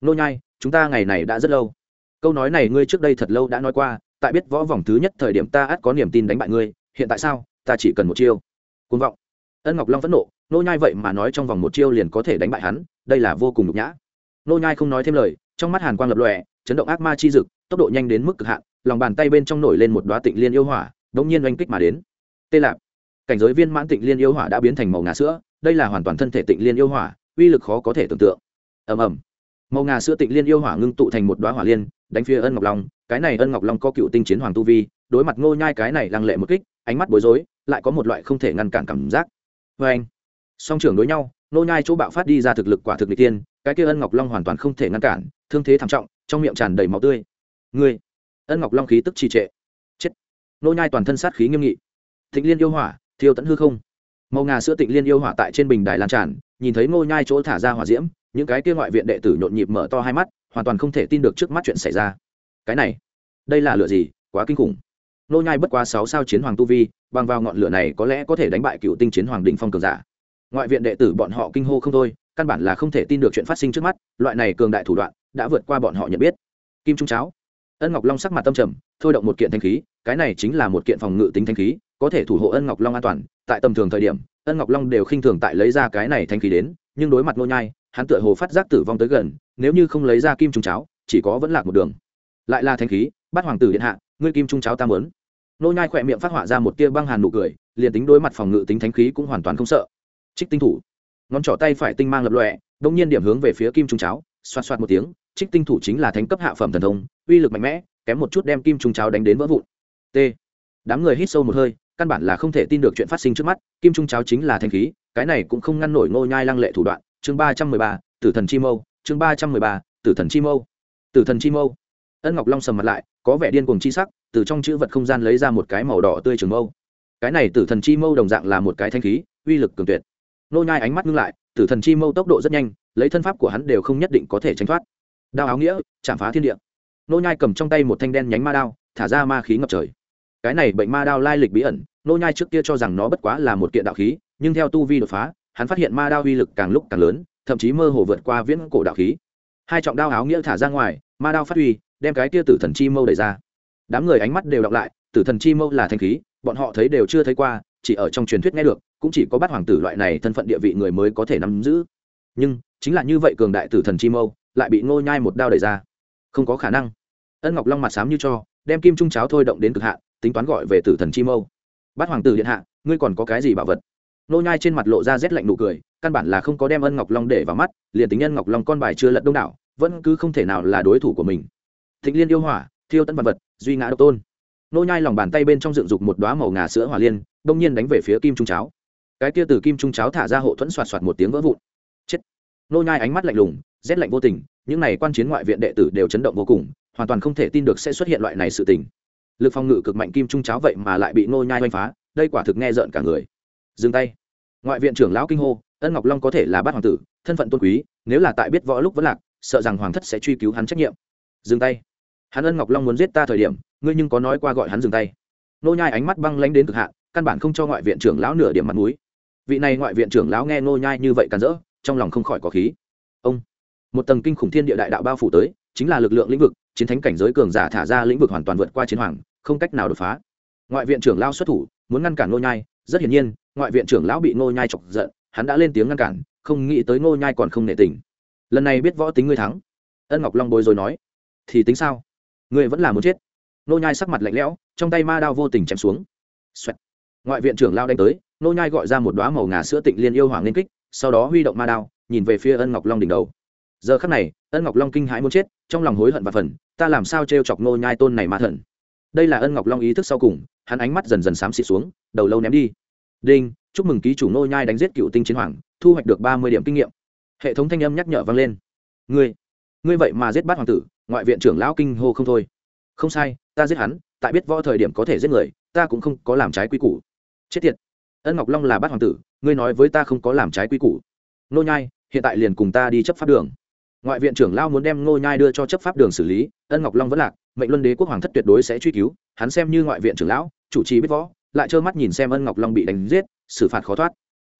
Ngô nhai, chúng ta ngày này đã rất lâu câu nói này ngươi trước đây thật lâu đã nói qua, tại biết võ vòng thứ nhất thời điểm ta ắt có niềm tin đánh bại ngươi, hiện tại sao, ta chỉ cần một chiêu. Côn vọng. Ân ngọc long phẫn nộ, nô nhai vậy mà nói trong vòng một chiêu liền có thể đánh bại hắn, đây là vô cùng nhục nhã. Nô nhai không nói thêm lời, trong mắt hàn quang lập lòe, chấn động ác ma chi dực, tốc độ nhanh đến mức cực hạn, lòng bàn tay bên trong nổi lên một đoá tịnh liên yêu hỏa đống nhiên oanh kích mà đến. Tê lạp. Cảnh giới viên mãn tịnh liên yêu hỏa đã biến thành màu ngà sữa, đây là hoàn toàn thân thể tịnh liên yêu hỏa, uy lực khó có thể tưởng tượng. Ầm ầm. Màu ngà sữa tịnh liên yêu hỏa ngưng tụ thành một đoá hỏa liên đánh phía ân ngọc long cái này ân ngọc long có cựu tinh chiến hoàng tu vi đối mặt ngô nhai cái này lăng lệ một kích ánh mắt bối rối lại có một loại không thể ngăn cản cảm giác vê anh song trưởng đối nhau ngô nhai chỗ bạo phát đi ra thực lực quả thực n tiên cái kia ân ngọc long hoàn toàn không thể ngăn cản thương thế thảm trọng trong miệng tràn đầy máu tươi ngươi ân ngọc long khí tức trì trệ chết ngô nhai toàn thân sát khí nghiêm nghị thịnh liên yêu hỏa thiêu tận hư không màu ngà sữa tịnh liên yêu hỏa tại trên bình đài lan tràn nhìn thấy ngô nhai chỗ thả ra hỏa diễm những cái kia ngoại viện đệ tử nhộn nhịp mở to hai mắt hoàn toàn không thể tin được trước mắt chuyện xảy ra. Cái này, đây là lửa gì? Quá kinh khủng. Nô nhai bất quá sáu sao chiến hoàng tu vi, bằng vào ngọn lửa này có lẽ có thể đánh bại cựu tinh chiến hoàng đỉnh phong cường giả. Ngoại viện đệ tử bọn họ kinh hô không thôi, căn bản là không thể tin được chuyện phát sinh trước mắt, loại này cường đại thủ đoạn đã vượt qua bọn họ nhận biết. Kim trung cháo, ân ngọc long sắc mặt tâm trầm, thôi động một kiện thanh khí, cái này chính là một kiện phòng ngự tính thanh khí, có thể thủ hộ ân ngọc long an toàn. Tại tầm thường thời điểm, ân ngọc long đều khinh thường tại lấy ra cái này thanh khí đến, nhưng đối mặt nô nhai hắn tựa hồ phát giác tử vong tới gần, nếu như không lấy ra kim trung cháo, chỉ có vẫn lạc một đường. Lại là thanh khí bắt hoàng tử điện hạ, ngươi kim trung cháo ta muốn. Nô nhai khỏe miệng phát họa ra một tia băng hàn nụ cười, liền tính đối mặt phòng ngự tính thánh khí cũng hoàn toàn không sợ. Trích tinh thủ. Ngón trỏ tay phải tinh mang lập lòe, đông nhiên điểm hướng về phía kim trung cháo xoát xoát một tiếng, trích tinh thủ chính là thánh cấp hạ phẩm thần thông, uy lực mạnh mẽ, kém một chút đem kim trung cháo đánh đến vỡ vụn. T. Đám người hít sâu một hơi, căn bản là không thể tin được chuyện phát sinh trước mắt, kim trung cháo chính là thanh khí, cái này cũng không ngăn nổi ngô nhai lăng lệ thủ đoạn chương ba trăm mười ba, tử thần chi mâu, chương ba trăm mười ba, tử thần chi mâu. Tử thần chi mâu. Ân ngọc long sầm mặt lại, có vẻ điên cuồng chi sắc, từ trong chữ vật không gian lấy ra một cái màu đỏ tươi trường mâu. Cái này tử thần chi mâu đồng dạng là một cái thanh khí, uy lực cường tuyệt. Nô nhai ánh mắt ngưng lại, tử thần chi mâu tốc độ rất nhanh, lấy thân pháp của hắn đều không nhất định có thể tránh thoát. Đao áo nghĩa, chạm phá thiên địa. Nô nhai cầm trong tay một thanh đen nhánh ma đao, thả ra ma khí ngập trời. Cái này bệnh ma đao lai lịch bí ẩn, nô nhai trước kia cho rằng nó bất quá là một kiện đạo khí, nhưng theo tu vi đột phá hắn phát hiện ma đao uy lực càng lúc càng lớn thậm chí mơ hồ vượt qua viễn cổ đạo khí. Hai trọng đao áo nghĩa thả ra ngoài ma đao phát uy, đem cái kia tử thần chi mâu đẩy ra. Đám người ánh mắt đều đọc lại tử thần chi mâu là thanh khí bọn họ thấy đều chưa thấy qua chỉ ở trong truyền thuyết nghe được cũng chỉ có bắt hoàng tử loại này thân phận địa vị người mới có thể nắm giữ. Nhưng chính là như vậy cường đại tử thần chi mâu lại bị ngô nhai một đao đẩy ra. Không có khả năng. Ân ngọc long mặt sám như cho đem kim trung cháo thôi động đến cực hạn tính toán gọi về tử thần chi mâu. Bắt hoàng tử điện hạ ngươi còn có cái gì bảo vật? Nô nhai trên mặt lộ ra rét lạnh nụ cười, căn bản là không có đem ân ngọc long để vào mắt, liền tính nhân ngọc long con bài chưa lật đông đảo, vẫn cứ không thể nào là đối thủ của mình. Thịnh liên yêu hỏa, thiêu tân vật vật, duy ngã độc tôn. Nô nhai lòng bàn tay bên trong dựng dục một đóa màu ngà sữa hỏa liên, đông nhiên đánh về phía kim trung cháo. Cái kia từ kim trung cháo thả ra hộ thuẫn xoạt xoạt một tiếng vỡ vụn. Chết. Nô nhai ánh mắt lạnh lùng, rét lạnh vô tình, những này quan chiến ngoại viện đệ tử đều chấn động vô cùng, hoàn toàn không thể tin được sẽ xuất hiện loại này sự tình. Lực phòng ngự cực mạnh kim trung cháo vậy mà lại bị nô nhai đánh phá, đây quả thực nghe rợn cả người dừng tay. Ngoại viện trưởng lão kinh hô, ân ngọc long có thể là bát hoàng tử, thân phận tôn quý, nếu là tại biết võ lúc vẫn lạc, sợ rằng hoàng thất sẽ truy cứu hắn trách nhiệm. Dừng tay. Hắn ân ngọc long muốn giết ta thời điểm, ngươi nhưng có nói qua gọi hắn dừng tay. Nô nhai ánh mắt băng lãnh đến cực hạn, căn bản không cho ngoại viện trưởng lão nửa điểm mặt mũi. Vị này ngoại viện trưởng lão nghe nô nhai như vậy cản rỡ, trong lòng không khỏi có khí. Ông, một tầng kinh khủng thiên địa đại đạo bao phủ tới, chính là lực lượng lĩnh vực, chiến thánh cảnh giới cường giả thả ra lĩnh vực hoàn toàn vượt qua chiến hoàng, không cách nào đột phá. Ngoại viện trưởng lão xuất thủ, muốn ngăn cản nô nhai rất hiển nhiên, ngoại viện trưởng lão bị Ngô nhai chọc giận, hắn đã lên tiếng ngăn cản, không nghĩ tới Ngô nhai còn không nể tình. Lần này biết võ tính ngươi thắng. Ân ngọc long bối rồi nói, thì tính sao? Ngươi vẫn là muốn chết. Ngô nhai sắc mặt lạnh lẽo, trong tay ma đao vô tình chém xuống. Xoẹt. ngoại viện trưởng lao đánh tới, Ngô nhai gọi ra một đóa màu ngà sữa tịnh liên yêu hoàng liên kích, sau đó huy động ma đao, nhìn về phía ân ngọc long đỉnh đầu. Giờ khắc này, ân ngọc long kinh hãi muốn chết, trong lòng hối hận và phần ta làm sao trêu chọc Ngô nhai tôn này ma thần? Đây là ân ngọc long ý thức sau cùng hắn ánh mắt dần dần xám xịt xuống, đầu lâu ném đi. Đinh, chúc mừng ký chủ nô nhai đánh giết cựu tinh chiến hoàng, thu hoạch được ba mươi điểm kinh nghiệm. Hệ thống thanh âm nhắc nhở vang lên. Ngươi ngươi vậy mà giết bát hoàng tử, ngoại viện trưởng lão kinh hô không thôi. Không sai, ta giết hắn, tại biết võ thời điểm có thể giết người, ta cũng không có làm trái quy củ. Chết tiệt. Ân ngọc long là bát hoàng tử, ngươi nói với ta không có làm trái quy củ. Nô nhai, hiện tại liền cùng ta đi chấp pháp đường. Ngoại viện trưởng lao muốn đem nô nhai đưa cho chấp pháp đường xử lý, ân ngọc long vẫn lạc, mệnh luân đế quốc hoàng thất tuyệt đối sẽ truy cứu, hắn xem như ngoại viện trưởng lão chủ trì biết võ, lại trơ mắt nhìn xem ân ngọc long bị đánh giết, xử phạt khó thoát.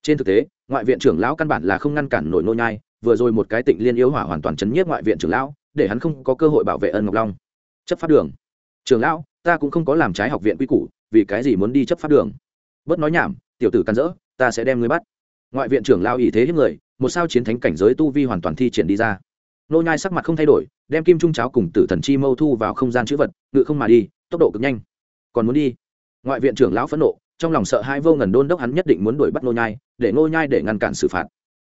Trên thực tế, ngoại viện trưởng lão căn bản là không ngăn cản nổi nô nhai, vừa rồi một cái tịnh liên yếu hỏa hoàn toàn chấn nhiếp ngoại viện trưởng lão, để hắn không có cơ hội bảo vệ ân ngọc long. Chấp pháp đường. Trưởng lão, ta cũng không có làm trái học viện quy củ, vì cái gì muốn đi chấp pháp đường? Bớt nói nhảm, tiểu tử can dỡ, ta sẽ đem ngươi bắt. Ngoại viện trưởng lão ý thế hiếp người, một sao chiến thánh cảnh giới tu vi hoàn toàn thi triển đi ra. Nô nhai sắc mặt không thay đổi, đem kim trung cháo cùng tử thần chi mâu thu vào không gian chữ vật, ngự không mà đi, tốc độ cực nhanh. Còn muốn đi? Ngoại viện trưởng lão phẫn nộ, trong lòng sợ hai vô ngần đôn đốc hắn nhất định muốn đuổi bắt nô nhai, để nô nhai để ngăn cản xử phạt.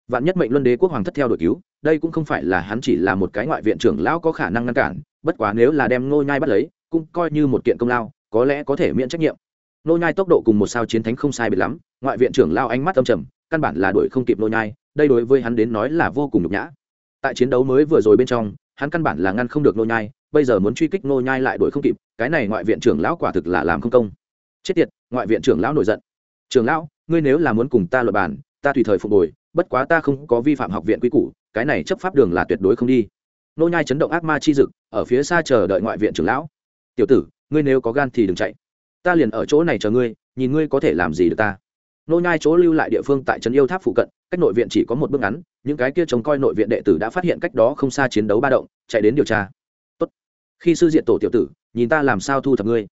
Vạn nhất mệnh luân đế quốc hoàng thất theo đuổi cứu, đây cũng không phải là hắn chỉ là một cái ngoại viện trưởng lão có khả năng ngăn cản, bất quá nếu là đem nô nhai bắt lấy, cũng coi như một kiện công lao, có lẽ có thể miễn trách nhiệm. Nô nhai tốc độ cùng một sao chiến thánh không sai biệt lắm, ngoại viện trưởng lao ánh mắt âm trầm, căn bản là đuổi không kịp nô nhai, đây đối với hắn đến nói là vô cùng nhục nhã. Tại chiến đấu mới vừa rồi bên trong, hắn căn bản là ngăn không được nô nhai, bây giờ muốn truy kích nô nhai lại đuổi không kịp, cái này ngoại viện trưởng lão quả thực là làm không công chết tiệt, ngoại viện trưởng lão nổi giận. Trưởng lão, ngươi nếu là muốn cùng ta luận bàn, ta tùy thời phục hồi, bất quá ta không có vi phạm học viện quy củ, cái này chấp pháp đường là tuyệt đối không đi. Nô nhai chấn động ác ma chi dực, ở phía xa chờ đợi ngoại viện trưởng lão. Tiểu tử, ngươi nếu có gan thì đừng chạy. Ta liền ở chỗ này chờ ngươi, nhìn ngươi có thể làm gì được ta. Nô nhai chỗ lưu lại địa phương tại trấn yêu tháp phụ cận, cách nội viện chỉ có một bước ngắn, những cái kia trông coi nội viện đệ tử đã phát hiện cách đó không xa chiến đấu ba động, chạy đến điều tra. Tốt. khi sư diện tổ tiểu tử, nhìn ta làm sao thu thập ngươi?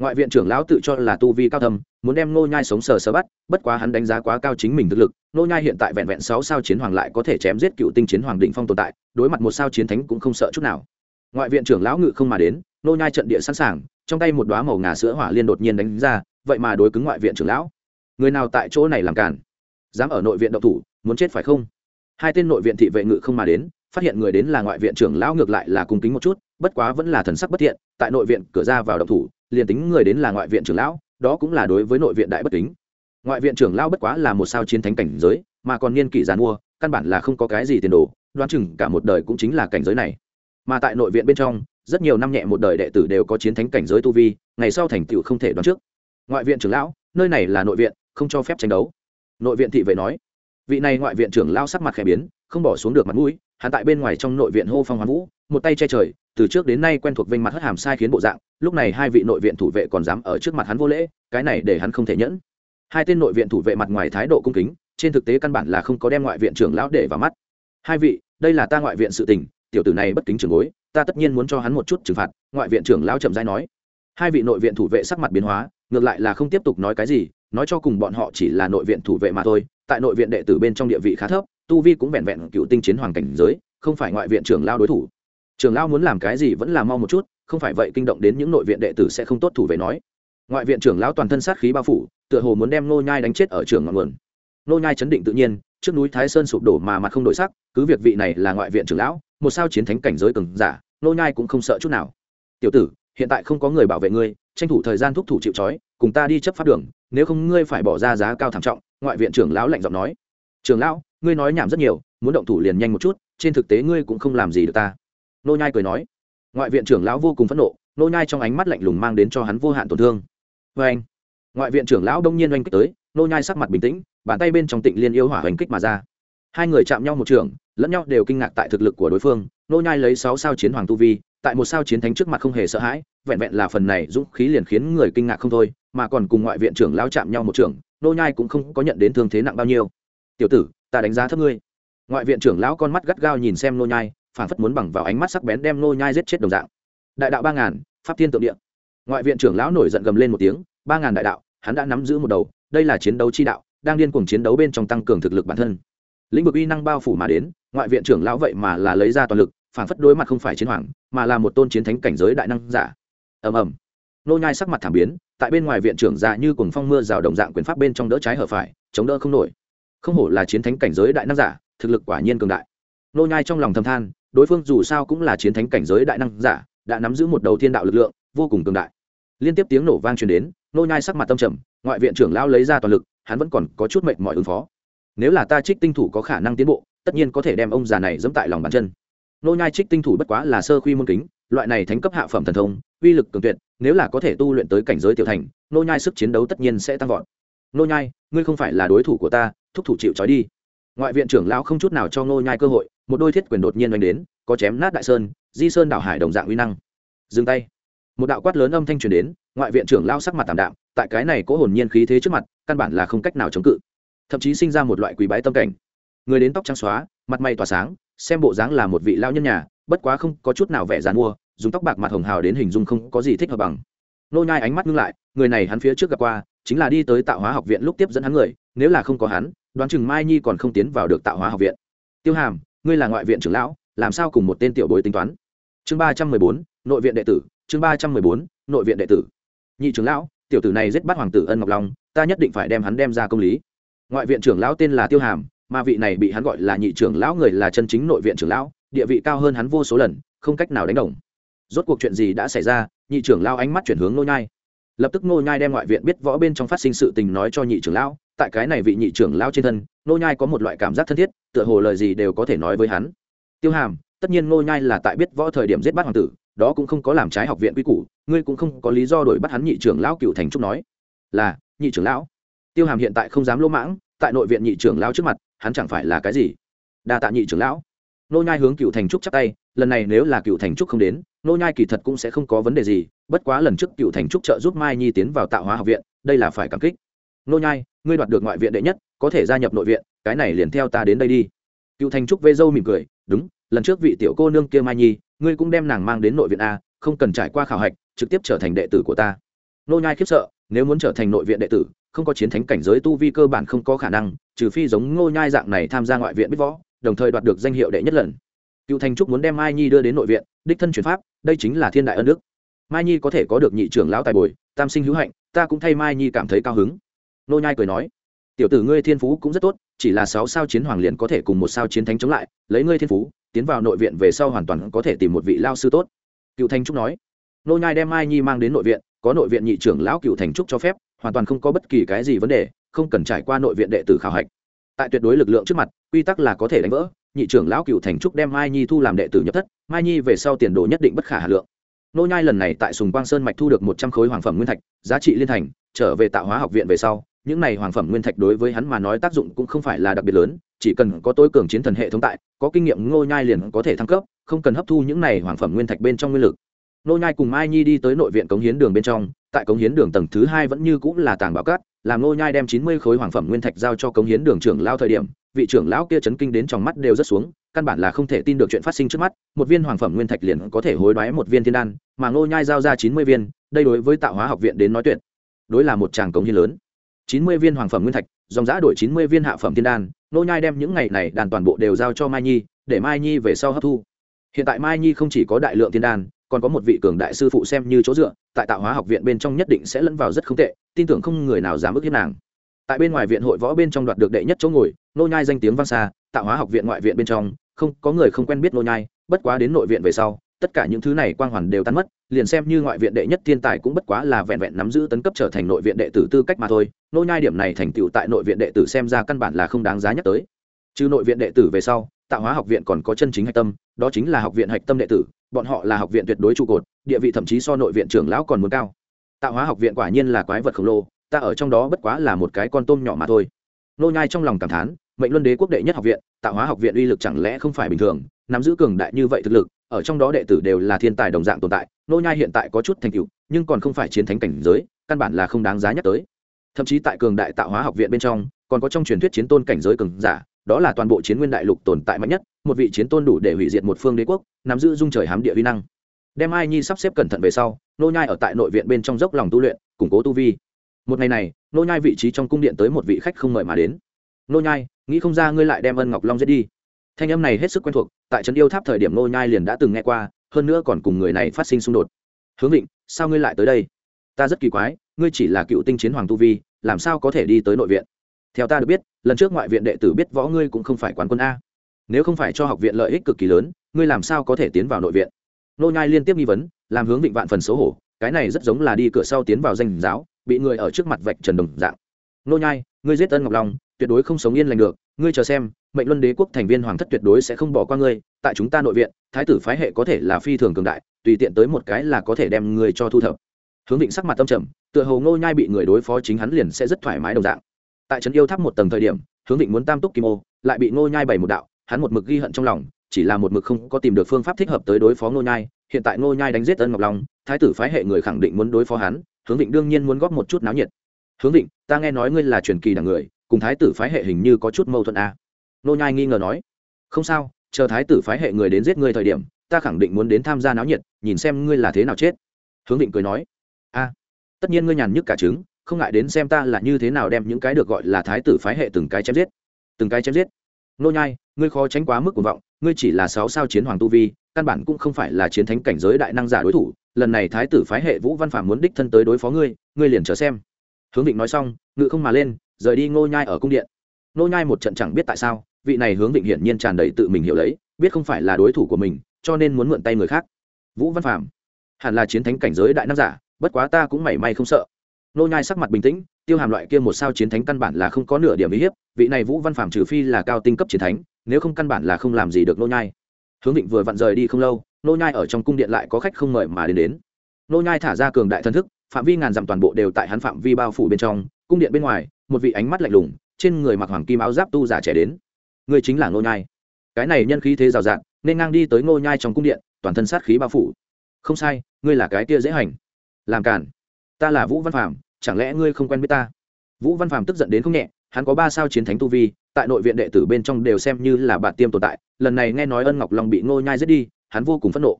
Ngoại viện trưởng lão tự cho là tu vi cao thầm muốn đem nô nhai sống sờ sờ bắt, bất quá hắn đánh giá quá cao chính mình thực lực nô nhai hiện tại vẹn vẹn sáu sao chiến hoàng lại có thể chém giết cựu tinh chiến hoàng định phong tồn tại, đối mặt một sao chiến thánh cũng không sợ chút nào. Ngoại viện trưởng lão ngự không mà đến nô nhai trận địa sẵn sàng, trong tay một đóa màu ngà sữa hỏa liên đột nhiên đánh ra, vậy mà đối cứng ngoại viện trưởng lão. Người nào tại chỗ này làm cản? Dám ở nội viện động thủ, muốn chết phải không? Hai tên nội viện thị vệ ngự không mà đến, phát hiện người đến là ngoại viện trưởng lão ngược lại là cung kính một chút, bất quá vẫn là thần sắc bất thiện, tại nội viện cửa ra vào động thủ liền tính người đến là ngoại viện trưởng lão, đó cũng là đối với nội viện đại bất kính. Ngoại viện trưởng lão bất quá là một sao chiến thánh cảnh giới, mà còn niên kỷ giàn mua căn bản là không có cái gì tiền đồ, đoán chừng cả một đời cũng chính là cảnh giới này. Mà tại nội viện bên trong, rất nhiều năm nhẹ một đời đệ tử đều có chiến thánh cảnh giới tu vi, ngày sau thành tựu không thể đoán trước. Ngoại viện trưởng lão, nơi này là nội viện, không cho phép tranh đấu. Nội viện thị vệ nói, vị này ngoại viện trưởng lao sắc mặt khẽ biến, không bỏ xuống được mặt mũi, hắn tại bên ngoài trong nội viện hô phong hoán vũ, một tay che trời từ trước đến nay quen thuộc vinh mặt hất hàm sai khiến bộ dạng, lúc này hai vị nội viện thủ vệ còn dám ở trước mặt hắn vô lễ, cái này để hắn không thể nhẫn. Hai tên nội viện thủ vệ mặt ngoài thái độ cung kính, trên thực tế căn bản là không có đem ngoại viện trưởng lão để vào mắt. Hai vị, đây là ta ngoại viện sự tình, tiểu tử này bất kính trưởng bối, ta tất nhiên muốn cho hắn một chút trừng phạt, ngoại viện trưởng lão chậm rãi nói. Hai vị nội viện thủ vệ sắc mặt biến hóa, ngược lại là không tiếp tục nói cái gì, nói cho cùng bọn họ chỉ là nội viện thủ vệ mà thôi, tại nội viện đệ tử bên trong địa vị khá thấp, tu vi cũng vẹn vẹn cựu tinh chiến hoàng cảnh giới, không phải ngoại viện trưởng lao đối thủ trưởng lao muốn làm cái gì vẫn là mau một chút, không phải vậy kinh động đến những nội viện đệ tử sẽ không tốt thủ về nói. Ngoại viện trưởng lão toàn thân sát khí bao phủ, tựa hồ muốn đem nô nhai đánh chết ở trường ngọn nguồn. Nô nhai chấn định tự nhiên, trước núi thái sơn sụp đổ mà mặt không đổi sắc, cứ việc vị này là ngoại viện trưởng lão, một sao chiến thánh cảnh giới cường giả nô nhai cũng không sợ chút nào. Tiểu tử, hiện tại không có người bảo vệ ngươi, tranh thủ thời gian thúc thủ chịu trói, cùng ta đi chấp pháp đường, nếu không ngươi phải bỏ ra giá cao thảm trọng, ngoại viện trưởng lão lạnh giọng nói. Trưởng lão, ngươi nói nhảm rất nhiều, muốn động thủ liền nhanh một chút, trên thực tế ngươi cũng không làm gì được ta nô nhai cười nói ngoại viện trưởng lão vô cùng phẫn nộ nô nhai trong ánh mắt lạnh lùng mang đến cho hắn vô hạn tổn thương. Với anh ngoại viện trưởng lão đông nhiên oanh kích tới nô nhai sắc mặt bình tĩnh bàn tay bên trong tịnh liên yêu hỏa oanh kích mà ra. Hai người chạm nhau một trường lẫn nhau đều kinh ngạc tại thực lực của đối phương. Nô nhai lấy sáu sao chiến hoàng tu vi tại một sao chiến thánh trước mặt không hề sợ hãi vẹn vẹn là phần này dũng khí liền khiến người kinh ngạc không thôi mà còn cùng ngoại viện trưởng lão chạm nhau một trường, nô nhai cũng không có nhận đến thương thế nặng bao nhiêu. Tiểu tử ta đánh giá thấp ngươi. Ngoại viện trưởng lão con mắt gắt gao nhìn xem nô nhai phản phất muốn bằng vào ánh mắt sắc bén đem nô nhai giết chết đồng dạng. Đại đạo ba ngàn, pháp thiên tượng địa. Ngoại viện trưởng lão nổi giận gầm lên một tiếng, ba ngàn đại đạo, hắn đã nắm giữ một đầu, đây là chiến đấu chi đạo, đang điên cuồng chiến đấu bên trong tăng cường thực lực bản thân. Lĩnh vực uy năng bao phủ mà đến, ngoại viện trưởng lão vậy mà là lấy ra toàn lực phản phất đối mặt không phải chiến hoàng, mà là một tôn chiến thánh cảnh giới đại năng giả. Ầm ầm. Nô nhai sắc mặt thảm biến, tại bên ngoài viện trưởng ra như cuồng phong mưa rào đồng dạng quyền pháp bên trong đỡ trái hở phải, chống đỡ không nổi. Không hổ là chiến thánh cảnh giới đại năng giả, thực lực quả nhiên cường đại. Nô nhai trong lòng thầm than đối phương dù sao cũng là chiến thánh cảnh giới đại năng giả, đã nắm giữ một đầu thiên đạo lực lượng, vô cùng cường đại. Liên tiếp tiếng nổ vang truyền đến, nô nhai sắc mặt tâm trầm, ngoại viện trưởng lão lấy ra toàn lực, hắn vẫn còn có chút mệt mỏi ứng phó. Nếu là ta trích tinh thủ có khả năng tiến bộ, tất nhiên có thể đem ông già này dẫm tại lòng bàn chân. Nô nhai trích tinh thủ bất quá là sơ khuy môn kính, loại này thánh cấp hạ phẩm thần thông, uy lực cường tuyệt, nếu là có thể tu luyện tới cảnh giới tiểu thành, nô nhai sức chiến đấu tất nhiên sẽ tăng vọt. Nô nhai, ngươi không phải là đối thủ của ta, thúc thủ chịu trói đi. Ngoại viện trưởng lão không chút nào cho nô nhai cơ hội một đôi thiết quyền đột nhiên đánh đến, có chém nát đại sơn, di sơn đảo hải đồng dạng uy năng. Dừng tay. Một đạo quát lớn âm thanh truyền đến, ngoại viện trưởng lao sắc mặt tạm đạm, tại cái này có hồn nhiên khí thế trước mặt, căn bản là không cách nào chống cự. Thậm chí sinh ra một loại quý bái tâm cảnh. Người đến tóc trắng xóa, mặt mày tỏa sáng, xem bộ dáng là một vị lao nhân nhà, bất quá không có chút nào vẻ dàn mua, dùng tóc bạc mặt hồng hào đến hình dung không có gì thích hợp bằng. Nô nhai ánh mắt ngưng lại, người này hắn phía trước gặp qua, chính là đi tới tạo hóa học viện lúc tiếp dẫn hắn người, nếu là không có hắn, đoán chừng mai nhi còn không tiến vào được tạo hóa học viện. Tiêu hàm ngươi là ngoại viện trưởng lão, làm sao cùng một tên tiểu bối tính toán? Chương ba trăm mười bốn, nội viện đệ tử, chương ba trăm mười bốn, nội viện đệ tử. Nhị trưởng lão, tiểu tử này giết bắt hoàng tử ân ngọc long, ta nhất định phải đem hắn đem ra công lý. Ngoại viện trưởng lão tên là tiêu hàm, mà vị này bị hắn gọi là nhị trưởng lão người là chân chính nội viện trưởng lão, địa vị cao hơn hắn vô số lần, không cách nào đánh đồng. Rốt cuộc chuyện gì đã xảy ra, nhị trưởng lão ánh mắt chuyển hướng nô nhai. Lập tức nô nhai đem ngoại viện biết võ bên trong phát sinh sự tình nói cho nhị trưởng lão tại cái này vị nhị trưởng lão trên thân nô nhai có một loại cảm giác thân thiết, tựa hồ lời gì đều có thể nói với hắn. Tiêu hàm, tất nhiên nô nhai là tại biết võ thời điểm giết bắt hoàng tử, đó cũng không có làm trái học viện quy củ, ngươi cũng không có lý do đổi bắt hắn nhị trưởng lão cựu thành trúc nói. Là, nhị trưởng lão. Tiêu hàm hiện tại không dám lỗ mãng, tại nội viện nhị trưởng lão trước mặt, hắn chẳng phải là cái gì? Đa tạ nhị trưởng lão. Nô nhai hướng cựu thành trúc chắp tay, lần này nếu là cựu thành trúc không đến nô nhai kỳ thật cũng sẽ không có vấn đề gì, bất quá lần trước cựu thành trúc trợ giúp mai nhi tiến vào tạo hóa học viện, đây là phải cảm kích nô nhai, ngươi đoạt được ngoại viện đệ nhất, có thể gia nhập nội viện, cái này liền theo ta đến đây đi. Cựu thành trúc vê dâu mỉm cười, đúng, lần trước vị tiểu cô nương kia mai nhi, ngươi cũng đem nàng mang đến nội viện a, không cần trải qua khảo hạch, trực tiếp trở thành đệ tử của ta. Nô nhai khiếp sợ, nếu muốn trở thành nội viện đệ tử, không có chiến thánh cảnh giới tu vi cơ bản không có khả năng, trừ phi giống ngô nhai dạng này tham gia ngoại viện biết võ, đồng thời đoạt được danh hiệu đệ nhất lần. Cựu thành trúc muốn đem mai nhi đưa đến nội viện, đích thân chuyển pháp, đây chính là thiên đại ân đức. Mai nhi có thể có được nhị trưởng lão tài bồi, tam sinh hữu hạnh, ta cũng thay mai nhi cảm thấy cao hứng nô nhai cười nói, tiểu tử ngươi thiên phú cũng rất tốt, chỉ là sáu sao chiến hoàng liền có thể cùng một sao chiến thánh chống lại, lấy ngươi thiên phú, tiến vào nội viện về sau hoàn toàn có thể tìm một vị lao sư tốt. Cựu thành trúc nói, nô nhai đem mai nhi mang đến nội viện, có nội viện nhị trưởng lão cựu thành trúc cho phép, hoàn toàn không có bất kỳ cái gì vấn đề, không cần trải qua nội viện đệ tử khảo hạch. Tại tuyệt đối lực lượng trước mặt, quy tắc là có thể đánh vỡ, nhị trưởng lão cựu thành trúc đem mai nhi thu làm đệ tử nhập thất, mai nhi về sau tiền đồ nhất định bất khả hà lượng. Nô nhai lần này tại sùng quang sơn mạch thu được một trăm khối hoàng phẩm nguyên thạch, giá trị liên thành, trở về tạo hóa học viện về sau những này hoàng phẩm nguyên thạch đối với hắn mà nói tác dụng cũng không phải là đặc biệt lớn, chỉ cần có tối cường chiến thần hệ thống tại, có kinh nghiệm, ngô nhai liền có thể thăng cấp, không cần hấp thu những này hoàng phẩm nguyên thạch bên trong nguyên lực. Ngô nhai cùng mai nhi đi tới nội viện cống hiến đường bên trong, tại cống hiến đường tầng thứ hai vẫn như cũng là tàng bảo cát, làm ngô nhai đem chín mươi khối hoàng phẩm nguyên thạch giao cho cống hiến đường trưởng lao thời điểm, vị trưởng lão kia chấn kinh đến trong mắt đều rất xuống, căn bản là không thể tin được chuyện phát sinh trước mắt, một viên hoàng phẩm nguyên thạch liền có thể hối đoái một viên thiên đan, mà ngô nhai giao ra chín mươi viên, đây đối với tạo hóa học viện đến nói tuyệt. Đối là một tràng cống hiến lớn chín mươi viên hoàng phẩm nguyên thạch, dòng giã đổi chín mươi viên hạ phẩm thiên đan, nô nhai đem những ngày này đàn toàn bộ đều giao cho mai nhi, để mai nhi về sau hấp thu. Hiện tại mai nhi không chỉ có đại lượng thiên đan, còn có một vị cường đại sư phụ xem như chỗ dựa, tại tạo hóa học viện bên trong nhất định sẽ lẫn vào rất không tệ, tin tưởng không người nào dám ức hiếp nàng. Tại bên ngoài viện hội võ bên trong đoạt được đệ nhất chỗ ngồi, nô nhai danh tiếng vang xa, tạo hóa học viện ngoại viện bên trong, không, có người không quen biết nô nhai, bất quá đến nội viện về sau, tất cả những thứ này quang hoàn đều tan mất liền xem như ngoại viện đệ nhất thiên tài cũng bất quá là vẹn vẹn nắm giữ tấn cấp trở thành nội viện đệ tử tư cách mà thôi, nô nhai điểm này thành tựu tại nội viện đệ tử xem ra căn bản là không đáng giá nhắc tới. Trừ nội viện đệ tử về sau, tạo hóa học viện còn có chân chính hạch tâm, đó chính là học viện hạch tâm đệ tử, bọn họ là học viện tuyệt đối trụ cột, địa vị thậm chí so nội viện trưởng lão còn muốn cao. Tạo hóa học viện quả nhiên là quái vật khổng lồ, ta ở trong đó bất quá là một cái con tôm nhỏ mà thôi. Nô nhai trong lòng cảm thán, mệnh luân đế quốc đệ nhất học viện, tạo hóa học viện uy lực chẳng lẽ không phải bình thường, nắm giữ cường đại như vậy thực lực ở trong đó đệ tử đều là thiên tài đồng dạng tồn tại, nô nhai hiện tại có chút thành tựu, nhưng còn không phải chiến thánh cảnh giới, căn bản là không đáng giá nhắc tới. Thậm chí tại cường đại tạo hóa học viện bên trong, còn có trong truyền thuyết chiến tôn cảnh giới cường giả, đó là toàn bộ chiến nguyên đại lục tồn tại mạnh nhất, một vị chiến tôn đủ để hủy diệt một phương đế quốc, nắm giữ dung trời hám địa uy năng. Đem ai nhi sắp xếp cẩn thận về sau, nô nhai ở tại nội viện bên trong dốc lòng tu luyện, củng cố tu vi. Một ngày này, nô nhai vị trí trong cung điện tới một vị khách không mời mà đến. Nô nhai, nghĩ không ra ngươi lại đem ân ngọc long giết đi thanh âm này hết sức quen thuộc, tại trấn yêu tháp thời điểm nô nhai liền đã từng nghe qua, hơn nữa còn cùng người này phát sinh xung đột. Hướng định sao ngươi lại tới đây? Ta rất kỳ quái, ngươi chỉ là cựu tinh chiến hoàng tu vi, làm sao có thể đi tới nội viện? Theo ta được biết, lần trước ngoại viện đệ tử biết võ ngươi cũng không phải quán quân a. Nếu không phải cho học viện lợi ích cực kỳ lớn, ngươi làm sao có thể tiến vào nội viện? Nô nhai liên tiếp nghi vấn, làm hướng định vạn phần xấu hổ, cái này rất giống là đi cửa sau tiến vào danh giáo, bị người ở trước mặt vạch trần đồng dạng. Nô nhai, ngươi giết ân ngọc long tuyệt đối không sống yên lành được, ngươi chờ xem, mệnh luân đế quốc thành viên hoàng thất tuyệt đối sẽ không bỏ qua ngươi, tại chúng ta nội viện, thái tử phái hệ có thể là phi thường cường đại, tùy tiện tới một cái là có thể đem ngươi cho thu thập. Hướng định sắc mặt tâm trầm, tựa hồ ngô nhai bị người đối phó chính hắn liền sẽ rất thoải mái đồng dạng. Tại trấn yêu tháp một tầng thời điểm, hướng định muốn tam túc kim ô, lại bị ngô nhai bày một đạo, hắn một mực ghi hận trong lòng, chỉ là một mực không có tìm được phương pháp thích hợp tới đối phó ngô nhai, hiện tại ngô nhai đánh giết ân ngọc long, thái tử phái hệ người khẳng định muốn đối phó hắn, hướng định đương nhiên muốn góp một chút náo nhiệt. Hướng định ta nghe nói ngươi là truyền kỳ đảng người cùng thái tử phái hệ hình như có chút mâu thuẫn a. À. nô nhai nghi ngờ nói, không sao, chờ thái tử phái hệ người đến giết ngươi thời điểm, ta khẳng định muốn đến tham gia náo nhiệt, nhìn xem ngươi là thế nào chết. Hướng định cười nói, a, tất nhiên ngươi nhàn nhức cả trứng, không ngại đến xem ta là như thế nào đem những cái được gọi là thái tử phái hệ từng cái chém giết, từng cái chém giết. Nô nhai, ngươi khó tránh quá mức cuồng vọng, ngươi chỉ là sáu sao chiến hoàng tu vi, căn bản cũng không phải là chiến thánh cảnh giới đại năng giả đối thủ, lần này thái tử phái hệ vũ văn phạm muốn đích thân tới đối phó ngươi ngươi liền chờ xem. Hướng định nói xong, ngự không mà lên rời đi ngô nhai ở cung điện. Ngô nhai một trận chẳng biết tại sao, vị này hướng vịnh hiển nhiên tràn đầy tự mình hiểu lấy, biết không phải là đối thủ của mình, cho nên muốn mượn tay người khác. Vũ văn phạm hẳn là chiến thánh cảnh giới đại năng giả, bất quá ta cũng mảy may không sợ. Nô nhai sắc mặt bình tĩnh, tiêu hàm loại kia một sao chiến thánh căn bản là không có nửa điểm ý hiếp, vị này vũ văn phạm trừ phi là cao tinh cấp chiến thánh, nếu không căn bản là không làm gì được nô nhai. Hướng định vừa vặn rời đi không lâu nô nhai ở trong cung điện lại có khách không mời mà đến đến. Nô nhai thả ra cường đại thân thức, phạm vi ngàn dặm toàn bộ đều tại hắn phạm vi bao phủ bên trong, cung điện bên ngoài một vị ánh mắt lạnh lùng, trên người mặc hoàng kim áo giáp tu giả trẻ đến. Người chính là Ngô nhai. Cái này nhân khí thế rào rạt nên ngang đi tới Ngô nhai trong cung điện, toàn thân sát khí bao phủ. Không sai, ngươi là cái kia dễ hành. Làm cản ta là vũ văn phạm chẳng lẽ ngươi không quen biết ta? Vũ văn phạm tức giận đến không nhẹ, hắn có ba sao chiến thánh tu vi, tại nội viện đệ tử bên trong đều xem như là bạn tiêm tồn tại. Lần này nghe nói ân ngọc long bị ngô nhai giết đi, hắn vô cùng phẫn nộ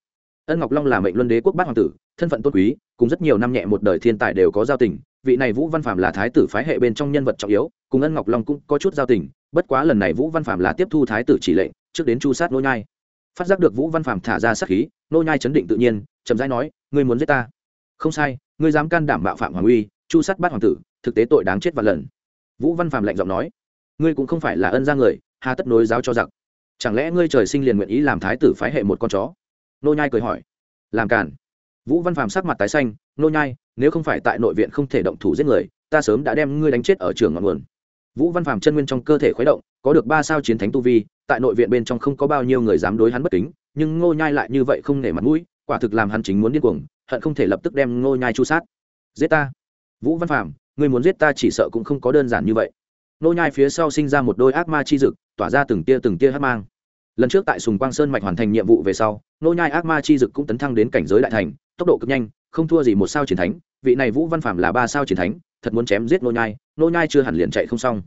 ân ngọc long là mệnh luân đế quốc bát hoàng tử, thân phận tôn quý, cùng rất nhiều năm nhẹ một đời thiên tài đều có giao tình. Vị này vũ văn phạm là thái tử phái hệ bên trong nhân vật trọng yếu, cùng ân ngọc long cũng có chút giao tình, bất quá lần này vũ văn phạm là tiếp thu thái tử chỉ lệnh, trước đến chu sát nô nhai. Phát giác được vũ văn phạm thả ra sát khí, nô nhai chấn định tự nhiên, chậm rãi nói, ngươi muốn giết ta? Không sai, ngươi dám can đảm bạo phạm hoàng uy, chu sát bát hoàng tử, thực tế tội đáng chết vạn lần. Vũ văn phạm lạnh giọng nói, ngươi cũng không phải là ân gia người, hà tất nối giáo cho giặc. Chẳng lẽ ngươi trời sinh liền nguyện ý làm thái tử phái hệ một con chó? Nô nhai cười hỏi. Làm cản vũ văn phạm sắc mặt tái xanh, nô nhai, nếu không phải tại nội viện không thể động thủ giết người, ta sớm đã đem ngươi đánh chết ở trường ngọn nguồn. Vũ văn phạm chân nguyên trong cơ thể khuấy động, có được ba sao chiến thánh tu vi, tại nội viện bên trong không có bao nhiêu người dám đối hắn bất kính, nhưng ngô nhai lại như vậy không nể mặt mũi, quả thực làm hắn chính muốn điên cuồng, hận không thể lập tức đem ngô nhai chu sát. Giết ta. Vũ văn phạm ngươi muốn giết ta chỉ sợ cũng không có đơn giản như vậy. Ngô nhai phía sau sinh ra một đôi ác ma chi dực, tỏa ra từng tia từng tia hắc mang lần trước tại sùng quang sơn mạch hoàn thành nhiệm vụ về sau Nô nhai ác ma chi dực cũng tấn thăng đến cảnh giới đại thành, tốc độ cực nhanh, không thua gì một sao chiến thánh, vị này vũ văn phạm là ba sao chiến thánh, thật muốn chém giết Nô nhai Nô nhai chưa hẳn liền chạy không xong.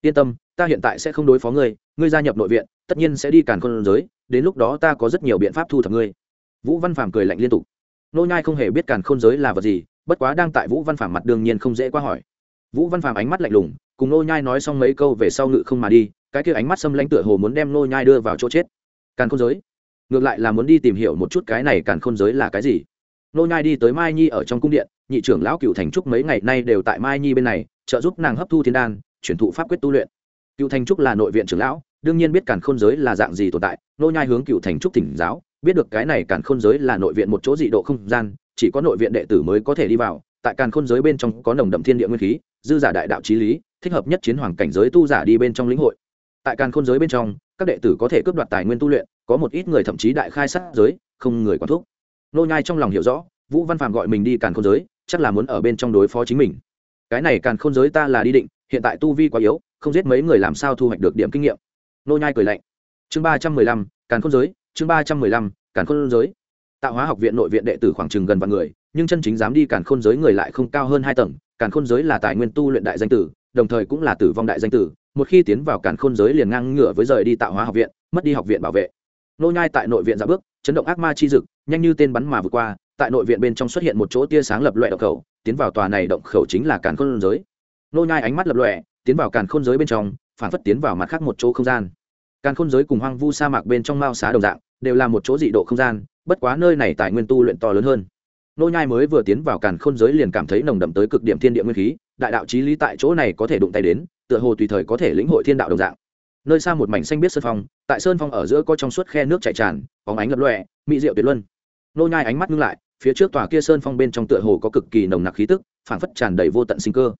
Yên tâm, ta hiện tại sẽ không đối phó ngươi ngươi gia nhập nội viện, tất nhiên sẽ đi càn khôn giới, đến lúc đó ta có rất nhiều biện pháp thu thập ngươi. Vũ văn Phạm cười lạnh liên tục. Nô nhai không hề biết càn khôn giới là vật gì, bất quá đang tại vũ văn Phạm mặt đương nhiên không dễ qua hỏi. Vũ văn Phạm ánh mắt lạnh lùng, cùng nô nhai nói xong mấy câu về sau ngự không mà đi cái kia ánh mắt xâm lãnh tựa hồ muốn đem nô nhai đưa vào chỗ chết. Càn khôn giới. Ngược lại là muốn đi tìm hiểu một chút cái này càn khôn giới là cái gì. Nô nhai đi tới mai nhi ở trong cung điện, nhị trưởng lão cựu thành trúc mấy ngày nay đều tại mai nhi bên này, trợ giúp nàng hấp thu thiên đan, chuyển thụ pháp quyết tu luyện. Cựu thành trúc là nội viện trưởng lão, đương nhiên biết càn khôn giới là dạng gì tồn tại nô nhai hướng cựu thành trúc thỉnh giáo, biết được cái này càn khôn giới là nội viện một chỗ dị độ không gian, chỉ có nội viện đệ tử mới có thể đi vào, tại càn khôn giới bên trong có nồng đậm thiên địa nguyên khí, dư giả đại đạo trí lý, thích hợp nhất chiến hoàng cảnh giới tu giả đi bên trong lĩnh hội tại càn khôn giới bên trong, các đệ tử có thể cướp đoạt tài nguyên tu luyện, có một ít người thậm chí đại khai sát giới, không người quản thúc. Nô nhai trong lòng hiểu rõ, vũ văn phàm gọi mình đi càn khôn giới, chắc là muốn ở bên trong đối phó chính mình. Cái này càn khôn giới ta là đi định, hiện tại tu vi quá yếu, không giết mấy người làm sao thu hoạch được điểm kinh nghiệm. Nô nhai cười lạnh. Chương ba trăm mười lăm, càn khôn giới, chương ba trăm mười lăm, càn khôn giới. Tạo hóa học viện nội viện đệ tử khoảng chừng gần vạn người, nhưng chân chính dám đi càn khôn giới người lại không cao hơn hai tầng, càn khôn giới là tài nguyên tu luyện đại danh tử đồng thời cũng là tử vong đại danh tử, một khi tiến vào càn khôn giới liền ngang ngửa với rời đi tạo hóa học viện, mất đi học viện bảo vệ. Nô nhai tại nội viện ra bước, chấn động ác ma chi dực, nhanh như tên bắn mà vượt qua, tại nội viện bên trong xuất hiện một chỗ tia sáng lập loè động khẩu, tiến vào tòa này động khẩu chính là càn khôn giới. Nô nhai ánh mắt lập loè tiến vào càn khôn giới bên trong, phản phất tiến vào mặt khác một chỗ không gian. Càn khôn giới cùng hoang vu sa mạc bên trong mao xá đồng dạng, đều là một chỗ dị độ không gian, bất quá nơi này tài nguyên tu luyện to lớn hơn. Nô nhai mới vừa tiến vào càn khôn giới liền cảm thấy nồng đậm tới cực điểm thiên địa nguyên khí đại đạo chí lý tại chỗ này có thể đụng tay đến, tựa hồ tùy thời có thể lĩnh hội thiên đạo đồng dạng. Nơi xa một mảnh xanh biết sơn phong, tại sơn phong ở giữa có trong suốt khe nước chảy tràn, bóng ánh lập lòe, mỹ diệu tuyệt luân. Nô nhai ánh mắt ngưng lại, phía trước tòa kia sơn phong bên trong tựa hồ có cực kỳ nồng nặc khí tức, phảng phất tràn đầy vô tận sinh cơ.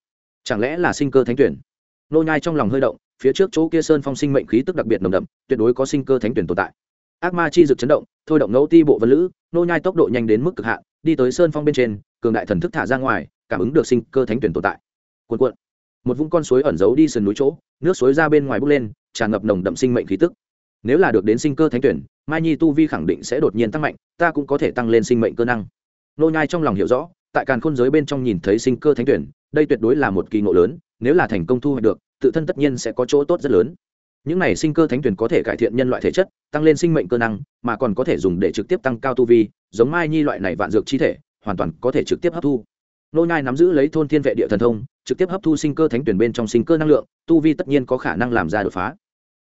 Chẳng lẽ là sinh cơ thánh tuyển? Nô nhai trong lòng hơi động, phía trước chỗ kia sơn phong sinh mệnh khí tức đặc biệt nồng đậm, tuyệt đối có sinh cơ thánh tuyển tồn tại. Ác ma chi dực chấn động, thôi động ngẫu ti bộ vân lữ, nô nhai tốc độ nhanh đến mức cực hạn, đi tới sơn phong bên trên, cường đại thần thức thả ra ngoài, cảm ứng được sinh cơ thánh tuyển tồn tại cuộn cuộn. Một vũng con suối ẩn giấu đi sườn núi chỗ, nước suối ra bên ngoài bốc lên, tràn ngập nồng đậm sinh mệnh khí tức. Nếu là được đến sinh cơ thánh tuyển, mai nhi tu vi khẳng định sẽ đột nhiên tăng mạnh, ta cũng có thể tăng lên sinh mệnh cơ năng. Nô nhai trong lòng hiểu rõ, tại càn khôn giới bên trong nhìn thấy sinh cơ thánh tuyển, đây tuyệt đối là một kỳ ngộ lớn, nếu là thành công thu hoạch được, tự thân tất nhiên sẽ có chỗ tốt rất lớn. Những này sinh cơ thánh tuyển có thể cải thiện nhân loại thể chất, tăng lên sinh mệnh cơ năng, mà còn có thể dùng để trực tiếp tăng cao tu vi, giống mai nhi loại này vạn dược chi thể, hoàn toàn có thể trực tiếp hấp thu. Nô nhai nắm giữ lấy thôn thiên vệ địa thần thông trực tiếp hấp thu sinh cơ thánh tuyển bên trong sinh cơ năng lượng, tu vi tất nhiên có khả năng làm ra đột phá.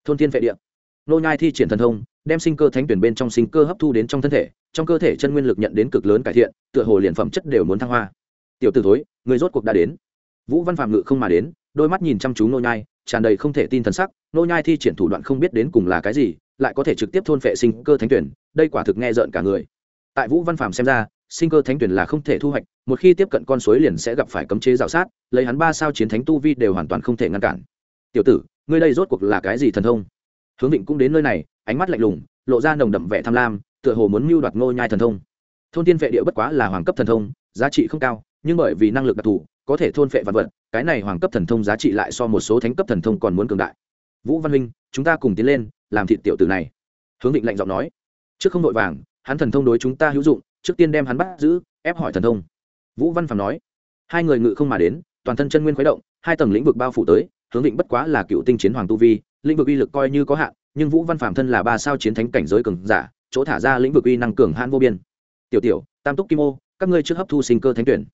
Thôn thiên vệ địa. Nô nhai thi triển thần thông, đem sinh cơ thánh tuyển bên trong sinh cơ hấp thu đến trong thân thể, trong cơ thể chân nguyên lực nhận đến cực lớn cải thiện, tựa hồ liền phẩm chất đều muốn thăng hoa. Tiểu tử thối, người rốt cuộc đã đến. Vũ văn phạm ngự không mà đến, đôi mắt nhìn chăm chú nô nhai, tràn đầy không thể tin thần sắc. Nô nhai thi triển thủ đoạn không biết đến cùng là cái gì, lại có thể trực tiếp thôn phệ sinh cơ thánh tuyển, đây quả thực nghe rợn cả người. Tại vũ văn phạm xem ra sinh cơ thánh tuyển là không thể thu hoạch, một khi tiếp cận con suối liền sẽ gặp phải cấm chế rào sát, lấy hắn ba sao chiến thánh tu vi đều hoàn toàn không thể ngăn cản. Tiểu tử, ngươi đây rốt cuộc là cái gì thần thông? Hướng định cũng đến nơi này, ánh mắt lạnh lùng, lộ ra nồng đậm vẻ tham lam, tựa hồ muốn mưu đoạt ngôi nhai thần thông. Thôn tiên vệ địa bất quá là hoàng cấp thần thông, giá trị không cao, nhưng bởi vì năng lực đặc thù, có thể thôn phệ vật vật, cái này hoàng cấp thần thông giá trị lại so một số thánh cấp thần thông còn muốn cường đại. Vũ văn huynh, chúng ta cùng tiến lên, làm thịt tiểu tử này. Hướng định lạnh giọng nói. Trước không vội vàng, hắn thần thông đối chúng ta hữu dụng trước tiên đem hắn bắt giữ, ép hỏi thần thông. Vũ văn Phạm nói, hai người ngự không mà đến, toàn thân chân nguyên khuấy động, hai tầng lĩnh vực bao phủ tới, hướng định bất quá là cựu tinh chiến hoàng tu vi, lĩnh vực uy lực coi như có hạn, nhưng vũ văn Phạm thân là ba sao chiến thánh cảnh giới cường giả, chỗ thả ra lĩnh vực uy năng cường hãn vô biên. Tiểu tiểu, tam túc kim ô, các ngươi trước hấp thu sinh cơ thánh tuyển.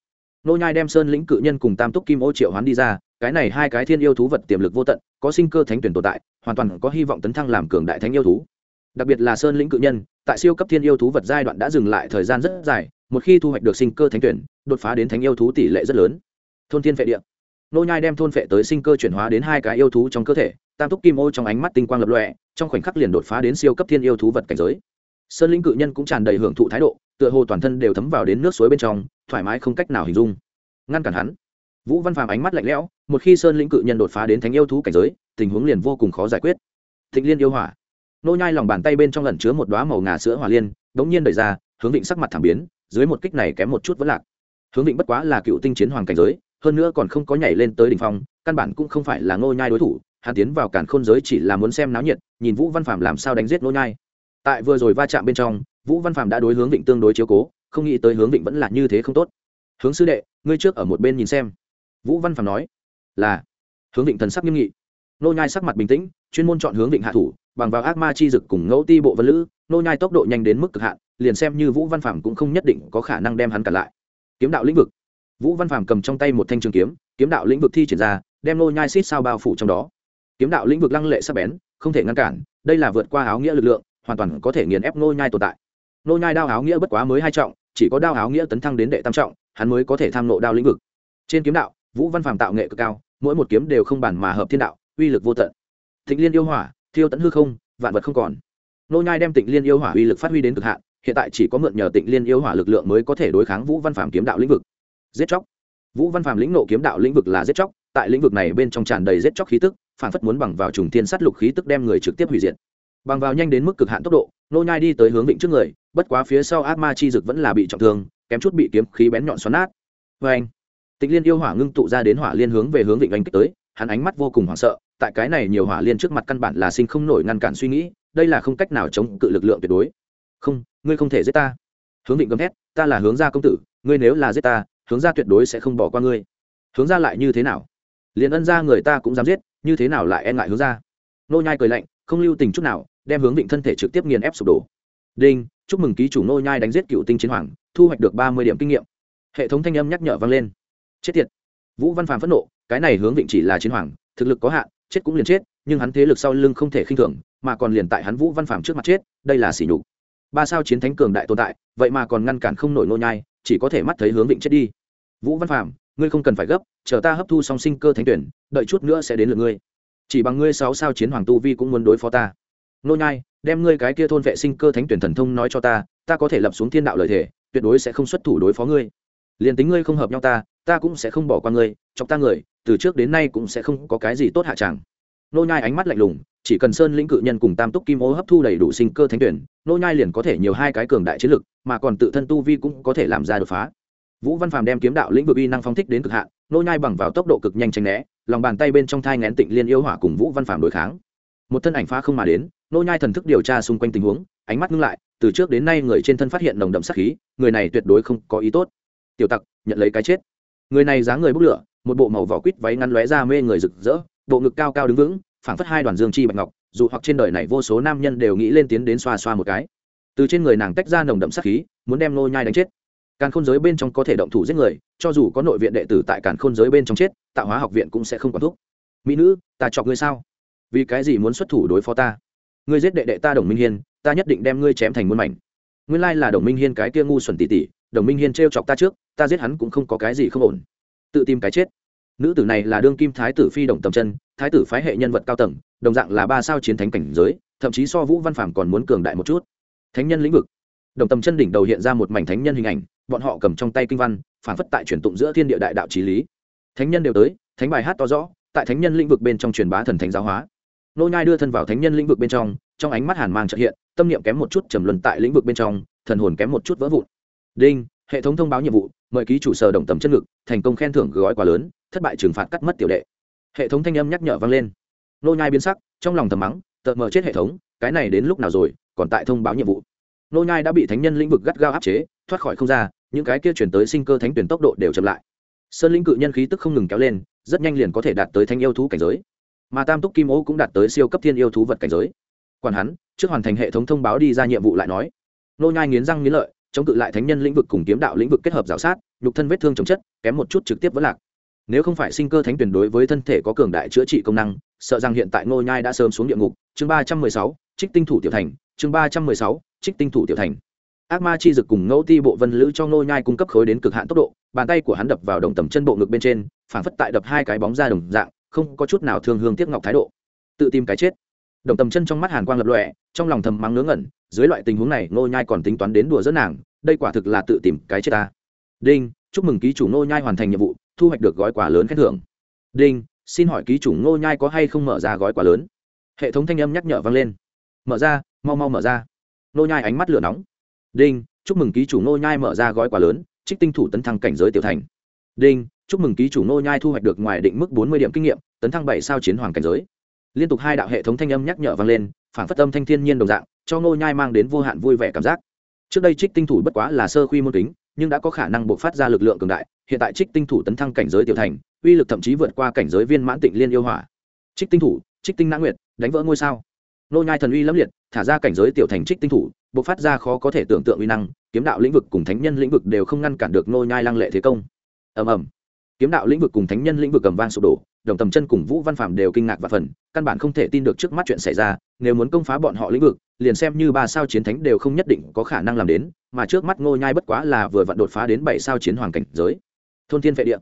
Nô nhai đem sơn lĩnh cự nhân cùng tam túc kim ô triệu hoán đi ra, cái này hai cái thiên yêu thú vật tiềm lực vô tận, có sinh cơ thánh tuyển tồn tại, hoàn toàn có hy vọng tấn thăng làm cường đại thánh yêu thú. Đặc biệt là sơn lĩnh cự nhân tại siêu cấp thiên yêu thú vật giai đoạn đã dừng lại thời gian rất dài, một khi thu hoạch được sinh cơ thánh tuyển, đột phá đến thánh yêu thú tỷ lệ rất lớn. Thôn thiên phệ địa. Nô nhai đem thôn phệ tới sinh cơ chuyển hóa đến hai cái yêu thú trong cơ thể, tam túc kim ô trong ánh mắt tinh quang lập lòe, trong khoảnh khắc liền đột phá đến siêu cấp thiên yêu thú vật cảnh giới. Sơn lĩnh cự nhân cũng tràn đầy hưởng thụ thái độ, tựa hồ toàn thân đều thấm vào đến nước suối bên trong, thoải mái không cách nào hình dung. Ngăn cản hắn. Vũ văn phàm ánh mắt lạnh lẽo, một khi sơn lĩnh cự nhân đột phá đến thánh yêu thú cảnh giới, tình huống liền vô cùng khó giải quyết. Thịnh liên yêu hỏa nô nhai lòng bàn tay bên trong lẩn chứa một đóa màu ngà sữa hỏa liên, đống nhiên đẩy ra, hướng định sắc mặt thảm biến, dưới một kích này kém một chút vẫn lạc. Hướng định bất quá là cựu tinh chiến hoàng cảnh giới, hơn nữa còn không có nhảy lên tới đỉnh phong, căn bản cũng không phải là nô nhai đối thủ, hắn tiến vào cản khôn giới chỉ là muốn xem náo nhiệt, nhìn vũ văn phàm làm sao đánh giết nô nhai. Tại vừa rồi va chạm bên trong, vũ văn phàm đã đối hướng định tương đối chiếu cố, không nghĩ tới hướng định vẫn là như thế không tốt. Hướng sư đệ, ngươi trước ở một bên nhìn xem. Vũ văn phàm nói. Là. Hướng định thần sắc nghiêm nghị. Nô nhai sắc mặt bình tĩnh, chuyên môn chọn hướng định hạ thủ bằng vào ác ma chi dực cùng ngẫu ti bộ vân lữ, nô nhai tốc độ nhanh đến mức cực hạn, liền xem như vũ văn phạm cũng không nhất định có khả năng đem hắn cản lại. Kiếm đạo lĩnh vực. Vũ văn phạm cầm trong tay một thanh trường kiếm kiếm đạo lĩnh vực thi triển ra, đem nô nhai xít sao bao phủ trong đó. Kiếm đạo lĩnh vực lăng lệ sắc bén, không thể ngăn cản, đây là vượt qua áo nghĩa lực lượng, hoàn toàn có thể nghiền ép nô nhai tồn tại. Nô nhai đao áo nghĩa bất quá mới hai trọng, chỉ có đao áo nghĩa tấn thăng đến đệ tam trọng, hắn mới có thể tham nộ đao lĩnh vực. Trên kiếm đạo, vũ văn phạm tạo nghệ cực cao, mỗi một kiếm đều không bản mà hợp thiên đạo, uy lực vô tận. Thịnh liên yêu hỏa thiêu tận hư không, vạn vật không còn. Nô nhai đem tịnh liên yêu hỏa uy lực phát huy đến cực hạn, hiện tại chỉ có mượn nhờ tịnh liên yêu hỏa lực lượng mới có thể đối kháng vũ văn phàm kiếm đạo lĩnh vực. Giết chóc. Vũ văn phàm lĩnh nộ kiếm đạo lĩnh vực là giết chóc, tại lĩnh vực này bên trong tràn đầy giết chóc khí tức, phản phất muốn bằng vào trùng thiên sát lục khí tức đem người trực tiếp hủy diệt. Bằng vào nhanh đến mức cực hạn tốc độ, nô nhai đi tới hướng vịnh trước người, bất quá phía sau ác ma chi dực vẫn là bị trọng thương, kém chút bị kiếm khí bén nhọn xoắn nát. Với anh tịnh liên yêu hỏa ngưng tụ ra đến hỏa liên hướng về hướng vịnh anh kích tới, hắn ánh mắt vô cùng hoảng sợ tại cái này nhiều hỏa liên trước mặt căn bản là sinh không nổi ngăn cản suy nghĩ, đây là không cách nào chống cự lực lượng tuyệt đối. Không, ngươi không thể giết ta. Hướng vịnh gầm thét, ta là hướng gia công tử, ngươi nếu là giết ta, hướng gia tuyệt đối sẽ không bỏ qua ngươi. Hướng gia lại như thế nào? Liền ân gia người ta cũng dám giết, như thế nào lại e ngại hướng gia? Nô nhai cười lạnh, không lưu tình chút nào, đem hướng vịnh thân thể trực tiếp nghiền ép sụp đổ. Đinh, chúc mừng ký chủ nô nhai đánh giết cựu tinh chiến hoàng, thu hoạch được ba mươi điểm kinh nghiệm. Hệ thống thanh âm nhắc nhở vang lên. Chết tiệt. Vũ văn phàm phẫn nộ, cái này hướng vịnh chỉ là chiến hoàng, thực lực có hạn chết cũng liền chết, nhưng hắn thế lực sau lưng không thể khinh thường, mà còn liền tại hắn vũ văn phàm trước mặt chết, đây là sỉ nhục. Ba sao chiến thánh cường đại tồn tại, vậy mà còn ngăn cản không nổi nô nhai, chỉ có thể mắt thấy hướng vịnh chết đi. Vũ văn phàm, ngươi không cần phải gấp, chờ ta hấp thu xong sinh cơ thánh tuyển, đợi chút nữa sẽ đến lượt ngươi. Chỉ bằng ngươi sáu sao chiến hoàng tu vi cũng muốn đối phó ta. Nô nhai, đem ngươi cái kia thôn vệ sinh cơ thánh tuyển thần thông nói cho ta ta có thể lập xuống thiên đạo lợi thể tuyệt đối sẽ không xuất thủ đối phó ngươi. Liền tính ngươi không hợp nhau ta ta cũng sẽ không bỏ qua ngươi, chọc ta người từ trước đến nay cũng sẽ không có cái gì tốt hạ tràng. Nô nhai ánh mắt lạnh lùng, chỉ cần sơn lĩnh cự nhân cùng tam túc kim ô hấp thu đầy đủ sinh cơ thánh tuyển, nô nhai liền có thể nhiều hai cái cường đại chiến lực, mà còn tự thân tu vi cũng có thể làm ra đột phá. Vũ văn phàm đem kiếm đạo lĩnh vực uy năng phóng thích đến cực hạn, nô nhai bằng vào tốc độ cực nhanh tránh né, lòng bàn tay bên trong thai ngén tịnh liên yêu hỏa cùng vũ văn phàm đối kháng. Một thân ảnh phá không mà đến, nô nhai thần thức điều tra xung quanh tình huống, ánh mắt ngưng lại, từ trước đến nay người trên thân phát hiện nồng đậm sát khí, người này tuyệt đối không có ý tốt. Tiểu tặc, nhận lấy cái chết. Người này dáng người bốc lửa một bộ màu vỏ quýt váy ngắn lóe ra mê người rực rỡ, bộ ngực cao cao đứng vững, phảng phất hai đoàn dương chi bạch ngọc, dù hoặc trên đời này vô số nam nhân đều nghĩ lên tiến đến xoa xoa một cái. Từ trên người nàng tách ra nồng đậm sát khí, muốn đem nô nhai đánh chết. Càn khôn giới bên trong có thể động thủ giết người, cho dù có nội viện đệ tử tại càn khôn giới bên trong chết, tạo hóa học viện cũng sẽ không quản thúc. Mỹ nữ, ta chọc ngươi sao? Vì cái gì muốn xuất thủ đối phó ta? Ngươi giết đệ đệ ta đồng minh hiên, ta nhất định đem ngươi chém thành muôn mảnh. Nguyên lai là đồng minh hiên cái kia ngu xuẩn tỉ tỉ, đồng minh hiên t chọc ta trước, ta giết hắn cũng không có cái gì không ổn tự tìm cái chết. Nữ tử này là đương kim thái tử phi đồng tầm chân, thái tử phái hệ nhân vật cao tầng, đồng dạng là ba sao chiến thánh cảnh giới, thậm chí so vũ văn phàm còn muốn cường đại một chút. Thánh nhân lĩnh vực. Đồng tầm chân đỉnh đầu hiện ra một mảnh thánh nhân hình ảnh, bọn họ cầm trong tay kinh văn, phản phất tại truyền tụng giữa thiên địa đại đạo trí lý. Thánh nhân đều tới, thánh bài hát to rõ, tại thánh nhân lĩnh vực bên trong truyền bá thần thánh giáo hóa. Nô nhai đưa thân vào thánh nhân lĩnh vực bên trong trong ánh mắt hàn mang trợ hiện, tâm niệm kém một chút trầm luân tại lĩnh vực bên trong, thần hồn kém một chút vỡ vụn. Đinh, hệ thống thông báo nhiệm vụ mời ký chủ sở đồng tầm chân ngực, thành công khen thưởng gói quà lớn, thất bại trừng phạt cắt mất tiểu đệ. Hệ thống thanh âm nhắc nhở vang lên. Nô nhai biến sắc, trong lòng thầm mắng tợt mờ chết hệ thống, cái này đến lúc nào rồi, còn tại thông báo nhiệm vụ. Nô nhai đã bị thánh nhân lĩnh vực gắt gao áp chế, thoát khỏi không ra, những cái kia chuyển tới sinh cơ thánh tuyển tốc độ đều chậm lại. Sơn lĩnh cự nhân khí tức không ngừng kéo lên, rất nhanh liền có thể đạt tới thanh yêu thú cảnh giới. Mà tam túc kim ô cũng đạt tới siêu cấp thiên yêu thú vật cảnh giới. Quản hắn, trước hoàn thành hệ thống thông báo đi ra nhiệm vụ lại nói. Nô nhai nghiến răng nghiến lợi chống cự lại thánh nhân lĩnh vực cùng kiếm đạo lĩnh vực kết hợp rào sát, nhục thân vết thương chống chất, kém một chút trực tiếp vẫn lạc. Nếu không phải sinh cơ thánh tuyển đối với thân thể có cường đại chữa trị công năng, sợ rằng hiện tại ngô nhai đã sớm xuống địa ngục. Chương ba trăm mười sáu, trích tinh thủ tiểu thành. Chương ba trăm mười sáu, trích tinh thủ tiểu thành. Ác ma chi dực cùng ngẫu ti bộ vân lữ cho ngô nhai cung cấp khối đến cực hạn tốc độ, bàn tay của hắn đập vào đồng tầm chân bộ ngực bên trên phảng phất tại đập hai cái bóng ra đồng dạng, không có chút nào thương hương tiếc ngọc thái độ. Tự tìm cái chết. Đồng tầm chân trong mắt hàn quang lập lọe trong lòng thầm mắng ngớ ngẩn dưới loại tình huống này nô nhai còn tính toán đến đùa dẫn nàng, đây quả thực là tự tìm cái chết ta. Đinh, chúc mừng ký chủ nô nhai hoàn thành nhiệm vụ, thu hoạch được gói quà lớn khen thưởng. Đinh, xin hỏi ký chủ nô nhai có hay không mở ra gói quà lớn? Hệ thống thanh âm nhắc nhở vang lên. Mở ra, mau mau mở ra. Nô nhai ánh mắt lửa nóng. Đinh, chúc mừng ký chủ nô nhai mở ra gói quà lớn, trích tinh thủ tấn thăng cảnh giới tiểu thành. Đinh, chúc mừng ký chủ nô nhai thu hoạch được ngoài định mức bốn mươi điểm kinh nghiệm, tấn thăng bảy sao chiến hoàng cảnh giới. Liên tục hai đạo hệ thống thanh âm nhắc nhở vang lên, phản phất âm thanh thiên nhiên đồng dạng cho nô nhai mang đến vô hạn vui vẻ cảm giác. Trước đây trích tinh thủ bất quá là sơ quy môn kính, nhưng đã có khả năng bộc phát ra lực lượng cường đại, hiện tại trích tinh thủ tấn thăng cảnh giới tiểu thành, uy lực thậm chí vượt qua cảnh giới viên mãn tịnh liên yêu hỏa. Trích tinh thủ, trích tinh nã nguyệt, đánh vỡ ngôi sao. Nô nhai thần uy lẫm liệt, thả ra cảnh giới tiểu thành trích tinh thủ, bộc phát ra khó có thể tưởng tượng uy năng, kiếm đạo lĩnh vực cùng thánh nhân lĩnh vực đều không ngăn cản được nô nhai lăng lệ thế công. Ầm ầm. Kiếm đạo lĩnh vực cùng thánh nhân lĩnh vực cầm vang sụp đổ đồng tầm chân cùng vũ văn phạm đều kinh ngạc và phần, căn bản không thể tin được trước mắt chuyện xảy ra, nếu muốn công phá bọn họ lĩnh vực, liền xem như ba sao chiến thánh đều không nhất định có khả năng làm đến, mà trước mắt ngô nhai bất quá là vừa vặn đột phá đến bảy sao chiến hoàng cảnh giới. Thôn thiên vệ địa.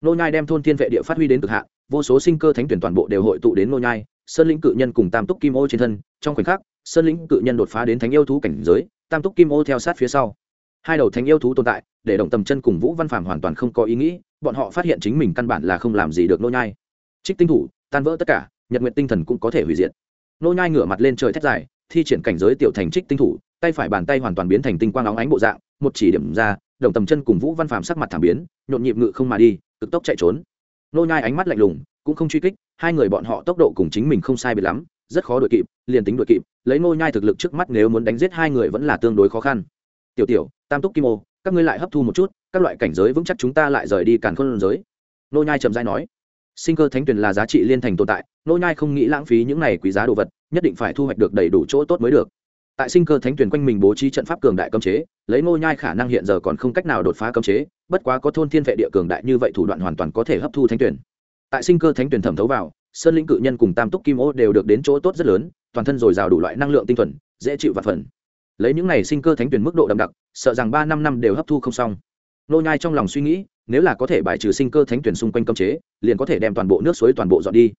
Ngô nhai đem thôn thiên vệ địa phát huy đến cực hạn, vô số sinh cơ thánh tuyển toàn bộ đều hội tụ đến ngô nhai, sơn lĩnh cự nhân cùng tam túc kim ô trên thân, trong khoảnh khắc, sơn lĩnh cự nhân đột phá đến thánh yêu thú cảnh giới, tam túc kim ô theo sát phía sau. Hai đầu thánh yêu thú tồn tại, để động tầm chân cùng vũ văn phạm hoàn toàn không có ý nghĩ, bọn họ phát hiện chính mình căn bản là không làm gì được nô nhai trích tinh thủ, tan vỡ tất cả, nhật nguyện tinh thần cũng có thể hủy diệt. Nô nhai ngửa mặt lên trời thét dài, thi triển cảnh giới tiểu thành trích tinh thủ, tay phải bàn tay hoàn toàn biến thành tinh quang óng ánh bộ dạng, một chỉ điểm ra, đồng tầm chân cùng vũ văn phàm sắc mặt thảm biến, nhộn nhịp ngự không mà đi, cực tốc chạy trốn. Nô nhai ánh mắt lạnh lùng, cũng không truy kích, hai người bọn họ tốc độ cùng chính mình không sai biệt lắm, rất khó đuổi kịp, liền tính đuổi kịp, lấy nô nhai thực lực trước mắt nếu muốn đánh giết hai người vẫn là tương đối khó khăn. Tiểu tiểu, tam túc kim ô, các ngươi lại hấp thu một chút, các loại cảnh giới vững chắc chúng ta lại rời đi càn khôn giới. Nô nhai trầm dài nói sinh cơ thánh tuyển là giá trị liên thành tồn tại, nô nhai không nghĩ lãng phí những này quý giá đồ vật, nhất định phải thu hoạch được đầy đủ chỗ tốt mới được. Tại sinh cơ thánh tuyển quanh mình bố trí trận pháp cường đại cấm chế, lấy nô nhai khả năng hiện giờ còn không cách nào đột phá cấm chế, bất quá có thôn thiên vệ địa cường đại như vậy thủ đoạn hoàn toàn có thể hấp thu thánh tuyển. Tại sinh cơ thánh tuyển thẩm thấu vào, sơn lĩnh cự nhân cùng tam túc kim ô đều được đến chỗ tốt rất lớn, toàn thân dồi dào đủ loại năng lượng tinh thuần, dễ chịu và phần. Lấy những này sinh cơ thánh tuyển mức độ đậm đặc, sợ rằng ba năm năm đều hấp thu không xong. Nô nhai trong lòng suy nghĩ nếu là có thể bài trừ sinh cơ thánh tuyển xung quanh cấm chế, liền có thể đem toàn bộ nước suối toàn bộ dọn đi.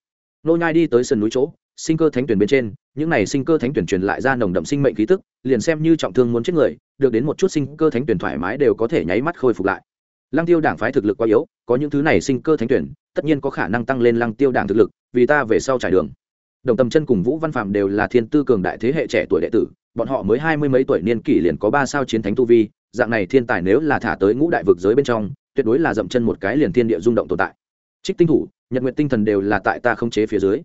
Nô nhai đi tới sườn núi chỗ, sinh cơ thánh tuyển bên trên, những này sinh cơ thánh tuyển truyền lại ra nồng đậm sinh mệnh khí tức, liền xem như trọng thương muốn chết người, được đến một chút sinh cơ thánh tuyển thoải mái đều có thể nháy mắt khôi phục lại. Lăng tiêu đảng phái thực lực quá yếu, có những thứ này sinh cơ thánh tuyển, tất nhiên có khả năng tăng lên lăng tiêu đảng thực lực, vì ta về sau trải đường. Đồng tâm chân cùng vũ văn phạm đều là thiên tư cường đại thế hệ trẻ tuổi đệ tử, bọn họ mới hai mươi mấy tuổi niên kỷ liền có ba sao chiến thánh tu vi, dạng này thiên tài nếu là thả tới ngũ đại vực giới bên trong tuyệt đối là dậm chân một cái liền thiên địa rung động tồn tại. Trích tinh thủ, nhật nguyện tinh thần đều là tại ta không chế phía dưới.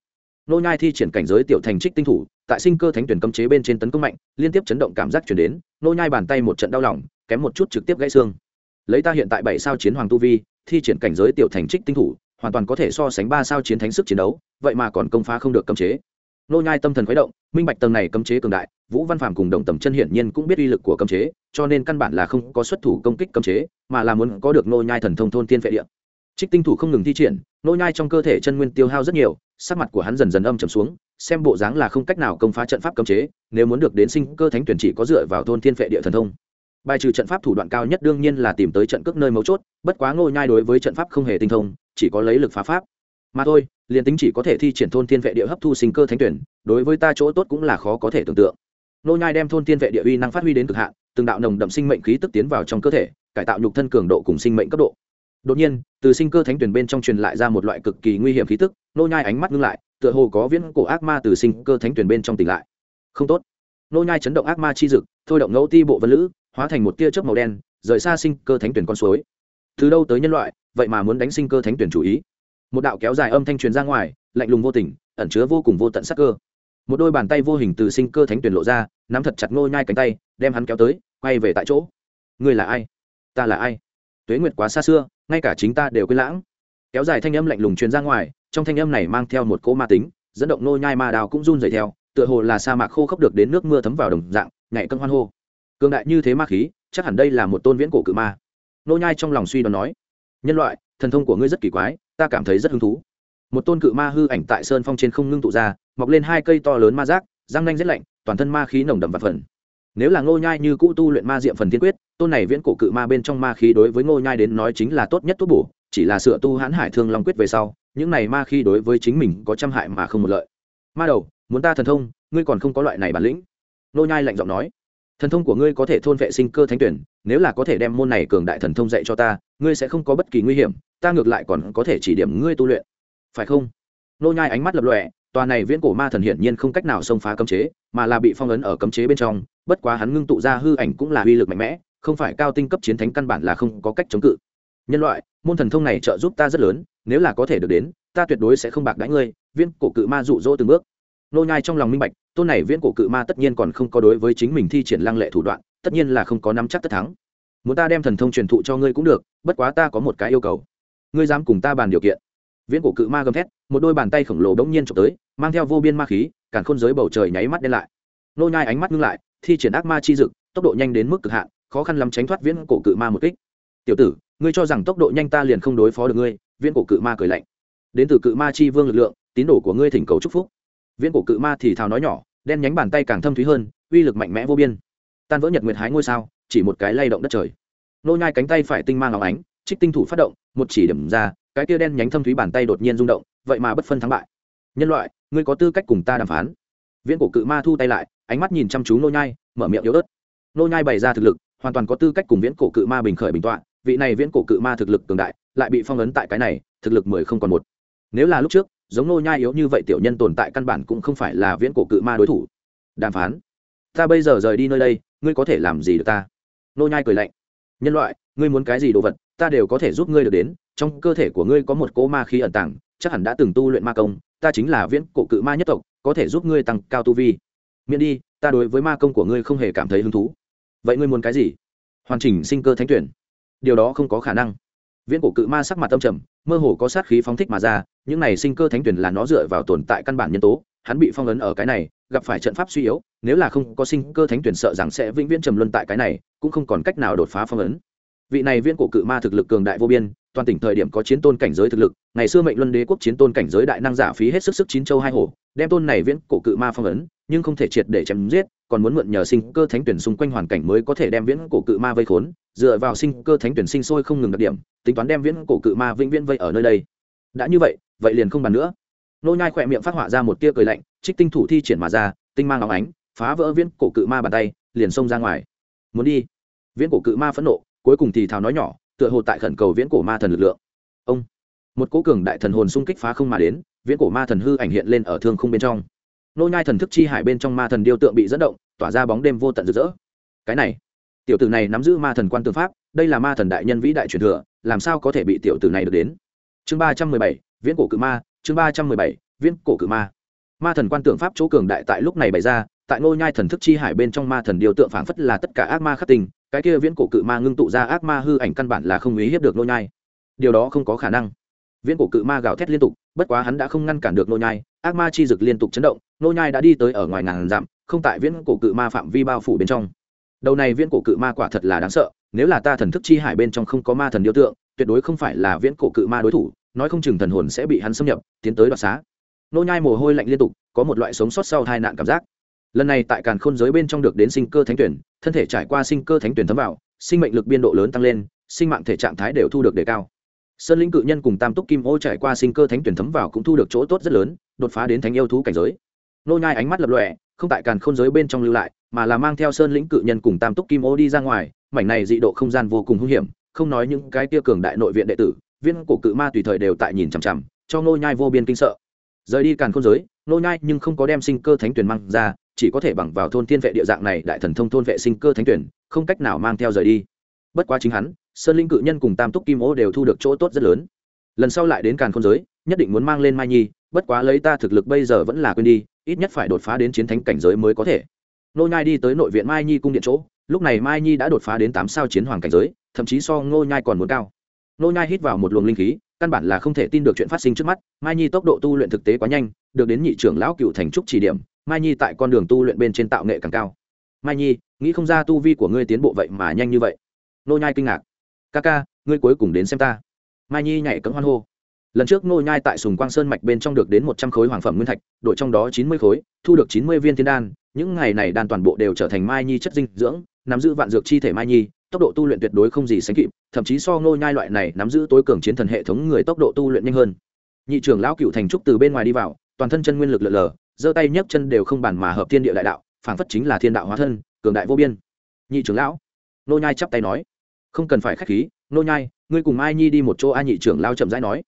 Nô nhai thi triển cảnh giới tiểu thành trích tinh thủ, tại sinh cơ thánh tuyển cấm chế bên trên tấn công mạnh, liên tiếp chấn động cảm giác chuyển đến, nô nhai bàn tay một trận đau lòng, kém một chút trực tiếp gãy xương. Lấy ta hiện tại bảy sao chiến hoàng tu vi, thi triển cảnh giới tiểu thành trích tinh thủ, hoàn toàn có thể so sánh ba sao chiến thánh sức chiến đấu, vậy mà còn công phá không được cấm chế nô nhai tâm thần khuấy động, minh bạch tầng này cấm chế cường đại, vũ văn phàm cùng đồng tầm chân hiển nhiên cũng biết uy lực của cấm chế, cho nên căn bản là không có xuất thủ công kích cấm chế, mà là muốn có được nô nhai thần thông thôn tiên vệ địa. Trích tinh thủ không ngừng thi triển, nô nhai trong cơ thể chân nguyên tiêu hao rất nhiều, sắc mặt của hắn dần dần âm trầm xuống, xem bộ dáng là không cách nào công phá trận pháp cấm chế, nếu muốn được đến sinh cơ thánh tuyển chỉ có dựa vào thôn thiên vệ địa thần thông. Bài trừ trận pháp thủ đoạn cao nhất đương nhiên là tìm tới trận cước nơi mấu chốt, bất quá ngô nhai đối với trận pháp không hề tinh thông, chỉ có lấy lực phá pháp. Mà thôi liền tính chỉ có thể thi triển thôn thiên vệ địa hấp thu sinh cơ thánh tuyển, đối với ta chỗ tốt cũng là khó có thể tưởng tượng. Nô nhai đem thôn thiên vệ địa uy năng phát huy đến cực hạn, từng đạo nồng đậm sinh mệnh khí tức tiến vào trong cơ thể, cải tạo nhục thân cường độ cùng sinh mệnh cấp độ. Đột nhiên, từ sinh cơ thánh tuyển bên trong truyền lại ra một loại cực kỳ nguy hiểm khí tức, nô nhai ánh mắt ngưng lại, tựa hồ có viễn cổ ác ma từ sinh cơ thánh tuyển bên trong tỉnh lại. Không tốt. Nô nhai chấn động ác ma chi dực, thôi động ngẫu ti bộ vân lữ, hóa thành một tia chớp màu đen, rời xa sinh cơ thánh tuyển con suối. Từ đâu tới nhân loại, vậy mà muốn đánh sinh cơ thánh tuyển chủ ý? Một đạo kéo dài âm thanh truyền ra ngoài, lạnh lùng vô tình, ẩn chứa vô cùng vô tận sắc cơ. Một đôi bàn tay vô hình từ sinh cơ thánh tuyển lộ ra, nắm thật chặt nô nhai cánh tay, đem hắn kéo tới, quay về tại chỗ. Ngươi là ai? Ta là ai? Tuế nguyệt quá xa xưa, ngay cả chính ta đều quên lãng. Kéo dài thanh âm lạnh lùng truyền ra ngoài, trong thanh âm này mang theo một cỗ ma tính, dẫn động nô nhai ma đào cũng run rẩy theo, tựa hồ là sa mạc khô khốc được đến nước mưa thấm vào đồng dạng, nhảy cơn hoan hô. Cường đại như thế ma khí, chắc hẳn đây là một tôn viễn cổ cự ma. Nô nhai trong lòng suy đoán nói, nhân loại thần thông của ngươi rất kỳ quái ta cảm thấy rất hứng thú. Một tôn cự ma hư ảnh tại sơn phong trên không ngưng tụ ra mọc lên hai cây to lớn ma rác, răng nanh rất lạnh toàn thân ma khí nồng đậm và phần. Nếu là ngô nhai như cũ tu luyện ma diệm phần tiên quyết tôn này viễn cổ cự ma bên trong ma khí đối với ngô nhai đến nói chính là tốt nhất thuốc bổ chỉ là sửa tu hãn hải thương long quyết về sau những này ma khí đối với chính mình có trăm hại mà không một lợi. Ma đầu muốn ta thần thông ngươi còn không có loại này bản lĩnh. Ngô nhai lạnh giọng nói thần thông của ngươi có thể thôn vệ sinh cơ thánh tuyển, nếu là có thể đem môn này cường đại thần thông dạy cho ta, ngươi sẽ không có bất kỳ nguy hiểm, ta ngược lại còn có thể chỉ điểm ngươi tu luyện. Phải không? Nô nhai ánh mắt lập lòe, tòa này viễn cổ ma thần hiển nhiên không cách nào xông phá cấm chế, mà là bị phong ấn ở cấm chế bên trong, bất quá hắn ngưng tụ ra hư ảnh cũng là uy lực mạnh mẽ, không phải cao tinh cấp chiến thánh căn bản là không có cách chống cự. Nhân loại, môn thần thông này trợ giúp ta rất lớn, nếu là có thể được đến, ta tuyệt đối sẽ không bạc đãi ngươi viên cổ cự ma dụ dỗ từng bước. Nô nhai trong lòng minh bạch tôn này viễn cổ cự ma tất nhiên còn không có đối với chính mình thi triển lăng lệ thủ đoạn, tất nhiên là không có nắm chắc tất thắng. Muốn ta đem thần thông truyền thụ cho ngươi cũng được, bất quá ta có một cái yêu cầu. Ngươi dám cùng ta bàn điều kiện. Viễn cổ cự ma gầm thét, một đôi bàn tay khổng lồ bỗng nhiên trộm tới, mang theo vô biên ma khí, càn khôn giới bầu trời nháy mắt đen lại. Nô nhai ánh mắt ngưng lại, thi triển ác ma chi dực, tốc độ nhanh đến mức cực hạn, khó khăn lắm tránh thoát viễn cổ cự ma một kích. Tiểu tử, ngươi cho rằng tốc độ nhanh ta liền không đối phó được ngươi, viễn cổ cự ma cười lạnh. Đến từ cự ma chi vương lực lượng, tín đồ của ngươi thỉnh cầu chúc phúc. Viễn cổ cự ma thì thào nói nhỏ đen nhánh bàn tay càng thâm thúy hơn, uy lực mạnh mẽ vô biên. Tan vỡ nhật nguyệt hái ngôi sao, chỉ một cái lay động đất trời. Nô nhai cánh tay phải tinh mang óng ánh, trích tinh thủ phát động, một chỉ điểm ra, cái kia đen nhánh thâm thúy bàn tay đột nhiên rung động, vậy mà bất phân thắng bại. Nhân loại, ngươi có tư cách cùng ta đàm phán. Viễn cổ cự ma thu tay lại, ánh mắt nhìn chăm chú nô nhai, mở miệng yếu ớt. Nô nhai bày ra thực lực, hoàn toàn có tư cách cùng viễn cổ cự ma bình khởi bình tọa, vị này viễn cổ cự ma thực lực cường đại, lại bị phong ấn tại cái này, thực lực mười không còn một. Nếu là lúc trước giống nô nhai yếu như vậy tiểu nhân tồn tại căn bản cũng không phải là viễn cổ cự ma đối thủ. Đàm phán, ta bây giờ rời đi nơi đây, ngươi có thể làm gì được ta? Nô nhai cười lạnh, nhân loại, ngươi muốn cái gì đồ vật, ta đều có thể giúp ngươi được đến. Trong cơ thể của ngươi có một cỗ ma khí ẩn tàng, chắc hẳn đã từng tu luyện ma công, ta chính là viễn cổ cự ma nhất tộc, có thể giúp ngươi tăng cao tu vi. Miễn đi, ta đối với ma công của ngươi không hề cảm thấy hứng thú. Vậy ngươi muốn cái gì? Hoàn chỉnh sinh cơ thánh tuyển. Điều đó không có khả năng. Viễn cổ cự ma sắc mặt tâm trầm, mơ hồ có sát khí phóng thích mà ra những này sinh cơ thánh tuyển là nó dựa vào tồn tại căn bản nhân tố, hắn bị phong ấn ở cái này, gặp phải trận pháp suy yếu, nếu là không có sinh cơ thánh tuyển sợ rằng sẽ vĩnh viễn trầm luân tại cái này, cũng không còn cách nào đột phá phong ấn. Vị này viễn cổ cự ma thực lực cường đại vô biên, toàn tỉnh thời điểm có chiến tôn cảnh giới thực lực, ngày xưa mệnh luân đế quốc chiến tôn cảnh giới đại năng giả phí hết sức sức chín châu hai hổ, đem tôn này viễn cổ cự ma phong ấn, nhưng không thể triệt để chém giết, còn muốn mượn nhờ sinh cơ thánh tuyển xung quanh hoàn cảnh mới có thể đem viễn cổ cự ma vây khốn, dựa vào sinh cơ thánh tuyển sinh sôi không ngừng đặc điểm, tính toán đem viễn cổ cự ma vĩnh viễn vây ở nơi đây. Đã như vậy vậy liền không bàn nữa. Nô nhai khỏe miệng phát họa ra một tia cười lạnh, trích tinh thủ thi triển mà ra, tinh mang óng ánh, phá vỡ viễn cổ cự ma bàn tay, liền xông ra ngoài. Muốn đi. Viễn cổ cự ma phẫn nộ, cuối cùng thì thào nói nhỏ, tựa hồ tại khẩn cầu viễn cổ ma thần lực lượng. Ông. Một cố cường đại thần hồn xung kích phá không mà đến, viễn cổ ma thần hư ảnh hiện lên ở thương khung bên trong. Nô nhai thần thức chi hải bên trong ma thần điêu tượng bị dẫn động, tỏa ra bóng đêm vô tận rực rỡ. Cái này, tiểu tử này nắm giữ ma thần quan tương pháp, đây là ma thần đại nhân vĩ đại truyền thừa, làm sao có thể bị tiểu tử này được đến? Chương ba trăm mười bảy viễn cổ cự ma, chương ba trăm mười bảy, viễn cổ cự ma. Ma thần quan tượng pháp chỗ cường đại tại lúc này bày ra, tại ngôi nhai thần thức chi hải bên trong ma thần điều tượng phảng phất là tất cả ác ma khắc tình cái kia viễn cổ cự ma ngưng tụ ra ác ma hư ảnh căn bản là không ý hiếp được ngôi nhai. Điều đó không có khả năng. Viễn cổ cự ma gào thét liên tục, bất quá hắn đã không ngăn cản được nô nhai, ác ma chi dực liên tục chấn động nô nhai đã đi tới ở ngoài ngàn dặm, không tại viễn cổ cự ma phạm vi bao phủ bên trong. Đầu này viễn cổ cự ma quả thật là đáng sợ, nếu là ta thần thức chi hải bên trong không có ma thần điều tượng, tuyệt đối không phải là viễn cổ cự ma đối thủ nói không chừng thần hồn sẽ bị hắn xâm nhập, tiến tới đoạt xá. Nô nhai mồ hôi lạnh liên tục, có một loại sống sót sau tai nạn cảm giác. Lần này tại càn khôn giới bên trong được đến sinh cơ thánh tuyển, thân thể trải qua sinh cơ thánh tuyển thấm vào, sinh mệnh lực biên độ lớn tăng lên, sinh mạng thể trạng thái đều thu được đề cao. Sơn lĩnh cự nhân cùng tam túc kim ô trải qua sinh cơ thánh tuyển thấm vào cũng thu được chỗ tốt rất lớn, đột phá đến thánh yêu thú cảnh giới. Nô nhai ánh mắt lập lòe, không tại càn khôn giới bên trong lưu lại, mà là mang theo sơn lĩnh cự nhân cùng tam túc kim ô đi ra ngoài, mảnh này dị độ không gian vô cùng hung hiểm, không nói những cái kia cường đại nội viện đệ tử viên cổ cự ma tùy thời đều tại nhìn chằm chằm, cho nô nhai vô biên kinh sợ. Rời đi càn khôn giới nô nhai nhưng không có đem sinh cơ thánh tuyển mang ra, chỉ có thể bằng vào thôn thiên vệ địa dạng này đại thần thông thôn vệ sinh cơ thánh tuyển, không cách nào mang theo rời đi. Bất quá chính hắn, sơn linh cự nhân cùng tam túc kim ô đều thu được chỗ tốt rất lớn. Lần sau lại đến càn khôn giới, nhất định muốn mang lên mai nhi, bất quá lấy ta thực lực bây giờ vẫn là quên đi, ít nhất phải đột phá đến chiến thánh cảnh giới mới có thể. Nô nhai đi tới nội viện mai nhi cung điện chỗ, lúc này mai nhi đã đột phá đến tám sao chiến hoàng cảnh giới, thậm chí so ngô nhai còn muốn cao nô nhai hít vào một luồng linh khí, căn bản là không thể tin được chuyện phát sinh trước mắt. Mai nhi tốc độ tu luyện thực tế quá nhanh, được đến nhị trưởng lão cựu thành trúc chỉ điểm, mai nhi tại con đường tu luyện bên trên tạo nghệ càng cao. Mai nhi, nghĩ không ra tu vi của ngươi tiến bộ vậy mà nhanh như vậy. Nô nhai kinh ngạc. Ca ca, ngươi cuối cùng đến xem ta. Mai nhi nhảy cẫng hoan hô. Lần trước nô nhai tại sùng quang sơn mạch bên trong được đến một trăm khối hoàng phẩm nguyên thạch, đội trong đó chín mươi khối, thu được chín mươi viên thiên đan, những ngày này đan toàn bộ đều trở thành mai nhi chất dinh dưỡng, nắm giữ vạn dược chi thể mai nhi tốc độ tu luyện tuyệt đối không gì sánh kịp, thậm chí so nô nhai loại này nắm giữ tối cường chiến thần hệ thống người tốc độ tu luyện nhanh hơn. Nhị trưởng lão cựu thành trúc từ bên ngoài đi vào, toàn thân chân nguyên lực lượn lờ giơ tay nhấc chân đều không bàn mà hợp thiên địa đại đạo, phảng phất chính là thiên đạo hóa thân, cường đại vô biên. Nhị trưởng lão nô nhai chắp tay nói, không cần phải khách khí nô nhai, ngươi cùng mai nhi đi một chỗ a. Nhị trưởng lão chậm rãi nói,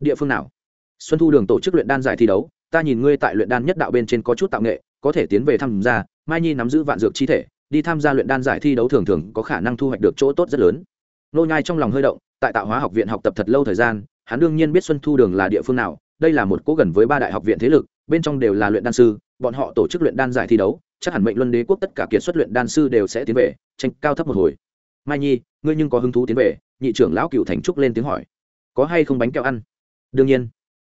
địa phương nào? Xuân thu đường tổ chức luyện đan giải thi đấu, ta nhìn ngươi tại luyện đan nhất đạo bên trên có chút tạo nghệ, có thể tiến về tham gia, mai nhi nắm giữ vạn dược chi thể đi tham gia luyện đan giải thi đấu thường thường có khả năng thu hoạch được chỗ tốt rất lớn. Nô nhai trong lòng hơi động, tại tạo hóa học viện học tập thật lâu thời gian, hắn đương nhiên biết xuân thu đường là địa phương nào, đây là một cố gần với ba đại học viện thế lực, bên trong đều là luyện đan sư, bọn họ tổ chức luyện đan giải thi đấu, chắc hẳn mệnh luân đế quốc tất cả kiệt xuất luyện đan sư đều sẽ tiến về, tranh cao thấp một hồi. Mai nhi, ngươi nhưng có hứng thú tiến về, nhị trưởng lão cựu thành trúc lên tiếng hỏi. Có hay không bánh kẹo ăn? Đương nhiên.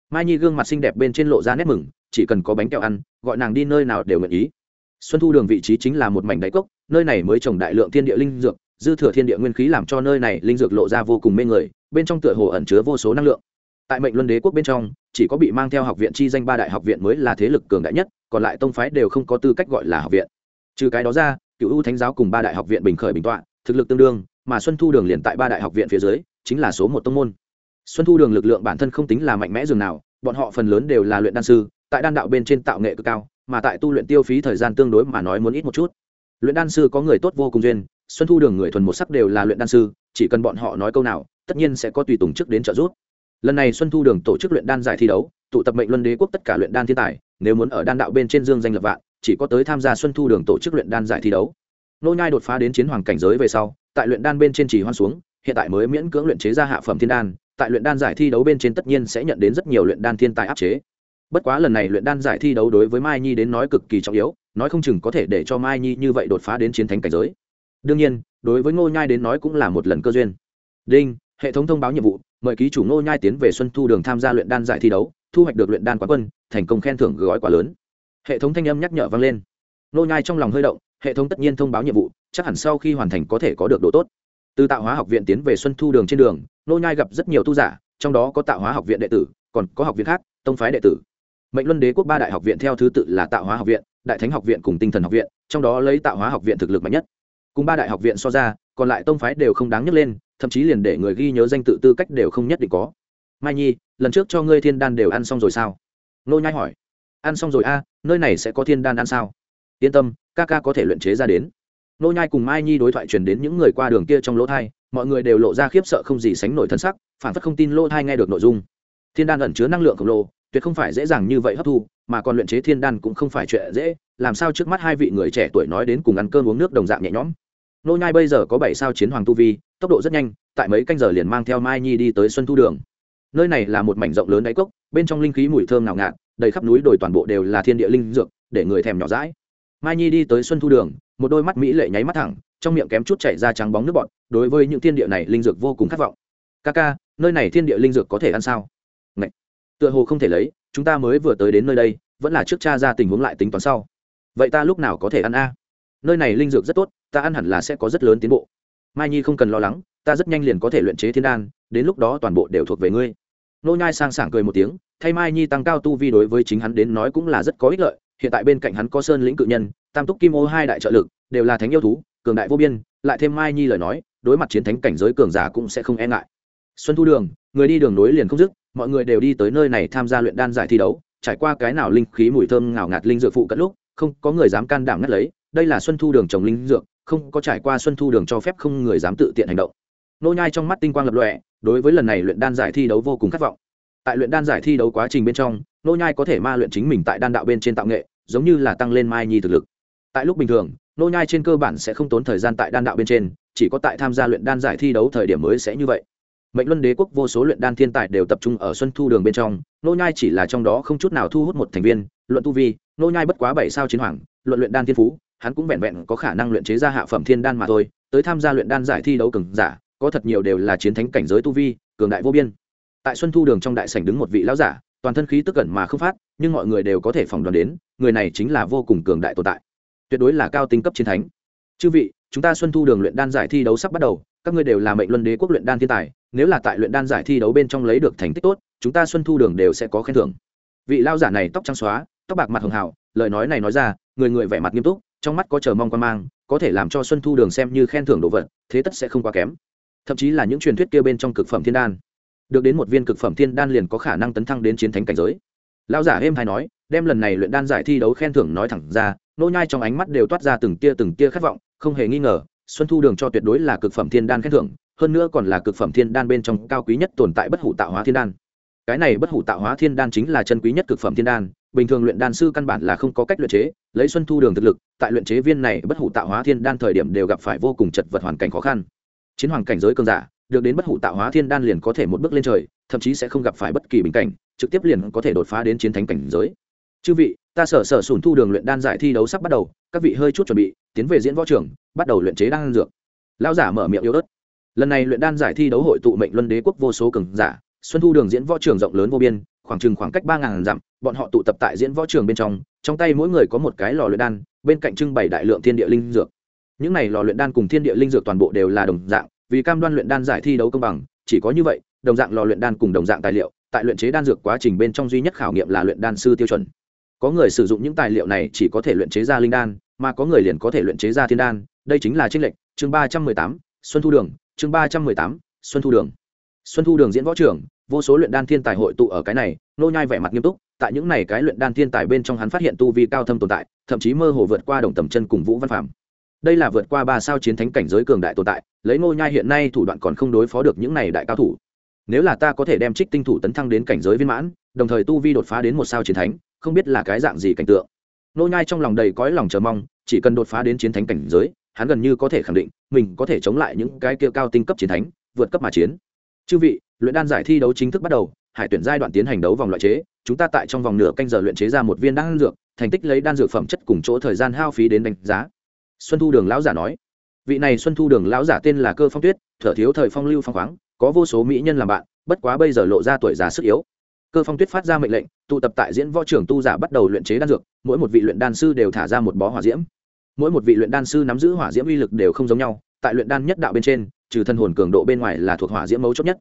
Mai nhi gương mặt xinh đẹp bên trên lộ ra nét mừng, chỉ cần có bánh kẹo ăn, gọi nàng đi nơi nào đều nguyện ý xuân thu đường vị trí chính là một mảnh đáy cốc, nơi này mới trồng đại lượng thiên địa linh dược, dư thừa thiên địa nguyên khí làm cho nơi này linh dược lộ ra vô cùng mê người, bên trong tựa hồ ẩn chứa vô số năng lượng. Tại mệnh luân đế quốc bên trong, chỉ có bị mang theo học viện chi danh ba đại học viện mới là thế lực cường đại nhất, còn lại tông phái đều không có tư cách gọi là học viện. Trừ cái đó ra, cựu ưu thánh giáo cùng ba đại học viện bình khởi bình tọa, thực lực tương đương, mà xuân thu đường liền tại ba đại học viện phía dưới, chính là số một tông môn. Xuân thu đường lực lượng bản thân không tính là mạnh mẽ dường nào, bọn họ phần lớn đều là luyện đan sư, tại đan đạo bên trên tạo nghệ cực cao mà tại tu luyện tiêu phí thời gian tương đối mà nói muốn ít một chút. Luyện đan sư có người tốt vô cùng duyên, xuân thu đường người thuần một sắc đều là luyện đan sư, chỉ cần bọn họ nói câu nào, tất nhiên sẽ có tùy tùng chức đến trợ giúp. Lần này xuân thu đường tổ chức luyện đan giải thi đấu, tụ tập mệnh luân đế quốc tất cả luyện đan thiên tài, nếu muốn ở đan đạo bên trên dương danh lập vạn, chỉ có tới tham gia xuân thu đường tổ chức luyện đan giải thi đấu. Nô nhai đột phá đến chiến hoàng cảnh giới về sau, tại luyện đan bên trên chỉ hoan xuống, hiện tại mới miễn cưỡng luyện chế ra hạ phẩm thiên đan, tại luyện đan giải thi đấu bên trên tất nhiên sẽ nhận đến rất nhiều luyện đan thiên tài áp chế bất quá lần này luyện đan giải thi đấu đối với mai nhi đến nói cực kỳ trọng yếu, nói không chừng có thể để cho mai nhi như vậy đột phá đến chiến thánh cảnh giới. Đương nhiên, đối với ngô nhai đến nói cũng là một lần cơ duyên. Đinh, hệ thống thông báo nhiệm vụ, mời ký chủ ngô nhai tiến về xuân thu đường tham gia luyện đan giải thi đấu, thu hoạch được luyện đan quán quân, thành công khen thưởng gói quà lớn. Hệ thống thanh âm nhắc nhở vang lên. Ngô nhai trong lòng hơi động, hệ thống tất nhiên thông báo nhiệm vụ, chắc hẳn sau khi hoàn thành có thể có được độ tốt. Từ tạo hóa học viện tiến về xuân thu đường trên đường, ngô nhai gặp rất nhiều tu giả, trong đó có tạo hóa học viện đệ tử, còn có học viện khác, tông phái đệ tử mệnh luân đế quốc ba đại học viện theo thứ tự là tạo hóa học viện, đại thánh học viện cùng tinh thần học viện, trong đó lấy tạo hóa học viện thực lực mạnh nhất. Cùng ba đại học viện so ra, còn lại tông phái đều không đáng nhắc lên, thậm chí liền để người ghi nhớ danh tự tư cách đều không nhất định có. Mai nhi, lần trước cho ngươi thiên đan đều ăn xong rồi sao? Nô nhai hỏi. Ăn xong rồi a, nơi này sẽ có thiên đan ăn sao? Yên tâm, ca ca có thể luyện chế ra đến. Nô nhai cùng mai nhi đối thoại truyền đến những người qua đường kia trong lỗ thai, mọi người đều lộ ra khiếp sợ không gì sánh nổi thân sắc, phản phất không tin lỗ thai nghe được nội dung. Thiên đan ẩn chứa năng lượng khổng lồ tuyệt không phải dễ dàng như vậy hấp thu, mà còn luyện chế thiên đan cũng không phải chuyện dễ, làm sao trước mắt hai vị người trẻ tuổi nói đến cùng ăn cơm uống nước đồng dạng nhẹ nhõm. Nô nhai bây giờ có bảy sao chiến hoàng tu vi, tốc độ rất nhanh, tại mấy canh giờ liền mang theo mai nhi đi tới xuân thu đường. Nơi này là một mảnh rộng lớn đáy cốc, bên trong linh khí mùi thơm ngào ngạt, đầy khắp núi đồi toàn bộ đều là thiên địa linh dược, để người thèm nhỏ dãi. Mai nhi đi tới xuân thu đường, một đôi mắt mỹ lệ nháy mắt thẳng, trong miệng kém chút chảy ra trắng bóng nước bọt, đối với những thiên địa này linh dược vô cùng khát vọng. Ca ca, nơi này thiên địa linh dược có thể ăn sao? Ngậy! Tựa hồ không thể lấy, chúng ta mới vừa tới đến nơi đây, vẫn là trước cha ra tình huống lại tính toán sau. Vậy ta lúc nào có thể ăn a? Nơi này linh dược rất tốt, ta ăn hẳn là sẽ có rất lớn tiến bộ. Mai nhi không cần lo lắng, ta rất nhanh liền có thể luyện chế thiên đan, đến lúc đó toàn bộ đều thuộc về ngươi. Nô nhai sang sảng cười một tiếng, thay mai nhi tăng cao tu vi đối với chính hắn đến nói cũng là rất có ích lợi, hiện tại bên cạnh hắn có sơn lĩnh cự nhân, tam túc kim ô hai đại trợ lực, đều là thánh yêu thú, cường đại vô biên, lại thêm mai nhi lời nói, đối mặt chiến thánh cảnh giới cường giả cũng sẽ không e ngại. Xuân thu đường, người đi đường nối liền không dứt mọi người đều đi tới nơi này tham gia luyện đan giải thi đấu, trải qua cái nào linh khí mùi thơm ngào ngạt linh dược phụ cận lúc, không có người dám can đảm ngắt lấy, đây là xuân thu đường trồng linh dược, không có trải qua xuân thu đường cho phép không người dám tự tiện hành động. Nô nhai trong mắt tinh quang lập lòe, đối với lần này luyện đan giải thi đấu vô cùng khát vọng. Tại luyện đan giải thi đấu quá trình bên trong, nô nhai có thể ma luyện chính mình tại đan đạo bên trên tạo nghệ, giống như là tăng lên mai nhi thực lực. Tại lúc bình thường, nô nhai trên cơ bản sẽ không tốn thời gian tại đan đạo bên trên, chỉ có tại tham gia luyện đan giải thi đấu thời điểm mới sẽ như vậy mệnh luân đế quốc vô số luyện đan thiên tài đều tập trung ở xuân thu đường bên trong, nô nhai chỉ là trong đó không chút nào thu hút một thành viên, luận tu vi, nô nhai bất quá bảy sao chiến hoàng, luận luyện đan thiên phú, hắn cũng vẹn vẹn có khả năng luyện chế ra hạ phẩm thiên đan mà thôi, tới tham gia luyện đan giải thi đấu cường giả, có thật nhiều đều là chiến thánh cảnh giới tu vi, cường đại vô biên. Tại xuân thu đường trong đại sảnh đứng một vị lão giả, toàn thân khí tức cẩn mà không phát, nhưng mọi người đều có thể phỏng đoán đến, người này chính là vô cùng cường đại tồn tại. Tuyệt đối là cao tinh cấp chiến thánh. Chư vị, chúng ta xuân thu đường luyện đan giải thi đấu sắp bắt đầu các ngươi đều là mệnh luân đế quốc luyện đan thiên tài, nếu là tại luyện đan giải thi đấu bên trong lấy được thành tích tốt, chúng ta xuân thu đường đều sẽ có khen thưởng. Vị lao giả này tóc trắng xóa, tóc bạc mặt hường hào, lời nói này nói ra, người người vẻ mặt nghiêm túc, trong mắt có chờ mong quan mang, có thể làm cho xuân thu đường xem như khen thưởng đồ vật, thế tất sẽ không quá kém. Thậm chí là những truyền thuyết kia bên trong cực phẩm thiên đan. Được đến một viên cực phẩm thiên đan liền có khả năng tấn thăng đến chiến thánh cảnh giới. Lão giả êm hay nói, đem lần này luyện đan giải thi đấu khen thưởng nói thẳng ra, nô nhai trong ánh mắt đều toát ra từng tia từng tia khát vọng, không hề nghi ngờ xuân thu đường cho tuyệt đối là cực phẩm thiên đan khen thưởng, hơn nữa còn là cực phẩm thiên đan bên trong cao quý nhất tồn tại bất hủ tạo hóa thiên đan. Cái này bất hủ tạo hóa thiên đan chính là chân quý nhất cực phẩm thiên đan, bình thường luyện đan sư căn bản là không có cách luyện chế, lấy xuân thu đường thực lực, tại luyện chế viên này bất hủ tạo hóa thiên đan thời điểm đều gặp phải vô cùng chật vật hoàn cảnh khó khăn. Chiến hoàng cảnh giới cường giả, được đến bất hủ tạo hóa thiên đan liền có thể một bước lên trời, thậm chí sẽ không gặp phải bất kỳ bình cảnh, trực tiếp liền có thể đột phá đến chiến thánh cảnh giới. Chư vị ta sở sở sùn thu đường luyện đan giải thi đấu sắp bắt đầu, các vị hơi chút chuẩn bị, tiến về diễn võ trường, bắt đầu luyện chế đan dược. Lao giả mở miệng yếu ớt. Lần này luyện đan giải thi đấu hội tụ mệnh luân đế quốc vô số cường giả, xuân thu đường diễn võ trường rộng lớn vô biên, khoảng chừng khoảng cách ba ngàn dặm, bọn họ tụ tập tại diễn võ trường bên trong trong tay mỗi người có một cái lò luyện đan, bên cạnh trưng bày đại lượng thiên địa linh dược. Những này lò luyện đan cùng thiên địa linh dược toàn bộ đều là đồng dạng, vì cam đoan luyện đan giải thi đấu công bằng, chỉ có như vậy, đồng dạng lò luyện đan cùng đồng dạng tài liệu, tại luyện chế đan dược quá trình bên trong duy nhất khảo nghiệm là luyện đan sư tiêu chuẩn có người sử dụng những tài liệu này chỉ có thể luyện chế ra linh đan, mà có người liền có thể luyện chế ra thiên đan. Đây chính là tranh lệch. Chương ba trăm mười tám, xuân thu đường. Chương ba trăm mười tám, xuân thu đường. Xuân thu đường diễn võ trưởng, vô số luyện đan thiên tài hội tụ ở cái này, nô nhai vẻ mặt nghiêm túc. Tại những này cái luyện đan thiên tài bên trong hắn phát hiện tu vi cao thâm tồn tại, thậm chí mơ hồ vượt qua đồng tầm chân cùng vũ văn phạm đây là vượt qua ba sao chiến thánh cảnh giới cường đại tồn tại, lấy nô nhai hiện nay thủ đoạn còn không đối phó được những này đại cao thủ. Nếu là ta có thể đem trích tinh thủ tấn thăng đến cảnh giới viên mãn, đồng thời tu vi đột phá đến một sao chiến thánh không biết là cái dạng gì cảnh tượng. Nô nhai trong lòng đầy cõi lòng chờ mong, chỉ cần đột phá đến chiến thánh cảnh giới, hắn gần như có thể khẳng định, mình có thể chống lại những cái kia cao tinh cấp chiến thánh, vượt cấp mà chiến. Chư vị, luyện đan giải thi đấu chính thức bắt đầu, hải tuyển giai đoạn tiến hành đấu vòng loại chế, chúng ta tại trong vòng nửa canh giờ luyện chế ra một viên đan dược, thành tích lấy đan dược phẩm chất cùng chỗ thời gian hao phí đến đánh giá. Xuân thu đường lão giả nói, vị này xuân thu đường lão giả tên là cơ phong tuyết, thở thiếu thời phong lưu phong khoáng, có vô số mỹ nhân làm bạn, bất quá bây giờ lộ ra tuổi già sức yếu cơ phong tuyết phát ra mệnh lệnh, tụ tập tại diễn võ trưởng tu giả bắt đầu luyện chế đan dược, mỗi một vị luyện đan sư đều thả ra một bó hỏa diễm. Mỗi một vị luyện đan sư nắm giữ hỏa diễm uy lực đều không giống nhau, tại luyện đan nhất đạo bên trên, trừ thân hồn cường độ bên ngoài là thuộc hỏa diễm mấu chốt nhất.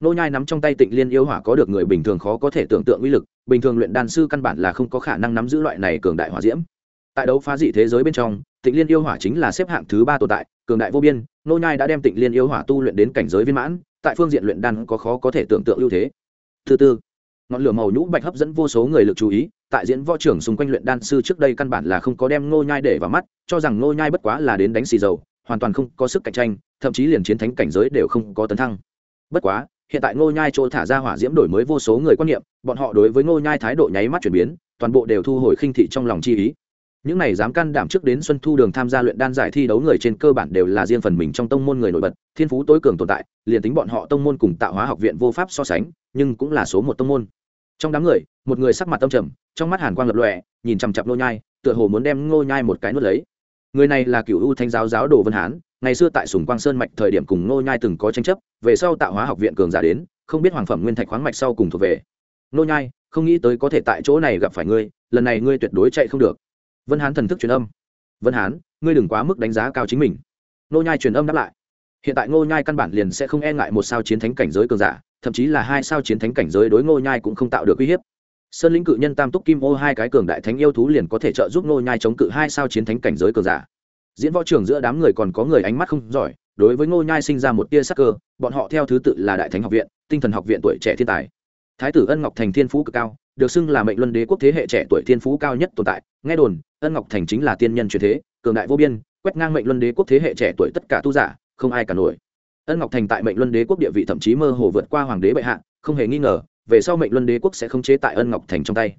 Nô nhai nắm trong tay tịnh liên yêu hỏa có được người bình thường khó có thể tưởng tượng uy lực, bình thường luyện đan sư căn bản là không có khả năng nắm giữ loại này cường đại hỏa diễm. Tại đấu phá dị thế giới bên trong, tịnh liên yêu hỏa chính là xếp hạng thứ ba tồn tại, cường đại vô biên, nô nhai đã đem tịnh liên yêu hỏa tu luyện đến cảnh giới viên mãn, tại phương diện luyện đan có khó có thể tưởng tượng ưu thế. Thứ tư ngọn lửa màu nhũ bạch hấp dẫn vô số người lực chú ý, tại diễn võ trưởng xung quanh luyện đan sư trước đây căn bản là không có đem Ngô nhai để vào mắt, cho rằng Ngô nhai bất quá là đến đánh xì dầu, hoàn toàn không có sức cạnh tranh, thậm chí liền chiến thánh cảnh giới đều không có tấn thăng. Bất quá, hiện tại Ngô nhai chỗ thả ra hỏa diễm đổi mới vô số người quan niệm, bọn họ đối với Ngô nhai thái độ nháy mắt chuyển biến, toàn bộ đều thu hồi khinh thị trong lòng chi ý. Những này dám can đảm trước đến xuân thu đường tham gia luyện đan giải thi đấu người trên cơ bản đều là riêng phần mình trong tông môn người nổi bật, thiên phú tối cường tồn tại, liền tính bọn họ tông môn cùng tạo hóa học viện vô pháp so sánh nhưng cũng là số một tông môn. Trong đám người, một người sắc mặt tâm trầm, trong mắt hàn quang lập lòe, nhìn chằm chặp nô nhai, tựa hồ muốn đem nô nhai một cái nuốt lấy. Người này là cựu u thanh giáo giáo đồ vân hán, ngày xưa tại sùng quang sơn mạch thời điểm cùng nô nhai từng có tranh chấp, về sau tạo hóa học viện cường giả đến, không biết hoàng phẩm nguyên thạch khoáng mạch sau cùng thuộc về. Nô nhai, không nghĩ tới có thể tại chỗ này gặp phải ngươi, lần này ngươi tuyệt đối chạy không được. Vân hán thần thức truyền âm. Vân hán, ngươi đừng quá mức đánh giá cao chính mình. Nô nhai truyền âm đáp lại hiện tại ngô nhai căn bản liền sẽ không e ngại một sao chiến thánh cảnh giới cường giả, thậm chí là hai sao chiến thánh cảnh giới đối ngô nhai cũng không tạo được uy hiếp. Sơn lĩnh cự nhân tam túc kim ô hai cái cường đại thánh yêu thú liền có thể trợ giúp ngô nhai chống cự hai sao chiến thánh cảnh giới cường giả. Diễn võ trường giữa đám người còn có người ánh mắt không giỏi, đối với ngô nhai sinh ra một tia sắc cơ, bọn họ theo thứ tự là đại thánh học viện, tinh thần học viện tuổi trẻ thiên tài. Thái tử ân ngọc thành thiên phú cực cao, được xưng là mệnh luân đế quốc thế hệ trẻ tuổi thiên phú cao nhất tồn tại. Nghe đồn, ân ngọc thành chính là tiên nhân truyền thế, cường đại vô biên, quét ngang mệnh luân đế quốc thế hệ trẻ tuổi tất cả tu giả không ai cả nổi. Ân ngọc thành tại mệnh luân đế quốc địa vị thậm chí mơ hồ vượt qua hoàng đế bệ hạ, không hề nghi ngờ, về sau mệnh luân đế quốc sẽ không chế tại ân ngọc thành trong tay.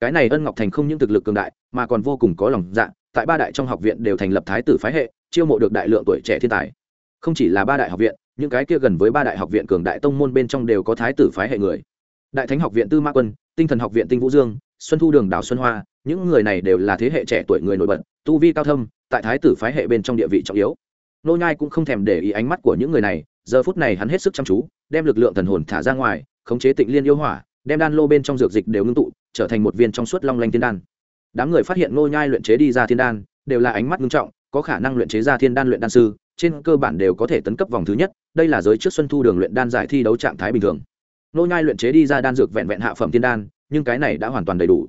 Cái này ân ngọc thành không những thực lực cường đại, mà còn vô cùng có lòng dạ tại ba đại trong học viện đều thành lập thái tử phái hệ, chiêu mộ được đại lượng tuổi trẻ thiên tài. Không chỉ là ba đại học viện, những cái kia gần với ba đại học viện cường đại tông môn bên trong đều có thái tử phái hệ người. Đại thánh học viện tư ma quân, tinh thần học viện tinh vũ dương, xuân thu đường đào xuân hoa, những người này đều là thế hệ trẻ tuổi người nổi bật, tu vi cao thâm, tại thái tử phái hệ bên trong địa vị trọng yếu nô nhai cũng không thèm để ý ánh mắt của những người này, giờ phút này hắn hết sức chăm chú, đem lực lượng thần hồn thả ra ngoài, khống chế tịnh liên yêu hỏa, đem đan lô bên trong dược dịch đều ngưng tụ, trở thành một viên trong suốt long lanh thiên đan. Đám người phát hiện nô nhai luyện chế đi ra thiên đan, đều là ánh mắt ngưng trọng, có khả năng luyện chế ra thiên đan luyện đan sư, trên cơ bản đều có thể tấn cấp vòng thứ nhất, đây là giới trước xuân thu đường luyện đan giải thi đấu trạng thái bình thường. Nô nhai luyện chế đi ra đan dược vẹn vẹn hạ phẩm thiên đan, nhưng cái này đã hoàn toàn đầy đủ.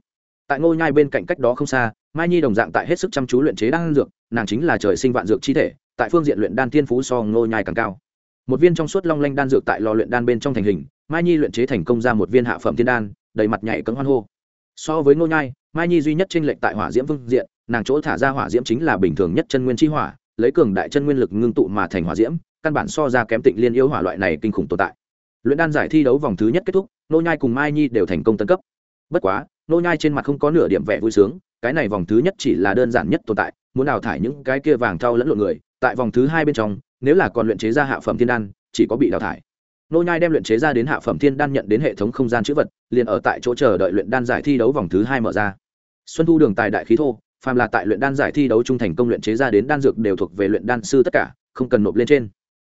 Tại ngô nhai bên cạnh cách đó không xa, mai nhi đồng dạng tại hết sức chăm chú luyện chế đan dược, nàng chính là trời sinh vạn dược chi thể tại phương diện luyện đan thiên phú so ngô nhai càng cao. Một viên trong suốt long lanh đan dược tại lò luyện đan bên trong thành hình, mai nhi luyện chế thành công ra một viên hạ phẩm thiên đan, đầy mặt nhảy cấm hoan hô. So với ngô nhai, mai nhi duy nhất trên lệnh tại hỏa diễm vương diện, nàng chỗ thả ra hỏa diễm chính là bình thường nhất chân nguyên chi hỏa, lấy cường đại chân nguyên lực ngưng tụ mà thành hỏa diễm, căn bản so ra kém tịnh liên yêu hỏa loại này kinh khủng tồn tại. Luyện đan giải thi đấu vòng thứ nhất kết thúc nô nhai cùng mai nhi đều thành công tấn cấp. Bất quá nô nhai trên mặt không có nửa điểm vẻ vui sướng, cái này vòng thứ nhất chỉ là đơn giản nhất tồn tại muốn đào thải những cái kia vàng thau lẫn lộn người, tại vòng thứ hai bên trong, nếu là còn luyện chế ra hạ phẩm thiên đan, chỉ có bị đào thải. Nô nhai đem luyện chế ra đến hạ phẩm thiên đan nhận đến hệ thống không gian chữ vật, liền ở tại chỗ chờ đợi luyện đan giải thi đấu vòng thứ hai mở ra. Xuân thu đường tài đại khí thô, phàm là tại luyện đan giải thi đấu trung thành công luyện chế ra đến đan dược đều thuộc về luyện đan sư tất cả, không cần nộp lên trên.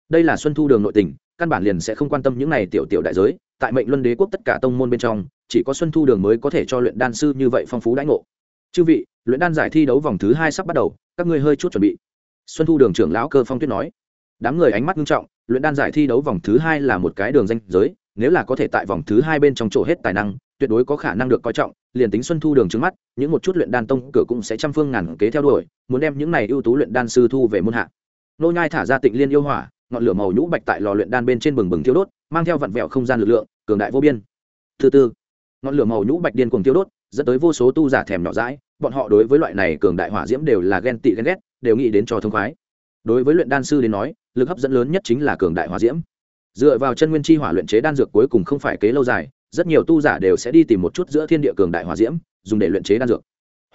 Đây là xuân thu đường nội tình, căn bản liền sẽ không quan tâm những này tiểu tiểu đại giới, tại mệnh luân đế quốc tất cả tông môn bên trong, chỉ có xuân thu đường mới có thể cho luyện đan sư như vậy phong phú đãi ngộ. Chư vị luyện đan giải thi đấu vòng thứ hai sắp bắt đầu, các ngươi hơi chút chuẩn bị. Xuân thu đường trưởng lão cơ phong tuyết nói. Đám người ánh mắt nghiêm trọng, luyện đan giải thi đấu vòng thứ hai là một cái đường danh giới, nếu là có thể tại vòng thứ hai bên trong chỗ hết tài năng, tuyệt đối có khả năng được coi trọng, liền tính xuân thu đường trước mắt, những một chút luyện đan tông cửa cũng sẽ trăm phương ngàn kế theo đuổi, muốn đem những này ưu tú luyện đan sư thu về môn hạ. Nô nhai thả ra tịnh liên yêu hỏa, ngọn lửa màu nhũ bạch tại lò luyện đan bên trên bừng bừng thiêu đốt, mang theo vặn vẹo không gian lực lượng, cường đại vô biên. Thứ tư, ngọn lửa màu nhũ bạch điên cuồng thiêu đốt, dẫn tới vô số tu giả thèm nhỏ dãi bọn họ đối với loại này cường đại hỏa diễm đều là ghen tị ghen ghét, đều nghĩ đến cho thông khoái. Đối với luyện đan sư đến nói, lực hấp dẫn lớn nhất chính là cường đại hỏa diễm. Dựa vào chân nguyên chi hỏa luyện chế đan dược cuối cùng không phải kế lâu dài, rất nhiều tu giả đều sẽ đi tìm một chút giữa thiên địa cường đại hỏa diễm, dùng để luyện chế đan dược.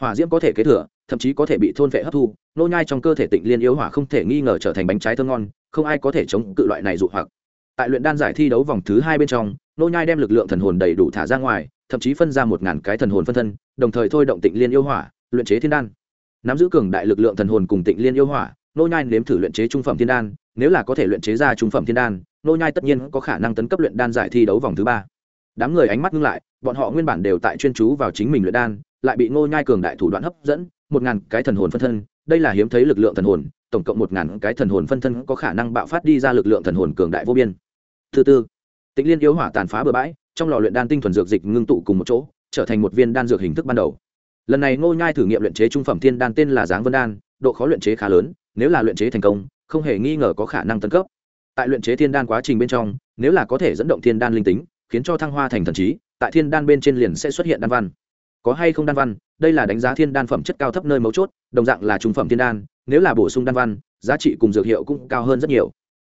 Hỏa diễm có thể kế thừa, thậm chí có thể bị thôn vệ hấp thu, nô nhai trong cơ thể tịnh liên yếu hỏa không thể nghi ngờ trở thành bánh trái thơm ngon, không ai có thể chống cự loại này dụ hoặc. Tại luyện đan giải thi đấu vòng thứ hai bên trong, nô nhai đem lực lượng thần hồn đầy đủ thả ra ngoài, thậm chí phân ra một ngàn cái thần hồn phân thân đồng thời thôi động tịnh liên yêu hỏa, luyện chế thiên đan. Nắm giữ cường đại lực lượng thần hồn cùng tịnh liên yêu hỏa, nô nhai nếm thử luyện chế trung phẩm thiên đan, nếu là có thể luyện chế ra trung phẩm thiên đan, nô nhai tất nhiên có khả năng tấn cấp luyện đan giải thi đấu vòng thứ ba. Đám người ánh mắt ngưng lại, bọn họ nguyên bản đều tại chuyên chú vào chính mình luyện đan, lại bị nô nhai cường đại thủ đoạn hấp dẫn, một ngàn cái thần hồn phân thân, đây là hiếm thấy lực lượng thần hồn, tổng cộng một ngàn cái thần hồn phân thân có khả năng bạo phát đi ra lực lượng thần hồn cường đại vô biên. Thứ tư, tịnh liên yếu hỏa tàn phá bừa bãi, trong lò luyện đan tinh thuần dược dịch ngưng tụ cùng một chỗ trở thành một viên đan dược hình thức ban đầu. Lần này ngô nhai thử nghiệm luyện chế trung phẩm thiên đan tên là giáng vân đan, độ khó luyện chế khá lớn, nếu là luyện chế thành công, không hề nghi ngờ có khả năng tấn cấp. Tại luyện chế thiên đan quá trình bên trong, nếu là có thể dẫn động thiên đan linh tính, khiến cho thăng hoa thành thần trí, tại thiên đan bên trên liền sẽ xuất hiện đan văn. Có hay không đan văn, đây là đánh giá thiên đan phẩm chất cao thấp nơi mấu chốt, đồng dạng là trung phẩm thiên đan, nếu là bổ sung đan văn, giá trị cùng dược hiệu cũng cao hơn rất nhiều.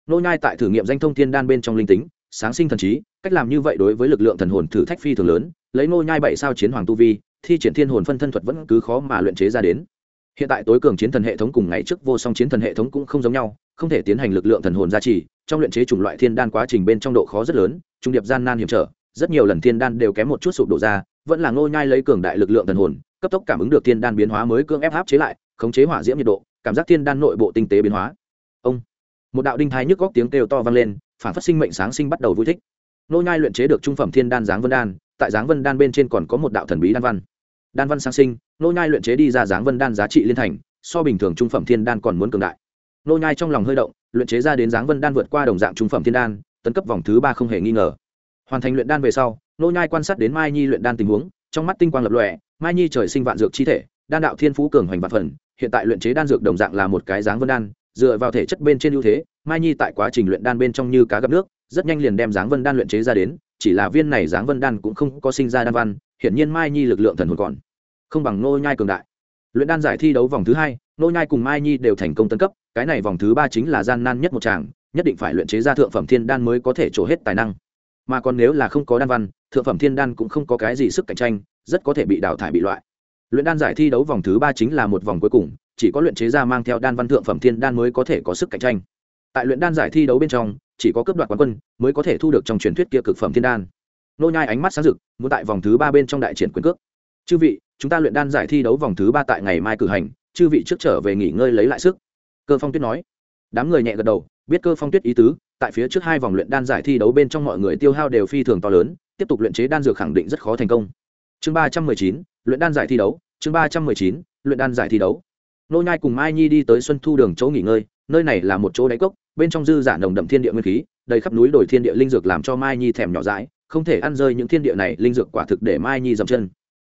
Nô nhai tại thử nghiệm danh thông thiên đan bên trong linh tính, sáng sinh thần trí, cách làm như vậy đối với lực lượng thần hồn thử thách phi thường lớn lấy nô nhai bảy sao chiến hoàng tu vi, thi triển thiên hồn phân thân thuật vẫn cứ khó mà luyện chế ra đến. Hiện tại tối cường chiến thần hệ thống cùng ngày trước vô song chiến thần hệ thống cũng không giống nhau, không thể tiến hành lực lượng thần hồn gia trì, trong luyện chế chủng loại thiên đan quá trình bên trong độ khó rất lớn, trung điệp gian nan hiểm trở, rất nhiều lần thiên đan đều kém một chút sụp đổ ra, vẫn là ngô nhai lấy cường đại lực lượng thần hồn, cấp tốc cảm ứng được thiên đan biến hóa mới cưỡng ép áp chế lại, khống chế hỏa diễm nhiệt độ, cảm giác thiên đan nội bộ tinh tế biến hóa. Ông, một đạo đinh thái nhức góc tiếng kêu to vang lên, phản phát sinh mệnh sáng sinh bắt đầu vui thích. Ngô nhai luyện chế được trung phẩm thiên đan dáng vân đan tại dáng vân đan bên trên còn có một đạo thần bí đan văn. Đan văn sáng sinh, nô nhai luyện chế đi ra dáng vân đan giá trị liên thành, so bình thường trung phẩm thiên đan còn muốn cường đại. Nô nhai trong lòng hơi động, luyện chế ra đến dáng vân đan vượt qua đồng dạng trung phẩm thiên đan, tấn cấp vòng thứ ba không hề nghi ngờ. Hoàn thành luyện đan về sau, nô nhai quan sát đến mai nhi luyện đan tình huống, trong mắt tinh quang lập lòe, mai nhi trời sinh vạn dược chi thể, đan đạo thiên phú cường hoành vạn phần, hiện tại luyện chế đan dược đồng dạng là một cái dáng vân đan, dựa vào thể chất bên trên ưu thế, mai nhi tại quá trình luyện đan bên trong như cá gặp nước rất nhanh liền đem dáng vân đan luyện chế ra đến, chỉ là viên này dáng vân đan cũng không có sinh ra đan văn, hiển nhiên mai nhi lực lượng thần hồn còn không bằng nô nhai cường đại. Luyện đan giải thi đấu vòng thứ hai nô nhai cùng mai nhi đều thành công tấn cấp, cái này vòng thứ ba chính là gian nan nhất một tràng, nhất định phải luyện chế ra thượng phẩm thiên đan mới có thể trổ hết tài năng. Mà còn nếu là không có đan văn, thượng phẩm thiên đan cũng không có cái gì sức cạnh tranh, rất có thể bị đào thải bị loại. Luyện đan giải thi đấu vòng thứ ba chính là một vòng cuối cùng, chỉ có luyện chế ra mang theo đan văn thượng phẩm thiên đan mới có thể có sức cạnh tranh. Tại luyện đan giải thi đấu bên trong chỉ có cấp đoạt quán quân mới có thể thu được trong truyền thuyết kia cực phẩm thiên đan. Nô nhai ánh mắt sáng rực, muốn tại vòng thứ ba bên trong đại triển quyền cước. Chư vị, chúng ta luyện đan giải thi đấu vòng thứ ba tại ngày mai cử hành, chư vị trước trở về nghỉ ngơi lấy lại sức. Cơ phong tuyết nói. Đám người nhẹ gật đầu, biết cơ phong tuyết ý tứ, tại phía trước hai vòng luyện đan giải thi đấu bên trong mọi người tiêu hao đều phi thường to lớn, tiếp tục luyện chế đan dược khẳng định rất khó thành công. Chương ba trăm mười chín, luyện đan giải thi đấu, chương ba trăm mười chín, luyện đan giải thi đấu. Nô nhai cùng mai nhi đi tới xuân thu đường chỗ nghỉ ngơi nơi này là một chỗ đáy cốc, bên trong dư giả nồng đậm thiên địa nguyên khí, đầy khắp núi đồi thiên địa linh dược làm cho mai nhi thèm nhỏ dãi, không thể ăn rơi những thiên địa này, linh dược quả thực để mai nhi dậm chân.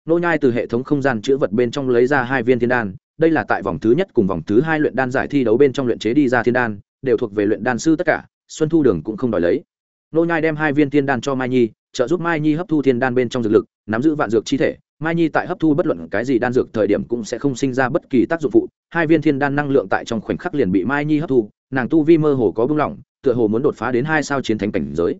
Nô nhai từ hệ thống không gian chữa vật bên trong lấy ra hai viên thiên đan, đây là tại vòng thứ nhất cùng vòng thứ hai luyện đan giải thi đấu bên trong luyện chế đi ra thiên đan, đều thuộc về luyện đan sư tất cả, xuân thu đường cũng không đòi lấy. Nô nhai đem hai viên thiên đan cho mai nhi, trợ giúp mai nhi hấp thu thiên đan bên trong dược lực, nắm giữ vạn dược chi thể mai nhi tại hấp thu bất luận cái gì đan dược thời điểm cũng sẽ không sinh ra bất kỳ tác dụng phụ. Hai viên thiên đan năng lượng tại trong khoảnh khắc liền bị mai nhi hấp thu, nàng tu vi mơ hồ có bưng lỏng, tựa hồ muốn đột phá đến hai sao chiến thánh cảnh giới.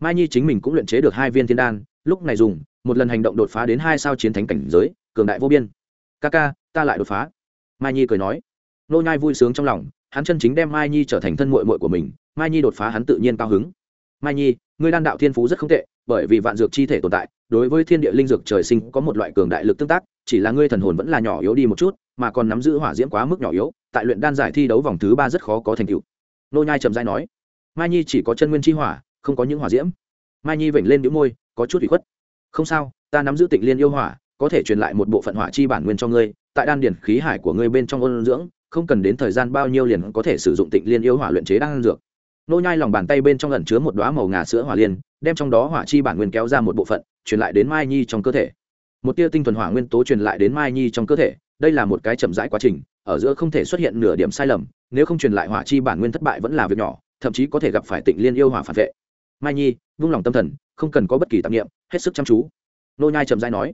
Mai nhi chính mình cũng luyện chế được hai viên thiên đan, lúc này dùng, một lần hành động đột phá đến hai sao chiến thánh cảnh giới, cường đại vô biên. Ca ca, ta lại đột phá. Mai nhi cười nói. Nô nhai vui sướng trong lòng, hắn chân chính đem mai nhi trở thành thân muội muội của mình, mai nhi đột phá hắn tự nhiên cao hứng. Mai nhi ngươi đan đạo thiên phú rất không tệ, bởi vì vạn dược chi thể tồn tại, đối với thiên địa linh dược trời sinh có một loại cường đại lực tương tác, chỉ là ngươi thần hồn vẫn là nhỏ yếu đi một chút, mà còn nắm giữ hỏa diễm quá mức nhỏ yếu, tại luyện đan giải thi đấu vòng thứ ba rất khó có thành tựu. Nô nhai trầm dai nói. Mai nhi chỉ có chân nguyên chi hỏa, không có những hỏa diễm. Mai nhi vểnh lên đĩu môi, có chút ủy khuất. Không sao, ta nắm giữ tịnh liên yêu hỏa, có thể truyền lại một bộ phận hỏa chi bản nguyên cho ngươi, tại đan điển khí hải của ngươi bên trong ôn dưỡng, không cần đến thời gian bao nhiêu liền có thể sử dụng tịnh liên yêu hỏa luyện chế đan dược nô nhai lòng bàn tay bên trong ẩn chứa một đóa màu ngà sữa hỏa liên, đem trong đó hỏa chi bản nguyên kéo ra một bộ phận, truyền lại đến mai nhi trong cơ thể. Một tia tinh thuần hỏa nguyên tố truyền lại đến mai nhi trong cơ thể, đây là một cái chậm rãi quá trình, ở giữa không thể xuất hiện nửa điểm sai lầm, nếu không truyền lại hỏa chi bản nguyên thất bại vẫn là việc nhỏ, thậm chí có thể gặp phải tịnh liên yêu hỏa phản vệ. Mai nhi, vung lòng tâm thần, không cần có bất kỳ tạp niệm, hết sức chăm chú. Nô nhai chậm rãi nói.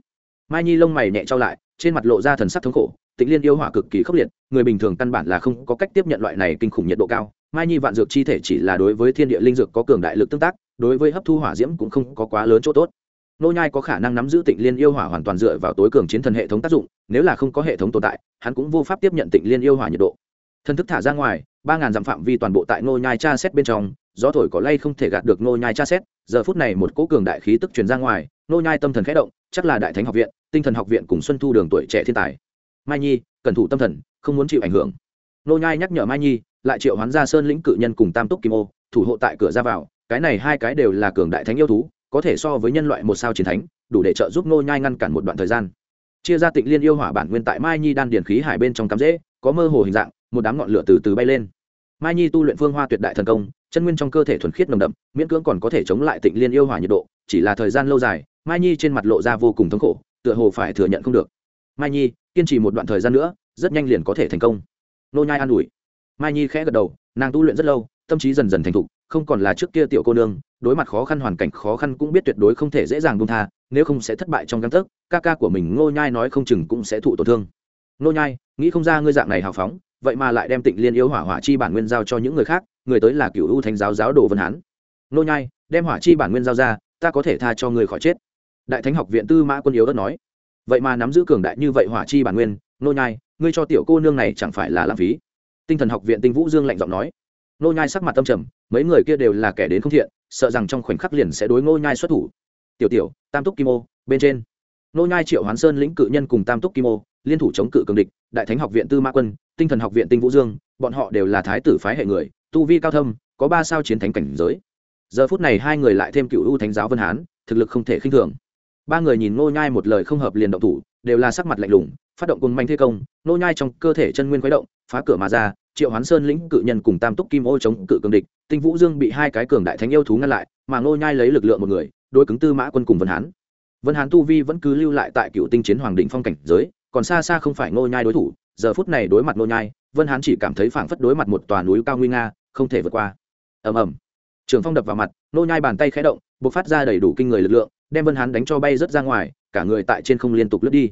Mai nhi lông mày nhẹ trao lại, trên mặt lộ ra thần sắc thống khổ, tịnh liên yêu hỏa cực kỳ khốc liệt, người bình thường căn bản là không có cách tiếp nhận loại này kinh khủng nhiệt độ cao mai nhi vạn dược chi thể chỉ là đối với thiên địa linh dược có cường đại lực tương tác, đối với hấp thu hỏa diễm cũng không có quá lớn chỗ tốt. Nô nhai có khả năng nắm giữ tịnh liên yêu hỏa hoàn toàn dựa vào tối cường chiến thần hệ thống tác dụng, nếu là không có hệ thống tồn tại, hắn cũng vô pháp tiếp nhận tịnh liên yêu hỏa nhiệt độ. Thân thức thả ra ngoài, ba ngàn dặm phạm vi toàn bộ tại nô nhai tra xét bên trong, gió thổi có lay không thể gạt được nô nhai tra xét, giờ phút này một cỗ cường đại khí tức truyền ra ngoài, nô nhai tâm thần khẽ động, chắc là đại thánh học viện, tinh thần học viện cùng xuân thu đường tuổi trẻ thiên tài. Mai nhi cẩn thủ tâm thần, không muốn chịu ảnh hưởng. Nô nhai nhắc nhở mai nhi lại triệu hoán ra sơn lĩnh cự nhân cùng tam túc kim ô, thủ hộ tại cửa ra vào. Cái này hai cái đều là cường đại thánh yêu thú, có thể so với nhân loại một sao chiến thánh, đủ để trợ giúp nô nhai ngăn cản một đoạn thời gian. Chia ra tịnh liên yêu hỏa bản nguyên tại mai nhi đan điển khí hải bên trong cắm rễ, có mơ hồ hình dạng, một đám ngọn lửa từ từ bay lên. Mai nhi tu luyện phương hoa tuyệt đại thần công, chân nguyên trong cơ thể thuần khiết nồng đậm, miễn cưỡng còn có thể chống lại tịnh liên yêu hỏa nhiệt độ, chỉ là thời gian lâu dài, mai nhi trên mặt lộ ra vô cùng thống khổ, tựa hồ phải thừa nhận không được. Mai nhi, kiên trì một đoạn thời gian nữa, rất nhanh liền có thể thành công. Nô nhai an ủi mai nhi khẽ gật đầu, nàng tu luyện rất lâu, tâm trí dần dần thành thục, không còn là trước kia tiểu cô nương, đối mặt khó khăn, hoàn cảnh khó khăn cũng biết tuyệt đối không thể dễ dàng buông tha, nếu không sẽ thất bại trong găng tấc, ca ca của mình ngô nhai nói không chừng cũng sẽ thụ tổn thương. Ngô nhai, nghĩ không ra ngươi dạng này hào phóng, vậy mà lại đem tịnh liên yêu hỏa hỏa chi bản nguyên giao cho những người khác, người tới là cựu u thánh giáo giáo đồ vân hán. Ngô nhai, đem hỏa chi bản nguyên giao ra, ta có thể tha cho người khỏi chết. Đại thánh học viện tư mã quân yếu đất nói. Vậy mà nắm giữ cường đại như vậy hỏa chi bản nguyên, ngô nhai, ngươi cho tiểu cô nương này chẳng phải là lãng phí tinh thần học viện tinh vũ dương lạnh giọng nói. Nô nhai sắc mặt tâm trầm, mấy người kia đều là kẻ đến không thiện, sợ rằng trong khoảnh khắc liền sẽ đối nô nhai xuất thủ. Tiểu tiểu, tam túc kim ô, bên trên. Nô nhai triệu hoán sơn lĩnh cự nhân cùng tam túc kim ô, liên thủ chống cự cường địch, đại thánh học viện tư Ma quân, tinh thần học viện tinh vũ dương, bọn họ đều là thái tử phái hệ người, tu vi cao thâm, có ba sao chiến thánh cảnh giới. Giờ phút này hai người lại thêm cựu u thánh giáo vân hán, thực lực không thể khinh thường. Ba người nhìn nô nhai một lời không hợp liền động thủ đều là sắc mặt lạnh lùng, phát động côn manh thế công, nô nhai trong cơ thể chân nguyên khuấy động, phá cửa mà ra, triệu hoán sơn lĩnh cự nhân cùng tam túc kim ô chống cự cường địch, tinh vũ dương bị hai cái cường đại thánh yêu thú ngăn lại, mà ngô nhai lấy lực lượng một người, đối cứng tư mã quân cùng vân hán. Vân hán tu vi vẫn cứ lưu lại tại cựu tinh chiến hoàng đỉnh phong cảnh giới, còn xa xa không phải ngô nhai đối thủ, giờ phút này đối mặt ngô nhai, vân hán chỉ cảm thấy phảng phất đối mặt một tòa núi cao nguy nga, không thể vượt qua. Ầm ầm. Trường phong đập vào mặt ngô nhai bàn tay khẽ động, bộc phát ra đầy đủ kinh người lực lượng, đem vân hán đánh cho bay rất ra ngoài cả người tại trên không liên tục lướt đi.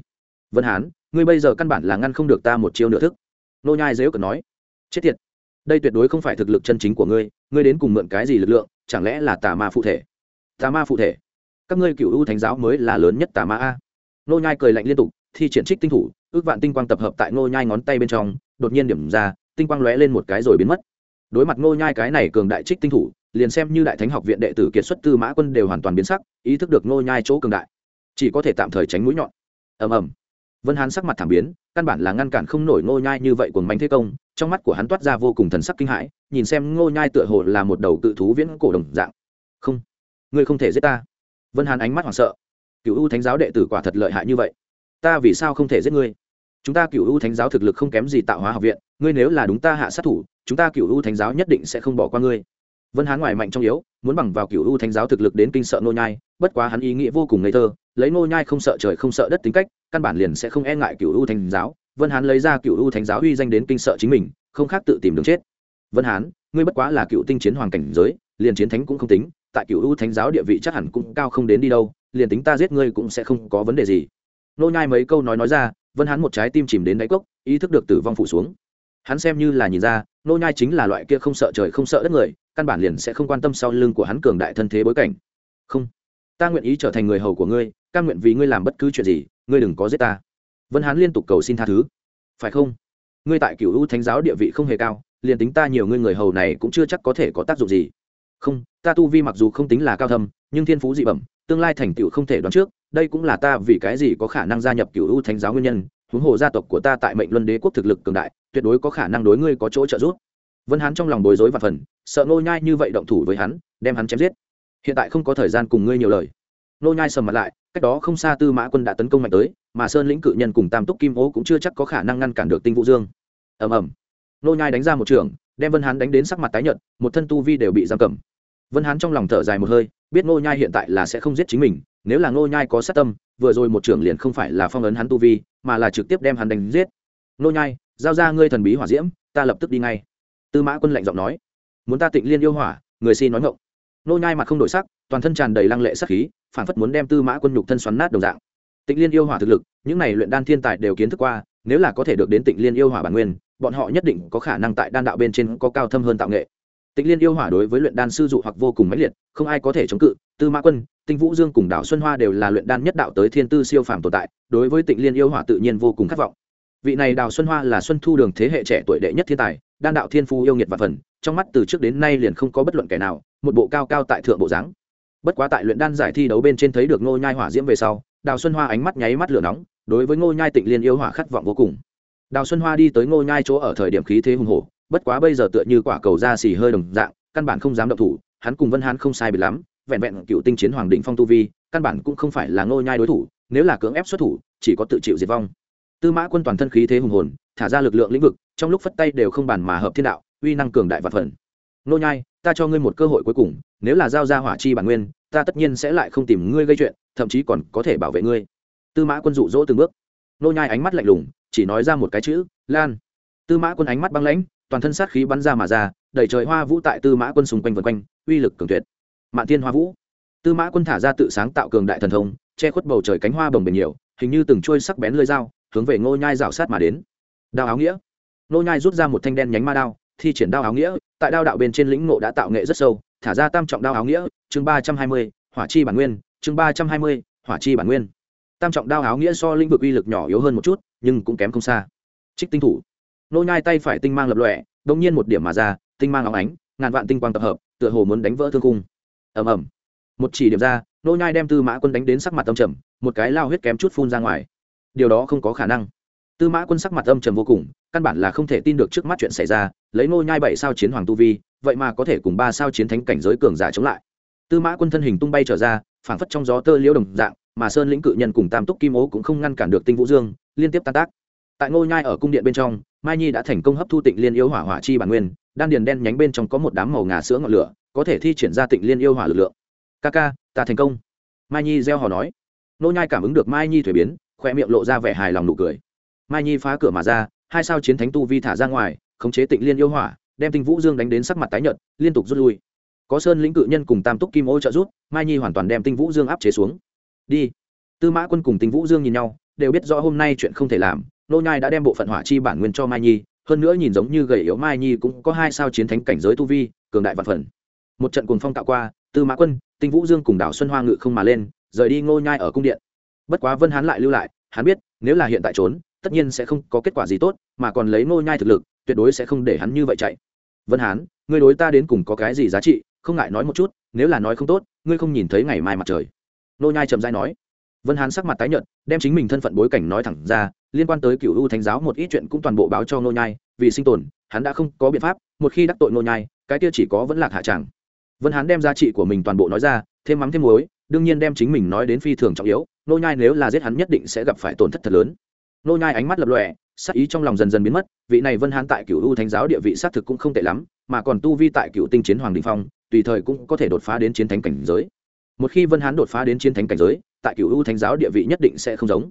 Vân hán, ngươi bây giờ căn bản là ngăn không được ta một chiêu nửa thức. Nô nhai dễ cợt nói. Chết tiệt. Đây tuyệt đối không phải thực lực chân chính của ngươi ngươi đến cùng mượn cái gì lực lượng, chẳng lẽ là tà ma phụ thể? Tà ma phụ thể? Các ngươi cựu ưu thánh giáo mới là lớn nhất tà ma a. Nô nhai cười lạnh liên tục, thi triển trích tinh thủ, ước vạn tinh quang tập hợp tại nô nhai ngón tay bên trong, đột nhiên điểm ra, tinh quang lóe lên một cái rồi biến mất. Đối mặt nô nhai cái này cường đại trích tinh thủ, liền xem như đại thánh học viện đệ tử kiệt xuất tư mã quân đều hoàn toàn biến sắc, ý thức được nô nhai chỗ cường đại chỉ có thể tạm thời tránh mũi nhọn. Ầm ầm. Vân hán sắc mặt thảm biến, căn bản là ngăn cản không nổi ngô nhai như vậy của manh thế công, trong mắt của hắn toát ra vô cùng thần sắc kinh hãi, nhìn xem ngô nhai tựa hồ là một đầu cự thú viễn cổ đồng dạng. Không, ngươi không thể giết ta. Vân hán ánh mắt hoảng sợ. Cựu u thánh giáo đệ tử quả thật lợi hại như vậy. Ta vì sao không thể giết ngươi? Chúng ta cựu u thánh giáo thực lực không kém gì tạo hóa học viện, ngươi nếu là đúng ta hạ sát thủ, chúng ta cựu u thánh giáo nhất định sẽ không bỏ qua ngươi vân hán ngoài mạnh trong yếu, muốn bằng vào cựu u thánh giáo thực lực đến kinh sợ nô nhai, bất quá hắn ý nghĩa vô cùng ngây thơ, lấy nô nhai không sợ trời không sợ đất tính cách, căn bản liền sẽ không e ngại cựu u thánh giáo. Vân hán lấy ra cựu u thánh giáo uy danh đến kinh sợ chính mình, không khác tự tìm đường chết. Vân hán, ngươi bất quá là cựu tinh chiến hoàng cảnh giới, liền chiến thánh cũng không tính, tại cựu u thánh giáo địa vị chắc hẳn cũng cao không đến đi đâu, liền tính ta giết ngươi cũng sẽ không có vấn đề gì. Nô nhai mấy câu nói nói ra, vân hán một trái tim chìm đến đáy cốc, ý thức được tử vong phủ xuống. Hắn xem như là nhìn ra nô nhai chính là loại kia không sợ trời không sợ đất người căn bản liền sẽ không quan tâm sau lưng của hắn cường đại thân thế bối cảnh. Không, ta nguyện ý trở thành người hầu của ngươi cam nguyện vì ngươi làm bất cứ chuyện gì, ngươi đừng có giết ta. Vân hán liên tục cầu xin tha thứ. Phải không? Ngươi tại cựu u thánh giáo địa vị không hề cao, liền tính ta nhiều ngươi người hầu này cũng chưa chắc có thể có tác dụng gì. Không, ta tu vi mặc dù không tính là cao thâm, nhưng thiên phú dị bẩm, tương lai thành tựu không thể đoán trước, đây cũng là ta vì cái gì có khả năng gia nhập cựu u thánh giáo nguyên nhân, huống hồ gia tộc của ta tại mệnh luân đế quốc thực lực cường đại, tuyệt đối có khả năng đối ngươi có chỗ trợ giúp vân hán trong lòng bối rối và phần, sợ nô nhai như vậy động thủ với hắn, đem hắn chém giết. Hiện tại không có thời gian cùng ngươi nhiều lời. Nô nhai sầm mặt lại, cách đó không xa tư mã quân đã tấn công mạnh tới, mà sơn lĩnh cự nhân cùng tam túc kim ố cũng chưa chắc có khả năng ngăn cản được tinh vũ dương. Ầm ầm. Nô nhai đánh ra một trường, đem vân hán đánh đến sắc mặt tái nhợt, một thân tu vi đều bị giam cầm. Vân hán trong lòng thở dài một hơi, biết nô nhai hiện tại là sẽ không giết chính mình, nếu là nô nhai có sát tâm, vừa rồi một trường liền không phải là phong ấn hắn tu vi, mà là trực tiếp đem hắn đánh giết. Nô nhai, giao ra ngươi thần bí hỏa diễm, ta lập tức đi ngay tư mã quân lạnh giọng nói, muốn ta tịnh liên yêu hỏa, người xin nói ngộng nô nhai mặt không đổi sắc, toàn thân tràn đầy lăng lệ sắc khí phản phất muốn đem tư mã quân nhục thân xoắn nát đồng dạng. Tịnh liên yêu hỏa thực lực, những này luyện đan thiên tài đều kiến thức qua, nếu là có thể được đến tịnh liên yêu hỏa bản nguyên, bọn họ nhất định có khả năng tại đan đạo bên trên có cao thâm hơn tạo nghệ. Tịnh liên yêu hỏa đối với luyện đan sư dụ hoặc vô cùng mãnh liệt, không ai có thể chống cự. Tư mã quân, tinh vũ dương cùng đảo xuân hoa đều là luyện đan nhất đạo tới thiên tư siêu phàm tồn tại, đối với tịnh liên yêu hỏa tự nhiên vô cùng khát vọng vị này đào xuân hoa là xuân thu đường thế hệ trẻ tuổi đệ nhất thiên tài, đan đạo thiên phu yêu nghiệt và phần, trong mắt từ trước đến nay liền không có bất luận kẻ nào, một bộ cao cao tại thượng bộ dáng. Bất quá tại luyện đan giải thi đấu bên trên thấy được ngô nhai hỏa diễm về sau, đào xuân hoa ánh mắt nháy mắt lửa nóng, đối với ngô nhai tịnh liên yêu hỏa khát vọng vô cùng. Đào xuân hoa đi tới ngô nhai chỗ ở thời điểm khí thế hùng hổ, bất quá bây giờ tựa như quả cầu da xì hơi đồng dạng, căn bản không dám động thủ, hắn cùng vân hán không sai biệt lắm, vẹn vẹn cựu tinh chiến hoàng định phong tu vi, căn bản cũng không phải là ngô nhai đối thủ, nếu là cưỡng ép xuất thủ, chỉ có tự chịu diệt vong tư mã quân toàn thân khí thế hùng hồn, thả ra lực lượng lĩnh vực, trong lúc phất tay đều không bàn mà hợp thiên đạo, uy năng cường đại vật phần nô nhai, ta cho ngươi một cơ hội cuối cùng, nếu là giao ra hỏa chi bản nguyên, ta tất nhiên sẽ lại không tìm ngươi gây chuyện, thậm chí còn có thể bảo vệ ngươi. Tư mã quân dụ dỗ từng bước. Nô nhai ánh mắt lạnh lùng, chỉ nói ra một cái chữ, lan. Tư mã quân ánh mắt băng lãnh, toàn thân sát khí bắn ra mà ra đẩy trời hoa vũ tại tư mã quân xung quanh vần quanh, uy lực cường tuyệt. Mạn thiên hoa vũ. Tư mã quân thả ra tự sáng tạo cường đại thần thông, che khuất bầu trời cánh hoa bồng bềnh nhiều, hình như từng trôi sắc bén lưỡi dao hướng về ngô nhai rảo sát mà đến. Đao áo nghĩa. Ngô nhai rút ra một thanh đen nhánh ma đao, thi triển đao áo nghĩa, tại đao đạo bên trên lĩnh ngộ đã tạo nghệ rất sâu, thả ra tam trọng đao áo nghĩa, chương ba trăm hai mươi, hỏa chi bản nguyên, chương ba trăm hai mươi, hỏa chi bản nguyên. Tam trọng đao áo nghĩa so lĩnh vực uy lực nhỏ yếu hơn một chút, nhưng cũng kém không xa. Trích tinh thủ. Nô nhai tay phải tinh mang lập lòe đồng nhiên một điểm mà ra, tinh mang óng ánh, ngàn vạn tinh quang tập hợp, tựa hồ muốn đánh vỡ thương cung ầm ầm. Một chỉ điểm ra nô nhai đem tư mã quân đánh đến sắc mặt tâm trầm, một cái lao huyết kém chút phun ra ngoài điều đó không có khả năng. Tư mã quân sắc mặt âm trầm vô cùng, căn bản là không thể tin được trước mắt chuyện xảy ra, lấy ngôi nhai bảy sao chiến hoàng tu vi, vậy mà có thể cùng ba sao chiến thánh cảnh giới cường giả chống lại. Tư mã quân thân hình tung bay trở ra, phảng phất trong gió tơ liễu đồng dạng, mà sơn lĩnh cự nhân cùng tam túc kim ố cũng không ngăn cản được tinh vũ dương, liên tiếp tan tác. Tại ngôi nhai ở cung điện bên trong, mai nhi đã thành công hấp thu tịnh liên yêu hỏa hỏa chi bản nguyên, đan điền đen nhánh bên trong có một đám màu ngà sữa ngọn lửa, có thể thi triển ra tịnh liên yêu hỏa lực lượng. Ca ca, ta thành công. Mai nhi gieo hò nói. Nô nhai cảm ứng được mai nhi thuế biến khoe miệng lộ ra vẻ hài lòng nụ cười. Mai nhi phá cửa mà ra, hai sao chiến thánh tu vi thả ra ngoài, khống chế tịnh liên yêu hỏa, đem tinh vũ dương đánh đến sắc mặt tái nhợt, liên tục rút lui. Có sơn lĩnh cự nhân cùng tam túc kim ô trợ rút mai nhi hoàn toàn đem tinh vũ dương áp chế xuống. Đi. Tư mã quân cùng tinh vũ dương nhìn nhau, đều biết rõ hôm nay chuyện không thể làm, nô nhai đã đem bộ phận hỏa chi bản nguyên cho mai nhi, hơn nữa nhìn giống như gầy yếu mai nhi cũng có hai sao chiến thánh cảnh giới tu vi, cường đại vạn phần. Một trận cuồng phong tạo qua, tư mã quân, tinh vũ dương cùng đảo xuân hoa ngự không mà lên, rời đi ngô nhai ở cung điện bất quá vân hán lại lưu lại, hắn biết, nếu là hiện tại trốn, tất nhiên sẽ không có kết quả gì tốt, mà còn lấy ngôi nhai thực lực, tuyệt đối sẽ không để hắn như vậy chạy. Vân hán, ngươi đối ta đến cùng có cái gì giá trị? Không ngại nói một chút, nếu là nói không tốt, ngươi không nhìn thấy ngày mai mặt trời. Nô nhai trầm dai nói. Vân hán sắc mặt tái nhợt, đem chính mình thân phận bối cảnh nói thẳng ra, liên quan tới cựu u thánh giáo một ít chuyện cũng toàn bộ báo cho nô nhai, vì sinh tồn, hắn đã không có biện pháp, một khi đắc tội nô nhai, cái kia chỉ có vẫn lạc hạ tràng vân hán đem giá trị của mình toàn bộ nói ra, thêm mắm thêm muối, đương nhiên đem chính mình nói đến phi thường trọng yếu Nô nhai nếu là giết hắn nhất định sẽ gặp phải tổn thất thật lớn. Nô nhai ánh mắt lập lòe, sát ý trong lòng dần dần biến mất, vị này vân hán tại cửu u thánh giáo địa vị sát thực cũng không tệ lắm, mà còn tu vi tại cửu tinh chiến hoàng đình phong, tùy thời cũng có thể đột phá đến chiến thánh cảnh giới. Một khi vân hán đột phá đến chiến thánh cảnh giới, tại cửu u thánh giáo địa vị nhất định sẽ không giống.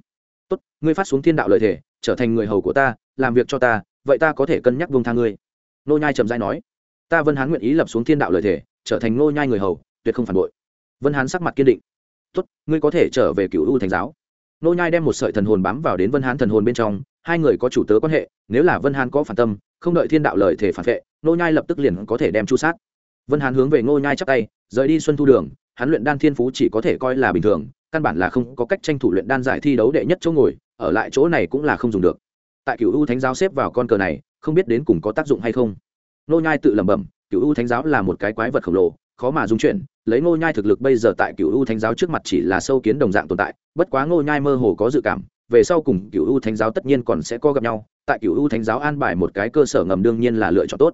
Tốt, ngươi phát xuống thiên đạo lợi thể, trở thành người hầu của ta, làm việc cho ta, vậy ta có thể cân nhắc vung tha ngươi. Nô nhai trầm dai nói, ta vân hán nguyện ý lập xuống thiên đạo lợi thể, trở thành nô nhai người hầu, tuyệt không phản bội. Vân hán sắc mặt kiên định tốt, ngươi có thể trở về cựu u thánh giáo. Nô nhai đem một sợi thần hồn bám vào đến vân hán thần hồn bên trong, hai người có chủ tớ quan hệ, nếu là vân hán có phản tâm, không đợi thiên đạo lời thể phản vệ, nô nhai lập tức liền có thể đem chu sát. Vân hán hướng về nô nhai chắp tay, rời đi xuân thu đường, hắn luyện đan thiên phú chỉ có thể coi là bình thường, căn bản là không có cách tranh thủ luyện đan giải thi đấu đệ nhất chỗ ngồi, ở lại chỗ này cũng là không dùng được. Tại cựu u thánh giáo xếp vào con cờ này, không biết đến cùng có tác dụng hay không. Nô nhai tự lẩm bẩm cựu u thánh giáo là một cái quái vật khổng lồ khó mà dung chuyển, lấy Ngô nhai thực lực bây giờ tại cựu u thánh giáo trước mặt chỉ là sâu kiến đồng dạng tồn tại, bất quá Ngô nhai mơ hồ có dự cảm, về sau cùng cựu u thánh giáo tất nhiên còn sẽ có gặp nhau, tại cựu u thánh giáo an bài một cái cơ sở ngầm đương nhiên là lựa chọn tốt.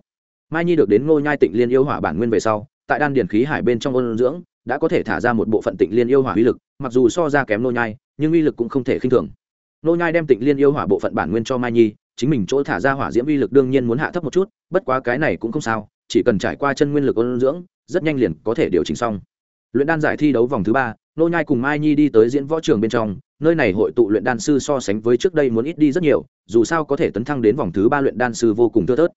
Mai nhi được đến Ngô nhai tịnh liên yêu hỏa bản nguyên về sau, tại đan điển khí hải bên trong ôn dưỡng, đã có thể thả ra một bộ phận tịnh liên yêu hỏa uy lực, mặc dù so ra kém Ngô nhai, nhưng uy lực cũng không thể khinh thường. Ngô nhai đem tịnh liên yêu hỏa bộ phận bản nguyên cho mai nhi, chính mình chỗ thả ra hỏa diễm uy lực đương nhiên muốn hạ thấp một chút, bất quá cái này cũng không sao, chỉ cần trải qua chân nguyên lực ôn dưỡng rất nhanh liền có thể điều chỉnh xong. Luyện đan giải thi đấu vòng thứ ba, nô nhai cùng mai nhi đi tới diễn võ trường bên trong, nơi này hội tụ luyện đan sư so sánh với trước đây muốn ít đi rất nhiều, dù sao có thể tấn thăng đến vòng thứ ba luyện đan sư vô cùng thưa thớt.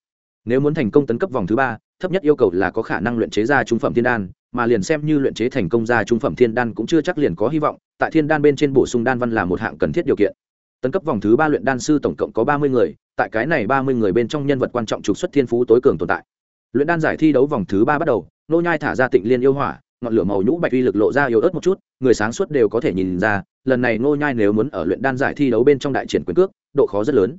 Nếu muốn thành công tấn cấp vòng thứ ba, thấp nhất yêu cầu là có khả năng luyện chế ra trung phẩm thiên đan, mà liền xem như luyện chế thành công ra trung phẩm thiên đan cũng chưa chắc liền có hy vọng, tại thiên đan bên trên bổ sung đan văn là một hạng cần thiết điều kiện. Tấn cấp vòng thứ ba luyện đan sư tổng cộng có ba mươi người, tại cái này ba mươi người bên trong nhân vật quan trọng trục xuất thiên phú tối cường tồn tại luyện đan giải thi đấu vòng thứ ba bắt đầu, nô nhai thả ra tịnh liên yêu hỏa, ngọn lửa màu nhũ bạch uy lực lộ ra yếu ớt một chút, người sáng suốt đều có thể nhìn ra, lần này nô nhai nếu muốn ở luyện đan giải thi đấu bên trong đại triển quyền cước, độ khó rất lớn.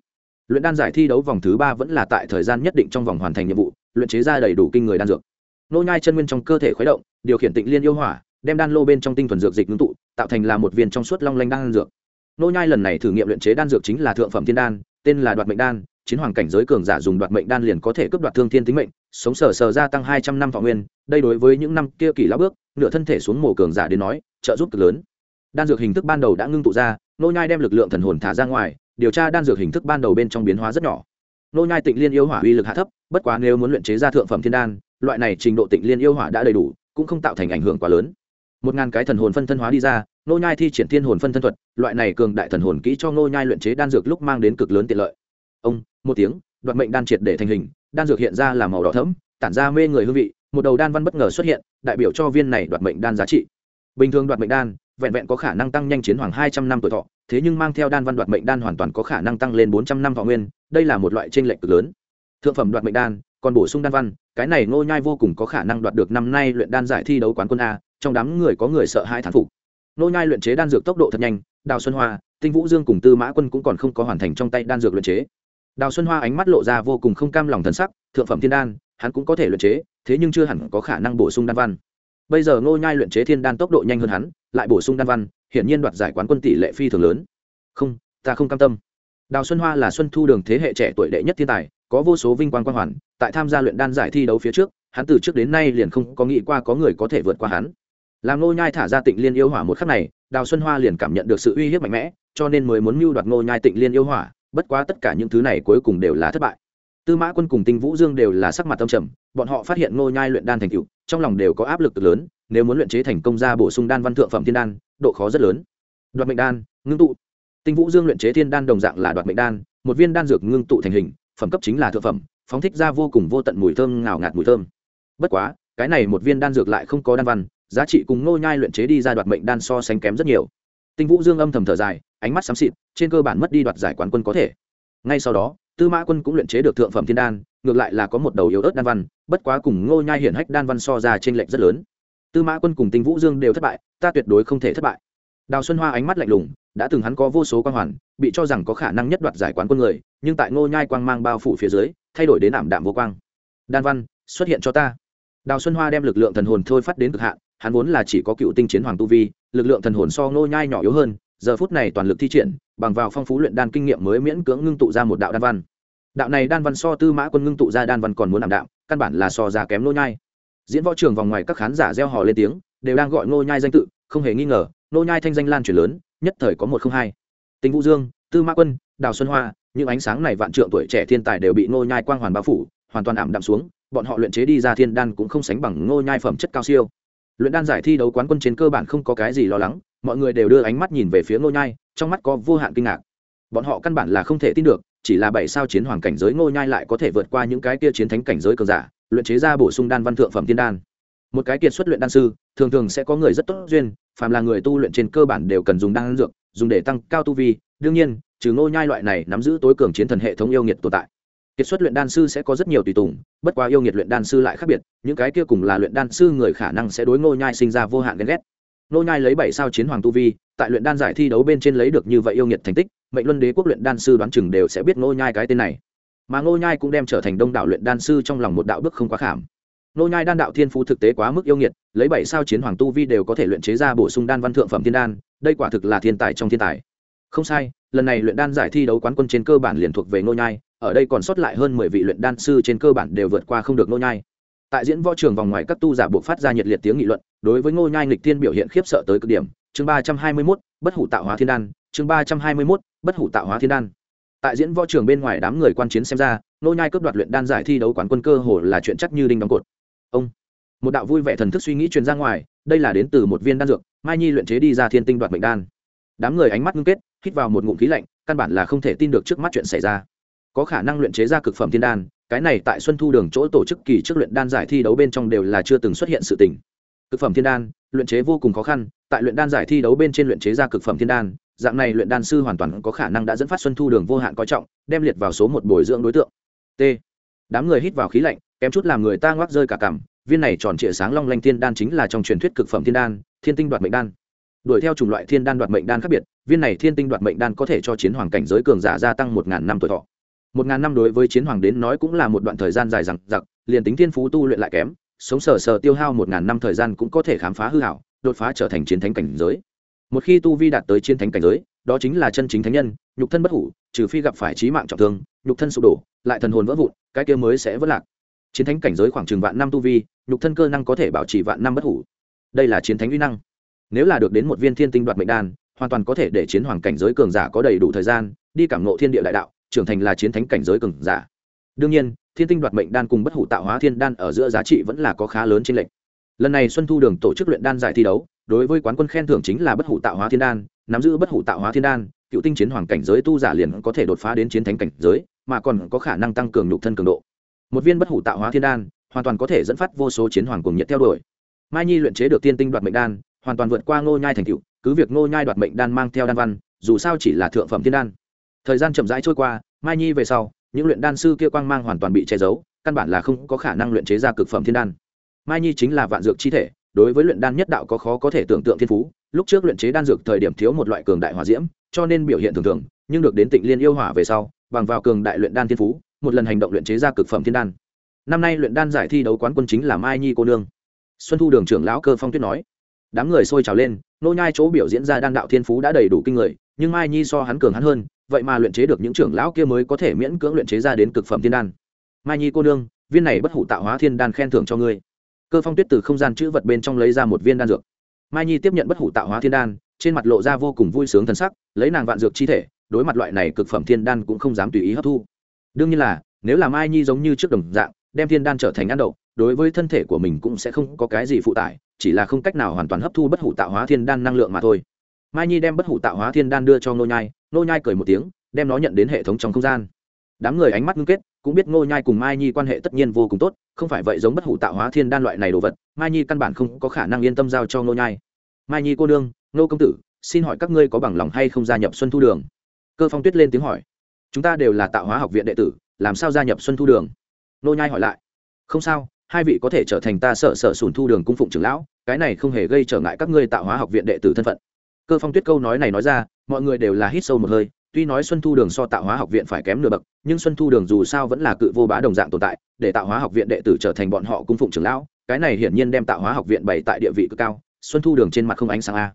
Luyện đan giải thi đấu vòng thứ ba vẫn là tại thời gian nhất định trong vòng hoàn thành nhiệm vụ, luyện chế ra đầy đủ kinh người đan dược. Nô nhai chân nguyên trong cơ thể khuấy động, điều khiển tịnh liên yêu hỏa, đem đan lô bên trong tinh thuần dược dịch ngưng tụ, tạo thành là một viên trong suốt long lanh đan dược. Nô nhai lần này thử nghiệm luyện chế đan dược chính là thượng phẩm thiên đan, tên là đoạt mệnh đan chiến hoàng cảnh giới cường giả dùng đoạt mệnh đan liền có thể cướp đoạt thương thiên tính mệnh, sống sờ sờ gia tăng hai trăm năm thọ nguyên, đây đối với những năm kia kỳ lão bước, nửa thân thể xuống mồ cường giả đến nói, trợ giúp cực lớn. Đan dược hình thức ban đầu đã ngưng tụ ra, nô nhai đem lực lượng thần hồn thả ra ngoài, điều tra đan dược hình thức ban đầu bên trong biến hóa rất nhỏ. Nô nhai tịnh liên yêu hỏa uy lực hạ thấp, bất quá nếu muốn luyện chế ra thượng phẩm thiên đan, loại này trình độ tịnh liên yêu hỏa đã đầy đủ, cũng không tạo thành ảnh hưởng quá lớn. Một ngàn cái thần hồn phân thân hóa đi ra, nô nhai thi triển thiên hồn phân thân thuật, loại này cường đại thần hồn kỹ cho nô nhai luyện chế đan dược lúc mang đến cực lớn tiện lợi ông, một tiếng đoạt mệnh đan triệt để thành hình, đan dược hiện ra là màu đỏ thẫm, tản ra mê người hương vị, một đầu đan văn bất ngờ xuất hiện, đại biểu cho viên này đoạt mệnh đan giá trị. Bình thường đoạt mệnh đan, vẹn vẹn có khả năng tăng nhanh chiến hoàng hai trăm năm tuổi thọ, thế nhưng mang theo đan văn đoạt mệnh đan hoàn toàn có khả năng tăng lên bốn trăm năm thọ nguyên, đây là một loại t r ê n lệch cực lớn. Thượng phẩm đoạt mệnh đan, còn bổ sung đan văn, cái này ngô nhai vô cùng có khả năng đoạt được năm nay luyện đan giải thi đấu quán quân a, trong đám người có người sợ hai thán phục. Ngô nhai luyện chế đan dược tốc độ thật nhanh, đào xuân hoa, tinh vũ dương cùng tư mã quân cũng còn không có hoàn thành trong tay đan dược luyện chế đào xuân hoa ánh mắt lộ ra vô cùng không cam lòng thần sắc, thượng phẩm thiên đan, hắn cũng có thể luyện chế, thế nhưng chưa hẳn có khả năng bổ sung đan văn. Bây giờ ngô nhai luyện chế thiên đan tốc độ nhanh hơn hắn, lại bổ sung đan văn, hiển nhiên đoạt giải quán quân tỷ lệ phi thường lớn. Không, ta không cam tâm. Đào xuân hoa là xuân thu đường thế hệ trẻ tuổi đệ nhất thiên tài, có vô số vinh quang quang hoàn, tại tham gia luyện đan giải thi đấu phía trước, hắn từ trước đến nay liền không có nghĩ qua có người có thể vượt qua hắn. Làm ngô nhai thả ra tịnh liên yêu hỏa một khắc này, đào xuân hoa liền cảm nhận được sự uy hiếp mạnh mẽ, cho nên mới muốn mưu đoạt ngô nhai tịnh liên yêu hỏa bất quá tất cả những thứ này cuối cùng đều là thất bại. Tư mã quân cùng tinh vũ dương đều là sắc mặt tâm trầm, bọn họ phát hiện ngô nhai luyện đan thành cựu trong lòng đều có áp lực lớn, nếu muốn luyện chế thành công ra bổ sung đan văn thượng phẩm thiên đan, độ khó rất lớn. Đoạt mệnh đan, ngưng tụ. Tinh vũ dương luyện chế thiên đan đồng dạng là đoạt mệnh đan, một viên đan dược ngưng tụ thành hình, phẩm cấp chính là thượng phẩm, phóng thích ra vô cùng vô tận mùi thơm ngào ngạt mùi thơm. Bất quá, cái này một viên đan dược lại không có đan văn, giá trị cùng ngô nhai luyện chế đi ra đoạt mệnh đan so sánh kém rất nhiều tinh vũ dương âm thầm thở dài, ánh mắt xám xịt, trên cơ bản mất đi đoạt giải quán quân có thể. Ngay sau đó, tư mã quân cũng luyện chế được thượng phẩm thiên đan, ngược lại là có một đầu yếu ớt đan văn, bất quá cùng ngô nhai hiển hách đan văn so ra trên lệnh rất lớn. Tư mã quân cùng tinh vũ dương đều thất bại, ta tuyệt đối không thể thất bại. Đào xuân hoa ánh mắt lạnh lùng, đã từng hắn có vô số quan hoàn, bị cho rằng có khả năng nhất đoạt giải quán quân người, nhưng tại ngô nhai quang mang bao phủ phía dưới, thay đổi đến ảm đạm vô quang. Đan văn, xuất hiện cho ta. Đào xuân hoa đem lực lượng thần hồn thôi phát đến cực hạn, hắn vốn là chỉ có cựu tinh chiến hoàng tu vi lực lượng thần hồn so ngô nhai nhỏ yếu hơn, giờ phút này toàn lực thi triển, bằng vào phong phú luyện đan kinh nghiệm mới miễn cưỡng ngưng tụ ra một đạo đan văn. Đạo này đan văn so tư mã quân ngưng tụ ra đan văn còn muốn ảm đạm, căn bản là so ra kém ngô nhai. Diễn võ trường vòng ngoài các khán giả reo hò lên tiếng, đều đang gọi ngô nhai danh tự, không hề nghi ngờ, ngô nhai thanh danh lan truyền lớn, nhất thời có một không hai. Tình vũ dương, tư mã quân, đào xuân hoa, những ánh sáng này vạn trượng tuổi trẻ thiên tài đều bị ngô nhai quang hoàn bao phủ, hoàn toàn ảm đạm xuống, bọn họ luyện chế đi ra thiên đan cũng không sánh bằng ngô nhai phẩm chất cao siêu luyện đan giải thi đấu quán quân trên cơ bản không có cái gì lo lắng, mọi người đều đưa ánh mắt nhìn về phía ngô nhai, trong mắt có vô hạn kinh ngạc. Bọn họ căn bản là không thể tin được, chỉ là bảy sao chiến hoàng cảnh giới ngô nhai lại có thể vượt qua những cái kia chiến thánh cảnh giới cường giả, luyện chế ra bổ sung đan văn thượng phẩm tiên đan. Một cái kiệt xuất luyện đan sư, thường thường sẽ có người rất tốt duyên, phàm là người tu luyện trên cơ bản đều cần dùng đan dược, dùng để tăng cao tu vi. Đương nhiên, trừ ngô nhai loại này nắm giữ tối cường chiến thần hệ thống yêu nghiệt tồn tại kiệt xuất luyện đan sư sẽ có rất nhiều tùy tùng, bất quá yêu nghiệt luyện đan sư lại khác biệt, những cái kia cùng là luyện đan sư người khả năng sẽ đối ngô nhai sinh ra vô hạn ghen ghét. Ngô nhai lấy bảy sao chiến hoàng tu vi, tại luyện đan giải thi đấu bên trên lấy được như vậy yêu nghiệt thành tích, mệnh luân đế quốc luyện đan sư đoán chừng đều sẽ biết ngô nhai cái tên này. Mà ngô nhai cũng đem trở thành đông đảo luyện đan sư trong lòng một đạo bước không quá khảm. Ngô nhai đan đạo thiên phú thực tế quá mức yêu nghiệt, lấy bảy sao chiến hoàng tu vi đều có thể luyện chế ra bổ sung đan văn thượng phẩm thiên đan, đây quả thực là thiên tài trong thiên tài. Không sai, lần này luyện đan giải thi đấu quán quân trên cơ bản liền thuộc về ngô nhai ở đây còn sót lại hơn mười vị luyện đan sư trên cơ bản đều vượt qua không được ngô nhai. Tại diễn võ trường vòng ngoài các tu giả buộc phát ra nhiệt liệt tiếng nghị luận đối với ngô nhai nghịch thiên biểu hiện khiếp sợ tới cực điểm. Chương ba trăm hai mươi 321, bất hủ tạo hóa thiên đan. Chương ba trăm hai mươi 321, bất hủ tạo hóa thiên đan. Tại diễn võ trường bên ngoài đám người quan chiến xem ra ngô nhai cướp đoạt luyện đan giải thi đấu quán quân cơ hồ là chuyện chắc như đinh đóng cột. Ông một đạo vui vẻ thần thức suy nghĩ truyền ra ngoài đây là đến từ một viên đan dược mai nhi luyện chế đi ra thiên tinh đoạt mệnh đan. Đám người ánh mắt ngưng kết hít vào một ngụm khí lạnh căn bản là không thể tin được trước mắt chuyện xảy ra có khả năng luyện chế ra cực phẩm thiên đan, cái này tại xuân thu đường chỗ tổ chức kỳ trước luyện đan giải thi đấu bên trong đều là chưa từng xuất hiện sự tình. Cực phẩm thiên đan, luyện chế vô cùng khó khăn, tại luyện đan giải thi đấu bên trên luyện chế ra cực phẩm thiên đan, dạng này luyện đan sư hoàn toàn có khả năng đã dẫn phát xuân thu đường vô hạn coi trọng, đem liệt vào số một bồi dưỡng đối tượng. T. Đám người hít vào khí lạnh, kém chút làm người ta ngoác rơi cả cảm viên này tròn trịa sáng long lanh thiên đan chính là trong truyền thuyết cực phẩm thiên đan, thiên tinh đoạt mệnh đan. Đuổi theo chủng loại thiên đan đoạt mệnh đan khác biệt, viên này thiên tinh đoạt mệnh đan có thể cho chiến hoàng cảnh giới cường giả gia tăng một ngàn năm tuổi thọ một ngàn năm đối với chiến hoàng đến nói cũng là một đoạn thời gian dài rằng giặc liền tính thiên phú tu luyện lại kém, sống sờ sờ tiêu hao một ngàn năm thời gian cũng có thể khám phá hư hảo, đột phá trở thành chiến thánh cảnh giới. Một khi tu vi đạt tới chiến thánh cảnh giới, đó chính là chân chính thánh nhân, nhục thân bất hủ, trừ phi gặp phải trí mạng trọng thương, nhục thân sụp đổ, lại thần hồn vỡ vụn, cái kia mới sẽ vỡ lạc. Chiến thánh cảnh giới khoảng chừng vạn năm tu vi, nhục thân cơ năng có thể bảo trì vạn năm bất hủ. Đây là chiến thánh uy năng. Nếu là được đến một viên thiên tinh đoạt mệnh đan, hoàn toàn có thể để chiến hoàng cảnh giới cường giả có đầy đủ thời gian, đi cảm nộ thiên địa đại đạo trưởng thành là chiến thánh cảnh giới cường giả. Đương nhiên thiên tinh đoạt mệnh đan cùng bất hủ tạo hóa thiên đan ở giữa giá trị vẫn là có khá lớn trên lệnh lần này xuân thu đường tổ chức luyện đan giải thi đấu đối với quán quân khen thưởng chính là bất hủ tạo hóa thiên đan nắm giữ bất hủ tạo hóa thiên đan cựu tinh chiến hoàng cảnh giới tu giả liền có thể đột phá đến chiến thánh cảnh giới mà còn có khả năng tăng cường nhục thân cường độ. Một viên bất hủ tạo hóa thiên đan hoàn toàn có thể dẫn phát vô số chiến hoàng cùng nhiệt theo đuổi. Mai nhi luyện chế được tiên tinh đoạt mệnh đan hoàn toàn vượt qua ngô nhai thành tựu, cứ việc ngô nhai đoạt mệnh đan mang theo đan văn dù sao chỉ là thượng phẩm thiên đan thời gian chậm rãi trôi qua, mai nhi về sau, những luyện đan sư kia quang mang hoàn toàn bị che giấu, căn bản là không có khả năng luyện chế ra cực phẩm thiên đan. Mai nhi chính là vạn dược chi thể, đối với luyện đan nhất đạo có khó có thể tưởng tượng thiên phú. Lúc trước luyện chế đan dược thời điểm thiếu một loại cường đại hỏa diễm, cho nên biểu hiện thường thường, nhưng được đến tịnh liên yêu hỏa về sau, bằng vào cường đại luyện đan thiên phú, một lần hành động luyện chế ra cực phẩm thiên đan. Năm nay luyện đan giải thi đấu quán quân chính là mai nhi cô nương. Xuân thu đường trưởng lão cơ phong tuyết nói. Đám người sôi trào lên, nô nhai chỗ biểu diễn ra đan đạo thiên phú đã đầy đủ kinh người, nhưng mai nhi so hắn cường hắn hơn vậy mà luyện chế được những trưởng lão kia mới có thể miễn cưỡng luyện chế ra đến cực phẩm thiên đan. Mai nhi cô nương, viên này bất hủ tạo hóa thiên đan khen thưởng cho ngươi. Cơ phong tuyết từ không gian chữ vật bên trong lấy ra một viên đan dược. Mai nhi tiếp nhận bất hủ tạo hóa thiên đan, trên mặt lộ ra vô cùng vui sướng thần sắc, lấy nàng vạn dược chi thể, đối mặt loại này cực phẩm thiên đan cũng không dám tùy ý hấp thu. Đương nhiên là, nếu là mai nhi giống như trước đồng dạng, đem thiên đan trở thành ăn đậu, đối với thân thể của mình cũng sẽ không có cái gì phụ tải, chỉ là không cách nào hoàn toàn hấp thu bất hủ tạo hóa thiên đan năng lượng mà thôi. Mai nhi đem bất hủ tạo hóa thiên đan đưa cho nô nhai nô nhai cười một tiếng, đem nó nhận đến hệ thống trong không gian. Đám người ánh mắt ngưng kết, cũng biết ngô nhai cùng mai nhi quan hệ tất nhiên vô cùng tốt, không phải vậy giống bất hủ tạo hóa thiên đan loại này đồ vật, mai nhi căn bản không có khả năng yên tâm giao cho ngô nhai. Mai nhi cô đương ngô công tử, xin hỏi các ngươi có bằng lòng hay không gia nhập xuân thu đường? Cơ phong tuyết lên tiếng hỏi. Chúng ta đều là tạo hóa học viện đệ tử, làm sao gia nhập xuân thu đường? Ngô nhai hỏi lại. Không sao, hai vị có thể trở thành ta sợ sợ sùn thu đường cung phụng trưởng lão, cái này không hề gây trở ngại các ngươi tạo hóa học viện đệ tử thân phận cơ phong tuyết câu nói này nói ra, mọi người đều là hít sâu một hơi, tuy nói xuân thu đường so tạo hóa học viện phải kém nửa bậc, nhưng xuân thu đường dù sao vẫn là cự vô bá đồng dạng tồn tại, để tạo hóa học viện đệ tử trở thành bọn họ cung phụng trưởng lão, cái này hiển nhiên đem tạo hóa học viện bày tại địa vị cực cao, xuân thu đường trên mặt không ánh sáng a.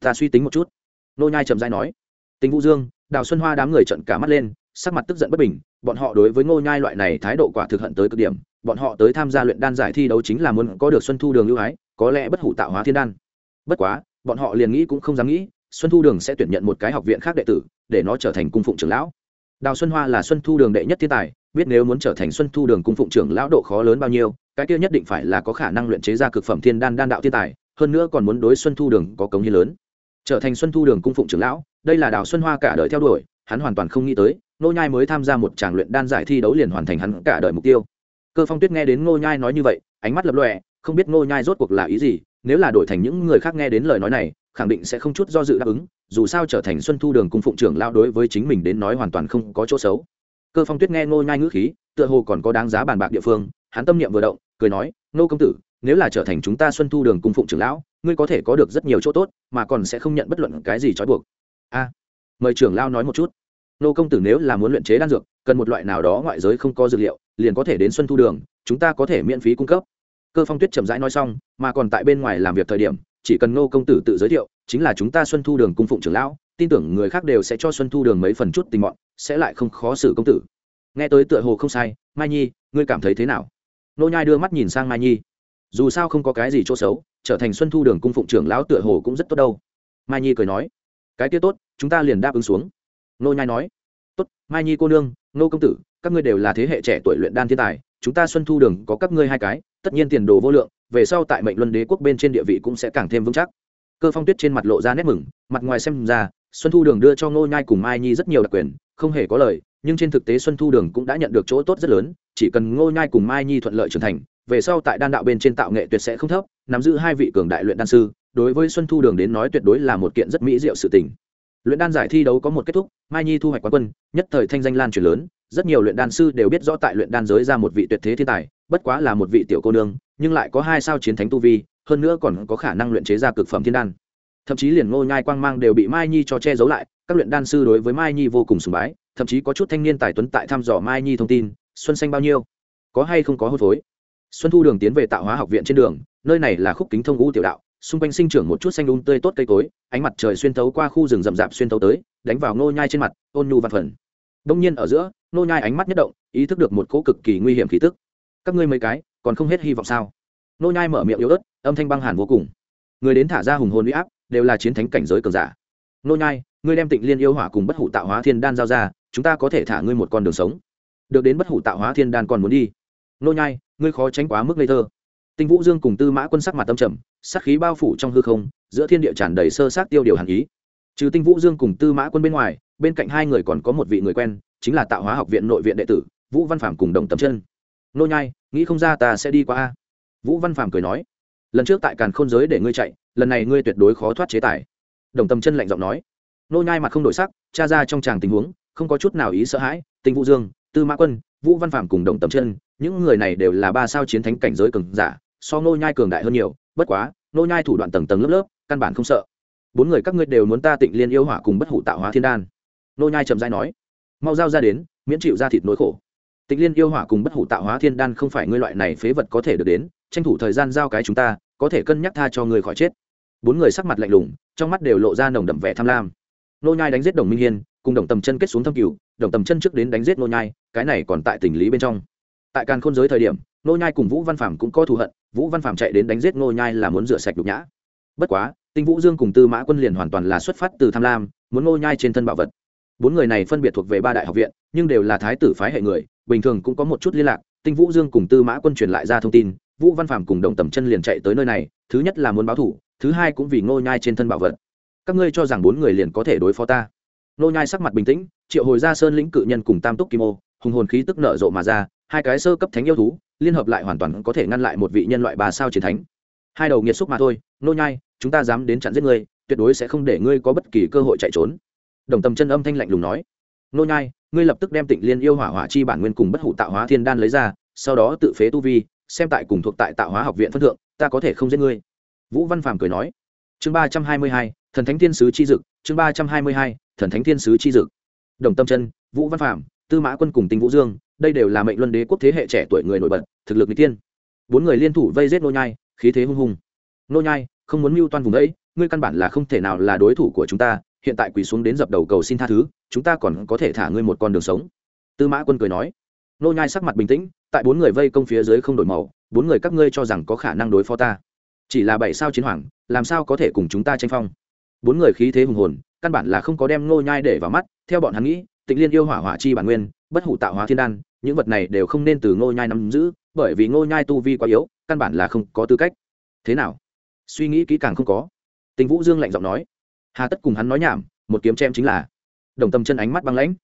Ta suy tính một chút. Nô nhai trầm dai nói. Tính vũ dương, đào xuân hoa đám người trợn cả mắt lên, sắc mặt tức giận bất bình, bọn họ đối với ngô nhai loại này thái độ quả thực hận tới cực điểm, bọn họ tới tham gia luyện đan giải thi đấu chính là muốn có được xuân thu đường ưu ái, có lẽ bất hủ tạo hóa thiên đan. Bất quá bọn họ liền nghĩ cũng không dám nghĩ, xuân thu đường sẽ tuyển nhận một cái học viện khác đệ tử, để nó trở thành cung phụng trưởng lão. Đào xuân hoa là xuân thu đường đệ nhất thiên tài, biết nếu muốn trở thành xuân thu đường cung phụng trưởng lão độ khó lớn bao nhiêu, cái kia nhất định phải là có khả năng luyện chế ra cực phẩm thiên đan đan đạo thiên tài, hơn nữa còn muốn đối xuân thu đường có cống hiến lớn. Trở thành xuân thu đường cung phụng trưởng lão, đây là đào xuân hoa cả đời theo đuổi, hắn hoàn toàn không nghĩ tới nô nhai mới tham gia một tràng luyện đan giải thi đấu liền hoàn thành hắn cả đời mục tiêu. Cơ phong tuyết nghe đến ngô nhai nói như vậy, ánh mắt lập lòe, không biết ngô nhai rốt cuộc là ý gì nếu là đổi thành những người khác nghe đến lời nói này, khẳng định sẽ không chút do dự đáp ứng, dù sao trở thành xuân thu đường cung phụng trưởng lao đối với chính mình đến nói hoàn toàn không có chỗ xấu. Cơ phong tuyết nghe ngô nhai ngữ khí, tựa hồ còn có đáng giá bàn bạc địa phương, hắn tâm niệm vừa động, cười nói ngô công tử, nếu là trở thành chúng ta xuân thu đường cung phụng trưởng lão, ngươi có thể có được rất nhiều chỗ tốt, mà còn sẽ không nhận bất luận cái gì trói buộc. A, mời trưởng lao nói một chút. Nô công tử nếu là muốn luyện chế đan dược, cần một loại nào đó ngoại giới không có dược liệu, liền có thể đến xuân thu đường, chúng ta có thể miễn phí cung cấp cơ phong tuyết chậm rãi nói xong, mà còn tại bên ngoài làm việc thời điểm, chỉ cần nô công tử tự giới thiệu, chính là chúng ta xuân thu đường cung phụng trưởng lão, tin tưởng người khác đều sẽ cho xuân thu đường mấy phần chút tình mọn, sẽ lại không khó xử công tử. Nghe tới tựa hồ không sai, mai nhi, ngươi cảm thấy thế nào? Nô nhai đưa mắt nhìn sang mai nhi. Dù sao không có cái gì chỗ xấu, trở thành xuân thu đường cung phụng trưởng lão tựa hồ cũng rất tốt đâu. Mai nhi cười nói, cái kia tốt, chúng ta liền đáp ứng xuống. Nô nhai nói, tốt, mai nhi cô nương nô công tử, các ngươi đều là thế hệ trẻ tuổi luyện đan thiên tài, chúng ta xuân thu đường có các ngươi hai cái tất nhiên tiền đồ vô lượng, về sau tại mệnh luân đế quốc bên trên địa vị cũng sẽ càng thêm vững chắc. Cơ phong tuyết trên mặt lộ ra nét mừng, mặt ngoài xem ra, xuân thu đường đưa cho ngô nhai cùng mai nhi rất nhiều đặc quyền, không hề có lời, nhưng trên thực tế xuân thu đường cũng đã nhận được chỗ tốt rất lớn, chỉ cần ngô nhai cùng mai nhi thuận lợi trưởng thành, về sau tại đan đạo bên trên tạo nghệ tuyệt sẽ không thấp, nắm giữ hai vị cường đại luyện đan sư, đối với xuân thu đường đến nói tuyệt đối là một kiện rất mỹ diệu sự tình luyện đan giải thi đấu có một kết thúc, mai nhi thu hoạch quán quân, nhất thời thanh danh lan truyền lớn, rất nhiều luyện đan sư đều biết rõ tại luyện đan giới ra một vị tuyệt thế thiên tài, bất quá là một vị tiểu cô nương, nhưng lại có hai sao chiến thánh tu vi, hơn nữa còn có khả năng luyện chế ra cực phẩm thiên đan. Thậm chí liền ngô nhai quang mang đều bị mai nhi cho che giấu lại, các luyện đan sư đối với mai nhi vô cùng sùng bái, thậm chí có chút thanh niên tài tuấn tại thăm dò mai nhi thông tin, xuân xanh bao nhiêu? Có hay không có hôn phối? Xuân thu đường tiến về tạo hóa học viện trên đường, nơi này là khúc kính thông ngũ tiểu đạo xung quanh sinh trưởng một chút xanh đun um tươi tốt cây cối, ánh mặt trời xuyên thấu qua khu rừng rậm rạp xuyên thấu tới, đánh vào nô nhai trên mặt, ôn nhu văn phần. Đông nhiên ở giữa nô nhai ánh mắt nhất động, ý thức được một cỗ cực kỳ nguy hiểm khí tức. Các ngươi mấy cái, còn không hết hy vọng sao? Nô nhai mở miệng yếu ớt, âm thanh băng hàn vô cùng. Người đến thả ra hùng hồn uy áp, đều là chiến thánh cảnh giới cường giả. Nô nhai, ngươi đem tịnh liên yêu hỏa cùng bất hủ tạo hóa thiên đan giao ra, chúng ta có thể thả ngươi một con đường sống. Được đến bất hủ tạo hóa thiên đan còn muốn đi. Nô nhai, ngươi khó tránh quá mức ngây thơ tinh vũ dương cùng tư mã quân sắc mặt tâm trầm sắc khí bao phủ trong hư không, giữa thiên địa tràn đầy sơ sát tiêu điều hàn ý. Trừ tinh vũ dương cùng tư mã quân bên ngoài, bên cạnh hai người còn có một vị người quen, chính là tạo hóa học viện nội viện đệ tử, vũ văn phạm cùng đồng tầm chân. Nô nhai, nghĩ không ra ta sẽ đi qua a. Vũ văn phạm cười nói, lần trước tại càn khôn giới để ngươi chạy, lần này ngươi tuyệt đối khó thoát chế tài. Đồng tầm chân lạnh giọng nói, nô nhai mặt không đổi sắc, tra ra trong tràng tình huống, không có chút nào ý sợ hãi, tinh vũ dương, tư mã quân, vũ văn phạm cùng đồng tầm chân những người này đều là ba sao chiến thánh cảnh giới cường giả, so nô nhai cường đại hơn nhiều, bất quá nô nhai thủ đoạn tầng tầng lớp lớp, căn bản không sợ. Bốn người các ngươi đều muốn ta tịnh liên yêu hỏa cùng bất hủ tạo hóa thiên đan. Nô nhai chậm rãi nói, mau giao ra đến, miễn chịu ra thịt nỗi khổ. Tịnh liên yêu hỏa cùng bất hủ tạo hóa thiên đan không phải ngươi loại này phế vật có thể được đến, tranh thủ thời gian giao cái chúng ta, có thể cân nhắc tha cho người khỏi chết. Bốn người sắc mặt lạnh lùng, trong mắt đều lộ ra nồng đậm vẻ tham lam. Nô nhai đánh giết đồng minh hiên, cùng đồng tầm chân kết xuống thâm cửu đồng tầm chân trước đến đánh giết nô nhai, cái này còn tại tình lý bên trong tại càn khôn giới thời điểm nô nhai cùng vũ văn phạm cũng có thù hận, vũ văn phạm chạy đến đánh giết nô nhai là muốn rửa sạch nhục nhã. Bất quá, tinh vũ dương cùng tư mã quân liền hoàn toàn là xuất phát từ tham lam, muốn nô nhai trên thân bảo vật. Bốn người này phân biệt thuộc về ba đại học viện, nhưng đều là thái tử phái hệ người, bình thường cũng có một chút liên lạc. Tinh vũ dương cùng tư mã quân truyền lại ra thông tin, vũ văn phạm cùng đồng tầm chân liền chạy tới nơi này, thứ nhất là muốn báo thủ thứ hai cũng vì ngô nhai trên thân bảo vật. Các ngươi cho rằng bốn người liền có thể đối phó ta? Ngô nhai sắc mặt bình tĩnh, triệu hồi ra sơn lĩnh cự nhân cùng tam túc kim ô, hùng hồn khí tức nở rộ mà ra hai cái sơ cấp thánh yêu thú, liên hợp lại hoàn toàn có thể ngăn lại một vị nhân loại bà sao chiến thánh. Hai đầu nghiệt xúc mà thôi, nô nhai, chúng ta dám đến chặn giết ngươi, tuyệt đối sẽ không để ngươi có bất kỳ cơ hội chạy trốn. Đồng tâm chân âm thanh lạnh lùng nói. Nô nhai, ngươi lập tức đem tịnh liên yêu hỏa hỏa chi bản nguyên cùng bất hủ tạo hóa thiên đan lấy ra, sau đó tự phế tu vi, xem tại cùng thuộc tại tạo hóa học viện phân thượng, ta có thể không giết ngươi. Vũ văn phàm cười nói. Chương ba trăm hai mươi hai, thần thánh thiên sứ chi dực, chương ba trăm hai mươi hai, thần thánh thiên sứ chi dực. Đồng tâm chân, vũ văn phàm, tư mã quân cùng tinh vũ dương đây đều là mệnh luân đế quốc thế hệ trẻ tuổi người nổi bật, thực lực n tiên bốn người liên thủ vây giết nô nhai, khí thế hung hùng. Nô nhai, không muốn mưu toan vùng ấy, ngươi căn bản là không thể nào là đối thủ của chúng ta, hiện tại quỳ xuống đến dập đầu cầu xin tha thứ, chúng ta còn có thể thả ngươi một con đường sống. Tư mã quân cười nói. Nô nhai sắc mặt bình tĩnh, tại bốn người vây công phía dưới không đổi màu, bốn người các ngươi cho rằng có khả năng đối phó ta. Chỉ là bảy sao chiến hoàng, làm sao có thể cùng chúng ta tranh phong? Bốn người khí thế hùng hồn, căn bản là không có đem nô nhai để vào mắt, theo bọn hắn nghĩ, tịnh liên yêu hỏa hỏa chi bản nguyên bất hủ tạo hóa thiên đan, những vật này đều không nên từ ngô nhai nắm giữ, bởi vì ngô nhai tu vi quá yếu, căn bản là không có tư cách. Thế nào? Suy nghĩ kỹ càng không có. Tình vũ dương lạnh giọng nói. Hà tất cùng hắn nói nhảm, một kiếm chém chính là. Đồng tâm chân ánh mắt băng lãnh.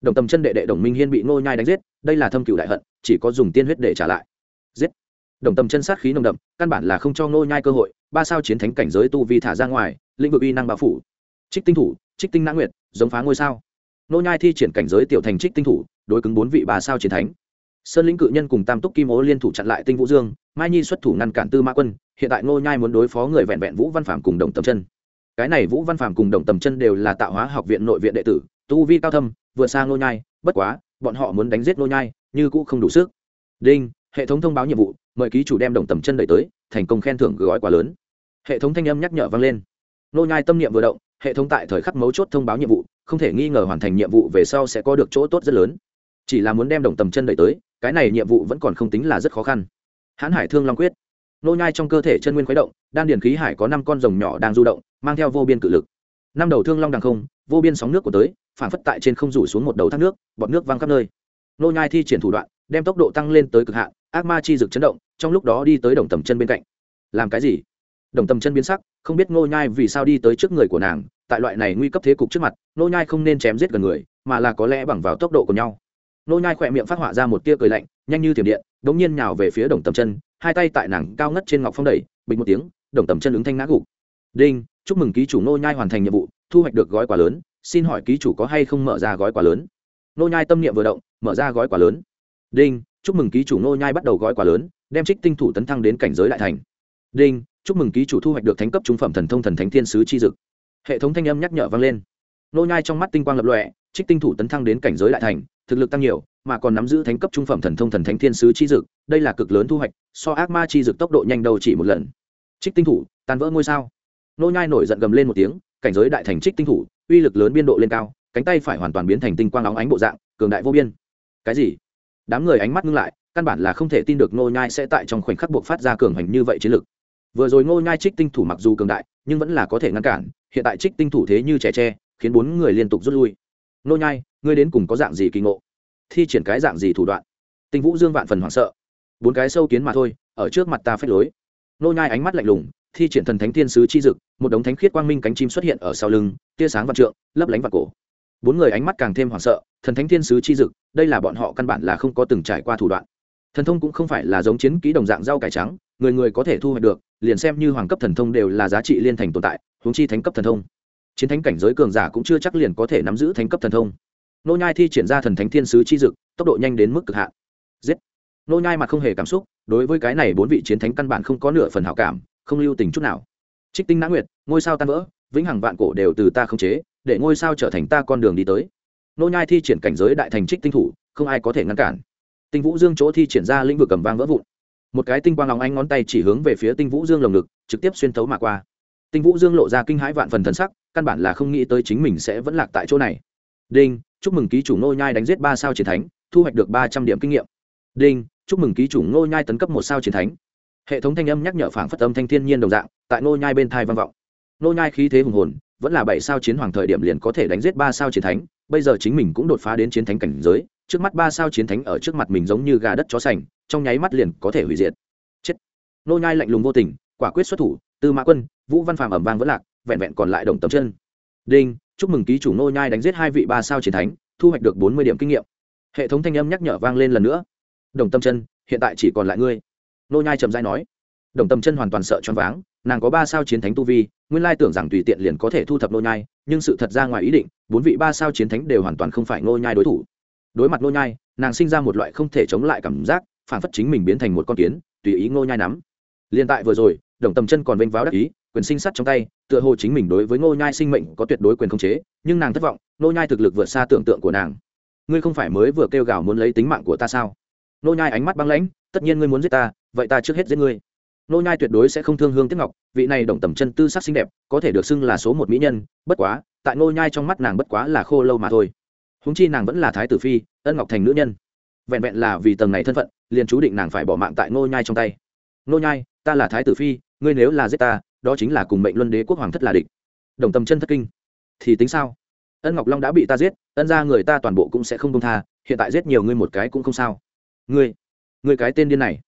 Đồng tâm chân đệ đệ đồng minh hiên bị ngô nhai đánh giết, đây là thâm cựu đại hận, chỉ có dùng tiên huyết để trả lại. Giết. Đồng tâm chân sát khí nồng đậm, căn bản là không cho ngô nhai cơ hội, ba sao chiến thánh cảnh giới tu vi thả ra ngoài, lĩnh vực uy năng bao phủ. Trích tinh thủ, trích tinh nã nguyệt, giống phá ngôi sao. Nô nhai thi triển cảnh giới tiểu thành trích tinh thủ, đối cứng bốn vị bà sao chiến thánh. Sơn lĩnh cự nhân cùng tam túc kim ố liên thủ chặn lại tinh vũ dương, mai nhi xuất thủ ngăn cản tư mã quân, hiện tại Nô nhai muốn đối phó người vẹn vẹn vũ văn phạm cùng đồng tầm chân. Cái này vũ văn phạm cùng đồng tầm chân đều là tạo hóa học viện nội viện đệ tử, tu vi cao thâm, vượt xa Nô nhai, bất quá, bọn họ muốn đánh giết Nô nhai, như cũ không đủ sức. Đinh, hệ thống thông báo nhiệm vụ, mời ký chủ đem đồng tầm chân đẩy tới, thành công khen thưởng gói quá lớn. Hệ thống thanh âm nhắc nhở vang lên. Nô nhai tâm niệm vừa động, hệ thống tại thời khắc mấu chốt thông báo nhiệm vụ không thể nghi ngờ hoàn thành nhiệm vụ về sau sẽ có được chỗ tốt rất lớn. Chỉ là muốn đem đồng tầm chân đẩy tới, cái này nhiệm vụ vẫn còn không tính là rất khó khăn. Hãn hải thương long quyết. Nô nhai trong cơ thể chân nguyên khuấy động, đan điển khí hải có năm con rồng nhỏ đang du động, mang theo vô biên cự lực. Năm đầu thương long đằng không, vô biên sóng nước của tới phản phất tại trên không rủ xuống một đầu thác nước, bọt nước văng khắp nơi. Nô nhai thi triển thủ đoạn, đem tốc độ tăng lên tới cực hạn, ác ma chi dực chấn động, trong lúc đó đi tới đồng tầm chân bên cạnh. Làm cái gì? Đồng tầm chân biến sắc, không biết nô nhai vì sao đi tới trước người của nàng tại loại này nguy cấp thế cục trước mặt, nô nhai không nên chém giết gần người, mà là có lẽ bằng vào tốc độ của nhau. Nô nhai khỏe miệng phát họa ra một tia cười lạnh, nhanh như thiểm điện, đống nhiên nhào về phía đồng tầm chân, hai tay tại nàng cao ngất trên ngọc phong đẩy, bình một tiếng, đồng tầm chân ứng thanh ngã gục. Đinh, chúc mừng ký chủ nô nhai hoàn thành nhiệm vụ, thu hoạch được gói quà lớn, xin hỏi ký chủ có hay không mở ra gói quà lớn? Nô nhai tâm niệm vừa động, mở ra gói quà lớn. Đinh, chúc mừng ký chủ nô nhai bắt đầu gói quà lớn, đem trích tinh thủ tấn thăng đến cảnh giới đại thành. Đinh, chúc mừng ký chủ thu hoạch được thánh cấp trung phẩm thần thông thần thánh thiên sứ chi dực hệ thống thanh âm nhắc nhở vang lên. Nô nhai trong mắt tinh quang lập lòe, trích tinh thủ tấn thăng đến cảnh giới đại thành, thực lực tăng nhiều, mà còn nắm giữ thánh cấp trung phẩm thần thông thần thánh thiên sứ chi dực, đây là cực lớn thu hoạch, so ác ma chi dực tốc độ nhanh đầu chỉ một lần. Trích tinh thủ, tan vỡ ngôi sao. Nô nhai nổi giận gầm lên một tiếng, cảnh giới đại thành trích tinh thủ, uy lực lớn biên độ lên cao, cánh tay phải hoàn toàn biến thành tinh quang óng ánh bộ dạng, cường đại vô biên. Cái gì? Đám người ánh mắt ngưng lại, căn bản là không thể tin được nô nhai sẽ tại trong khoảnh khắc buộc phát ra cường hành như vậy chiến lực. Vừa rồi nô nhai trích tinh thủ mặc dù cường đại, nhưng vẫn là có thể ngăn cản hiện tại trích tinh thủ thế như trẻ tre, khiến bốn người liên tục rút lui. Nô nhai, ngươi đến cùng có dạng gì kỳ ngộ? Thi triển cái dạng gì thủ đoạn? Tinh vũ dương vạn phần hoảng sợ. Bốn cái sâu kiến mà thôi, ở trước mặt ta phép lối. Nô nhai ánh mắt lạnh lùng, thi triển thần thánh thiên sứ chi dực, một đống thánh khiết quang minh cánh chim xuất hiện ở sau lưng, tia sáng vạn trượng, lấp lánh vạn cổ. Bốn người ánh mắt càng thêm hoảng sợ, thần thánh thiên sứ chi dực, đây là bọn họ căn bản là không có từng trải qua thủ đoạn. Thần thông cũng không phải là giống chiến kỹ đồng dạng rau cải trắng, người người có thể thu hoạch được, liền xem như hoàng cấp thần thông đều là giá trị liên thành tồn tại huống chi thánh cấp thần thông. Chiến thánh cảnh giới cường giả cũng chưa chắc liền có thể nắm giữ thánh cấp thần thông. Nô nhai thi triển ra thần thánh thiên sứ chi dực, tốc độ nhanh đến mức cực hạn. Giết! Nô nhai mặt không hề cảm xúc, đối với cái này bốn vị chiến thánh căn bản không có nửa phần hảo cảm, không lưu tình chút nào. Trích tinh nã nguyệt, ngôi sao tan vỡ, vĩnh hằng vạn cổ đều từ ta không chế, để ngôi sao trở thành ta con đường đi tới. Nô nhai thi triển cảnh giới đại thành trích tinh thủ, không ai có thể ngăn cản. Tinh vũ dương chỗ thi triển ra lĩnh vực cầm vang vỡ vụn. Một cái tinh quang lòng anh ngón tay chỉ hướng về phía tinh vũ dương lồng ngực, trực tiếp xuyên thấu mà qua tinh vũ dương lộ ra kinh hãi vạn phần thần sắc, căn bản là không nghĩ tới chính mình sẽ vẫn lạc tại chỗ này. Đinh, chúc mừng ký chủ nô nhai đánh giết ba sao chiến thánh, thu hoạch được ba trăm điểm kinh nghiệm. Đinh, chúc mừng ký chủ nô nhai tấn cấp một sao chiến thánh. Hệ thống thanh âm nhắc nhở phảng phất âm thanh thiên nhiên đồng dạng, tại nô nhai bên thai vang vọng. Nô nhai khí thế hùng hồn, vẫn là bảy sao chiến hoàng thời điểm liền có thể đánh giết ba sao chiến thánh, bây giờ chính mình cũng đột phá đến chiến thánh cảnh giới, trước mắt ba sao chiến thánh ở trước mặt mình giống như gà đất chó sành, trong nháy mắt liền có thể hủy diệt. Chết. Nô nhai lạnh lùng vô tình, quả quyết xuất thủ tư mã quân, vũ văn phàm ẩm vang vẫn lạc, vẹn vẹn còn lại đồng Tâm chân. Đinh, chúc mừng ký chủ nô nhai đánh giết hai vị ba sao chiến thánh, thu hoạch được bốn mươi điểm kinh nghiệm. Hệ thống thanh âm nhắc nhở vang lên lần nữa. Đồng tâm chân, hiện tại chỉ còn lại ngươi. Nô nhai trầm dai nói. Đồng tâm chân hoàn toàn sợ choáng váng, nàng có ba sao chiến thánh tu vi, nguyên lai tưởng rằng tùy tiện liền có thể thu thập nô nhai, nhưng sự thật ra ngoài ý định, bốn vị ba sao chiến thánh đều hoàn toàn không phải nô nhai đối thủ. Đối mặt nô nhai, nàng sinh ra một loại không thể chống lại cảm giác, phản phất chính mình biến thành một con kiến, tùy ý nô nhai nắm. Liên tại vừa rồi đồng tâm chân còn vênh váo đắc ý, quyền sinh sắt trong tay, tựa hồ chính mình đối với Ngô nhai sinh mệnh có tuyệt đối quyền khống chế, nhưng nàng thất vọng, Ngô nhai thực lực vượt xa tưởng tượng của nàng. Ngươi không phải mới vừa kêu gào muốn lấy tính mạng của ta sao? Ngô nhai ánh mắt băng lãnh, tất nhiên ngươi muốn giết ta, vậy ta trước hết giết ngươi. Ngô nhai tuyệt đối sẽ không thương hương tiếc ngọc, vị này đồng tầm chân tư sắc xinh đẹp, có thể được xưng là số một mỹ nhân, bất quá, tại Ngô nhai trong mắt nàng bất quá là khô lâu mà thôi. Huống chi nàng vẫn là thái tử phi, ân ngọc thành nữ nhân. Vẹn vẹn là vì tầng này thân phận, liền chú định nàng phải bỏ mạng tại Ngô nhai trong tay. Ngô nhai ta là thái tử phi, ngươi nếu là giết ta, đó chính là cùng mệnh luân đế quốc hoàng thất là địch. Đồng tầm chân thất kinh. Thì tính sao? Ân ngọc long đã bị ta giết, ân ra người ta toàn bộ cũng sẽ không công tha, hiện tại giết nhiều ngươi một cái cũng không sao. Ngươi ngươi cái tên điên này.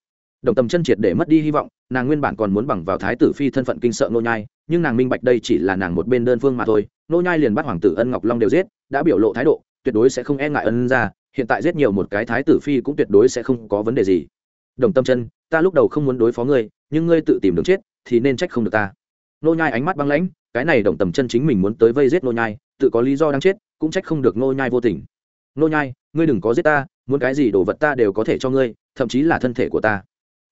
Đồng tầm chân triệt để mất đi hy vọng, nàng nguyên bản còn muốn bằng vào thái tử phi thân phận kinh sợ nô nhai, nhưng nàng minh bạch đây chỉ là nàng một bên đơn phương mà thôi. Nô nhai liền bắt hoàng tử ân ngọc long đều giết, đã biểu lộ thái độ, tuyệt đối sẽ không e ngại ân ra hiện tại giết nhiều một cái thái tử phi cũng tuyệt đối sẽ không có vấn đề gì. Đồng tâm chân, ta lúc đầu không muốn đối phó ngươi nhưng ngươi tự tìm đường chết thì nên trách không được ta. Nô nhai ánh mắt băng lãnh, cái này đồng tầm chân chính mình muốn tới vây giết nô nhai, tự có lý do đang chết, cũng trách không được nô nhai vô tình. Nô nhai, ngươi đừng có giết ta, muốn cái gì đồ vật ta đều có thể cho ngươi, thậm chí là thân thể của ta.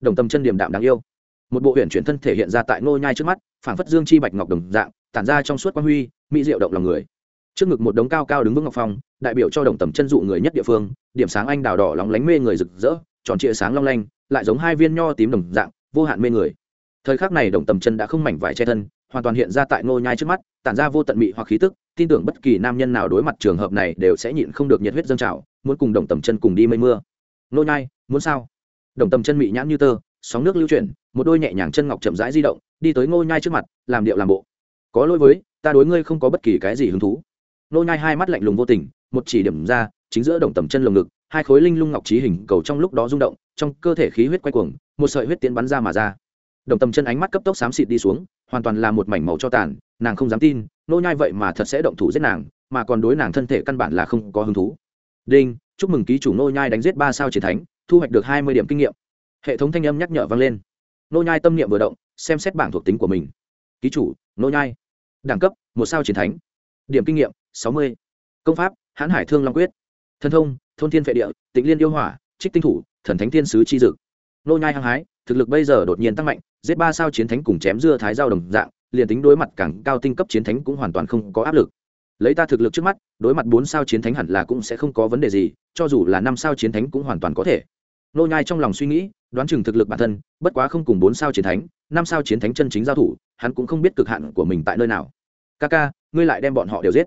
Đồng tâm chân điềm đạm đáng yêu. Một bộ huyền chuyển thân thể hiện ra tại nô nhai trước mắt, phảng phất dương chi bạch ngọc đồng dạng, tản ra trong suốt quang huy, mỹ diệu động lòng người. Trước ngực một đống cao cao đứng vững ngọc phong, đại biểu cho đồng tầm chân dụ người nhất địa phương, điểm sáng anh đào đỏ lóng lánh mê người rực rỡ, tròn trịa sáng long lanh, lại giống hai viên nho tím đồng dạng vô hạn mê người. Thời khắc này đồng tầm chân đã không mảnh vải che thân, hoàn toàn hiện ra tại nô nhai trước mắt, tản ra vô tận mị hoặc khí tức, tin tưởng bất kỳ nam nhân nào đối mặt trường hợp này đều sẽ nhịn không được nhiệt huyết dâng trào, muốn cùng đồng tầm chân cùng đi mây mưa. Nô nhai, muốn sao? Đồng tầm chân mị nhãn như tơ, sóng nước lưu chuyển, một đôi nhẹ nhàng chân ngọc chậm rãi di động, đi tới nô nhai trước mặt, làm điệu làm bộ. Có lỗi với, ta đối ngươi không có bất kỳ cái gì hứng thú. Nô nhai hai mắt lạnh lùng vô tình, một chỉ điểm ra, chính giữa đồng tầm chân lồng ngực hai khối linh lung ngọc trí hình cầu trong lúc đó rung động, trong cơ thể khí huyết quay cuồng, một sợi huyết tiến bắn ra mà ra. Đồng tầm chân ánh mắt cấp tốc xám xịt đi xuống, hoàn toàn là một mảnh màu cho tàn, nàng không dám tin, nô nhai vậy mà thật sẽ động thủ giết nàng, mà còn đối nàng thân thể căn bản là không có hứng thú. Đinh, chúc mừng ký chủ nô nhai đánh giết ba sao chiến thánh, thu hoạch được hai mươi điểm kinh nghiệm. Hệ thống thanh âm nhắc nhở vang lên. Nô nhai tâm niệm vừa động, xem xét bảng thuộc tính của mình. Ký chủ, nô nhai. Đẳng cấp, một sao chiến thánh. Điểm kinh nghiệm, sáu mươi. Công pháp, hãn hải thương long quyết. Thân thông thôn thiên vệ địa tịnh liên yêu hỏa trích tinh thủ thần thánh thiên sứ chi dực. Nô nhai hăng hái thực lực bây giờ đột nhiên tăng mạnh giết ba sao chiến thánh cùng chém dưa thái giao đồng dạng liền tính đối mặt càng cao tinh cấp chiến thánh cũng hoàn toàn không có áp lực. Lấy ta thực lực trước mắt đối mặt bốn sao chiến thánh hẳn là cũng sẽ không có vấn đề gì cho dù là năm sao chiến thánh cũng hoàn toàn có thể. Nô nhai trong lòng suy nghĩ đoán chừng thực lực bản thân bất quá không cùng bốn sao chiến thánh năm sao chiến thánh chân chính giao thủ hắn cũng không biết cực hạn của mình tại nơi nào. Kaka, ngươi lại đem bọn họ đều giết.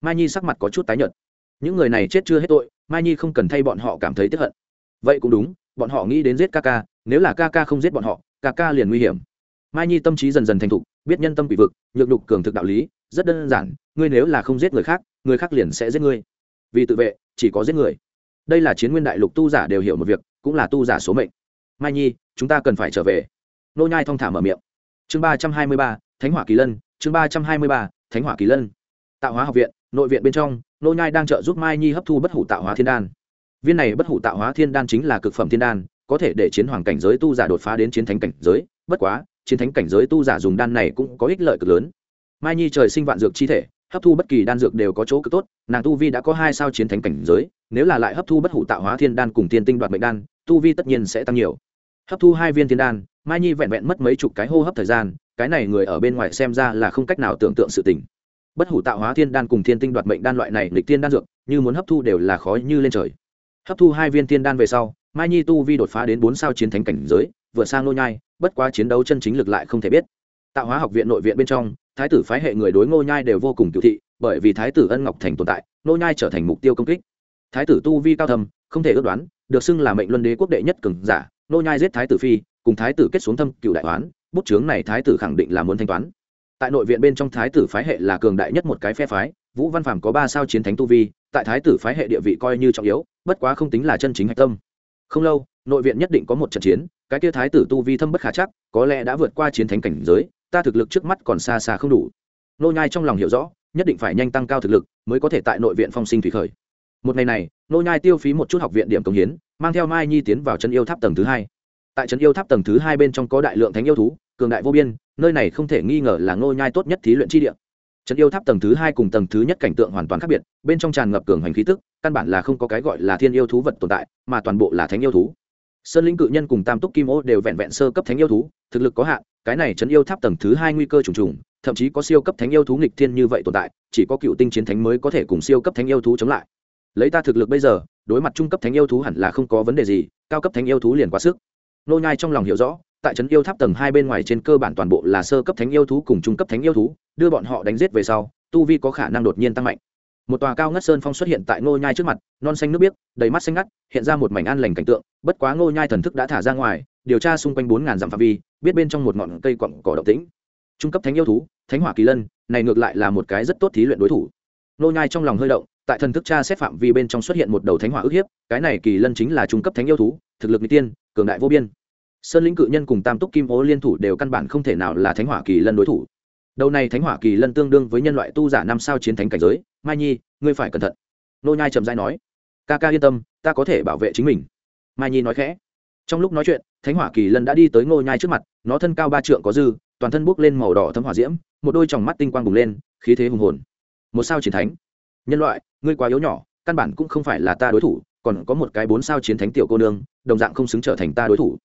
Mai nhi sắc mặt có chút tái nhợt những người này chết chưa hết tội mai nhi không cần thay bọn họ cảm thấy tiếp hận. Vậy cũng đúng bọn họ nghĩ đến giết Kaka, nếu là Kaka không giết bọn họ Kaka liền nguy hiểm. Mai nhi tâm trí dần dần thành thục biết nhân tâm bị vực nhược đục cường thực đạo lý rất đơn giản ngươi nếu là không giết người khác người khác liền sẽ giết ngươi. Vì tự vệ chỉ có giết người. Đây là chiến nguyên đại lục tu giả đều hiểu một việc cũng là tu giả số mệnh. Mai nhi chúng ta cần phải trở về. Nô nhai thong thả mở miệng. Chương ba trăm hai mươi ba thánh hỏa kỳ lân chương ba trăm hai mươi ba thánh hỏa kỳ lân tạo hóa học viện, nội viện bên trong, nô nhai đang trợ giúp mai nhi hấp thu bất hủ tạo hóa thiên đan. Viên này bất hủ tạo hóa thiên đan chính là cực phẩm thiên đan, có thể để chiến hoàng cảnh giới tu giả đột phá đến chiến thánh cảnh giới. Bất quá, chiến thánh cảnh giới tu giả dùng đan này cũng có ích lợi cực lớn. Mai nhi trời sinh vạn dược chi thể, hấp thu bất kỳ đan dược đều có chỗ cực tốt, nàng tu vi đã có hai sao chiến thánh cảnh giới, nếu là lại hấp thu bất hủ tạo hóa thiên đan cùng tiên tinh đoạt mệnh đan, tu vi tất nhiên sẽ tăng nhiều. Hấp thu hai viên thiên đan, mai nhi vẹn vẹn mất mấy chục cái hô hấp thời gian, cái này người ở bên ngoài xem ra là không cách nào tưởng tượng sự tình bất hủ tạo hóa thiên đan cùng thiên tinh đoạt mệnh đan loại này lịch tiên đan dược, như muốn hấp thu đều là khó như lên trời. Hấp thu hai viên thiên đan về sau, mai nhi tu vi đột phá đến bốn sao chiến thánh cảnh giới, vừa sang nô nhai, bất quá chiến đấu chân chính lực lại không thể biết. Tạo hóa học viện nội viện bên trong, thái tử phái hệ người đối ngô nhai đều vô cùng cựu thị, bởi vì thái tử ân ngọc thành tồn tại nô nhai trở thành mục tiêu công kích. Thái tử tu vi cao thâm, không thể ước đoán, được xưng là mệnh luân đế quốc đệ nhất cường giả nô nhai giết thái tử phi, cùng thái tử kết xuống thâm cựu đại toán bút chướng này thái tử khẳng định là muốn thanh toán tại nội viện bên trong thái tử phái hệ là cường đại nhất một cái phe phái, vũ văn phàm có ba sao chiến thánh tu vi, tại thái tử phái hệ địa vị coi như trọng yếu, bất quá không tính là chân chính hạch tâm. Không lâu, nội viện nhất định có một trận chiến, cái kia thái tử tu vi thâm bất khả chắc, có lẽ đã vượt qua chiến thánh cảnh giới, ta thực lực trước mắt còn xa xa không đủ. Nô nhai trong lòng hiểu rõ, nhất định phải nhanh tăng cao thực lực, mới có thể tại nội viện phong sinh thủy khởi. Một ngày này, nô nhai tiêu phí một chút học viện điểm công hiến, mang theo mai nhi tiến vào chân yêu tháp tầng thứ hai. Tại chân yêu tháp tầng thứ hai bên trong có đại lượng thánh yêu thú cường đại vô biên nơi này không thể nghi ngờ là ngôi nhai tốt nhất thí luyện chi địa Trấn yêu tháp tầng thứ hai cùng tầng thứ nhất cảnh tượng hoàn toàn khác biệt, bên trong tràn ngập cường hành khí tức, căn bản là không có cái gọi là thiên yêu thú vật tồn tại, mà toàn bộ là thánh yêu thú. Sơn lĩnh cự nhân cùng Tam túc kim ô đều vẹn vẹn sơ cấp thánh yêu thú, thực lực có hạn, cái này trấn yêu tháp tầng thứ hai nguy cơ trùng trùng, thậm chí có siêu cấp thánh yêu thú nghịch thiên như vậy tồn tại, chỉ có cựu tinh chiến thánh mới có thể cùng siêu cấp thánh yêu thú chống lại. Lấy ta thực lực bây giờ, đối mặt trung cấp thánh yêu thú hẳn là không có vấn đề gì, cao cấp thánh yêu thú liền quá sức. Nô nhai trong lòng hiểu rõ, tại trấn yêu tháp tầng hai bên ngoài trên cơ bản toàn bộ là sơ cấp thánh yêu thú cùng trung cấp thánh yêu thú, đưa bọn họ đánh giết về sau, tu vi có khả năng đột nhiên tăng mạnh. Một tòa cao ngất sơn phong xuất hiện tại ngô nhai trước mặt non xanh nước biếc đầy mắt xanh ngắt hiện ra một mảnh an lành cảnh tượng bất quá ngô nhai thần thức đã thả ra ngoài điều tra xung quanh bốn ngàn dặm phạm vi biết bên trong một ngọn cây quặng cỏ động tĩnh. Trung cấp thánh yêu thú thánh hỏa kỳ lân này ngược lại là một cái rất tốt thí luyện đối thủ. Ngô nhai trong lòng hơi động tại thần thức tra xét phạm vi bên trong xuất hiện một đầu thánh hỏa ức hiếp cái này kỳ lân chính là trung cấp thánh yêu thú thực lực n tiên cường đại vô biên sơn lĩnh cự nhân cùng tam túc kim ố liên thủ đều căn bản không thể nào là thánh hỏa kỳ lân đối thủ. Đầu này thánh hỏa kỳ lân tương đương với nhân loại tu giả năm sao chiến thánh cảnh giới. Mai nhi, ngươi phải cẩn thận. Nô nhai trầm dai nói. Ca ca yên tâm, ta có thể bảo vệ chính mình. Mai nhi nói khẽ. Trong lúc nói chuyện, thánh hỏa kỳ lân đã đi tới ngô nhai trước mặt, nó thân cao ba trượng có dư, toàn thân bốc lên màu đỏ thấm hỏa diễm, một đôi tròng mắt tinh quang bùng lên, khí thế hùng hồn. Một sao chiến thánh. Nhân loại, ngươi quá yếu nhỏ, căn bản cũng không phải là ta đối thủ, còn có một cái bốn sao chiến thánh tiểu cô nương, đồng dạng không xứng trở thành ta đối thủ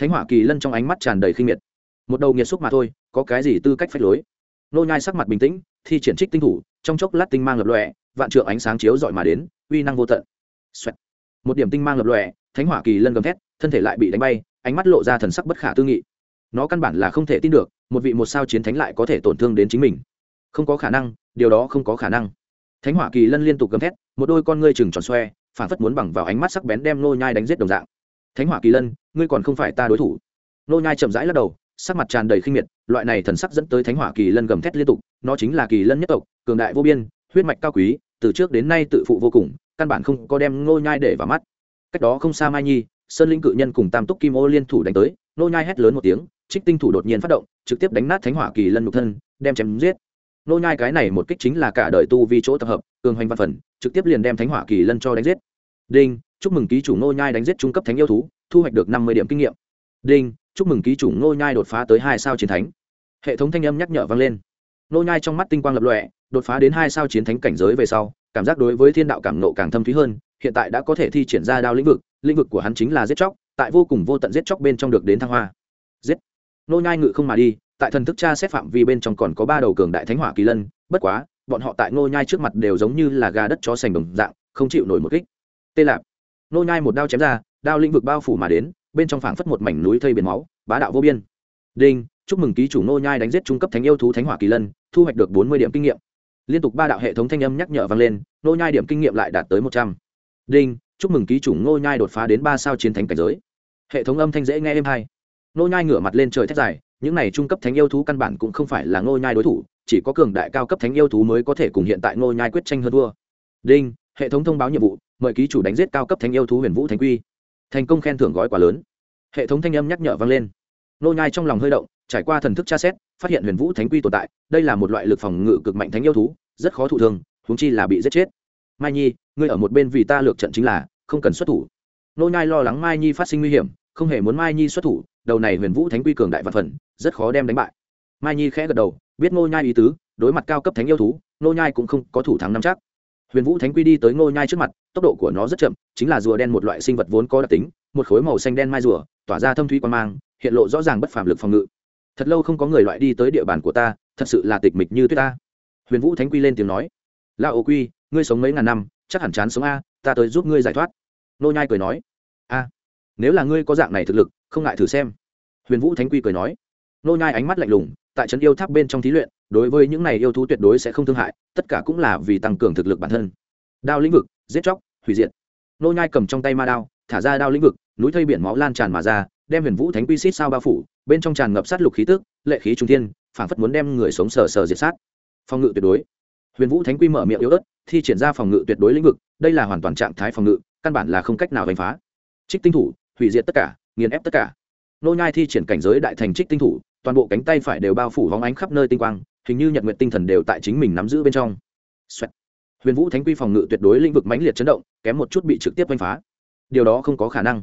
thánh hỏa kỳ lân trong ánh mắt tràn đầy khinh miệt. Một đầu nghiệt xúc mà thôi, có cái gì tư cách phách lối? Nô nhai sắc mặt bình tĩnh, thi triển trích tinh thủ, trong chốc lát tinh mang lập lòe, vạn trượng ánh sáng chiếu dọi mà đến, uy năng vô tận. Xoẹt. một điểm tinh mang lập lòe, thánh hỏa kỳ lân gầm thét, thân thể lại bị đánh bay, ánh mắt lộ ra thần sắc bất khả tư nghị. Nó căn bản là không thể tin được, một vị một sao chiến thánh lại có thể tổn thương đến chính mình. Không có khả năng, điều đó không có khả năng. Thánh hỏa kỳ lân liên tục gầm thét, một đôi con ngươi chừng tròn xoe phản phất muốn bằng vào ánh mắt sắc bén đem nô nhai đánh giết đồng dạng. Thánh hỏa kỳ lân ngươi còn không phải ta đối thủ. Nô nhai chậm rãi lắc đầu, sắc mặt tràn đầy khinh miệt, loại này thần sắc dẫn tới thánh hỏa kỳ lân gầm thét liên tục, nó chính là kỳ lân nhất tộc, cường đại vô biên, huyết mạch cao quý, từ trước đến nay tự phụ vô cùng, căn bản không có đem nô nhai để vào mắt. Cách đó không xa mai nhi, sơn linh cự nhân cùng tam túc kim ô liên thủ đánh tới, nô nhai hét lớn một tiếng, trích tinh thủ đột nhiên phát động, trực tiếp đánh nát thánh hỏa kỳ lân nhục thân, đem chém giết. Nô nhai cái này một kích chính là cả đời tu vi chỗ tập hợp, cường hoành văn phần, trực tiếp liền đem thánh hỏa kỳ lân cho đánh giết. Đinh, chúc mừng ký chủ nô nhai đánh giết trung cấp thánh yêu thú thu hoạch được năm mươi điểm kinh nghiệm. Đinh, chúc mừng ký chủ ngô nhai đột phá tới hai sao chiến thánh. Hệ thống thanh âm nhắc nhở vang lên. Ngô nhai trong mắt tinh quang lập lòe, đột phá đến hai sao chiến thánh cảnh giới về sau, cảm giác đối với thiên đạo cảm nộ càng thâm thúy hơn, hiện tại đã có thể thi triển ra đao lĩnh vực lĩnh vực của hắn chính là giết chóc, tại vô cùng vô tận giết chóc bên trong được đến thăng hoa. Giết. Ngô nhai ngự không mà đi, tại thần thức tra xét phạm vi bên trong còn có ba đầu cường đại thánh hỏa kỳ lân, bất quá, bọn họ tại ngô nhai trước mặt đều giống như là gà đất chó sành đồng dạng, không chịu nổi một kích. Tê lạp. Ngô nhai một đao chém ra đao lĩnh vực bao phủ mà đến, bên trong phảng phất một mảnh núi thây biển máu, bá đạo vô biên. Đinh, chúc mừng ký chủ nô nhai đánh giết trung cấp thánh yêu thú thánh hỏa kỳ lân, thu hoạch được bốn mươi điểm kinh nghiệm. Liên tục ba đạo hệ thống thanh âm nhắc nhở vang lên nô nhai điểm kinh nghiệm lại đạt tới một trăm. Đinh, chúc mừng ký chủ nô nhai đột phá đến ba sao chiến thánh cảnh giới. Hệ thống âm thanh dễ nghe êm hay. Nô nhai ngửa mặt lên trời thét dài, những này trung cấp thánh yêu thú căn bản cũng không phải là nô nhai đối thủ, chỉ có cường đại cao cấp thánh yêu thú mới có thể cùng hiện tại nô nhai quyết tranh hơn thua. Đinh, hệ thống thông báo nhiệm vụ, mời ký chủ đánh giết cao cấp thánh yêu thú huyền vũ thánh quy thành công khen thưởng gói quá lớn. Hệ thống thanh âm nhắc nhở vang lên. Nô nhai trong lòng hơi động, trải qua thần thức tra xét, phát hiện huyền vũ thánh quy tồn tại, đây là một loại lực phòng ngự cực mạnh thánh yêu thú, rất khó thụ thương, huống chi là bị giết chết. Mai nhi, ngươi ở một bên vì ta lược trận chính là, không cần xuất thủ. Nô nhai lo lắng mai nhi phát sinh nguy hiểm, không hề muốn mai nhi xuất thủ, đầu này huyền vũ thánh quy cường đại vạn phần, rất khó đem đánh bại. Mai nhi khẽ gật đầu, biết nô nhai ý tứ, đối mặt cao cấp thánh yêu thú, nô nhai cũng không có thủ thắng nắm chắc. Huyền vũ thánh quy đi tới nô nhai trước mặt tốc độ của nó rất chậm, chính là rùa đen một loại sinh vật vốn có đặc tính, một khối màu xanh đen mai rùa, tỏa ra thâm thúy quan mang, hiện lộ rõ ràng bất phàm lực phòng ngự. Thật lâu không có người loại đi tới địa bàn của ta, thật sự là tịch mịch như tuyết ta. Huyền vũ thánh quy lên tiếng nói la ô quy, ngươi sống mấy ngàn năm, chắc hẳn chán sống a, ta tới giúp ngươi giải thoát. Nô nhai cười nói, a, nếu là ngươi có dạng này thực lực, không ngại thử xem. Huyền vũ thánh quy cười nói, nô nhai ánh mắt lạnh lùng, tại trấn yêu tháp bên trong thí luyện, đối với những này yêu thú tuyệt đối sẽ không thương hại, tất cả cũng là vì tăng cường thực lực bản thân. Đao lĩnh vực giết chóc, hủy diệt. Nô nhai cầm trong tay ma đao, thả ra đao lĩnh vực, núi thây biển máu lan tràn mà ra, đem huyền vũ thánh quy xít sao bao phủ, bên trong tràn ngập sát lục khí tức, lệ khí trung thiên phản phất muốn đem người sống sờ sờ diệt sát. Phòng ngự tuyệt đối. Huyền vũ thánh quy mở miệng yếu ớt, thi triển ra phòng ngự tuyệt đối lĩnh vực, đây là hoàn toàn trạng thái phòng ngự, căn bản là không cách nào đánh phá. Trích tinh thủ, hủy diệt tất cả, nghiền ép tất cả. Nô nhai thi triển cảnh giới đại thành trích tinh thủ, toàn bộ cánh tay phải đều bao phủ vóng ánh khắp nơi tinh quang, hình như nhật nguyện tinh thần đều tại chính mình nắm giữ bên trong. Xoẹt huyền vũ thánh quy phòng ngự tuyệt đối lĩnh vực mãnh liệt chấn động, kém một chút bị trực tiếp đánh phá. Điều đó không có khả năng.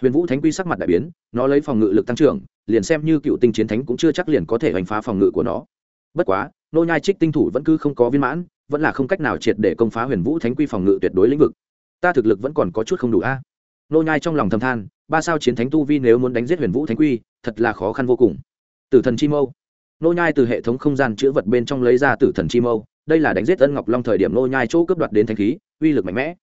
Huyền vũ thánh quy sắc mặt đại biến, nó lấy phòng ngự lực tăng trưởng, liền xem như cựu tinh chiến thánh cũng chưa chắc liền có thể đánh phá phòng ngự của nó. Bất quá, nô nhai trích tinh thủ vẫn cứ không có viên mãn, vẫn là không cách nào triệt để công phá huyền vũ thánh quy phòng ngự tuyệt đối lĩnh vực. Ta thực lực vẫn còn có chút không đủ a. Nô nhai trong lòng thầm than, ba sao chiến thánh tu vi nếu muốn đánh giết huyền vũ thánh quy, thật là khó khăn vô cùng. Tử thần chi mâu. Nô nhai từ hệ thống không gian chữa vật bên trong lấy ra tử thần chi mâu đây là đánh giết ân ngọc long thời điểm nô nhai chỗ cướp đoạt đến thánh khí, uy lực mạnh mẽ.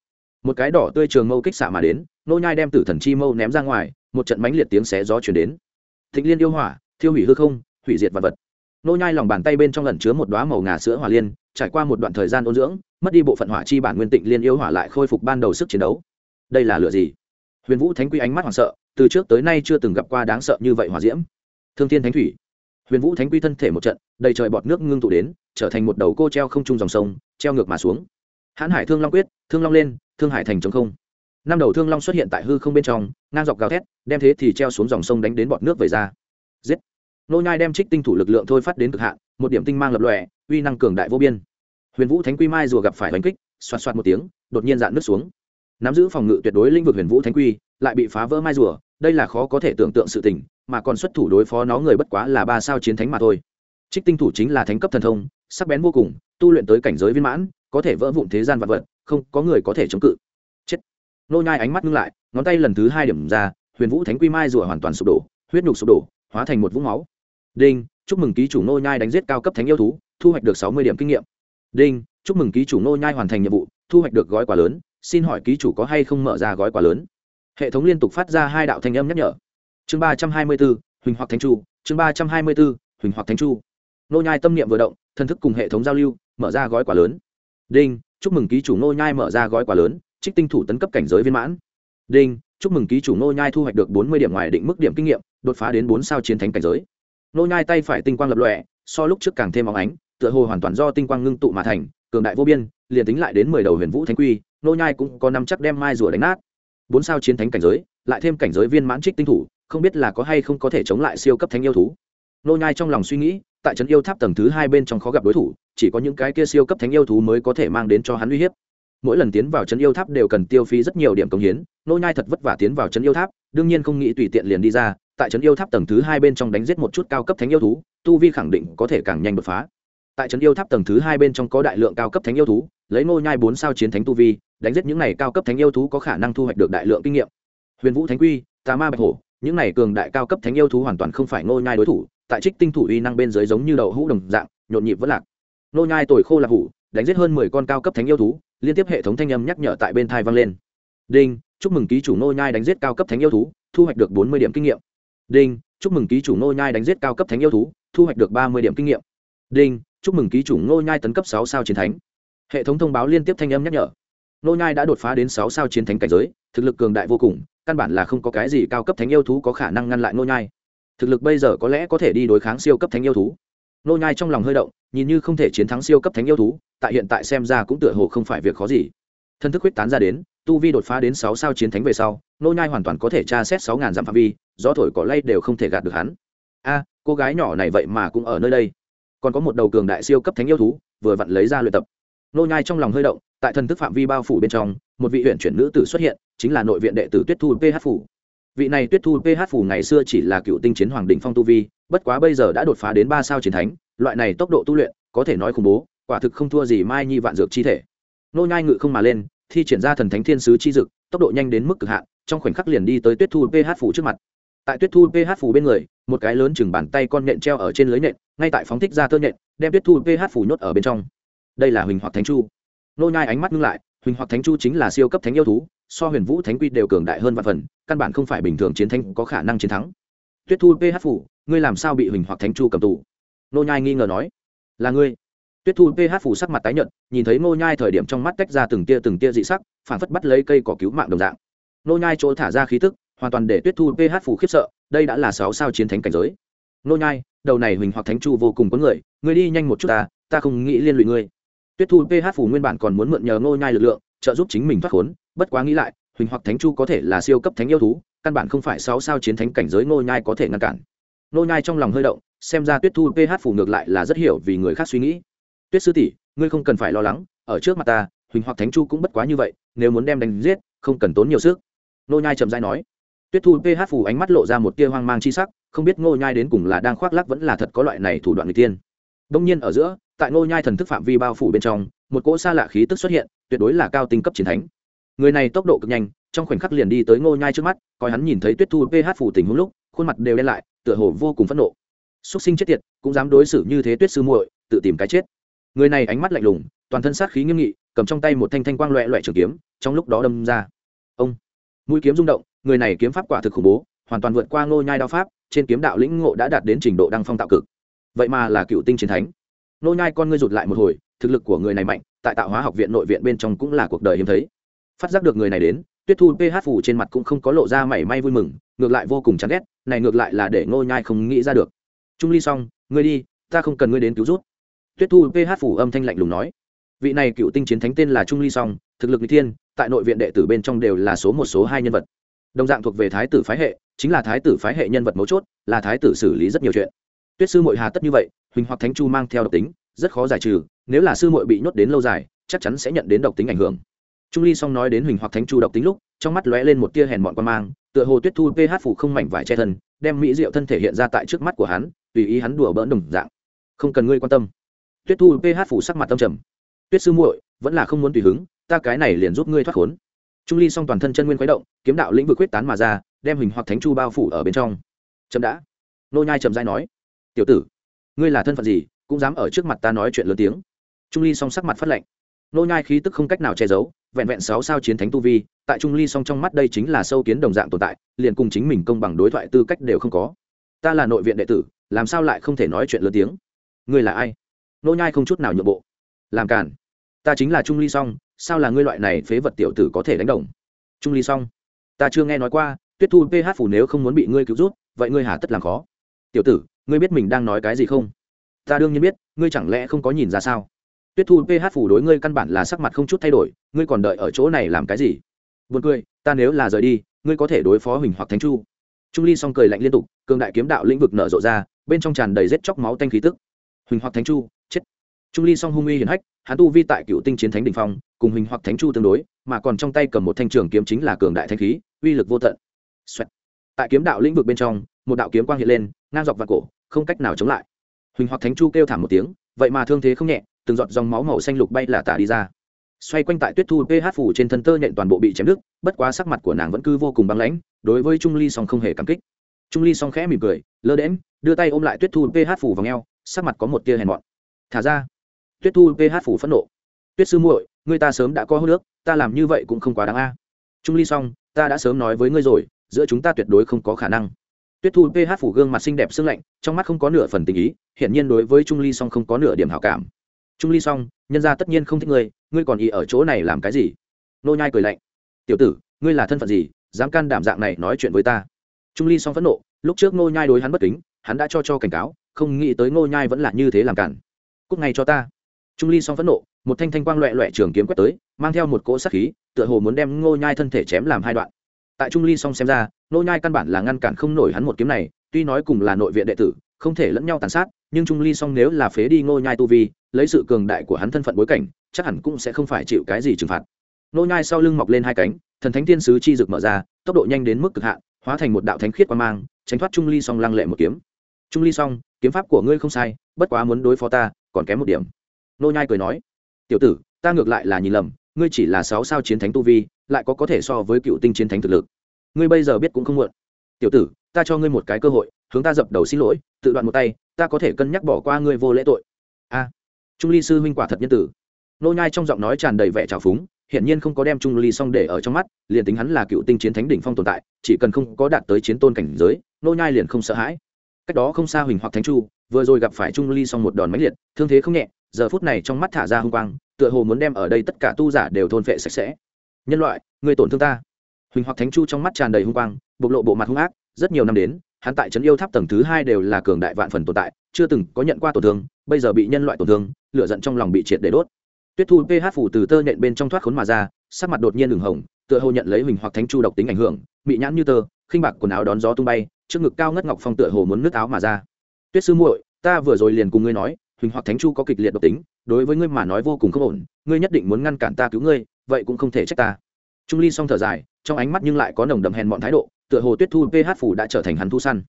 Một cái đỏ tươi trường mâu kích xạ mà đến, nô nhai đem tử thần chi mâu ném ra ngoài, một trận mãnh liệt tiếng xé gió truyền đến. Thịnh liên yêu hỏa, thiêu hủy hư không, hủy diệt vật vật. Nô nhai lòng bàn tay bên trong lẩn chứa một đóa màu ngà sữa hỏa liên, trải qua một đoạn thời gian ôn dưỡng, mất đi bộ phận hỏa chi bản nguyên tịnh liên yêu hỏa lại khôi phục ban đầu sức chiến đấu. Đây là lửa gì? Huyền vũ thánh quy ánh mắt hoảng sợ, từ trước tới nay chưa từng gặp qua đáng sợ như vậy hỏa diễm. Thương thiên thánh thủy. Huyền vũ thánh quy thân thể một trận, đầy trời bọt nước ngưng tụ đến trở thành một đầu cô treo không trung dòng sông, treo ngược mà xuống. Hãn hải thương long quyết, thương long lên, thương hải thành chống không. Năm đầu thương long xuất hiện tại hư không bên trong, ngang dọc gào thét, đem thế thì treo xuống dòng sông đánh đến bọt nước về ra. Giết! Nô nhai đem trích tinh thủ lực lượng thôi phát đến cực hạn, một điểm tinh mang lập lòe, uy năng cường đại vô biên. Huyền vũ thánh quy mai rùa gặp phải đánh kích xoát xoát một tiếng, đột nhiên dạn nước xuống. Nắm giữ phòng ngự tuyệt đối lĩnh vực huyền vũ thánh quy, lại bị phá vỡ mai rùa, đây là khó có thể tưởng tượng sự tình, mà còn xuất thủ đối phó nó người bất quá là ba sao chiến thánh mà thôi. Trích tinh thủ chính là thánh cấp thần thông sắc bén vô cùng, tu luyện tới cảnh giới viên mãn, có thể vỡ vụn thế gian vật vật, không có người có thể chống cự. Chết. Nô nhai ánh mắt ngưng lại, ngón tay lần thứ hai điểm ra, huyền vũ thánh quy mai rùa hoàn toàn sụp đổ, huyết nhục sụp đổ, hóa thành một vũng máu. Đinh, chúc mừng ký chủ nô nhai đánh giết cao cấp thánh yêu thú, thu hoạch được sáu mươi điểm kinh nghiệm. Đinh, chúc mừng ký chủ nô nhai hoàn thành nhiệm vụ, thu hoạch được gói quà lớn, xin hỏi ký chủ có hay không mở ra gói quà lớn? Hệ thống liên tục phát ra hai đạo thanh âm nhắc nhở. Chương ba trăm hai mươi bốn huỳnh hoặc thánh chu, chương ba trăm hai mươi bốn huỳnh hoặc thánh chu. Nô nhai tâm niệm vừa động thân thức cùng hệ thống giao lưu, mở ra gói quà lớn. Đinh, chúc mừng ký chủ nô nhai mở ra gói quà lớn, trích tinh thủ tấn cấp cảnh giới viên mãn. Đinh, chúc mừng ký chủ nô nhai thu hoạch được bốn mươi điểm ngoài định mức điểm kinh nghiệm, đột phá đến bốn sao chiến thánh cảnh giới. Nô nhai tay phải tinh quang lập lọe so lúc trước càng thêm óng ánh, tựa hồ hoàn toàn do tinh quang ngưng tụ mà thành, cường đại vô biên, liền tính lại đến mười đầu huyền vũ thánh quy nô nhai cũng có năm chắc đem mai rùa đánh nát. Bốn sao chiến thánh cảnh giới, lại thêm cảnh giới viên mãn trích tinh thủ, không biết là có hay không có thể chống lại siêu cấp thánh yêu thú nô nhai trong lòng suy nghĩ, tại trấn yêu tháp tầng thứ hai bên trong khó gặp đối thủ, chỉ có những cái kia siêu cấp thánh yêu thú mới có thể mang đến cho hắn uy hiếp. Mỗi lần tiến vào trấn yêu tháp đều cần tiêu phí rất nhiều điểm công hiến, nô nhai thật vất vả tiến vào trấn yêu tháp, đương nhiên không nghĩ tùy tiện liền đi ra, tại trấn yêu tháp tầng thứ hai bên trong đánh giết một chút cao cấp thánh yêu thú, tu vi khẳng định có thể càng nhanh đột phá. Tại trấn yêu tháp tầng thứ hai bên trong có đại lượng cao cấp thánh yêu thú, lấy nô nhai bốn sao chiến thánh tu vi, đánh giết những này cao cấp thánh yêu thú có khả năng thu hoạch được đại lượng kinh nghiệm. Huyền vũ thánh quy, tà ma bạch hổ, những này cường đại cao cấp thánh yêu thú hoàn toàn không phải nô nhai đối thủ tại trích tinh thủ uy năng bên dưới giống như đậu hũ đồng dạng, nhộn nhịp vẫn lạc. Nô nhai tồi khô lạc hủ, đánh giết hơn mười con cao cấp thánh yêu thú, liên tiếp hệ thống thanh âm nhắc nhở tại bên thai vang lên. Đinh, chúc mừng ký chủ nô nhai đánh giết cao cấp thánh yêu thú, thu hoạch được bốn mươi điểm kinh nghiệm. Đinh, chúc mừng ký chủ nô nhai đánh giết cao cấp thánh yêu thú, thu hoạch được ba mươi điểm kinh nghiệm. Đinh, chúc mừng ký chủ nô nhai tấn cấp sáu sao chiến thánh. Hệ thống thông báo liên tiếp thanh âm nhắc nhở. Nô nhai đã đột phá đến sáu sao chiến thánh cảnh giới, thực lực cường đại vô cùng, căn bản là không có cái gì cao cấp thánh yêu thú có khả năng ngăn lại nô nhai thực lực bây giờ có lẽ có thể đi đối kháng siêu cấp thánh yêu thú. Nô nhai trong lòng hơi động, nhìn như không thể chiến thắng siêu cấp thánh yêu thú, tại hiện tại xem ra cũng tựa hồ không phải việc khó gì. Thân thức huyết tán ra đến, tu vi đột phá đến sáu sao chiến thánh về sau, nô nhai hoàn toàn có thể tra xét sáu ngàn dặm phạm vi, gió thổi cỏ lay đều không thể gạt được hắn. A, cô gái nhỏ này vậy mà cũng ở nơi đây. Còn có một đầu cường đại siêu cấp thánh yêu thú, vừa vặn lấy ra luyện tập. Nô nhai trong lòng hơi động, tại thần thức phạm vi bao phủ bên trong, một vị huyện chuyển nữ tử xuất hiện, chính là nội viện đệ tử tuyết thu ph phủ vị này tuyết thu ph phủ ngày xưa chỉ là cựu tinh chiến hoàng đỉnh phong tu vi bất quá bây giờ đã đột phá đến ba sao chiến thánh loại này tốc độ tu luyện có thể nói khủng bố quả thực không thua gì mai nhi vạn dược chi thể. Nô nhai ngự không mà lên thi triển ra thần thánh thiên sứ chi dực tốc độ nhanh đến mức cực hạn trong khoảnh khắc liền đi tới tuyết thu ph phủ trước mặt. Tại tuyết thu ph phủ bên người một cái lớn chừng bàn tay con nện treo ở trên lưới nện, ngay tại phóng thích ra tơ nện, đem tuyết thu ph phủ nhốt ở bên trong. Đây là huỳnh hoặc thánh chu. Nô nhai ánh mắt ngưng lại huỳnh hoặc thánh chu chính là siêu cấp thánh yêu thú so huyền vũ thánh quy đều cường đại hơn vạn phần, căn bản không phải bình thường chiến thánh có khả năng chiến thắng. Tuyết thu ph phủ, ngươi làm sao bị huỳnh hoặc thánh chu cầm tù? Nô nhai nghi ngờ nói. Là ngươi. Tuyết thu ph phủ sắc mặt tái nhợt, nhìn thấy nô nhai thời điểm trong mắt tách ra từng tia từng tia dị sắc phản phất bắt lấy cây cỏ cứu mạng đồng dạng. Nô nhai chỗ thả ra khí tức, hoàn toàn để tuyết thu ph phủ khiếp sợ, đây đã là sáu sao chiến thánh cảnh giới. Nô nhai, đầu này huỳnh hoặc thánh chu vô cùng có người, ngươi đi nhanh một chút ta ta không nghĩ liên lụy ngươi. Tuyết thu ph phủ nguyên bản còn muốn mượn nhờ Nô nhai lực lượng trợ giúp chính mình thoát khốn, bất quá nghĩ lại, huỳnh hoặc thánh chu có thể là siêu cấp thánh yêu thú, căn bản không phải sáu sao chiến thánh cảnh giới ngô nhai có thể ngăn cản. Ngô nhai trong lòng hơi động, xem ra tuyết thu ph phủ ngược lại là rất hiểu vì người khác suy nghĩ. Tuyết sư tỷ, ngươi không cần phải lo lắng, ở trước mặt ta, huỳnh hoặc thánh chu cũng bất quá như vậy, nếu muốn đem đánh giết, không cần tốn nhiều sức. Ngô nhai trầm dai nói. Tuyết thu ph phủ ánh mắt lộ ra một tia hoang mang chi sắc, không biết ngô nhai đến cùng là đang khoác lác vẫn là thật có loại này thủ đoạn người tiên. Đông nhiên ở giữa, tại ngô nhai thần thức phạm vi bao phủ bên trong, một cỗ xa lạ khí tức xuất hiện tuyệt đối là cao tinh cấp chiến thánh. Người này tốc độ cực nhanh, trong khoảnh khắc liền đi tới ngô nhai trước mắt, coi hắn nhìn thấy tuyết thu ph phủ tình huống lúc, khuôn mặt đều đen lại, tựa hồ vô cùng phẫn nộ. Xuất sinh chết tiệt, cũng dám đối xử như thế tuyết sư muội, tự tìm cái chết. Người này ánh mắt lạnh lùng, toàn thân sát khí nghiêm nghị, cầm trong tay một thanh thanh quang loẹ loẹ trường kiếm, trong lúc đó đâm ra. Ông! Mũi kiếm rung động, người này kiếm pháp quả thực khủng bố, hoàn toàn vượt qua ngô nhai đao pháp, trên kiếm đạo lĩnh ngộ đã đạt đến trình độ đăng phong tạo cực. Vậy mà là cựu tinh chiến thánh. Ngô nhai con ngươi rụt lại một hồi, thực lực của người này mạnh tại tạo hóa học viện nội viện bên trong cũng là cuộc đời hiếm thấy. Phát giác được người này đến, tuyết thu ph phủ trên mặt cũng không có lộ ra mảy may vui mừng, ngược lại vô cùng chán ghét, này ngược lại là để ngô nhai không nghĩ ra được. Trung ly xong, ngươi đi, ta không cần ngươi đến cứu rút tuyết thu ph phủ âm thanh lạnh lùng nói. Vị này cựu tinh chiến thánh tên là trung ly song thực lực n thiên, tại nội viện đệ tử bên trong đều là số một số hai nhân vật. Đồng dạng thuộc về thái tử phái hệ, chính là thái tử phái hệ nhân vật mấu chốt, là thái tử xử lý rất nhiều chuyện. Tuyết sư mội hà tất như vậy, huỳnh hoặc thánh chu mang theo độc tính, rất khó giải trừ nếu là sư muội bị nhốt đến lâu dài, chắc chắn sẽ nhận đến độc tính ảnh hưởng. Trung ly song nói đến huỳnh hoặc thánh chu độc tính lúc, trong mắt lóe lên một tia hèn mọn quan mang, tựa hồ tuyết thu ph phủ không mảnh vải che thân, đem mỹ diệu thân thể hiện ra tại trước mắt của hắn, tùy ý hắn đùa bỡn đồng dạng. Không cần ngươi quan tâm. Tuyết thu ph phủ sắc mặt tâm trầm. Tuyết sư muội, vẫn là không muốn tùy hứng, ta cái này liền giúp ngươi thoát khốn. Trung ly song toàn thân chân nguyên khuấy động, kiếm đạo lĩnh vực quyết tán mà ra, đem hình hoặc thánh chu bao phủ ở bên trong. Chậm đã. Nô nhai chậm dai nói, tiểu tử, ngươi là thân phận gì, cũng dám ở trước mặt ta nói chuyện lớn tiếng? Trung ly song sắc mặt phát lệnh nô nhai khí tức không cách nào che giấu, vẹn vẹn sáu sao chiến thánh tu vi, tại trung ly song trong mắt đây chính là sâu kiến đồng dạng tồn tại, liền cùng chính mình công bằng đối thoại tư cách đều không có. Ta là nội viện đệ tử, làm sao lại không thể nói chuyện lớn tiếng? Ngươi là ai? Nô nhai không chút nào nhượng bộ. Làm cản ta chính là trung ly song, sao là ngươi loại này phế vật tiểu tử có thể đánh đồng? Trung ly song, ta chưa nghe nói qua, tuyết thu ph phủ nếu không muốn bị ngươi cứu rút vậy ngươi hà tất làm khó. Tiểu tử, ngươi biết mình đang nói cái gì không? Ta đương nhiên biết, ngươi chẳng lẽ không có nhìn ra sao? Tuyết thu ph phủ đối ngươi căn bản là sắc mặt không chút thay đổi ngươi còn đợi ở chỗ này làm cái gì vượt cười, ta nếu là rời đi, ngươi có thể đối phó Huỳnh hoặc Thánh Chu. Trung Ly song cười lạnh liên tục, cường đại kiếm đạo lĩnh vực nở rộ ra, bên trong tràn đầy rết chóc máu tanh khí tức. Huỳnh hoặc Thánh Chu, chết. Trung Ly song hung uy hiển hách, hắn tu vi tại Cựu Tinh Chiến Thánh đỉnh phong, cùng Huỳnh hoặc Thánh Chu tương đối, mà còn trong tay cầm một thanh trường kiếm chính là cường đại thanh khí, uy lực vô tận. Xoẹt. Tại kiếm đạo lĩnh vực bên trong, một đạo kiếm quang hiện lên, ngang dọc vào cổ, không cách nào chống lại. Huỳnh hoặc Thánh Chu kêu thảm một tiếng, vậy mà thương thế không nhẹ, từng giọt dòng máu màu xanh lục bay là tả đi ra. Xoay quanh tại tuyết thu ph phủ trên thân tơ nhện toàn bộ bị chém đứt, bất quá sắc mặt của nàng vẫn cứ vô cùng băng lãnh, đối với trung ly song không hề cảm kích. Trung ly song khẽ mỉm cười, lơ đễm đưa tay ôm lại tuyết thu ph phủ vào ngheo sắc mặt có một tia hèn mọn. Thả ra. Tuyết thu ph phủ phẫn nộ. Tuyết sư muội người ta sớm đã có hô nước ta làm như vậy cũng không quá đáng a. Trung ly song, ta đã sớm nói với ngươi rồi, giữa chúng ta tuyệt đối không có khả năng. Tuyết thu ph phủ gương mặt xinh đẹp sưng lạnh, trong mắt không có nửa phần tình ý, hiển nhiên đối với trung ly song không có nửa điểm hảo cảm trung ly song nhân ra tất nhiên không thích ngươi ngươi còn ý ở chỗ này làm cái gì? Nô nhai cười lạnh. Tiểu tử, ngươi là thân phận gì, dám can đảm dạng này nói chuyện với ta? Trung ly song phẫn nộ, lúc trước nô nhai đối hắn bất kính, hắn đã cho cho cảnh cáo, không nghĩ tới nô nhai vẫn là như thế làm cản. Cút ngay cho ta. Trung ly song phẫn nộ, một thanh thanh quang loẹ loẹ trường kiếm quét tới, mang theo một cỗ sát khí, tựa hồ muốn đem nô nhai thân thể chém làm hai đoạn. Tại trung ly song xem ra nô nhai căn bản là ngăn cản không nổi hắn một kiếm này, tuy nói cùng là nội viện đệ tử, không thể lẫn nhau tàn sát, nhưng trung ly song nếu là phế đi nô nhai tu vi lấy sự cường đại của hắn thân phận bối cảnh, chắc hẳn cũng sẽ không phải chịu cái gì trừng phạt. Nô nhai sau lưng mọc lên hai cánh, thần thánh tiên sứ chi dực mở ra, tốc độ nhanh đến mức cực hạn, hóa thành một đạo thánh khiết quang mang, tránh thoát trung ly song lăng lệ một kiếm. Trung ly song, kiếm pháp của ngươi không sai, bất quá muốn đối phó ta, còn kém một điểm. Nô nhai cười nói, tiểu tử, ta ngược lại là nhìn lầm, ngươi chỉ là sáu sao chiến thánh tu vi, lại có có thể so với cựu tinh chiến thánh thực lực. Ngươi bây giờ biết cũng không muộn. Tiểu tử, ta cho ngươi một cái cơ hội, hướng ta dập đầu xin lỗi, tự đoạn một tay, ta có thể cân nhắc bỏ qua ngươi vô lễ tội. A trung ly sư huynh quả thật nhân tử. Nô nhai trong giọng nói tràn đầy vẻ trào phúng hiện nhiên không có đem trung ly song để ở trong mắt, liền tính hắn là cựu tinh chiến thánh đỉnh phong tồn tại, chỉ cần không có đạt tới chiến tôn cảnh giới, nô nhai liền không sợ hãi. Cách đó không xa huỳnh hoặc thánh chu, vừa rồi gặp phải trung ly song một đòn mãnh liệt, thương thế không nhẹ, giờ phút này trong mắt thả ra hung quang, tựa hồ muốn đem ở đây tất cả tu giả đều thôn phệ sạch sẽ. Nhân loại, người tổn thương ta. Huỳnh hoặc thánh chu trong mắt tràn đầy hung quang, bộc lộ bộ mặt hung ác, rất nhiều năm đến, hắn tại trấn yêu tháp tầng thứ hai đều là cường đại vạn phần tồn tại, chưa từng có nhận qua tổn thương bây giờ bị nhân loại tổn thương, lửa giận trong lòng bị triệt để đốt. Tuyết thu ph phủ từ tơ nhện bên trong thoát khốn mà ra, sắc mặt đột nhiên đường hồng, tựa hồ nhận lấy huỳnh hoặc thánh chu độc tính ảnh hưởng bị nhãn như tơ, khinh bạc quần áo đón gió tung bay, trước ngực cao ngất ngọc phong tựa hồ muốn nước áo mà ra. Tuyết sư muội, ta vừa rồi liền cùng ngươi nói, huỳnh hoặc thánh chu có kịch liệt độc tính, đối với ngươi mà nói vô cùng không ổn, ngươi nhất định muốn ngăn cản ta cứu ngươi, vậy cũng không thể trách ta. Trung ly song thở dài, trong ánh mắt nhưng lại có nồng đậm hèn mọn thái độ, tựa hồ tuyết thu ph phủ đã trở thành hắn thu săn.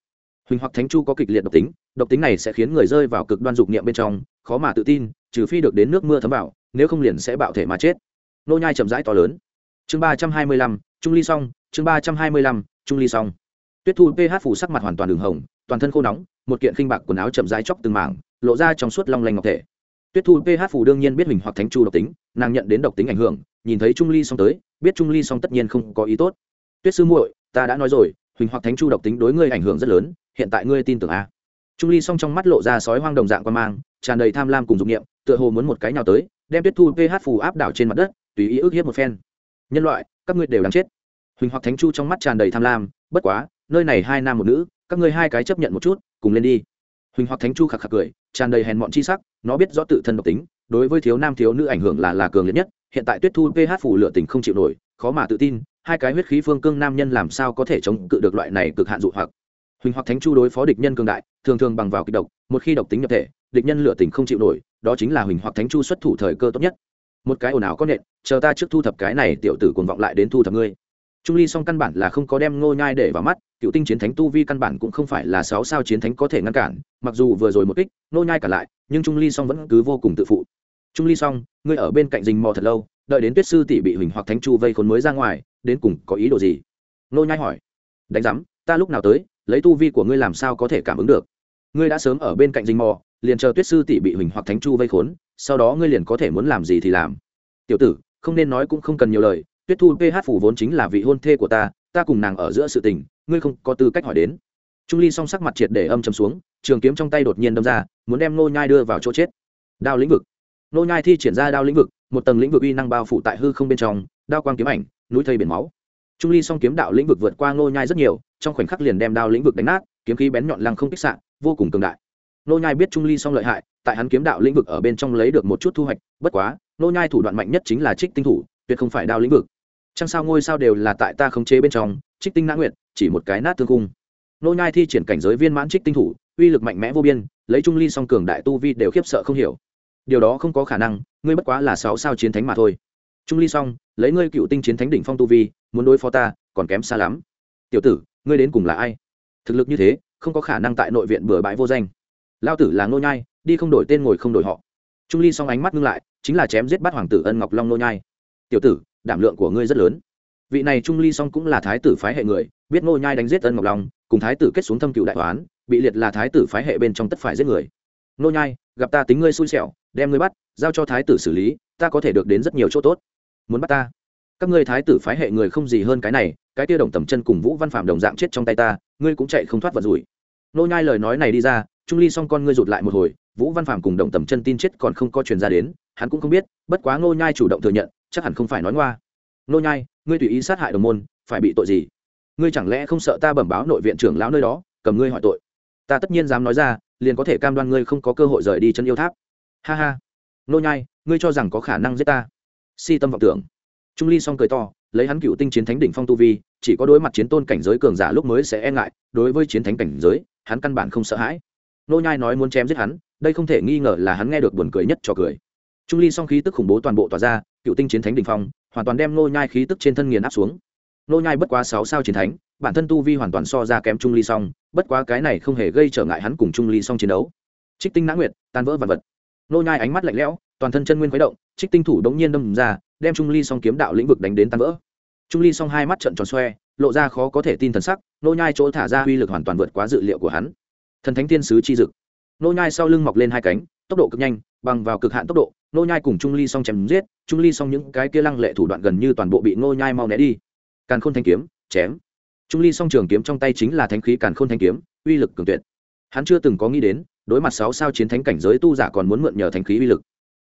Huỳnh hoặc thánh chu có kịch liệt độc tính độc tính này sẽ khiến người rơi vào cực đoan dục niệm bên trong, khó mà tự tin, trừ phi được đến nước mưa thấm vào, nếu không liền sẽ bạo thể mà chết. Nô nhai chậm rãi to lớn. Chương ba trăm hai mươi lăm, trung ly song, chương ba trăm hai mươi lăm, trung ly song. Tuyết thu ph phủ sắc mặt hoàn toàn đường hồng, toàn thân khô nóng, một kiện khinh bạc quần áo chậm rãi chóc từng mảng, lộ ra trong suốt long lanh ngọc thể. Tuyết thu ph phủ đương nhiên biết mình hoặc thánh chu độc tính, nàng nhận đến độc tính ảnh hưởng, nhìn thấy trung ly song tới, biết trung ly song tất nhiên không có ý tốt. Tuyết sư muội, ta đã nói rồi, huỳnh hoặc thánh chu độc tính đối ngươi ảnh hưởng rất lớn, hiện tại ngươi tin tưởng a? Trung ly song trong mắt lộ ra sói hoang đồng dạng quan mang, tràn đầy tham lam cùng dục nghiệm tựa hồ muốn một cái nào tới, đem tuyết thu ph phù áp đảo trên mặt đất, tùy ý ức hiếp một phen. Nhân loại, các ngươi đều đáng chết. Huỳnh hoặc thánh chu trong mắt tràn đầy tham lam, bất quá, nơi này hai nam một nữ, các ngươi hai cái chấp nhận một chút, cùng lên đi. Huỳnh hoặc thánh chu khạc khạc cười, tràn đầy hèn mọn chi sắc, nó biết rõ tự thân độc tính, đối với thiếu nam thiếu nữ ảnh hưởng là là cường liệt nhất, hiện tại tuyết thu ph phủ lửa tình không chịu nổi, khó mà tự tin, hai cái huyết khí phương cương nam nhân làm sao có thể chống cự được loại này cực hạn dụ hoặc huỳnh hoặc thánh chu đối phó địch nhân cường đại, thường thường bằng vào kịch độc, một khi độc tính nhập thể, địch nhân lựa tình không chịu nổi, đó chính là huỳnh hoặc thánh chu xuất thủ thời cơ tốt nhất. Một cái ồn ào có nện, chờ ta trước thu thập cái này tiểu tử cuồng vọng lại đến thu thập ngươi. Trung ly song căn bản là không có đem ngô nhai để vào mắt, cựu tinh chiến thánh tu vi căn bản cũng không phải là sáu sao chiến thánh có thể ngăn cản, mặc dù vừa rồi một kích, ngô nhai cả lại, nhưng trung ly song vẫn cứ vô cùng tự phụ. Trung ly song, ngươi ở bên cạnh rình mò thật lâu, đợi đến tuyết sư tỷ bị huỳnh hoặc thánh chu vây khốn mới ra ngoài, đến cùng có ý đồ gì? Ngô nhai hỏi. Đánh giám, ta lúc nào tới lấy tu vi của ngươi làm sao có thể cảm ứng được? Ngươi đã sớm ở bên cạnh dinh mò, liền chờ tuyết sư tỷ bị huỳnh hoặc thánh chu vây khốn, sau đó ngươi liền có thể muốn làm gì thì làm. Tiểu tử, không nên nói cũng không cần nhiều lời, tuyết thu ph phủ vốn chính là vị hôn thê của ta ta cùng nàng ở giữa sự tình, ngươi không có tư cách hỏi đến. Trung ly song sắc mặt triệt để âm chầm xuống, trường kiếm trong tay đột nhiên đâm ra, muốn đem nô nhai đưa vào chỗ chết. Đao lĩnh vực. Nô nhai thi triển ra đao lĩnh vực, một tầng lĩnh vực uy năng bao phủ tại hư không bên trong, đao quang kiếm ảnh, núi thây biển máu trung ly song kiếm đạo lĩnh vực vượt qua nô nhai rất nhiều, trong khoảnh khắc liền đem đao lĩnh vực đánh nát, kiếm khí bén nhọn lăng không kích sạn vô cùng cường đại. Nô nhai biết trung ly song lợi hại, tại hắn kiếm đạo lĩnh vực ở bên trong lấy được một chút thu hoạch, bất quá nô nhai thủ đoạn mạnh nhất chính là trích tinh thủ, tuyệt không phải đao lĩnh vực. Chẳng sao ngôi sao đều là tại ta khống chế bên trong, trích tinh nã nguyện chỉ một cái nát thương cung. Nô nhai thi triển cảnh giới viên mãn trích tinh thủ, uy lực mạnh mẽ vô biên, lấy trung ly song cường đại tu vi đều khiếp sợ không hiểu. Điều đó không có khả năng, ngươi bất quá là sáu sao chiến thánh mà thôi trung ly song lấy ngươi cựu tinh chiến thánh đỉnh phong tu vi, muốn đối phó ta, còn kém xa lắm. Tiểu tử, ngươi đến cùng là ai? Thực lực như thế, không có khả năng tại nội viện bừa bãi vô danh. Lao tử là nô nhai, đi không đổi tên ngồi không đổi họ. Trung ly song ánh mắt ngưng lại, chính là chém giết bắt hoàng tử ân ngọc long nô nhai. Tiểu tử, đảm lượng của ngươi rất lớn. Vị này trung ly song cũng là thái tử phái hệ người, biết nô nhai đánh giết ân ngọc long, cùng thái tử kết xuống thâm cựu đại toán, bị liệt là thái tử phái hệ bên trong tất phải giết người. Nô nhai, gặp ta tính ngươi xui xẻo, đem ngươi bắt, giao cho thái tử xử lý, ta có thể được đến rất nhiều chỗ tốt muốn bắt ta. Các ngươi thái tử phái hệ người không gì hơn cái này, cái kia đồng tầm chân cùng vũ văn phạm đồng dạng chết trong tay ta, ngươi cũng chạy không thoát vật rủi. Nô nhai lời nói này đi ra, trung ly song con ngươi rụt lại một hồi, vũ văn phạm cùng đồng tầm chân tin chết còn không có truyền ra đến, hắn cũng không biết, bất quá nô nhai chủ động thừa nhận, chắc hẳn không phải nói ngoa. Nô nhai, ngươi tùy ý sát hại đồng môn, phải bị tội gì? Ngươi chẳng lẽ không sợ ta bẩm báo nội viện trưởng lão nơi đó, cầm ngươi hỏi tội? Ta tất nhiên dám nói ra, liền có thể cam đoan ngươi không có cơ hội rời đi chân yêu tháp. Ha ha. Nô nhai, ngươi cho rằng có khả năng giết ta? Si tâm vọng tưởng. Trung ly song cười to, lấy hắn cựu tinh chiến thánh đỉnh phong tu vi, chỉ có đối mặt chiến tôn cảnh giới cường giả lúc mới sẽ e ngại, đối với chiến thánh cảnh giới, hắn căn bản không sợ hãi. Nô nhai nói muốn chém giết hắn, đây không thể nghi ngờ là hắn nghe được buồn cười nhất cho cười. Trung ly song khí tức khủng bố toàn bộ tỏa ra, cựu tinh chiến thánh đỉnh phong, hoàn toàn đem nô nhai khí tức trên thân nghiền áp xuống. Nô nhai bất quá sáu sao chiến thánh, bản thân tu vi hoàn toàn so ra kém trung ly song, bất quá cái này không hề gây trở ngại hắn cùng trung ly song chiến đấu. Trích tinh nã nguyệt, tan vỡ vật vật. Nô nhai ánh mắt lạnh lẽo toàn thân chân nguyên khuấy động, trích tinh thủ đống nhiên đâm ra, đem trung ly song kiếm đạo lĩnh vực đánh đến tan vỡ. Trung ly song hai mắt trận tròn xoe, lộ ra khó có thể tin thần sắc, nô nhai chỗ thả ra uy lực hoàn toàn vượt quá dự liệu của hắn. Thần thánh tiên sứ chi dực. Nô nhai sau lưng mọc lên hai cánh, tốc độ cực nhanh, bằng vào cực hạn tốc độ, nô nhai cùng trung ly song chém giết, trung ly song những cái kia lăng lệ thủ đoạn gần như toàn bộ bị nô nhai mau né đi. Càn khôn thanh kiếm, chém. Trung ly song trường kiếm trong tay chính là thánh khí càn khôn thanh kiếm, uy lực cường tuyệt. Hắn chưa từng có nghĩ đến, đối mặt sáu sao chiến thánh cảnh giới tu giả còn muốn mượn nhờ thánh khí uy lực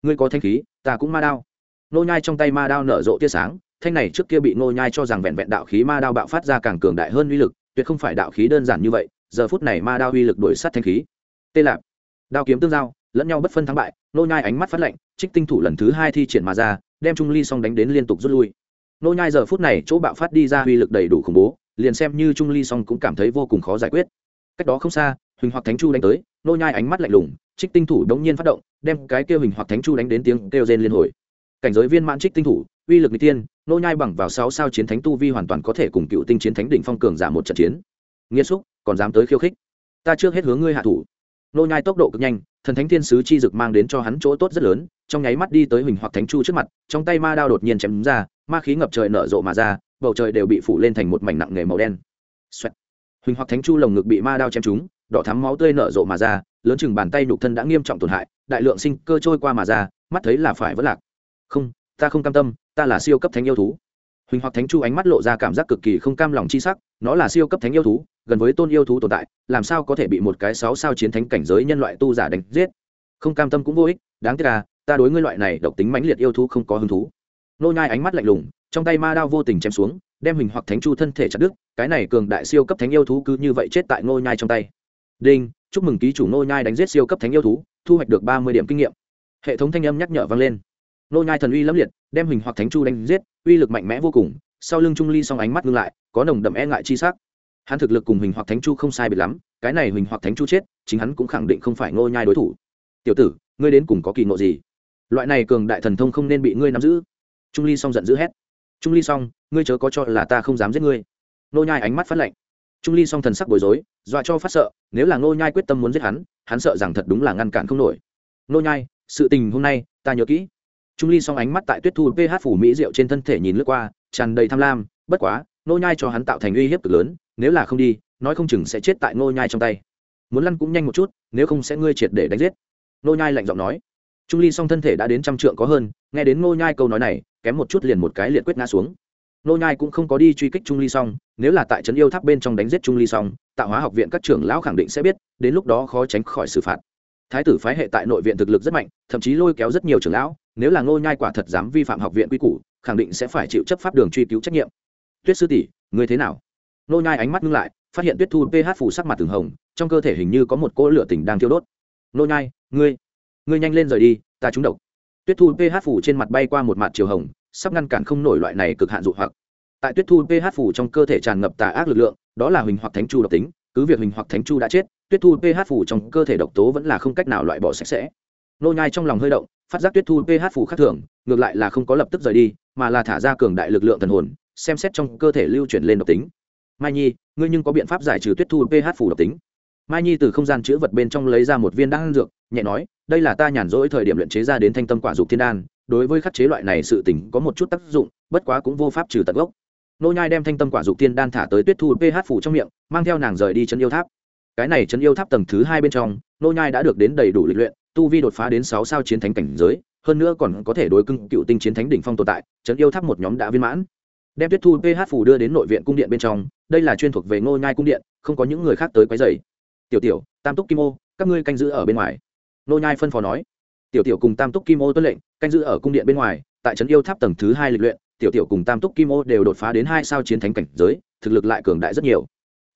ngươi có thanh khí, ta cũng ma đao. Nô nhai trong tay ma đao nở rộ tia sáng, thanh này trước kia bị nô nhai cho rằng vẹn vẹn đạo khí ma đao bạo phát ra càng cường đại hơn uy lực, tuyệt không phải đạo khí đơn giản như vậy, giờ phút này ma đao uy lực đuổi sát thanh khí. Tê lạp. Đao kiếm tương giao, lẫn nhau bất phân thắng bại, nô nhai ánh mắt phát lạnh, trích tinh thủ lần thứ hai thi triển mà ra, đem trung ly song đánh đến liên tục rút lui. Nô nhai giờ phút này chỗ bạo phát đi ra uy lực đầy đủ khủng bố, liền xem như trung ly song cũng cảm thấy vô cùng khó giải quyết. Cách đó không xa, huỳnh hoặc thánh chu đánh tới, nô nhai ánh mắt lạnh lùng trích tinh thủ đống nhiên phát động, đem cái kêu hình hoặc thánh chu đánh đến tiếng kêu rên liên hồi. Cảnh giới viên mãn trích tinh thủ, uy lực n tiên nô nhai bằng vào sáu sao chiến thánh tu vi hoàn toàn có thể cùng cựu tinh chiến thánh đỉnh phong cường giả một trận chiến. Nghiêm xúc, còn dám tới khiêu khích. Ta trước hết hướng ngươi hạ thủ. Nô nhai tốc độ cực nhanh, thần thánh thiên sứ chi dực mang đến cho hắn chỗ tốt rất lớn, trong nháy mắt đi tới huỳnh hoặc thánh chu trước mặt, trong tay ma đao đột nhiên chém ra, ma khí ngập trời nở rộ mà ra, bầu trời đều bị phủ lên thành một mảnh nặng nghề màu đen. Xoẹt. huỳnh hoặc thánh chu lồng ngực bị ma đao chém trúng, đỏ thắm máu tươi nở rộ mà ra lớn chừng bàn tay nhục thân đã nghiêm trọng tổn hại, đại lượng sinh cơ trôi qua mà ra, mắt thấy là phải vất lạc. Không, ta không cam tâm, ta là siêu cấp thánh yêu thú. Huỳnh hoặc thánh chu ánh mắt lộ ra cảm giác cực kỳ không cam lòng chi sắc, nó là siêu cấp thánh yêu thú, gần với tôn yêu thú tồn tại, làm sao có thể bị một cái sáu sao chiến thánh cảnh giới nhân loại tu giả đánh giết? Không cam tâm cũng vô ích, đáng tiếc là ta đối ngươi loại này độc tính mãnh liệt yêu thú không có hứng thú. Nô nhai ánh mắt lạnh lùng, trong tay ma đao vô tình chém xuống, đem huỳnh hoặc thánh chu thân thể chặt đứt, cái này cường đại siêu cấp thánh yêu thú cứ như vậy chết tại nô nhai trong tay. Đinh chúc mừng ký chủ nô nhai đánh giết siêu cấp thánh yêu thú, thu hoạch được ba mươi điểm kinh nghiệm. Hệ thống thanh âm nhắc nhở vang lên. Nô nhai thần uy lẫm liệt, đem Hình hoặc thánh chu đánh giết, uy lực mạnh mẽ vô cùng, sau lưng trung ly song ánh mắt ngưng lại, có nồng đậm e ngại chi sắc. Hắn thực lực cùng Hình hoặc thánh chu không sai biệt lắm, cái này Hình hoặc thánh chu chết, chính hắn cũng khẳng định không phải nô nhai đối thủ. Tiểu tử, ngươi đến cùng có kỳ ngộ gì? Loại này cường đại thần thông không nên bị ngươi nắm giữ. Trung ly song giận dữ hét. Trung ly song, ngươi chớ có cho là ta không dám giết ngươi. Nô nhai ánh mắt phát lạnh trung ly song thần sắc bối rối, dọa cho phát sợ, nếu là nô nhai quyết tâm muốn giết hắn hắn sợ rằng thật đúng là ngăn cản không nổi. Nô nhai, sự tình hôm nay, ta nhớ kỹ. Trung ly song ánh mắt tại tuyết thu ph phủ mỹ rượu trên thân thể nhìn lướt qua, tràn đầy tham lam, bất quá nô nhai cho hắn tạo thành uy hiếp cực lớn, nếu là không đi, nói không chừng sẽ chết tại nô nhai trong tay. Muốn lăn cũng nhanh một chút, nếu không sẽ ngươi triệt để đánh giết. Nô nhai lạnh giọng nói. Trung ly song thân thể đã đến trăm trượng có hơn, nghe đến nô nhai câu nói này, kém một chút liền một cái liệt quyết ngã xuống nô nhai cũng không có đi truy kích trung ly song, nếu là tại trấn yêu tháp bên trong đánh giết trung ly song, tạo hóa học viện các trưởng lão khẳng định sẽ biết, đến lúc đó khó tránh khỏi xử phạt. Thái tử phái hệ tại nội viện thực lực rất mạnh, thậm chí lôi kéo rất nhiều trưởng lão, nếu là ngô nhai quả thật dám vi phạm học viện quy củ, khẳng định sẽ phải chịu chấp pháp đường truy cứu trách nhiệm. Tuyết sư tỷ, ngươi thế nào? Nô nhai ánh mắt ngưng lại, phát hiện tuyết thu ph phủ sắc mặt từng hồng, trong cơ thể hình như có một cỗ lửa tình đang thiêu đốt. Nô nhai, ngươi ngươi nhanh lên rời đi, ta trúng độc. Tuyết thu ph phủ trên mặt bay qua một mặt chiều hồng sắp ngăn cản không nổi loại này cực hạn dụ hoặc. Tại tuyết thu ph phủ trong cơ thể tràn ngập tà ác lực lượng, đó là huỳnh hoặc thánh chu độc tính, cứ việc huỳnh hoặc thánh chu đã chết, tuyết thu ph phủ trong cơ thể độc tố vẫn là không cách nào loại bỏ sạch sẽ. Nô nhai trong lòng hơi động, phát giác tuyết thu ph phủ khác thường, ngược lại là không có lập tức rời đi, mà là thả ra cường đại lực lượng thần hồn, xem xét trong cơ thể lưu chuyển lên độc tính. Mai nhi, ngươi nhưng có biện pháp giải trừ tuyết thu ph phủ độc tính? Mai nhi từ không gian chứa vật bên trong lấy ra một viên đan dược, nhẹ nói, đây là ta nhàn rỗi thời điểm luyện chế ra đến thanh tâm quả dục thiên đan đối với khắc chế loại này sự tình có một chút tác dụng, bất quá cũng vô pháp trừ tận gốc. Nô nhai đem thanh tâm quả dục tiên đan thả tới tuyết thu ph phủ trong miệng, mang theo nàng rời đi chân yêu tháp. Cái này chân yêu tháp tầng thứ hai bên trong, nô nhai đã được đến đầy đủ lịch luyện, tu vi đột phá đến sáu sao chiến thánh cảnh giới, hơn nữa còn có thể đối cưng cựu tinh chiến thánh đỉnh phong tồn tại chân yêu tháp một nhóm đã viên mãn. Đem tuyết thu ph phủ đưa đến nội viện cung điện bên trong, đây là chuyên thuộc về ngô nhai cung điện, không có những người khác tới quấy rầy. Tiểu tiểu, tam túc kim ô, các ngươi canh giữ ở bên ngoài. Nô nhai phân phó nói. Tiểu tiểu cùng tam túc kim ô tuân lệnh canh giữ ở cung điện bên ngoài, tại trấn yêu tháp tầng thứ hai lịch luyện, tiểu tiểu cùng tam túc kim ô đều đột phá đến hai sao chiến thánh cảnh giới, thực lực lại cường đại rất nhiều.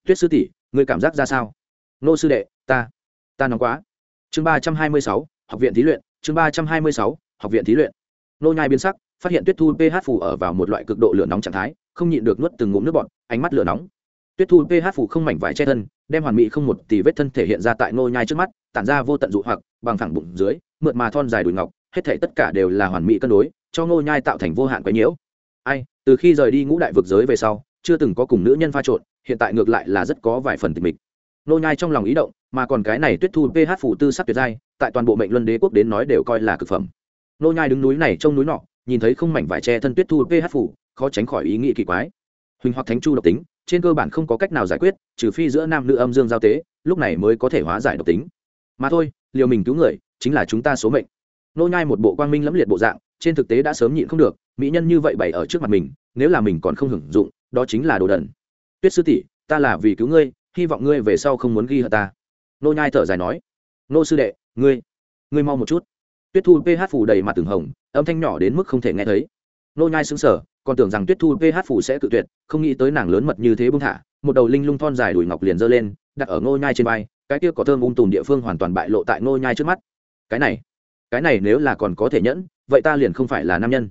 Tuyết sư tỷ, ngươi cảm giác ra sao? Nô sư đệ, ta ta nóng quá. Chương ba trăm hai mươi sáu, học viện thí luyện, chương ba trăm hai mươi sáu, học viện thí luyện. Nô nhai biến sắc, phát hiện tuyết thu ph phủ ở vào một loại cực độ lửa nóng trạng thái, không nhịn được nuốt từng ngụm nước bọt, ánh mắt lửa nóng. Tuyết thu ph phủ không mảnh vải che thân, đem hoàn mỹ không một tỷ vết thân thể hiện ra tại nô nhai trước mắt, tản ra vô tận dụ hoặc, bằng thẳng bụng dưới, mượt mà thon dài đùi ngọc hết thảy tất cả đều là hoàn mỹ cân đối cho Ngô nhai tạo thành vô hạn quái nhiễu. Ai từ khi rời đi ngũ đại vực giới về sau chưa từng có cùng nữ nhân pha trộn hiện tại ngược lại là rất có vài phần tình mịch. Ngô nhai trong lòng ý động mà còn cái này tuyết thu ph phụ tư sắc tuyệt giai tại toàn bộ mệnh luân đế quốc đến nói đều coi là cực phẩm. Ngô nhai đứng núi này trông núi nọ nhìn thấy không mảnh vải che thân tuyết thu ph phụ, khó tránh khỏi ý nghĩ kỳ quái. Huỳnh hoặc thánh chu độc tính trên cơ bản không có cách nào giải quyết trừ phi giữa nam nữ âm dương giao tế lúc này mới có thể hóa giải độc tính. Mà thôi liều mình cứu người chính là chúng ta số mệnh nô nhai một bộ quang minh lẫm liệt bộ dạng, trên thực tế đã sớm nhịn không được, mỹ nhân như vậy bày ở trước mặt mình, nếu là mình còn không hưởng dụng, đó chính là đồ đần. Tuyết sư tỷ, ta là vì cứu ngươi, hy vọng ngươi về sau không muốn ghi hận ta. Nô nhai thở dài nói, nô sư đệ, ngươi ngươi mau một chút. Tuyết thu ph phủ đầy mặt từng hồng, âm thanh nhỏ đến mức không thể nghe thấy. Nô nhai sững sờ, còn tưởng rằng tuyết thu ph phủ sẽ cự tuyệt, không nghĩ tới nàng lớn mật như thế buông thả, một đầu linh lung thon dài đùi ngọc liền giơ lên, đặt ở nô nhai trên vai, cái kia có thơm ung tùm địa phương hoàn toàn bại lộ tại nô nhai trước mắt. Cái này cái này nếu là còn có thể nhẫn, vậy ta liền không phải là nam nhân.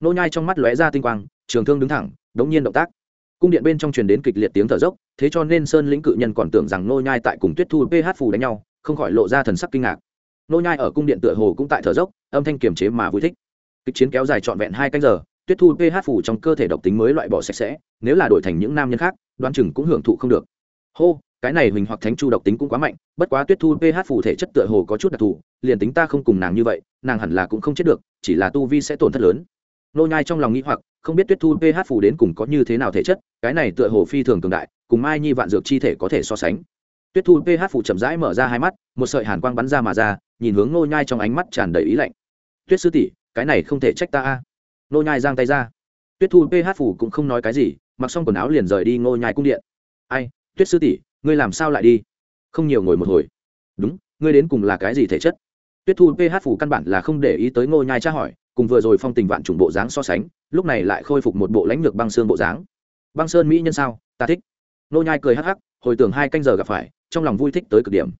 Nô nhai trong mắt lóe ra tinh quang, trường thương đứng thẳng, đống nhiên động tác. Cung điện bên trong truyền đến kịch liệt tiếng thở dốc, thế cho nên sơn lĩnh cự nhân còn tưởng rằng nô nhai tại cùng tuyết thu ph phù đánh nhau, không khỏi lộ ra thần sắc kinh ngạc. Nô nhai ở cung điện tựa hồ cũng tại thở dốc, âm thanh kiềm chế mà vui thích. Kịch chiến kéo dài trọn vẹn hai canh giờ, tuyết thu ph phủ trong cơ thể độc tính mới loại bỏ sạch sẽ, nếu là đổi thành những nam nhân khác, đoán chừng cũng hưởng thụ không được. Hô cái này huỳnh hoặc thánh chu độc tính cũng quá mạnh, bất quá tuyết thu ph phủ thể chất tựa hồ có chút đặc thù, liền tính ta không cùng nàng như vậy, nàng hẳn là cũng không chết được, chỉ là tu vi sẽ tổn thất lớn. Nô nhai trong lòng nghĩ hoặc, không biết tuyết thu ph phủ đến cùng có như thế nào thể chất, cái này tựa hồ phi thường cường đại, cùng mai nhi vạn dược chi thể có thể so sánh. Tuyết thu ph phủ chậm rãi mở ra hai mắt, một sợi hàn quang bắn ra mà ra, nhìn hướng nô nhai trong ánh mắt tràn đầy ý lạnh. Tuyết sư tỷ, cái này không thể trách ta a. Nô nhai giang tay ra. Tuyết thu ph phủ cũng không nói cái gì, mặc xong quần áo liền rời đi ngô nhai cung điện. Ai, tuyết sư tỷ ngươi làm sao lại đi? Không nhiều ngồi một hồi. Đúng, ngươi đến cùng là cái gì thể chất? Tuyết thu ph phủ căn bản là không để ý tới ngô nhai tra hỏi, cùng vừa rồi phong tình vạn chủng bộ dáng so sánh, lúc này lại khôi phục một bộ lãnh lược băng sơn bộ dáng. Băng sơn mỹ nhân sao? Ta thích. Ngô nhai cười hắc hắc, hồi tưởng hai canh giờ gặp phải, trong lòng vui thích tới cực điểm.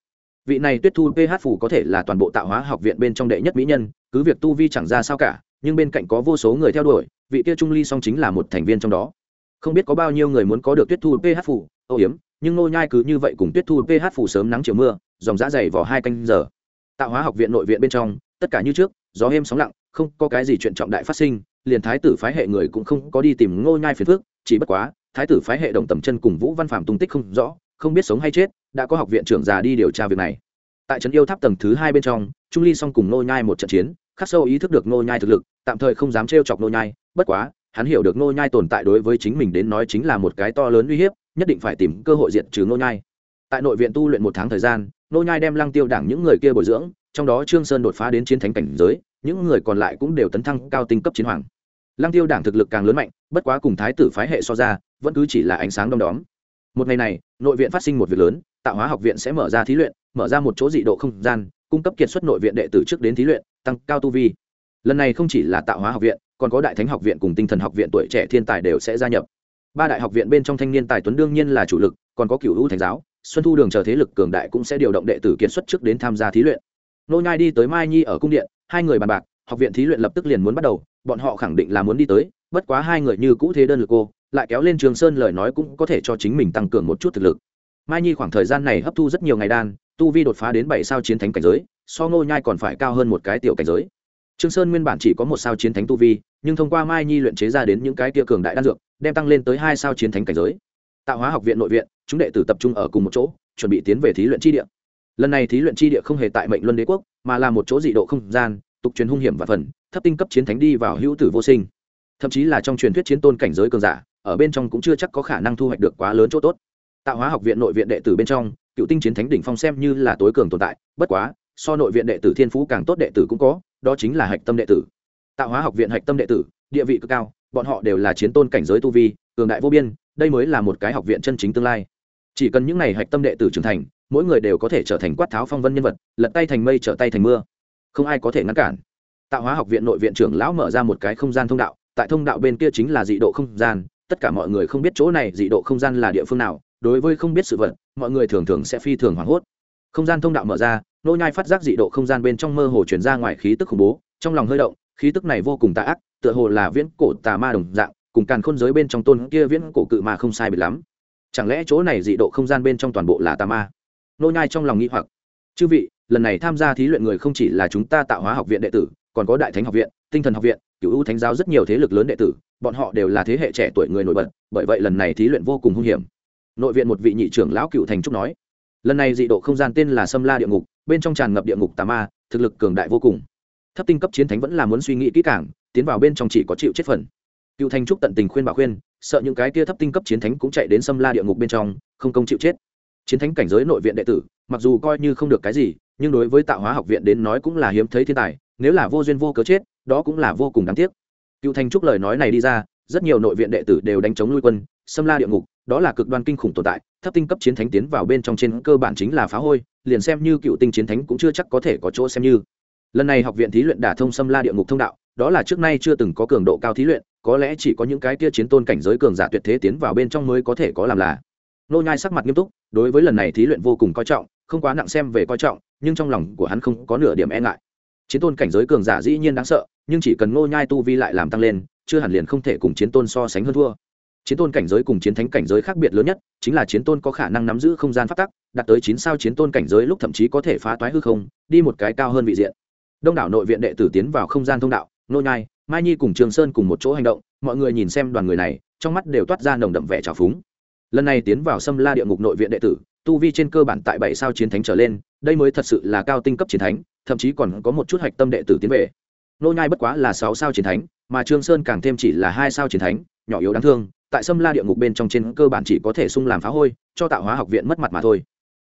Vị này tuyết thu ph phủ có thể là toàn bộ tạo hóa học viện bên trong đệ nhất mỹ nhân, cứ việc tu vi chẳng ra sao cả, nhưng bên cạnh có vô số người theo đuổi, vị kia trung ly song chính là một thành viên trong đó. Không biết có bao nhiêu người muốn có được tuyết thu ph phủ âu hiếm nhưng nô nhai cứ như vậy cùng tuyết thu ph phủ sớm nắng chiều mưa, dòng dã dày vào hai canh giờ. Tạo hóa học viện nội viện bên trong, tất cả như trước, gió êm sóng lặng, không có cái gì chuyện trọng đại phát sinh, liền thái tử phái hệ người cũng không có đi tìm ngô nhai phiền phước chỉ bất quá, thái tử phái hệ đồng tầm chân cùng vũ văn phạm tung tích không rõ, không biết sống hay chết, đã có học viện trưởng già đi điều tra việc này. Tại trấn yêu tháp tầng thứ hai bên trong, trung ly song cùng ngô nhai một trận chiến, khắc sâu ý thức được ngô nhai thực lực, tạm thời không dám trêu chọc ngô nhai, bất quá, hắn hiểu được ngô nhai tồn tại đối với chính mình đến nói chính là một cái to lớn uy hiếp nhất định phải tìm cơ hội diệt trừ Nô nhai. Tại nội viện tu luyện một tháng thời gian Nô nhai đem lăng tiêu đảng những người kia bồi dưỡng, trong đó trương sơn đột phá đến chiến thánh cảnh giới, những người còn lại cũng đều tấn thăng cao tinh cấp chiến hoàng. Lăng tiêu đảng thực lực càng lớn mạnh, bất quá cùng thái tử phái hệ so ra, vẫn cứ chỉ là ánh sáng đom đóm. Một ngày này, nội viện phát sinh một việc lớn tạo hóa học viện sẽ mở ra thí luyện, mở ra một chỗ dị độ không gian, cung cấp kiệt xuất nội viện đệ tử trước đến thí luyện, tăng cao tu vi. Lần này không chỉ là tạo hóa học viện, còn có đại thánh học viện cùng tinh thần học viện tuổi trẻ thiên tài đều sẽ gia nhập ba đại học viện bên trong thanh niên tài tuấn đương nhiên là chủ lực, còn có cựu hữu thánh giáo, xuân thu đường chờ thế lực cường đại cũng sẽ điều động đệ tử kiệt xuất trước đến tham gia thí luyện. Nô nhai đi tới mai nhi ở cung điện, hai người bàn bạc, học viện thí luyện lập tức liền muốn bắt đầu, bọn họ khẳng định là muốn đi tới, bất quá hai người như cũ thế đơn lực cô, lại kéo lên trường sơn lời nói cũng có thể cho chính mình tăng cường một chút thực lực. Mai nhi khoảng thời gian này hấp thu rất nhiều ngày đan, tu vi đột phá đến bảy sao chiến thánh cảnh giới, so ngô nhai còn phải cao hơn một cái tiểu cảnh giới trương sơn nguyên bản chỉ có một sao chiến thánh tu vi, nhưng thông qua mai nhi luyện chế ra đến những cái tia cường đại đan dược, đem tăng lên tới hai sao chiến thánh cảnh giới. Tạo hóa học viện nội viện, chúng đệ tử tập trung ở cùng một chỗ, chuẩn bị tiến về thí luyện chi địa. Lần này thí luyện chi địa không hề tại mệnh luân đế quốc, mà là một chỗ dị độ không gian, tục truyền hung hiểm và phần, thấp tinh cấp chiến thánh đi vào hữu tử vô sinh. Thậm chí là trong truyền thuyết chiến tôn cảnh giới cường giả, ở bên trong cũng chưa chắc có khả năng thu hoạch được quá lớn chỗ tốt. Tạo hóa học viện nội viện đệ tử bên trong, cựu tinh chiến thánh đỉnh phong xem như là tối cường tồn tại, bất quá, so nội viện đệ tử thiên phú càng tốt đệ tử cũng có đó chính là hạch tâm đệ tử. Tạo hóa học viện hạch tâm đệ tử, địa vị cực cao, bọn họ đều là chiến tôn cảnh giới tu vi, cường đại vô biên, đây mới là một cái học viện chân chính tương lai. Chỉ cần những n à y hạch tâm đệ tử trưởng thành, mỗi người đều có thể trở thành quát tháo phong vân nhân vật, lật tay thành mây trở tay thành mưa. Không ai có thể ngăn cản. Tạo hóa học viện nội viện trưởng lão mở ra một cái không gian thông đạo, tại thông đạo bên kia chính là dị độ không gian, tất cả mọi người không biết chỗ này dị độ không gian là địa phương nào, đối với không biết sự vật, mọi người thường thường sẽ phi thường hoảng hốt. Không gian thông đạo mở ra nô nhai phát giác dị độ không gian bên trong mơ hồ truyền ra ngoài khí tức khủng bố, trong lòng hơi động, khí tức này vô cùng tà ác, tựa hồ là viễn cổ tà ma đồng dạng, cùng càn khôn giới bên trong tôn kia viễn cổ cự ma không sai biệt lắm. Chẳng lẽ chỗ này dị độ không gian bên trong toàn bộ là tà ma? Nô nhai trong lòng nghĩ hoặc. Chư vị, lần này tham gia thí luyện người không chỉ là chúng ta tạo hóa học viện đệ tử, còn có đại thánh học viện, tinh thần học viện cửu u thánh giáo rất nhiều thế lực lớn đệ tử, bọn họ đều là thế hệ trẻ tuổi người nổi bật, bởi vậy lần này thí luyện vô cùng hung hiểm. Nội viện một vị nhị trưởng lão cựu thành trúc nói lần này dị độ không gian tên là sâm la địa ngục, bên trong tràn ngập địa ngục tà ma, thực lực cường đại vô cùng. Thấp tinh cấp chiến thánh vẫn là muốn suy nghĩ kỹ càng, tiến vào bên trong chỉ có chịu chết phần. Cựu thành trúc tận tình khuyên bảo khuyên, sợ những cái kia thấp tinh cấp chiến thánh cũng chạy đến sâm la địa ngục bên trong, không công chịu chết. Chiến thánh cảnh giới nội viện đệ tử, mặc dù coi như không được cái gì, nhưng đối với tạo hóa học viện đến nói cũng là hiếm thấy thiên tài, nếu là vô duyên vô cớ chết, đó cũng là vô cùng đáng tiếc. Cựu thành trúc lời nói này đi ra, rất nhiều nội viện đệ tử đều đánh chống nuôi quân xâm la địa ngục, đó là cực đoan kinh khủng tồn tại, thấp tinh cấp chiến thánh tiến vào bên trong trên cơ bản chính là phá hôi, liền xem như cựu tinh chiến thánh cũng chưa chắc có thể có chỗ xem như. Lần này học viện thí luyện đả thông xâm la địa ngục thông đạo, đó là trước nay chưa từng có cường độ cao thí luyện, có lẽ chỉ có những cái kia chiến tôn cảnh giới cường giả tuyệt thế tiến vào bên trong mới có thể có làm là. Nô nhai sắc mặt nghiêm túc, đối với lần này thí luyện vô cùng coi trọng, không quá nặng xem về coi trọng, nhưng trong lòng của hắn không có nửa điểm e ngại. Chiến tôn cảnh giới cường giả dĩ nhiên đáng sợ, nhưng chỉ cần nô nhai tu vi lại làm tăng lên, chưa hẳn liền không thể cùng chiến tôn so sánh hơn thua chiến tôn cảnh giới cùng chiến thánh cảnh giới khác biệt lớn nhất, chính là chiến tôn có khả năng nắm giữ không gian phát tắc, đạt tới chín sao chiến tôn cảnh giới lúc thậm chí có thể phá toái hư không, đi một cái cao hơn vị diện. Đông đảo nội viện đệ tử tiến vào không gian thông đạo, nô nhai, mai nhi cùng trường sơn cùng một chỗ hành động, mọi người nhìn xem đoàn người này, trong mắt đều toát ra nồng đậm vẻ trào phúng. Lần này tiến vào xâm la địa ngục nội viện đệ tử, tu vi trên cơ bản tại bảy sao chiến thánh trở lên, đây mới thật sự là cao tinh cấp chiến thánh, thậm chí còn có một chút hạch tâm đệ tử tiến về. Nô nhai bất quá là sáu sao chiến thánh, mà trương sơn càng thêm chỉ là hai sao chiến thánh, nhỏ yếu đáng thương tại xâm la địa ngục bên trong trên cơ bản chỉ có thể sung làm phá hôi, cho tạo hóa học viện mất mặt mà thôi.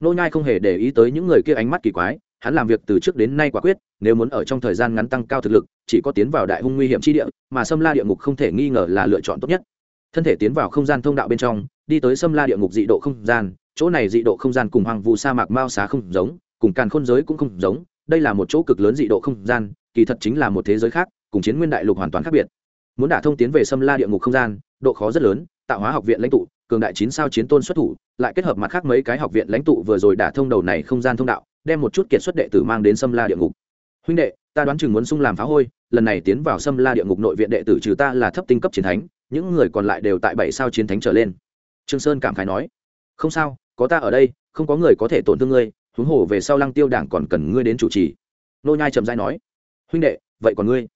Nô nhai không hề để ý tới những người kia ánh mắt kỳ quái, hắn làm việc từ trước đến nay quả quyết, nếu muốn ở trong thời gian ngắn tăng cao thực lực, chỉ có tiến vào đại hung nguy hiểm chi địa, mà xâm la địa ngục không thể nghi ngờ là lựa chọn tốt nhất. Thân thể tiến vào không gian thông đạo bên trong, đi tới xâm la địa ngục dị độ không gian, chỗ này dị độ không gian cùng hoàng vu sa mạc mao xá không giống, cùng càn khôn giới cũng không giống, đây là một chỗ cực lớn dị độ không gian, kỳ thật chính là một thế giới khác, cùng chiến nguyên đại lục hoàn toàn khác biệt. Muốn đả thông tiến về xâm la địa ngục không gian độ khó rất lớn, tạo hóa học viện lãnh tụ, cường đại chín sao chiến tôn xuất thủ, lại kết hợp mặt khác mấy cái học viện lãnh tụ vừa rồi đả thông đầu này không gian thông đạo, đem một chút kiệt xuất đệ tử mang đến xâm la địa ngục. Huynh đệ, ta đoán chừng muốn sung làm phá hôi, lần này tiến vào xâm la địa ngục nội viện đệ tử trừ ta là thấp tinh cấp chiến thánh, những người còn lại đều tại bảy sao chiến thánh trở lên. Trương sơn cảm khái nói, không sao, có ta ở đây, không có người có thể tổn thương ngươi, huống hồ về sau lăng tiêu đảng còn cần ngươi đến chủ trì. Nô nhai trầm dai nói, huynh đệ, vậy còn ngươi?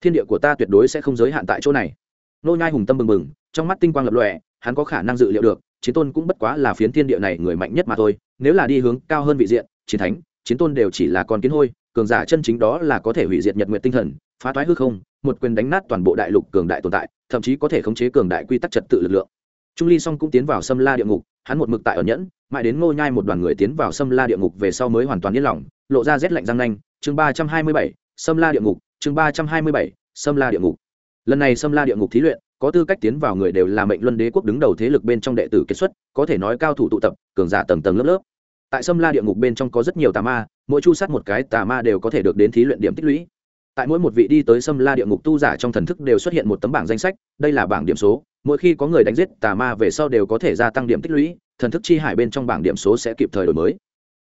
Thiên địa của ta tuyệt đối sẽ không giới hạn tại chỗ này. Nô nhai hùng tâm bừng bừng trong mắt tinh quang lập lòe, hắn có khả năng dự liệu được, chiến tôn cũng bất quá là phiến thiên địa này người mạnh nhất mà thôi, nếu là đi hướng cao hơn vị diện, chiến thánh, chiến tôn đều chỉ là con kiến hôi, cường giả chân chính đó là có thể hủy diệt nhật nguyện tinh thần, phá toái hư không, một quyền đánh nát toàn bộ đại lục cường đại tồn tại, thậm chí có thể khống chế cường đại quy tắc trật tự lực lượng. Trung ly song cũng tiến vào xâm la địa ngục, hắn một mực tại ở nhẫn, mãi đến ngô nhai một đoàn người tiến vào xâm la địa ngục về sau mới hoàn toàn yên lòng, lộ ra rét lạnh răng nanh. Chương ba trăm hai mươi bảy xâm la địa ngục, chương ba trăm hai mươi bảy xâm la địa ngục. Lần này xâm la địa ngục thí luyện có tư cách tiến vào người đều là mệnh luân đế quốc đứng đầu thế lực bên trong đệ tử kết xuất, có thể nói cao thủ tụ tập, cường giả tầng tầng lớp lớp. Tại sâm la địa ngục bên trong có rất nhiều tà ma, mỗi chu sát một cái tà ma đều có thể được đến thí luyện điểm tích lũy. Tại mỗi một vị đi tới sâm la địa ngục tu giả trong thần thức đều xuất hiện một tấm bảng danh sách, đây là bảng điểm số, mỗi khi có người đánh giết tà ma về sau đều có thể gia tăng điểm tích lũy, thần thức chi hải bên trong bảng điểm số sẽ kịp thời đổi mới.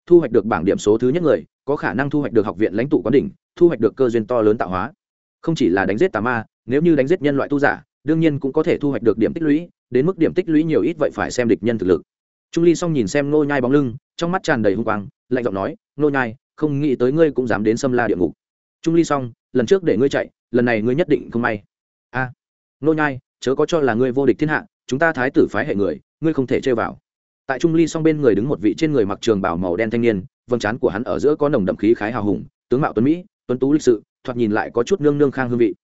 Thu hoạch được bảng điểm số thứ nhất người, có khả năng thu hoạch được học viện lãnh tụ quán đỉnh, thu hoạch được cơ duyên to lớn tạo hóa. Không chỉ là đánh giết tà ma, nếu như đánh giết nhân loại tu giả đương nhiên cũng có thể thu hoạch được điểm tích lũy, đến mức điểm tích lũy nhiều ít vậy phải xem địch nhân thực lực. Trung ly xong nhìn xem nô nhai bóng lưng, trong mắt tràn đầy hung quang, lạnh giọng nói nô nhai, không nghĩ tới ngươi cũng dám đến xâm la địa ngục. Trung ly xong lần trước để ngươi chạy, lần này ngươi nhất định không may. A nô nhai, chớ có cho là ngươi vô địch thiên hạ, chúng ta thái tử phái hệ người, ngươi không thể chơi vào. Tại trung ly song bên người đứng một vị trên người mặc trường bảo màu đen thanh niên, vầng trán của hắn ở giữa có nồng đậm khí khái hào hùng, tướng mạo tuấn mỹ, tuấn tú lịch sự, thoạt nhìn lại có chút nương nương khang hương vị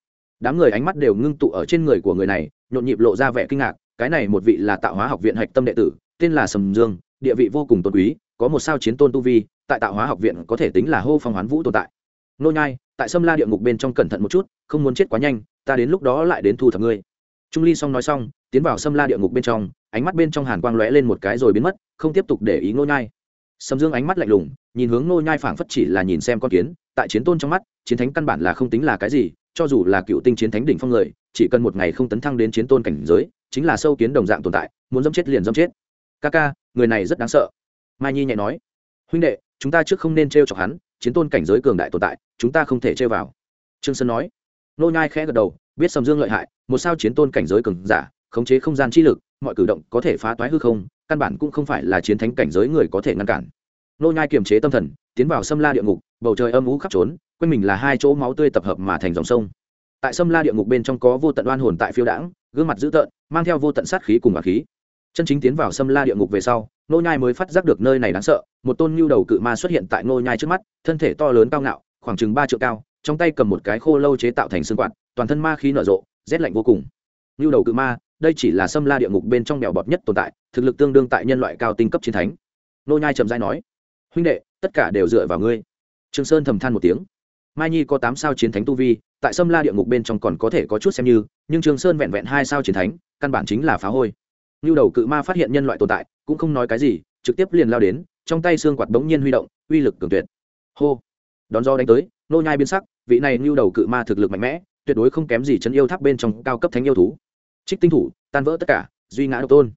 đám người ánh mắt đều ngưng tụ ở trên người của người này, nhộn nhịp lộ ra vẻ kinh ngạc, cái này một vị là tạo hóa học viện hạch tâm đệ tử, tên là sầm dương, địa vị vô cùng tôn quý, có một sao chiến tôn tu vi, tại tạo hóa học viện có thể tính là hô phong hoán vũ tồn tại. Nô nhai, tại sâm la địa ngục bên trong cẩn thận một chút, không muốn chết quá nhanh, ta đến lúc đó lại đến thu thập ngươi. Trung ly xong nói xong, tiến vào sâm la địa ngục bên trong, ánh mắt bên trong hàn quang lóe lên một cái rồi biến mất, không tiếp tục để ý nô nhai. Sầm dương ánh mắt lạnh lùng, nhìn hướng nô nhai phảng phất chỉ là nhìn xem con kiến, tại chiến tôn trong mắt, chiến thánh căn bản là không tính là cái gì cho dù là cựu tinh chiến thánh đỉnh phong người, chỉ cần một ngày không tấn thăng đến chiến tôn cảnh giới, chính là sâu kiến đồng dạng tồn tại, muốn dâm chết liền dâm chết. Ca ca, người này rất đáng sợ. Mai nhi nhẹ nói. Huynh đệ, chúng ta trước không nên t chọc hắn, chiến tôn cảnh giới cường đại tồn tại, chúng ta không thể t vào. Trương sơn nói. Nô nhai khẽ gật đầu, biết sầm dương lợi hại, một sao chiến tôn cảnh giới cường giả, khống chế không gian chi lực, mọi cử động có thể phá toái hư không, căn bản cũng không phải là chiến thánh cảnh giới người có thể ngăn cản. Nô nhai kiềm chế tâm thần, tiến vào sâm la địa ngục, bầu trời âm u khắp trốn quanh mình là hai chỗ máu tươi tập hợp mà thành dòng sông. Tại sâm la địa ngục bên trong có vô tận oan hồn tại phiêu đãng, gương mặt dữ tợn, mang theo vô tận sát khí cùng hỏa khí. Chân chính tiến vào sâm la địa ngục về sau nô nhai mới phát giác được nơi này đáng sợ, một tôn nhu đầu cự ma xuất hiện tại nô nhai trước mắt, thân thể to lớn cao ngạo, khoảng chừng ba trượng cao, trong tay cầm một cái khô lâu chế tạo thành xương quạt, toàn thân ma khí nở rộ, rét lạnh vô cùng. Nhu đầu cự ma, đây chỉ là sâm la địa ngục bên trong bèo bọt nhất tồn tại, thực lực tương đương tại nhân loại cao tinh cấp chiến thánh. Nô nhai trầm dài nói, huynh đệ, tất cả đều dựa vào ngươi. Trương sơn thầm than một tiếng mai nhi có tám sao chiến thánh tu vi, tại sâm la địa ngục bên trong còn có thể có chút xem như, nhưng Trường sơn vẹn vẹn hai sao chiến thánh, căn bản chính là phá hôi. Như đầu cự ma phát hiện nhân loại tồn tại, cũng không nói cái gì, trực tiếp liền lao đến, trong tay xương quạt bỗng nhiên huy động, uy lực cường tuyệt. Hô! Đón do đánh tới, nô nhai biến sắc, vị này như đầu cự ma thực lực mạnh mẽ, tuyệt đối không kém gì chân yêu tháp bên trong cao cấp thánh yêu thú. Trích tinh thủ, tan vỡ tất cả, duy ngã độc tôn.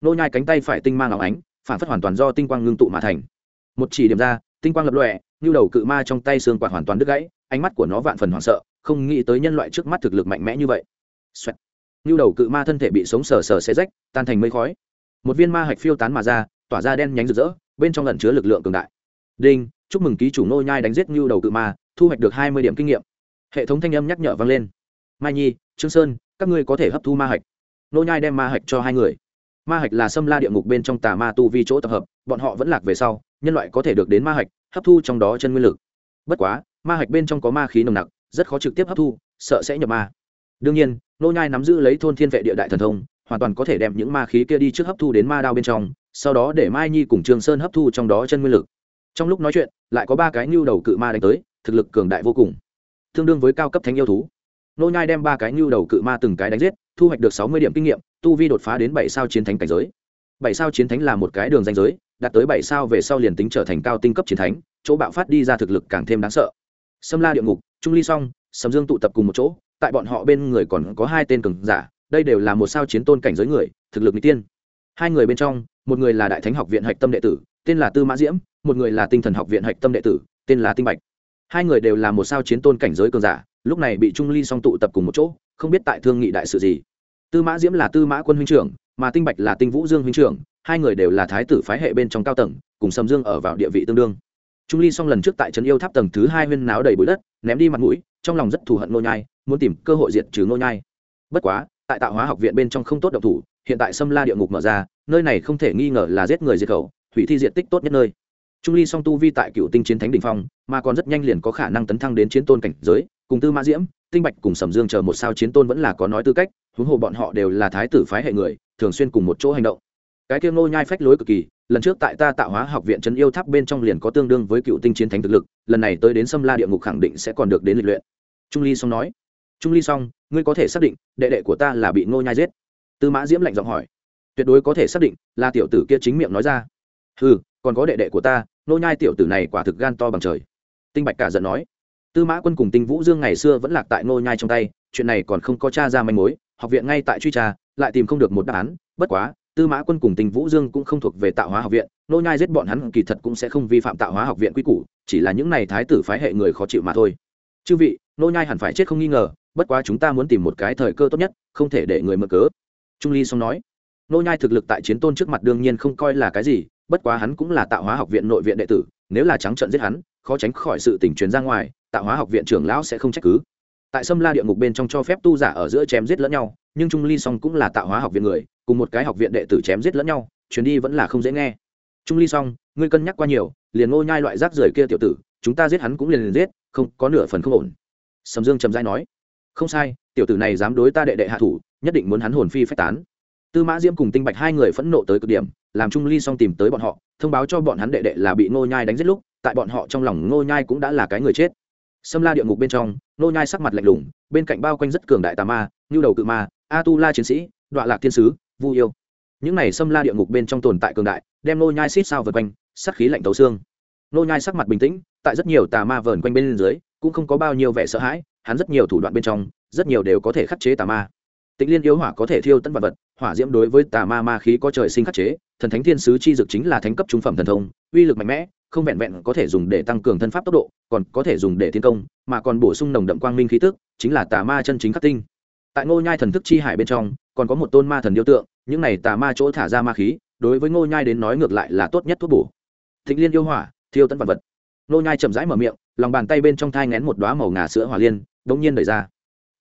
Nô nhai cánh tay phải tinh mang óng ánh, phản phất hoàn toàn do tinh quang ngưng tụ mà thành. Một chỉ điểm ra tinh quang lập lòe, như đầu cự ma trong tay xương quạt hoàn toàn đứt gãy, ánh mắt của nó vạn phần hoảng sợ, không nghĩ tới nhân loại trước mắt thực lực mạnh mẽ như vậy. Xoẹt. như đầu cự ma thân thể bị sống sờ sờ xé rách, tan thành mây khói. Một viên ma hạch phiêu tán mà ra, tỏa ra đen nhánh rực rỡ, bên trong lẩn chứa lực lượng cường đại. Đinh, chúc mừng ký chủ nô nhai đánh giết như đầu cự ma, thu hoạch được hai mươi điểm kinh nghiệm. Hệ thống thanh âm nhắc nhở vang lên. Mai nhi, trương sơn, các ngươi có thể hấp thu ma hạch. Nô nhai đem ma hạch cho hai người. Ma hạch là xâm la địa ngục bên trong tà ma tu vi chỗ tập hợp, bọn họ vẫn lạc về sau nhân loại có thể được đến ma hạch, hấp thu trong đó chân nguyên lực. Bất quá, ma hạch bên trong có ma khí nồng nặc, rất khó trực tiếp hấp thu, sợ sẽ nhập ma. Đương nhiên, nô nhai nắm giữ lấy thôn thiên vệ địa đại thần thông, hoàn toàn có thể đem những ma khí kia đi trước hấp thu đến ma đao bên trong, sau đó để mai nhi cùng trương sơn hấp thu trong đó chân nguyên lực. Trong lúc nói chuyện, lại có ba cái nhu đầu cự ma đánh tới, thực lực cường đại vô cùng. Tương đương với cao cấp thánh yêu thú. Nô nhai đem ba cái nhu đầu cự ma từng cái đánh giết, thu hoạch được sáu mươi điểm kinh nghiệm, tu vi đột phá đến bảy sao chiến thánh cảnh giới. Bảy sao chiến thánh là một cái đường danh giới đạt tới bảy sao về sau liền tính trở thành cao tinh cấp chiến thánh, chỗ bạo phát đi ra thực lực càng thêm đáng sợ. Sâm la địa ngục, trung ly song, sầm dương tụ tập cùng một chỗ, tại bọn họ bên người còn có hai tên cường giả, đây đều là một sao chiến tôn cảnh giới người, thực lực n tiên. Hai người bên trong, một người là đại thánh học viện hạch tâm đệ tử, tên là tư mã diễm, một người là tinh thần học viện hạch tâm đệ tử, tên là tinh bạch. Hai người đều là một sao chiến tôn cảnh giới cường giả, lúc này bị trung ly song tụ tập cùng một chỗ, không biết tại thương nghị đại sự gì. Tư mã diễm là tư mã quân huynh trưởng, mà tinh bạch là tinh vũ dương huynh trưởng hai người đều là thái tử phái hệ bên trong cao tầng, cùng sầm dương ở vào địa vị tương đương. Trung ly xong lần trước tại trấn yêu tháp tầng thứ hai huyên náo đầy bụi đất, ném đi mặt mũi, trong lòng rất thù hận nô nhai, muốn tìm cơ hội diệt trừ nô nhai. Bất quá, tại tạo hóa học viện bên trong không tốt độc thủ, hiện tại Sâm la địa ngục mở ra, nơi này không thể nghi ngờ là giết người diệt khẩu hủy thi diện tích tốt nhất nơi. Trung ly song tu vi tại cựu tinh chiến thánh đỉnh phong, mà còn rất nhanh liền có khả năng tấn thăng đến chiến tôn cảnh giới, cùng tư mã diễm, tinh bạch cùng sầm dương chờ một sao chiến tôn vẫn là có nói tư cách, huống hồ bọn họ đều là thái tử phái hệ người, thường xuyên cùng một chỗ hành động cái kia ngô nhai phách lối cực kỳ, lần trước tại ta tạo hóa học viện trấn yêu tháp bên trong liền có tương đương với cựu tinh chiến thánh thực lực, lần này tới đến sâm la địa ngục khẳng định sẽ còn được đến lịch luyện. Trung ly song nói. Trung ly song, ngươi có thể xác định, đệ đệ của ta là bị ngô nhai giết. Tư mã diễm lạnh giọng hỏi. Tuyệt đối có thể xác định, là tiểu tử kia chính miệng nói ra. Ừ còn có đệ đệ của ta, ngô nhai tiểu tử này quả thực gan to bằng trời. Tinh bạch cả giận nói. Tư mã quân cùng tinh vũ dương ngày xưa vẫn lạc tại ngô nhai trong tay, chuyện này còn không có tra ra manh mối, học viện ngay tại truy tra, lại tìm không được một đáp án, bất quá tư mã quân cùng tinh vũ dương cũng không thuộc về tạo hóa học viện, nô nhai giết bọn hắn kỳ thật cũng sẽ không vi phạm tạo hóa học viện quy củ, chỉ là những này thái tử phái hệ người khó chịu mà thôi. Chư vị, nô nhai hẳn phải chết không nghi ngờ, bất quá chúng ta muốn tìm một cái thời cơ tốt nhất, không thể để người mở cớ. Trung ly song nói. Nô nhai thực lực tại chiến tôn trước mặt đương nhiên không coi là cái gì, bất quá hắn cũng là tạo hóa học viện nội viện đệ tử, nếu là trắng trợn giết hắn, khó tránh khỏi sự tình truyền ra ngoài, tạo hóa học viện trưởng lão sẽ không trách cứ tại sâm la địa ngục bên trong cho phép tu giả ở giữa chém giết lẫn nhau, nhưng trung ly song cũng là tạo hóa học viện người, cùng một cái học viện đệ tử chém giết lẫn nhau, chuyến đi vẫn là không dễ nghe. Trung ly song, ngươi cân nhắc qua nhiều, liền ngô nhai loại rác rưởi kia tiểu tử, chúng ta giết hắn cũng liền liền giết, không, có nửa phần không ổn. Sầm dương trầm dai nói, không sai, tiểu tử này dám đối ta đệ đệ hạ thủ, nhất định muốn hắn hồn phi phách tán. Tư mã diễm cùng tinh bạch hai người phẫn nộ tới cực điểm, làm trung ly song tìm tới bọn họ, thông báo cho bọn hắn đệ đệ là bị ngô nhai đánh giết lúc, tại bọn họ trong lòng ngô nhai cũng đã là cái người chết. Sâm La địa ngục bên trong, nô nhai sắc mặt lạnh lùng, bên cạnh bao quanh rất cường đại tà ma, như đầu cự ma, A Tu La chiến sĩ, Đoạ Lạc thiên sứ, Vu yêu. Những này Sâm La địa ngục bên trong tồn tại cường đại, đem nô nhai xít sao vượt quanh, sát khí lạnh tấu xương. Nô nhai sắc mặt bình tĩnh, tại rất nhiều tà ma vờn quanh bên dưới, cũng không có bao nhiêu vẻ sợ hãi, hắn rất nhiều thủ đoạn bên trong, rất nhiều đều có thể khắc chế tà ma. Tịnh Liên yếu hỏa có thể thiêu tân vật vật, hỏa diễm đối với tà ma ma khí có trời sinh khắc chế, thần thánh thiên sứ chi dược chính là thánh cấp trung phẩm thần thông, uy lực mạnh mẽ, không vẹn vẹn có thể dùng để tăng cường thân pháp tốc độ, còn có thể dùng để tiến công, mà còn bổ sung nồng đậm quang minh khí tức, chính là tà ma chân chính khắc tinh. Tại ngô nhai thần thức chi hải bên trong, còn có một tôn ma thần điêu tượng, những này tà ma chỗ thả ra ma khí, đối với ngô nhai đến nói ngược lại là tốt nhất thuốc bổ. Thịnh liên yêu hỏa, thiêu tận vật vật. Ngô nhai chậm rãi mở miệng, lòng bàn tay bên trong thai ngén một đóa màu ngà sữa hỏa liên, đống nhiên đẩy ra.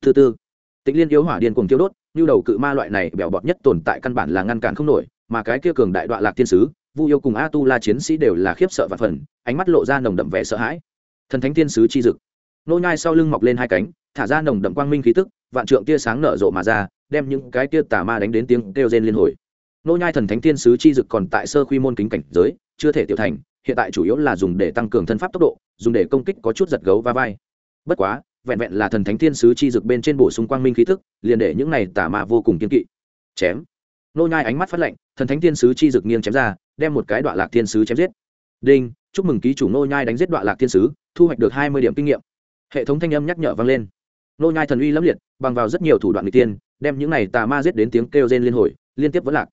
Thứ tư tịnh liên yêu hỏa điên cuồng tiêu đốt, như đầu cự ma loại này bèo bọt nhất tồn tại căn bản là ngăn cản không nổi, mà cái kia cường đại đoạn lạc thiên sứ vu yêu cùng a tu la chiến sĩ đều là khiếp sợ và phần, ánh mắt lộ ra nồng đậm vẻ sợ hãi. Thần thánh tiên sứ chi dực. Nô nhai sau lưng mọc lên hai cánh, thả ra nồng đậm quang minh khí tức, vạn trượng tia sáng nở rộ mà ra, đem những cái tia tà ma đánh đến tiếng kêu rên liên hồi. Nô nhai thần thánh tiên sứ chi dực còn tại sơ quy môn kính cảnh giới, chưa thể tiểu thành, hiện tại chủ yếu là dùng để tăng cường thân pháp tốc độ, dùng để công kích có chút giật gấu va vai. Bất quá, vẹn vẹn là thần thánh tiên sứ chi dực bên trên bổ sung quang minh khí tức, liền để những này tà ma vô cùng kiên kỵ. Chém nô nhai ánh mắt phát lệnh, thần thánh tiên sứ chi dực nghiêng chém ra đem một cái đoạn lạc thiên sứ chém giết. Đinh chúc mừng ký chủ nô nhai đánh giết đoạn lạc thiên sứ thu hoạch được hai mươi điểm kinh nghiệm. Hệ thống thanh âm nhắc nhở vang lên. Nô nhai thần uy lẫm liệt bằng vào rất nhiều thủ đoạn người tiên đem những này tà ma giết đến tiếng kêu rên liên hồi liên tiếp vẫn lạc.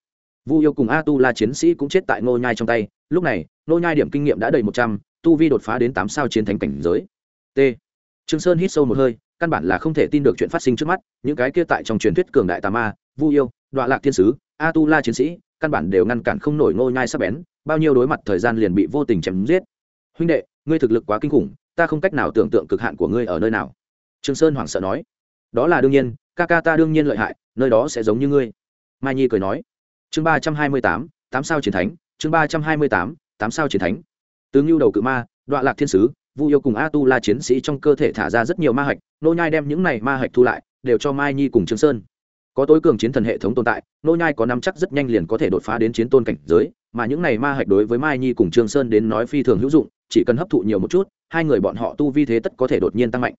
Vu yêu cùng a tu la chiến sĩ cũng chết tại nô nhai trong tay. Lúc này nô nhai điểm kinh nghiệm đã đầy một trăm tu vi đột phá đến tám sao chiến thánh cảnh giới. T. Trương sơn hít sâu một hơi căn bản là không thể tin được chuyện phát sinh trước mắt những cái kia tại trong truyền thuyết cường đại tà ma vu yêu đoạn lạc thiên sứ a tu la chiến sĩ, căn bản đều ngăn cản không nổi ngô nhai sắp bén, bao nhiêu đối mặt thời gian liền bị vô tình chém giết. Huynh đệ, ngươi thực lực quá kinh khủng, ta không cách nào tưởng tượng cực hạn của ngươi ở nơi nào. Trương sơn hoảng sợ nói. Đó là đương nhiên, ca ca ta đương nhiên lợi hại, nơi đó sẽ giống như ngươi. Mai nhi cười nói. Chương ba trăm hai mươi tám tám sao chiến thánh, chương ba trăm hai mươi tám tám sao chiến thánh. Tướng lưu đầu cự ma đoạn lạc thiên sứ, vu yêu cùng a tu la chiến sĩ trong cơ thể thả ra rất nhiều ma hạch nô nhai đem những này ma hạch thu lại, đều cho mai nhi cùng trương sơn có tối cường chiến thần hệ thống tồn tại nô nhai có nắm chắc rất nhanh liền có thể đột phá đến chiến tôn cảnh giới mà những này ma hạch đối với mai nhi cùng trương sơn đến nói phi thường hữu dụng chỉ cần hấp thụ nhiều một chút hai người bọn họ tu vi thế tất có thể đột nhiên tăng mạnh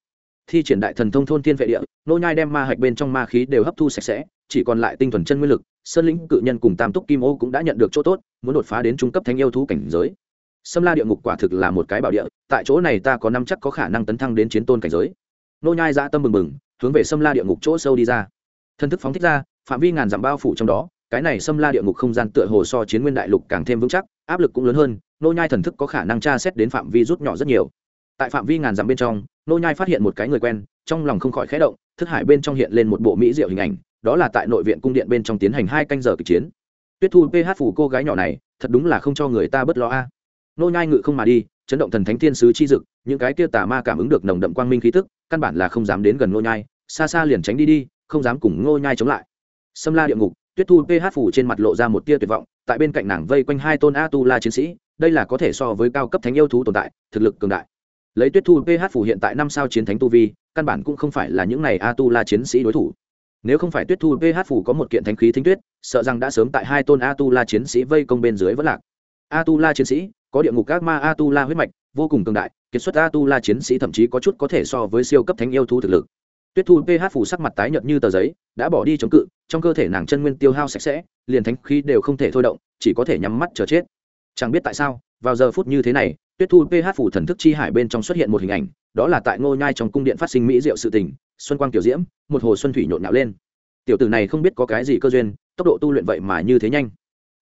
thi triển đại thần thông thôn thiên vệ địa nô nhai đem ma hạch bên trong ma khí đều hấp thu sạch sẽ chỉ còn lại tinh thuần chân nguyên lực sơn lĩnh cự nhân cùng tam túc kim ô cũng đã nhận được chỗ tốt muốn đột phá đến trung cấp thánh yêu thú cảnh giới Sâm La địa ngục quả thực là một cái bảo địa, tại chỗ này ta có năm chắc có khả năng tấn thăng đến chiến tôn cảnh giới. Nô nhai dạ tâm mừng mừng, hướng về Sâm La địa ngục chỗ sâu đi ra. Thân thức phóng thích ra, phạm vi ngàn dặm bao phủ trong đó, cái này xâm La địa ngục không gian tựa hồ so chiến nguyên đại lục càng thêm vững chắc, áp lực cũng lớn hơn, nô nhai thần thức có khả năng tra xét đến phạm vi rút nhỏ rất nhiều. Tại phạm vi ngàn dặm bên trong, nô nhai phát hiện một cái người quen, trong lòng không khỏi khẽ động, thức hải bên trong hiện lên một bộ mỹ diệu hình ảnh, đó là tại nội viện cung điện bên trong tiến hành hai canh giờ kịch chiến. Tuyết Thu PH phủ cô gái nhỏ này, thật đúng là không cho người ta bất lo a nô nhai ngự không mà đi chấn động thần thánh thiên sứ chi dực những cái kia tà ma cảm ứng được nồng đậm quang minh khí tức căn bản là không dám đến gần nô nhai xa xa liền tránh đi đi không dám cùng Ngô nhai chống lại. Sâm la địa ngục, tuyết thu ph phủ trên mặt lộ ra một tia tuyệt vọng, tại bên cạnh nàng vây quanh hai tôn a tu la chiến sĩ, đây là có thể so với cao cấp thánh yêu thú tồn tại, thực lực cường đại. Lấy tuyết thu ph phủ hiện tại năm sao chiến thánh tu vi, căn bản cũng không phải là những này a tu la chiến sĩ đối thủ. Nếu không phải tuyết thu ph phủ có một kiện thánh khí thính tuyết, sợ rằng đã sớm tại hai tôn a tu la chiến sĩ vây công bên dưới vẫn lạc. A tu la chiến sĩ, có địa ngục các ma a tu la huyết mạch, vô cùng cường đại, kiệt xuất a tu la chiến sĩ thậm chí có chút có thể so với siêu cấp thánh yêu thú thực lực tuyết thu ph phủ sắc mặt tái nhợt như tờ giấy, đã bỏ đi chống cự, trong cơ thể nàng chân nguyên tiêu hao sạch sẽ, liền thánh khí đều không thể thôi động, chỉ có thể nhắm mắt chờ chết. Chẳng biết tại sao, vào giờ phút như thế này, tuyết thu ph phủ thần thức chi hải bên trong xuất hiện một hình ảnh, đó là tại ngô nhai trong cung điện phát sinh mỹ diệu sự tình, xuân quang tiểu diễm, một hồ xuân thủy nhộn nhạo lên. Tiểu tử này không biết có cái gì cơ duyên, tốc độ tu luyện vậy mà như thế nhanh.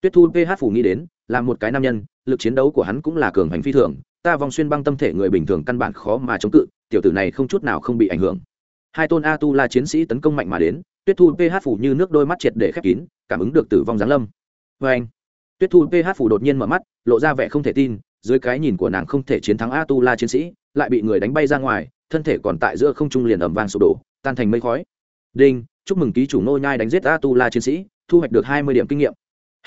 Tuyết thu ph phủ nghĩ đến, là một cái nam nhân, lực chiến đấu của hắn cũng là cường hành phi thường, ta vòng xuyên băng tâm thể người bình thường căn bản khó mà chống cự, tiểu tử này không chút nào không bị ảnh hưởng hai tôn a tu la chiến sĩ tấn công mạnh mà đến, tuyết thu ph phủ như nước đôi mắt triệt để khép kín, cảm ứng được tử vong giáng lâm. Vê anh, tuyết thu ph phủ đột nhiên mở mắt, lộ ra vẻ không thể tin, dưới cái nhìn của nàng không thể chiến thắng a tu la chiến sĩ, lại bị người đánh bay ra ngoài, thân thể còn tại giữa không trung liền ẩm vang sụp đổ, tan thành mây khói. Đinh, chúc mừng ký chủ nô nhai đánh giết a tu la chiến sĩ, thu hoạch được hai mươi điểm kinh nghiệm.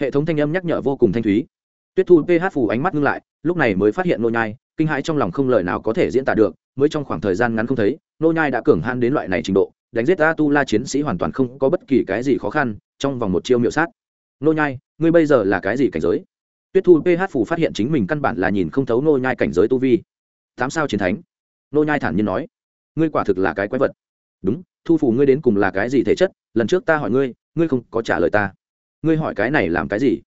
Hệ thống thanh âm nhắc nhở vô cùng thanh thúy. Tuyết thu ph phủ ánh mắt ngưng lại, lúc này mới phát hiện nô nhai, kinh hãi trong lòng không lời nào có thể diễn tả được mới trong khoảng thời gian ngắn không thấy, nô nhai đã cường han đến loại này trình độ, đánh giết a tu la chiến sĩ hoàn toàn không có bất kỳ cái gì khó khăn, trong vòng một chiêu miệu sát. Nô nhai, ngươi bây giờ là cái gì cảnh giới? Tuyết thu ph phủ phát hiện chính mình căn bản là nhìn không thấu nô nhai cảnh giới tu vi. Tám sao chiến thánh. Nô nhai thản nhiên nói, ngươi quả thực là cái quái vật. Đúng, thu phủ ngươi đến cùng là cái gì thể chất? Lần trước ta hỏi ngươi ngươi không có trả lời ta. Ngươi hỏi cái này làm cái gì?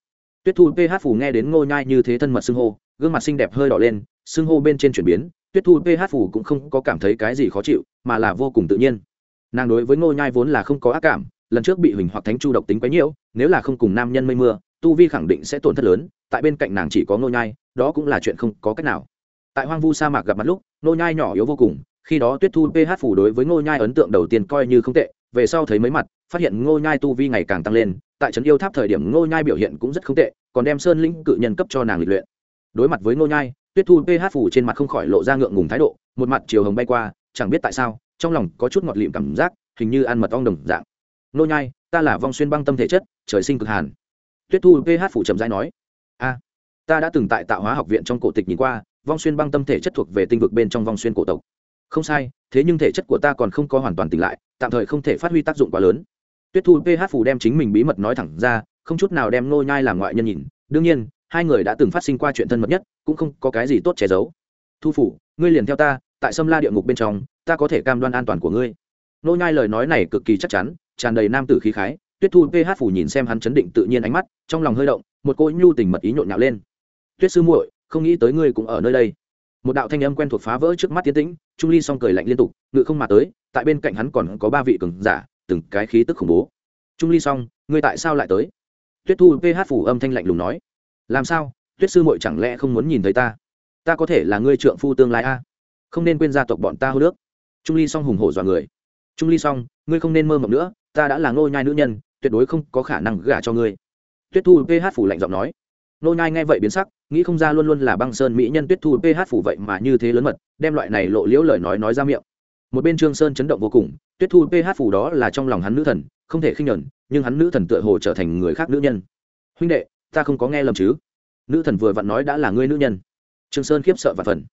Tuyết thu ph phủ nghe đến ngô nhai như thế thân mật xưng hô, gương mặt xinh đẹp hơi đỏ lên, xưng hô bên trên chuyển biến tuyết thu ph phủ cũng không có cảm thấy cái gì khó chịu, mà là vô cùng tự nhiên. Nàng đối với ngô nhai vốn là không có ác cảm, lần trước bị huỳnh hoặc thánh chu độc tính quấy nhiễu nếu là không cùng nam nhân mây mưa, tu vi khẳng định sẽ tổn thất lớn, tại bên cạnh nàng chỉ có ngô nhai, đó cũng là chuyện không có cách nào. Tại hoang vu sa mạc gặp mặt lúc, ngô nhai nhỏ yếu vô cùng, khi đó tuyết thu ph phủ đối với ngô nhai ấn tượng đầu tiên coi như không tệ, về sau thấy mấy mặt, phát hiện ngô nhai tu vi ngày càng tăng lên, tại trấn yêu tháp thời điểm ngô nhai biểu hiện cũng rất không tệ, còn đem sơn lĩnh cự nhân cấp cho nàng lịch luyện. Đối mặt với ngô nhai tuyết thu ph phủ trên mặt không khỏi lộ ra ngượng ngùng thái độ, một mặt chiều hồng bay qua, chẳng biết tại sao, trong lòng có chút ngọt lịm cảm giác, hình như ăn mật ong đồng dạng. Nô nhai, ta là vong xuyên băng tâm thể chất, trời sinh cực hàn. Tuyết thu ph phủ trầm rãi nói. A, ta đã từng tại tạo hóa học viện trong cổ tịch nhìn qua, vong xuyên băng tâm thể chất thuộc về tinh vực bên trong vong xuyên cổ tộc. Không sai, thế nhưng thể chất của ta còn không có hoàn toàn tỉnh lại, tạm thời không thể phát huy tác dụng quá lớn. Tuyết thu ph phủ đem chính mình bí mật nói thẳng ra, không chút nào đem nô nhai làm ngoại nhân nhìn. Đương nhiên, hai người đã từng phát sinh qua chuyện thân mật nhất cũng không có cái gì tốt che giấu. Thu phủ, ngươi liền theo ta, tại sâm la địa ngục bên trong, ta có thể cam đoan an toàn của ngươi. Nô nhai lời nói này cực kỳ chắc chắn, tràn đầy nam tử khí khái. Tuyết thu ph phủ nhìn xem hắn chấn định tự nhiên ánh mắt, trong lòng hơi động, một cô nhu tình mật ý nhộn nhạo lên. Tuyết sư muội, không nghĩ tới ngươi cũng ở nơi đây. Một đạo thanh âm quen thuộc phá vỡ trước mắt tiến tĩnh, trung ly song cười lạnh liên tục, ngự không mà tới, tại bên cạnh hắn còn có ba vị cường giả, từng cái khí tức khủng bố. Trung ly song, ngươi tại sao lại tới? Tuyết thu ph phủ âm thanh lạnh lùng nói. Làm sao? Tuyết sư muội chẳng lẽ không muốn nhìn thấy ta? Ta có thể là ngươi trượng phu tương lai a. Không nên quên gia tộc bọn ta hô nước. Trung ly song hùng hổ dọa người. Trung ly song, ngươi không nên mơ mộng nữa, ta đã là ngô nhai nữ nhân, tuyệt đối không có khả năng gả cho ngươi. Tuyết thu ph phủ lạnh giọng nói. Nô nhai nghe vậy biến sắc, nghĩ không ra luôn luôn là băng sơn mỹ nhân tuyết thu ph phủ vậy mà như thế lớn mật, đem loại này lộ liễu lời nói nói ra miệng. Một bên trương sơn chấn động vô cùng, tuyết thu ph phủ đó là trong lòng hắn nữ thần, không thể khinh nhẫn, nhưng hắn nữ thần tựa hồ trở thành người khác nữ nhân. Huynh đệ, ta không có nghe lầm chứ? Nữ thần vừa vặn nói đã là ngươi nữ nhân. Trương sơn khiếp sợ và phần.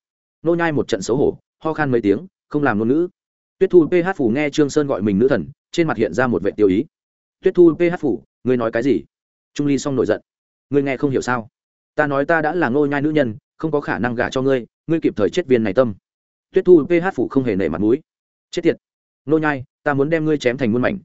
Nô nhai một trận xấu hổ, ho khan mấy tiếng, không làm ngôn nữ tuyết thu ph phủ nghe trương sơn gọi mình nữ thần, trên mặt hiện ra một vẻ tiêu ý. Tuyết thu ph phủ, ngươi nói cái gì? Trung ly song nổi giận. Ngươi nghe không hiểu sao? Ta nói ta đã là ngô nhai nữ nhân, không có khả năng gả cho ngươi ngươi kịp thời chết viên này tâm. Tuyết thu ph phủ không hề nể mặt mũi. Chết tiệt. Ngô nhai, ta muốn đem ngươi chém thành muôn mảnh.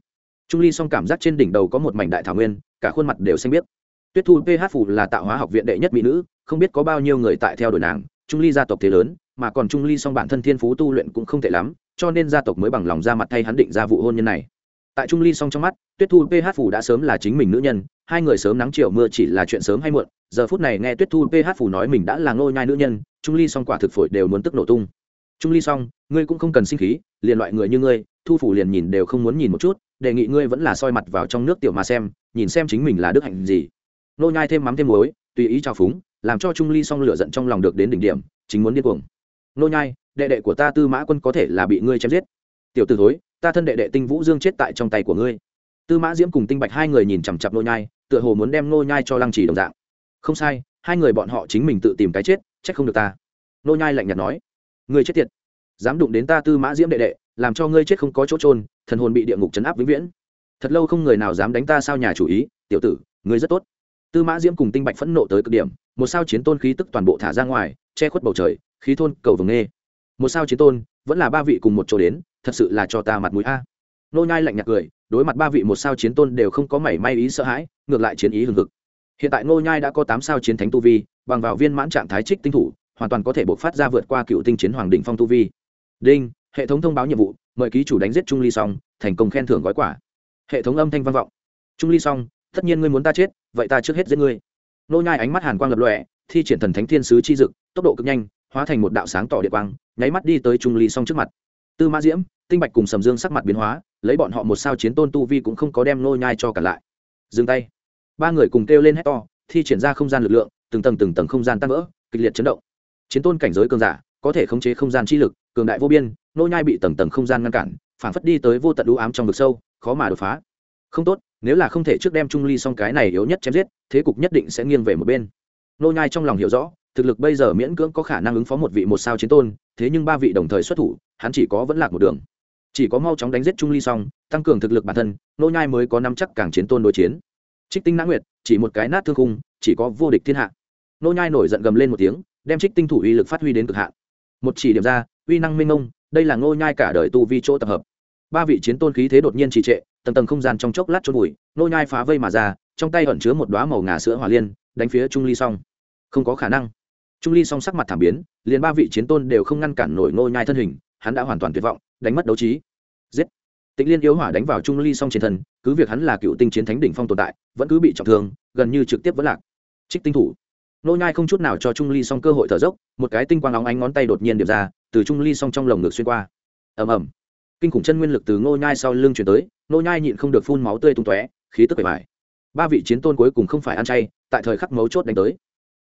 Trung ly song cảm giác trên đỉnh đầu có một mảnh đại thảo nguyên, cả khuôn mặt đều xanh biết tuyết thu ph phủ là tạo hóa học viện đệ nhất mỹ nữ, không biết có bao nhiêu người tại theo đuổi nàng, trung ly gia tộc thế lớn, mà còn trung ly song bản thân thiên phú tu luyện cũng không tệ lắm, cho nên gia tộc mới bằng lòng ra mặt thay hắn định ra vụ hôn nhân này. Tại trung ly song trong mắt, tuyết thu ph phủ đã sớm là chính mình nữ nhân, hai người sớm nắng chiều mưa chỉ là chuyện sớm hay muộn, giờ phút này nghe tuyết thu ph phủ nói mình đã là ngôi nhai nữ nhân, trung ly song quả thực phổi đều muốn tức nổ tung. Trung ly song, ngươi cũng không cần sinh khí, liền loại người như ngươi, thu phủ liền nhìn đều không muốn nhìn một chút, đề nghị ngươi vẫn là soi mặt vào trong nước tiểu mà xem, nhìn xem chính mình là đức hạnh gì nô nhai thêm mắm thêm muối, tùy ý trao phúng, làm cho trung ly song lửa giận trong lòng được đến đỉnh điểm, chính muốn điên cuồng. Nô nhai, đệ đệ của ta tư mã quân có thể là bị ngươi chém giết. Tiểu tử thối, ta thân đệ đệ tinh vũ dương chết tại trong tay của ngươi. Tư mã diễm cùng tinh bạch hai người nhìn chằm chặp nô nhai, tựa hồ muốn đem nô nhai cho lăng trì đồng dạng. Không sai, hai người bọn họ chính mình tự tìm cái chết chết không được ta. Nô nhai lạnh nhạt nói, ngươi chết tiệt. Dám đụng đến ta tư mã diễm đệ đệ, làm cho ngươi chết không có chỗ trôn thần hồn bị địa ngục chấn áp vĩnh viễn. Thật lâu không người nào dám đánh ta sao nhà chủ ý, tiểu tử, ngươi rất tốt tư mã diễm cùng tinh bạch phẫn nộ tới cực điểm một sao chiến tôn khí tức toàn bộ thả ra ngoài che khuất bầu trời khí thôn cầu vừng nghe. một sao chiến tôn vẫn là ba vị cùng một chỗ đến thật sự là cho ta mặt mũi a nô nhai lạnh nhạt cười đối mặt ba vị một sao chiến tôn đều không có mảy may ý sợ hãi ngược lại chiến ý hừng hực hiện tại nô nhai đã có tám sao chiến thánh tu vi bằng vào viên mãn trạng thái trích tinh thủ hoàn toàn có thể bộc phát ra vượt qua cựu tinh chiến hoàng đỉnh phong tu vi đinh hệ thống thông báo nhiệm vụ mời ký chủ đánh giết trung ly Song, thành công khen thưởng gói quả hệ thống âm thanh vang vọng trung ly Song tất nhiên ngươi muốn ta chết, vậy ta trước hết giết ngươi. Nô nhai ánh mắt hàn quang lập lòe, thi triển thần thánh thiên sứ chi dực, tốc độ cực nhanh, hóa thành một đạo sáng tỏ địa quang, nháy mắt đi tới trung ly song trước mặt. Tư mã diễm, tinh bạch cùng sầm dương sắc mặt biến hóa, lấy bọn họ một sao chiến tôn tu vi cũng không có đem nô nhai cho cả lại. Dừng tay. Ba người cùng kêu lên hét to, thi triển ra không gian lực lượng, từng tầng từng tầng không gian tăng vỡ, kịch liệt chấn động. Chiến tôn cảnh giới cường giả, có thể khống chế không gian chi lực, cường đại vô biên, nô nhai bị tầng tầng không gian ngăn cản phản phất đi tới vô tận u ám trong vực sâu, khó mà đột phá không tốt, nếu là không thể trước đem trung ly xong cái này yếu nhất chém giết, thế cục nhất định sẽ nghiêng về một bên. Nô nhai trong lòng hiểu rõ, thực lực bây giờ miễn cưỡng có khả năng ứng phó một vị một sao chiến tôn, thế nhưng ba vị đồng thời xuất thủ, hắn chỉ có vẫn lạc một đường. Chỉ có mau chóng đánh giết trung ly xong, tăng cường thực lực bản thân, nô nhai mới có năm chắc càng chiến tôn đối chiến. Trích tinh nã nguyệt, chỉ một cái nát thương khung, chỉ có vô địch thiên hạ. Nô nhai nổi giận gầm lên một tiếng, đem trích tinh thủ uy lực phát huy đến cực hạn. Một chỉ điểm ra, uy năng minh ngông đây là nô nhai cả đời tu vi chỗ tập hợp. Ba vị chiến tôn khí thế đột nhiên trì trệ tầng tầng không gian trong chốc lát chốt bụi, nô nhai phá vây mà ra, trong tay ẩn chứa một đóa màu ngà sữa hỏa liên, đánh phía trung ly song. Không có khả năng. Trung ly song sắc mặt thảm biến, liền ba vị chiến tôn đều không ngăn cản nổi nô nhai thân hình, hắn đã hoàn toàn tuyệt vọng, đánh mất đấu trí. Giết. Tịnh liên yếu hỏa đánh vào trung ly song trên thân, cứ việc hắn là cựu tinh chiến thánh đỉnh phong tồn tại, vẫn cứ bị trọng thương, gần như trực tiếp vẫn lạc. Trích tinh thủ. Nô nhai không chút nào cho trung ly song cơ hội thở dốc, một cái tinh quang óng ánh ngón tay đột nhiên điệp ra, từ trung ly song trong lồng ngực xuyên qua. Ầm ầm kinh khủng chân nguyên lực từ Ngô nhai sau lưng truyền tới, Ngô nhai nhịn không được phun máu tươi tung tóe, khí tức bề bài ba vị chiến tôn cuối cùng không phải ăn chay, tại thời khắc mấu chốt đánh tới.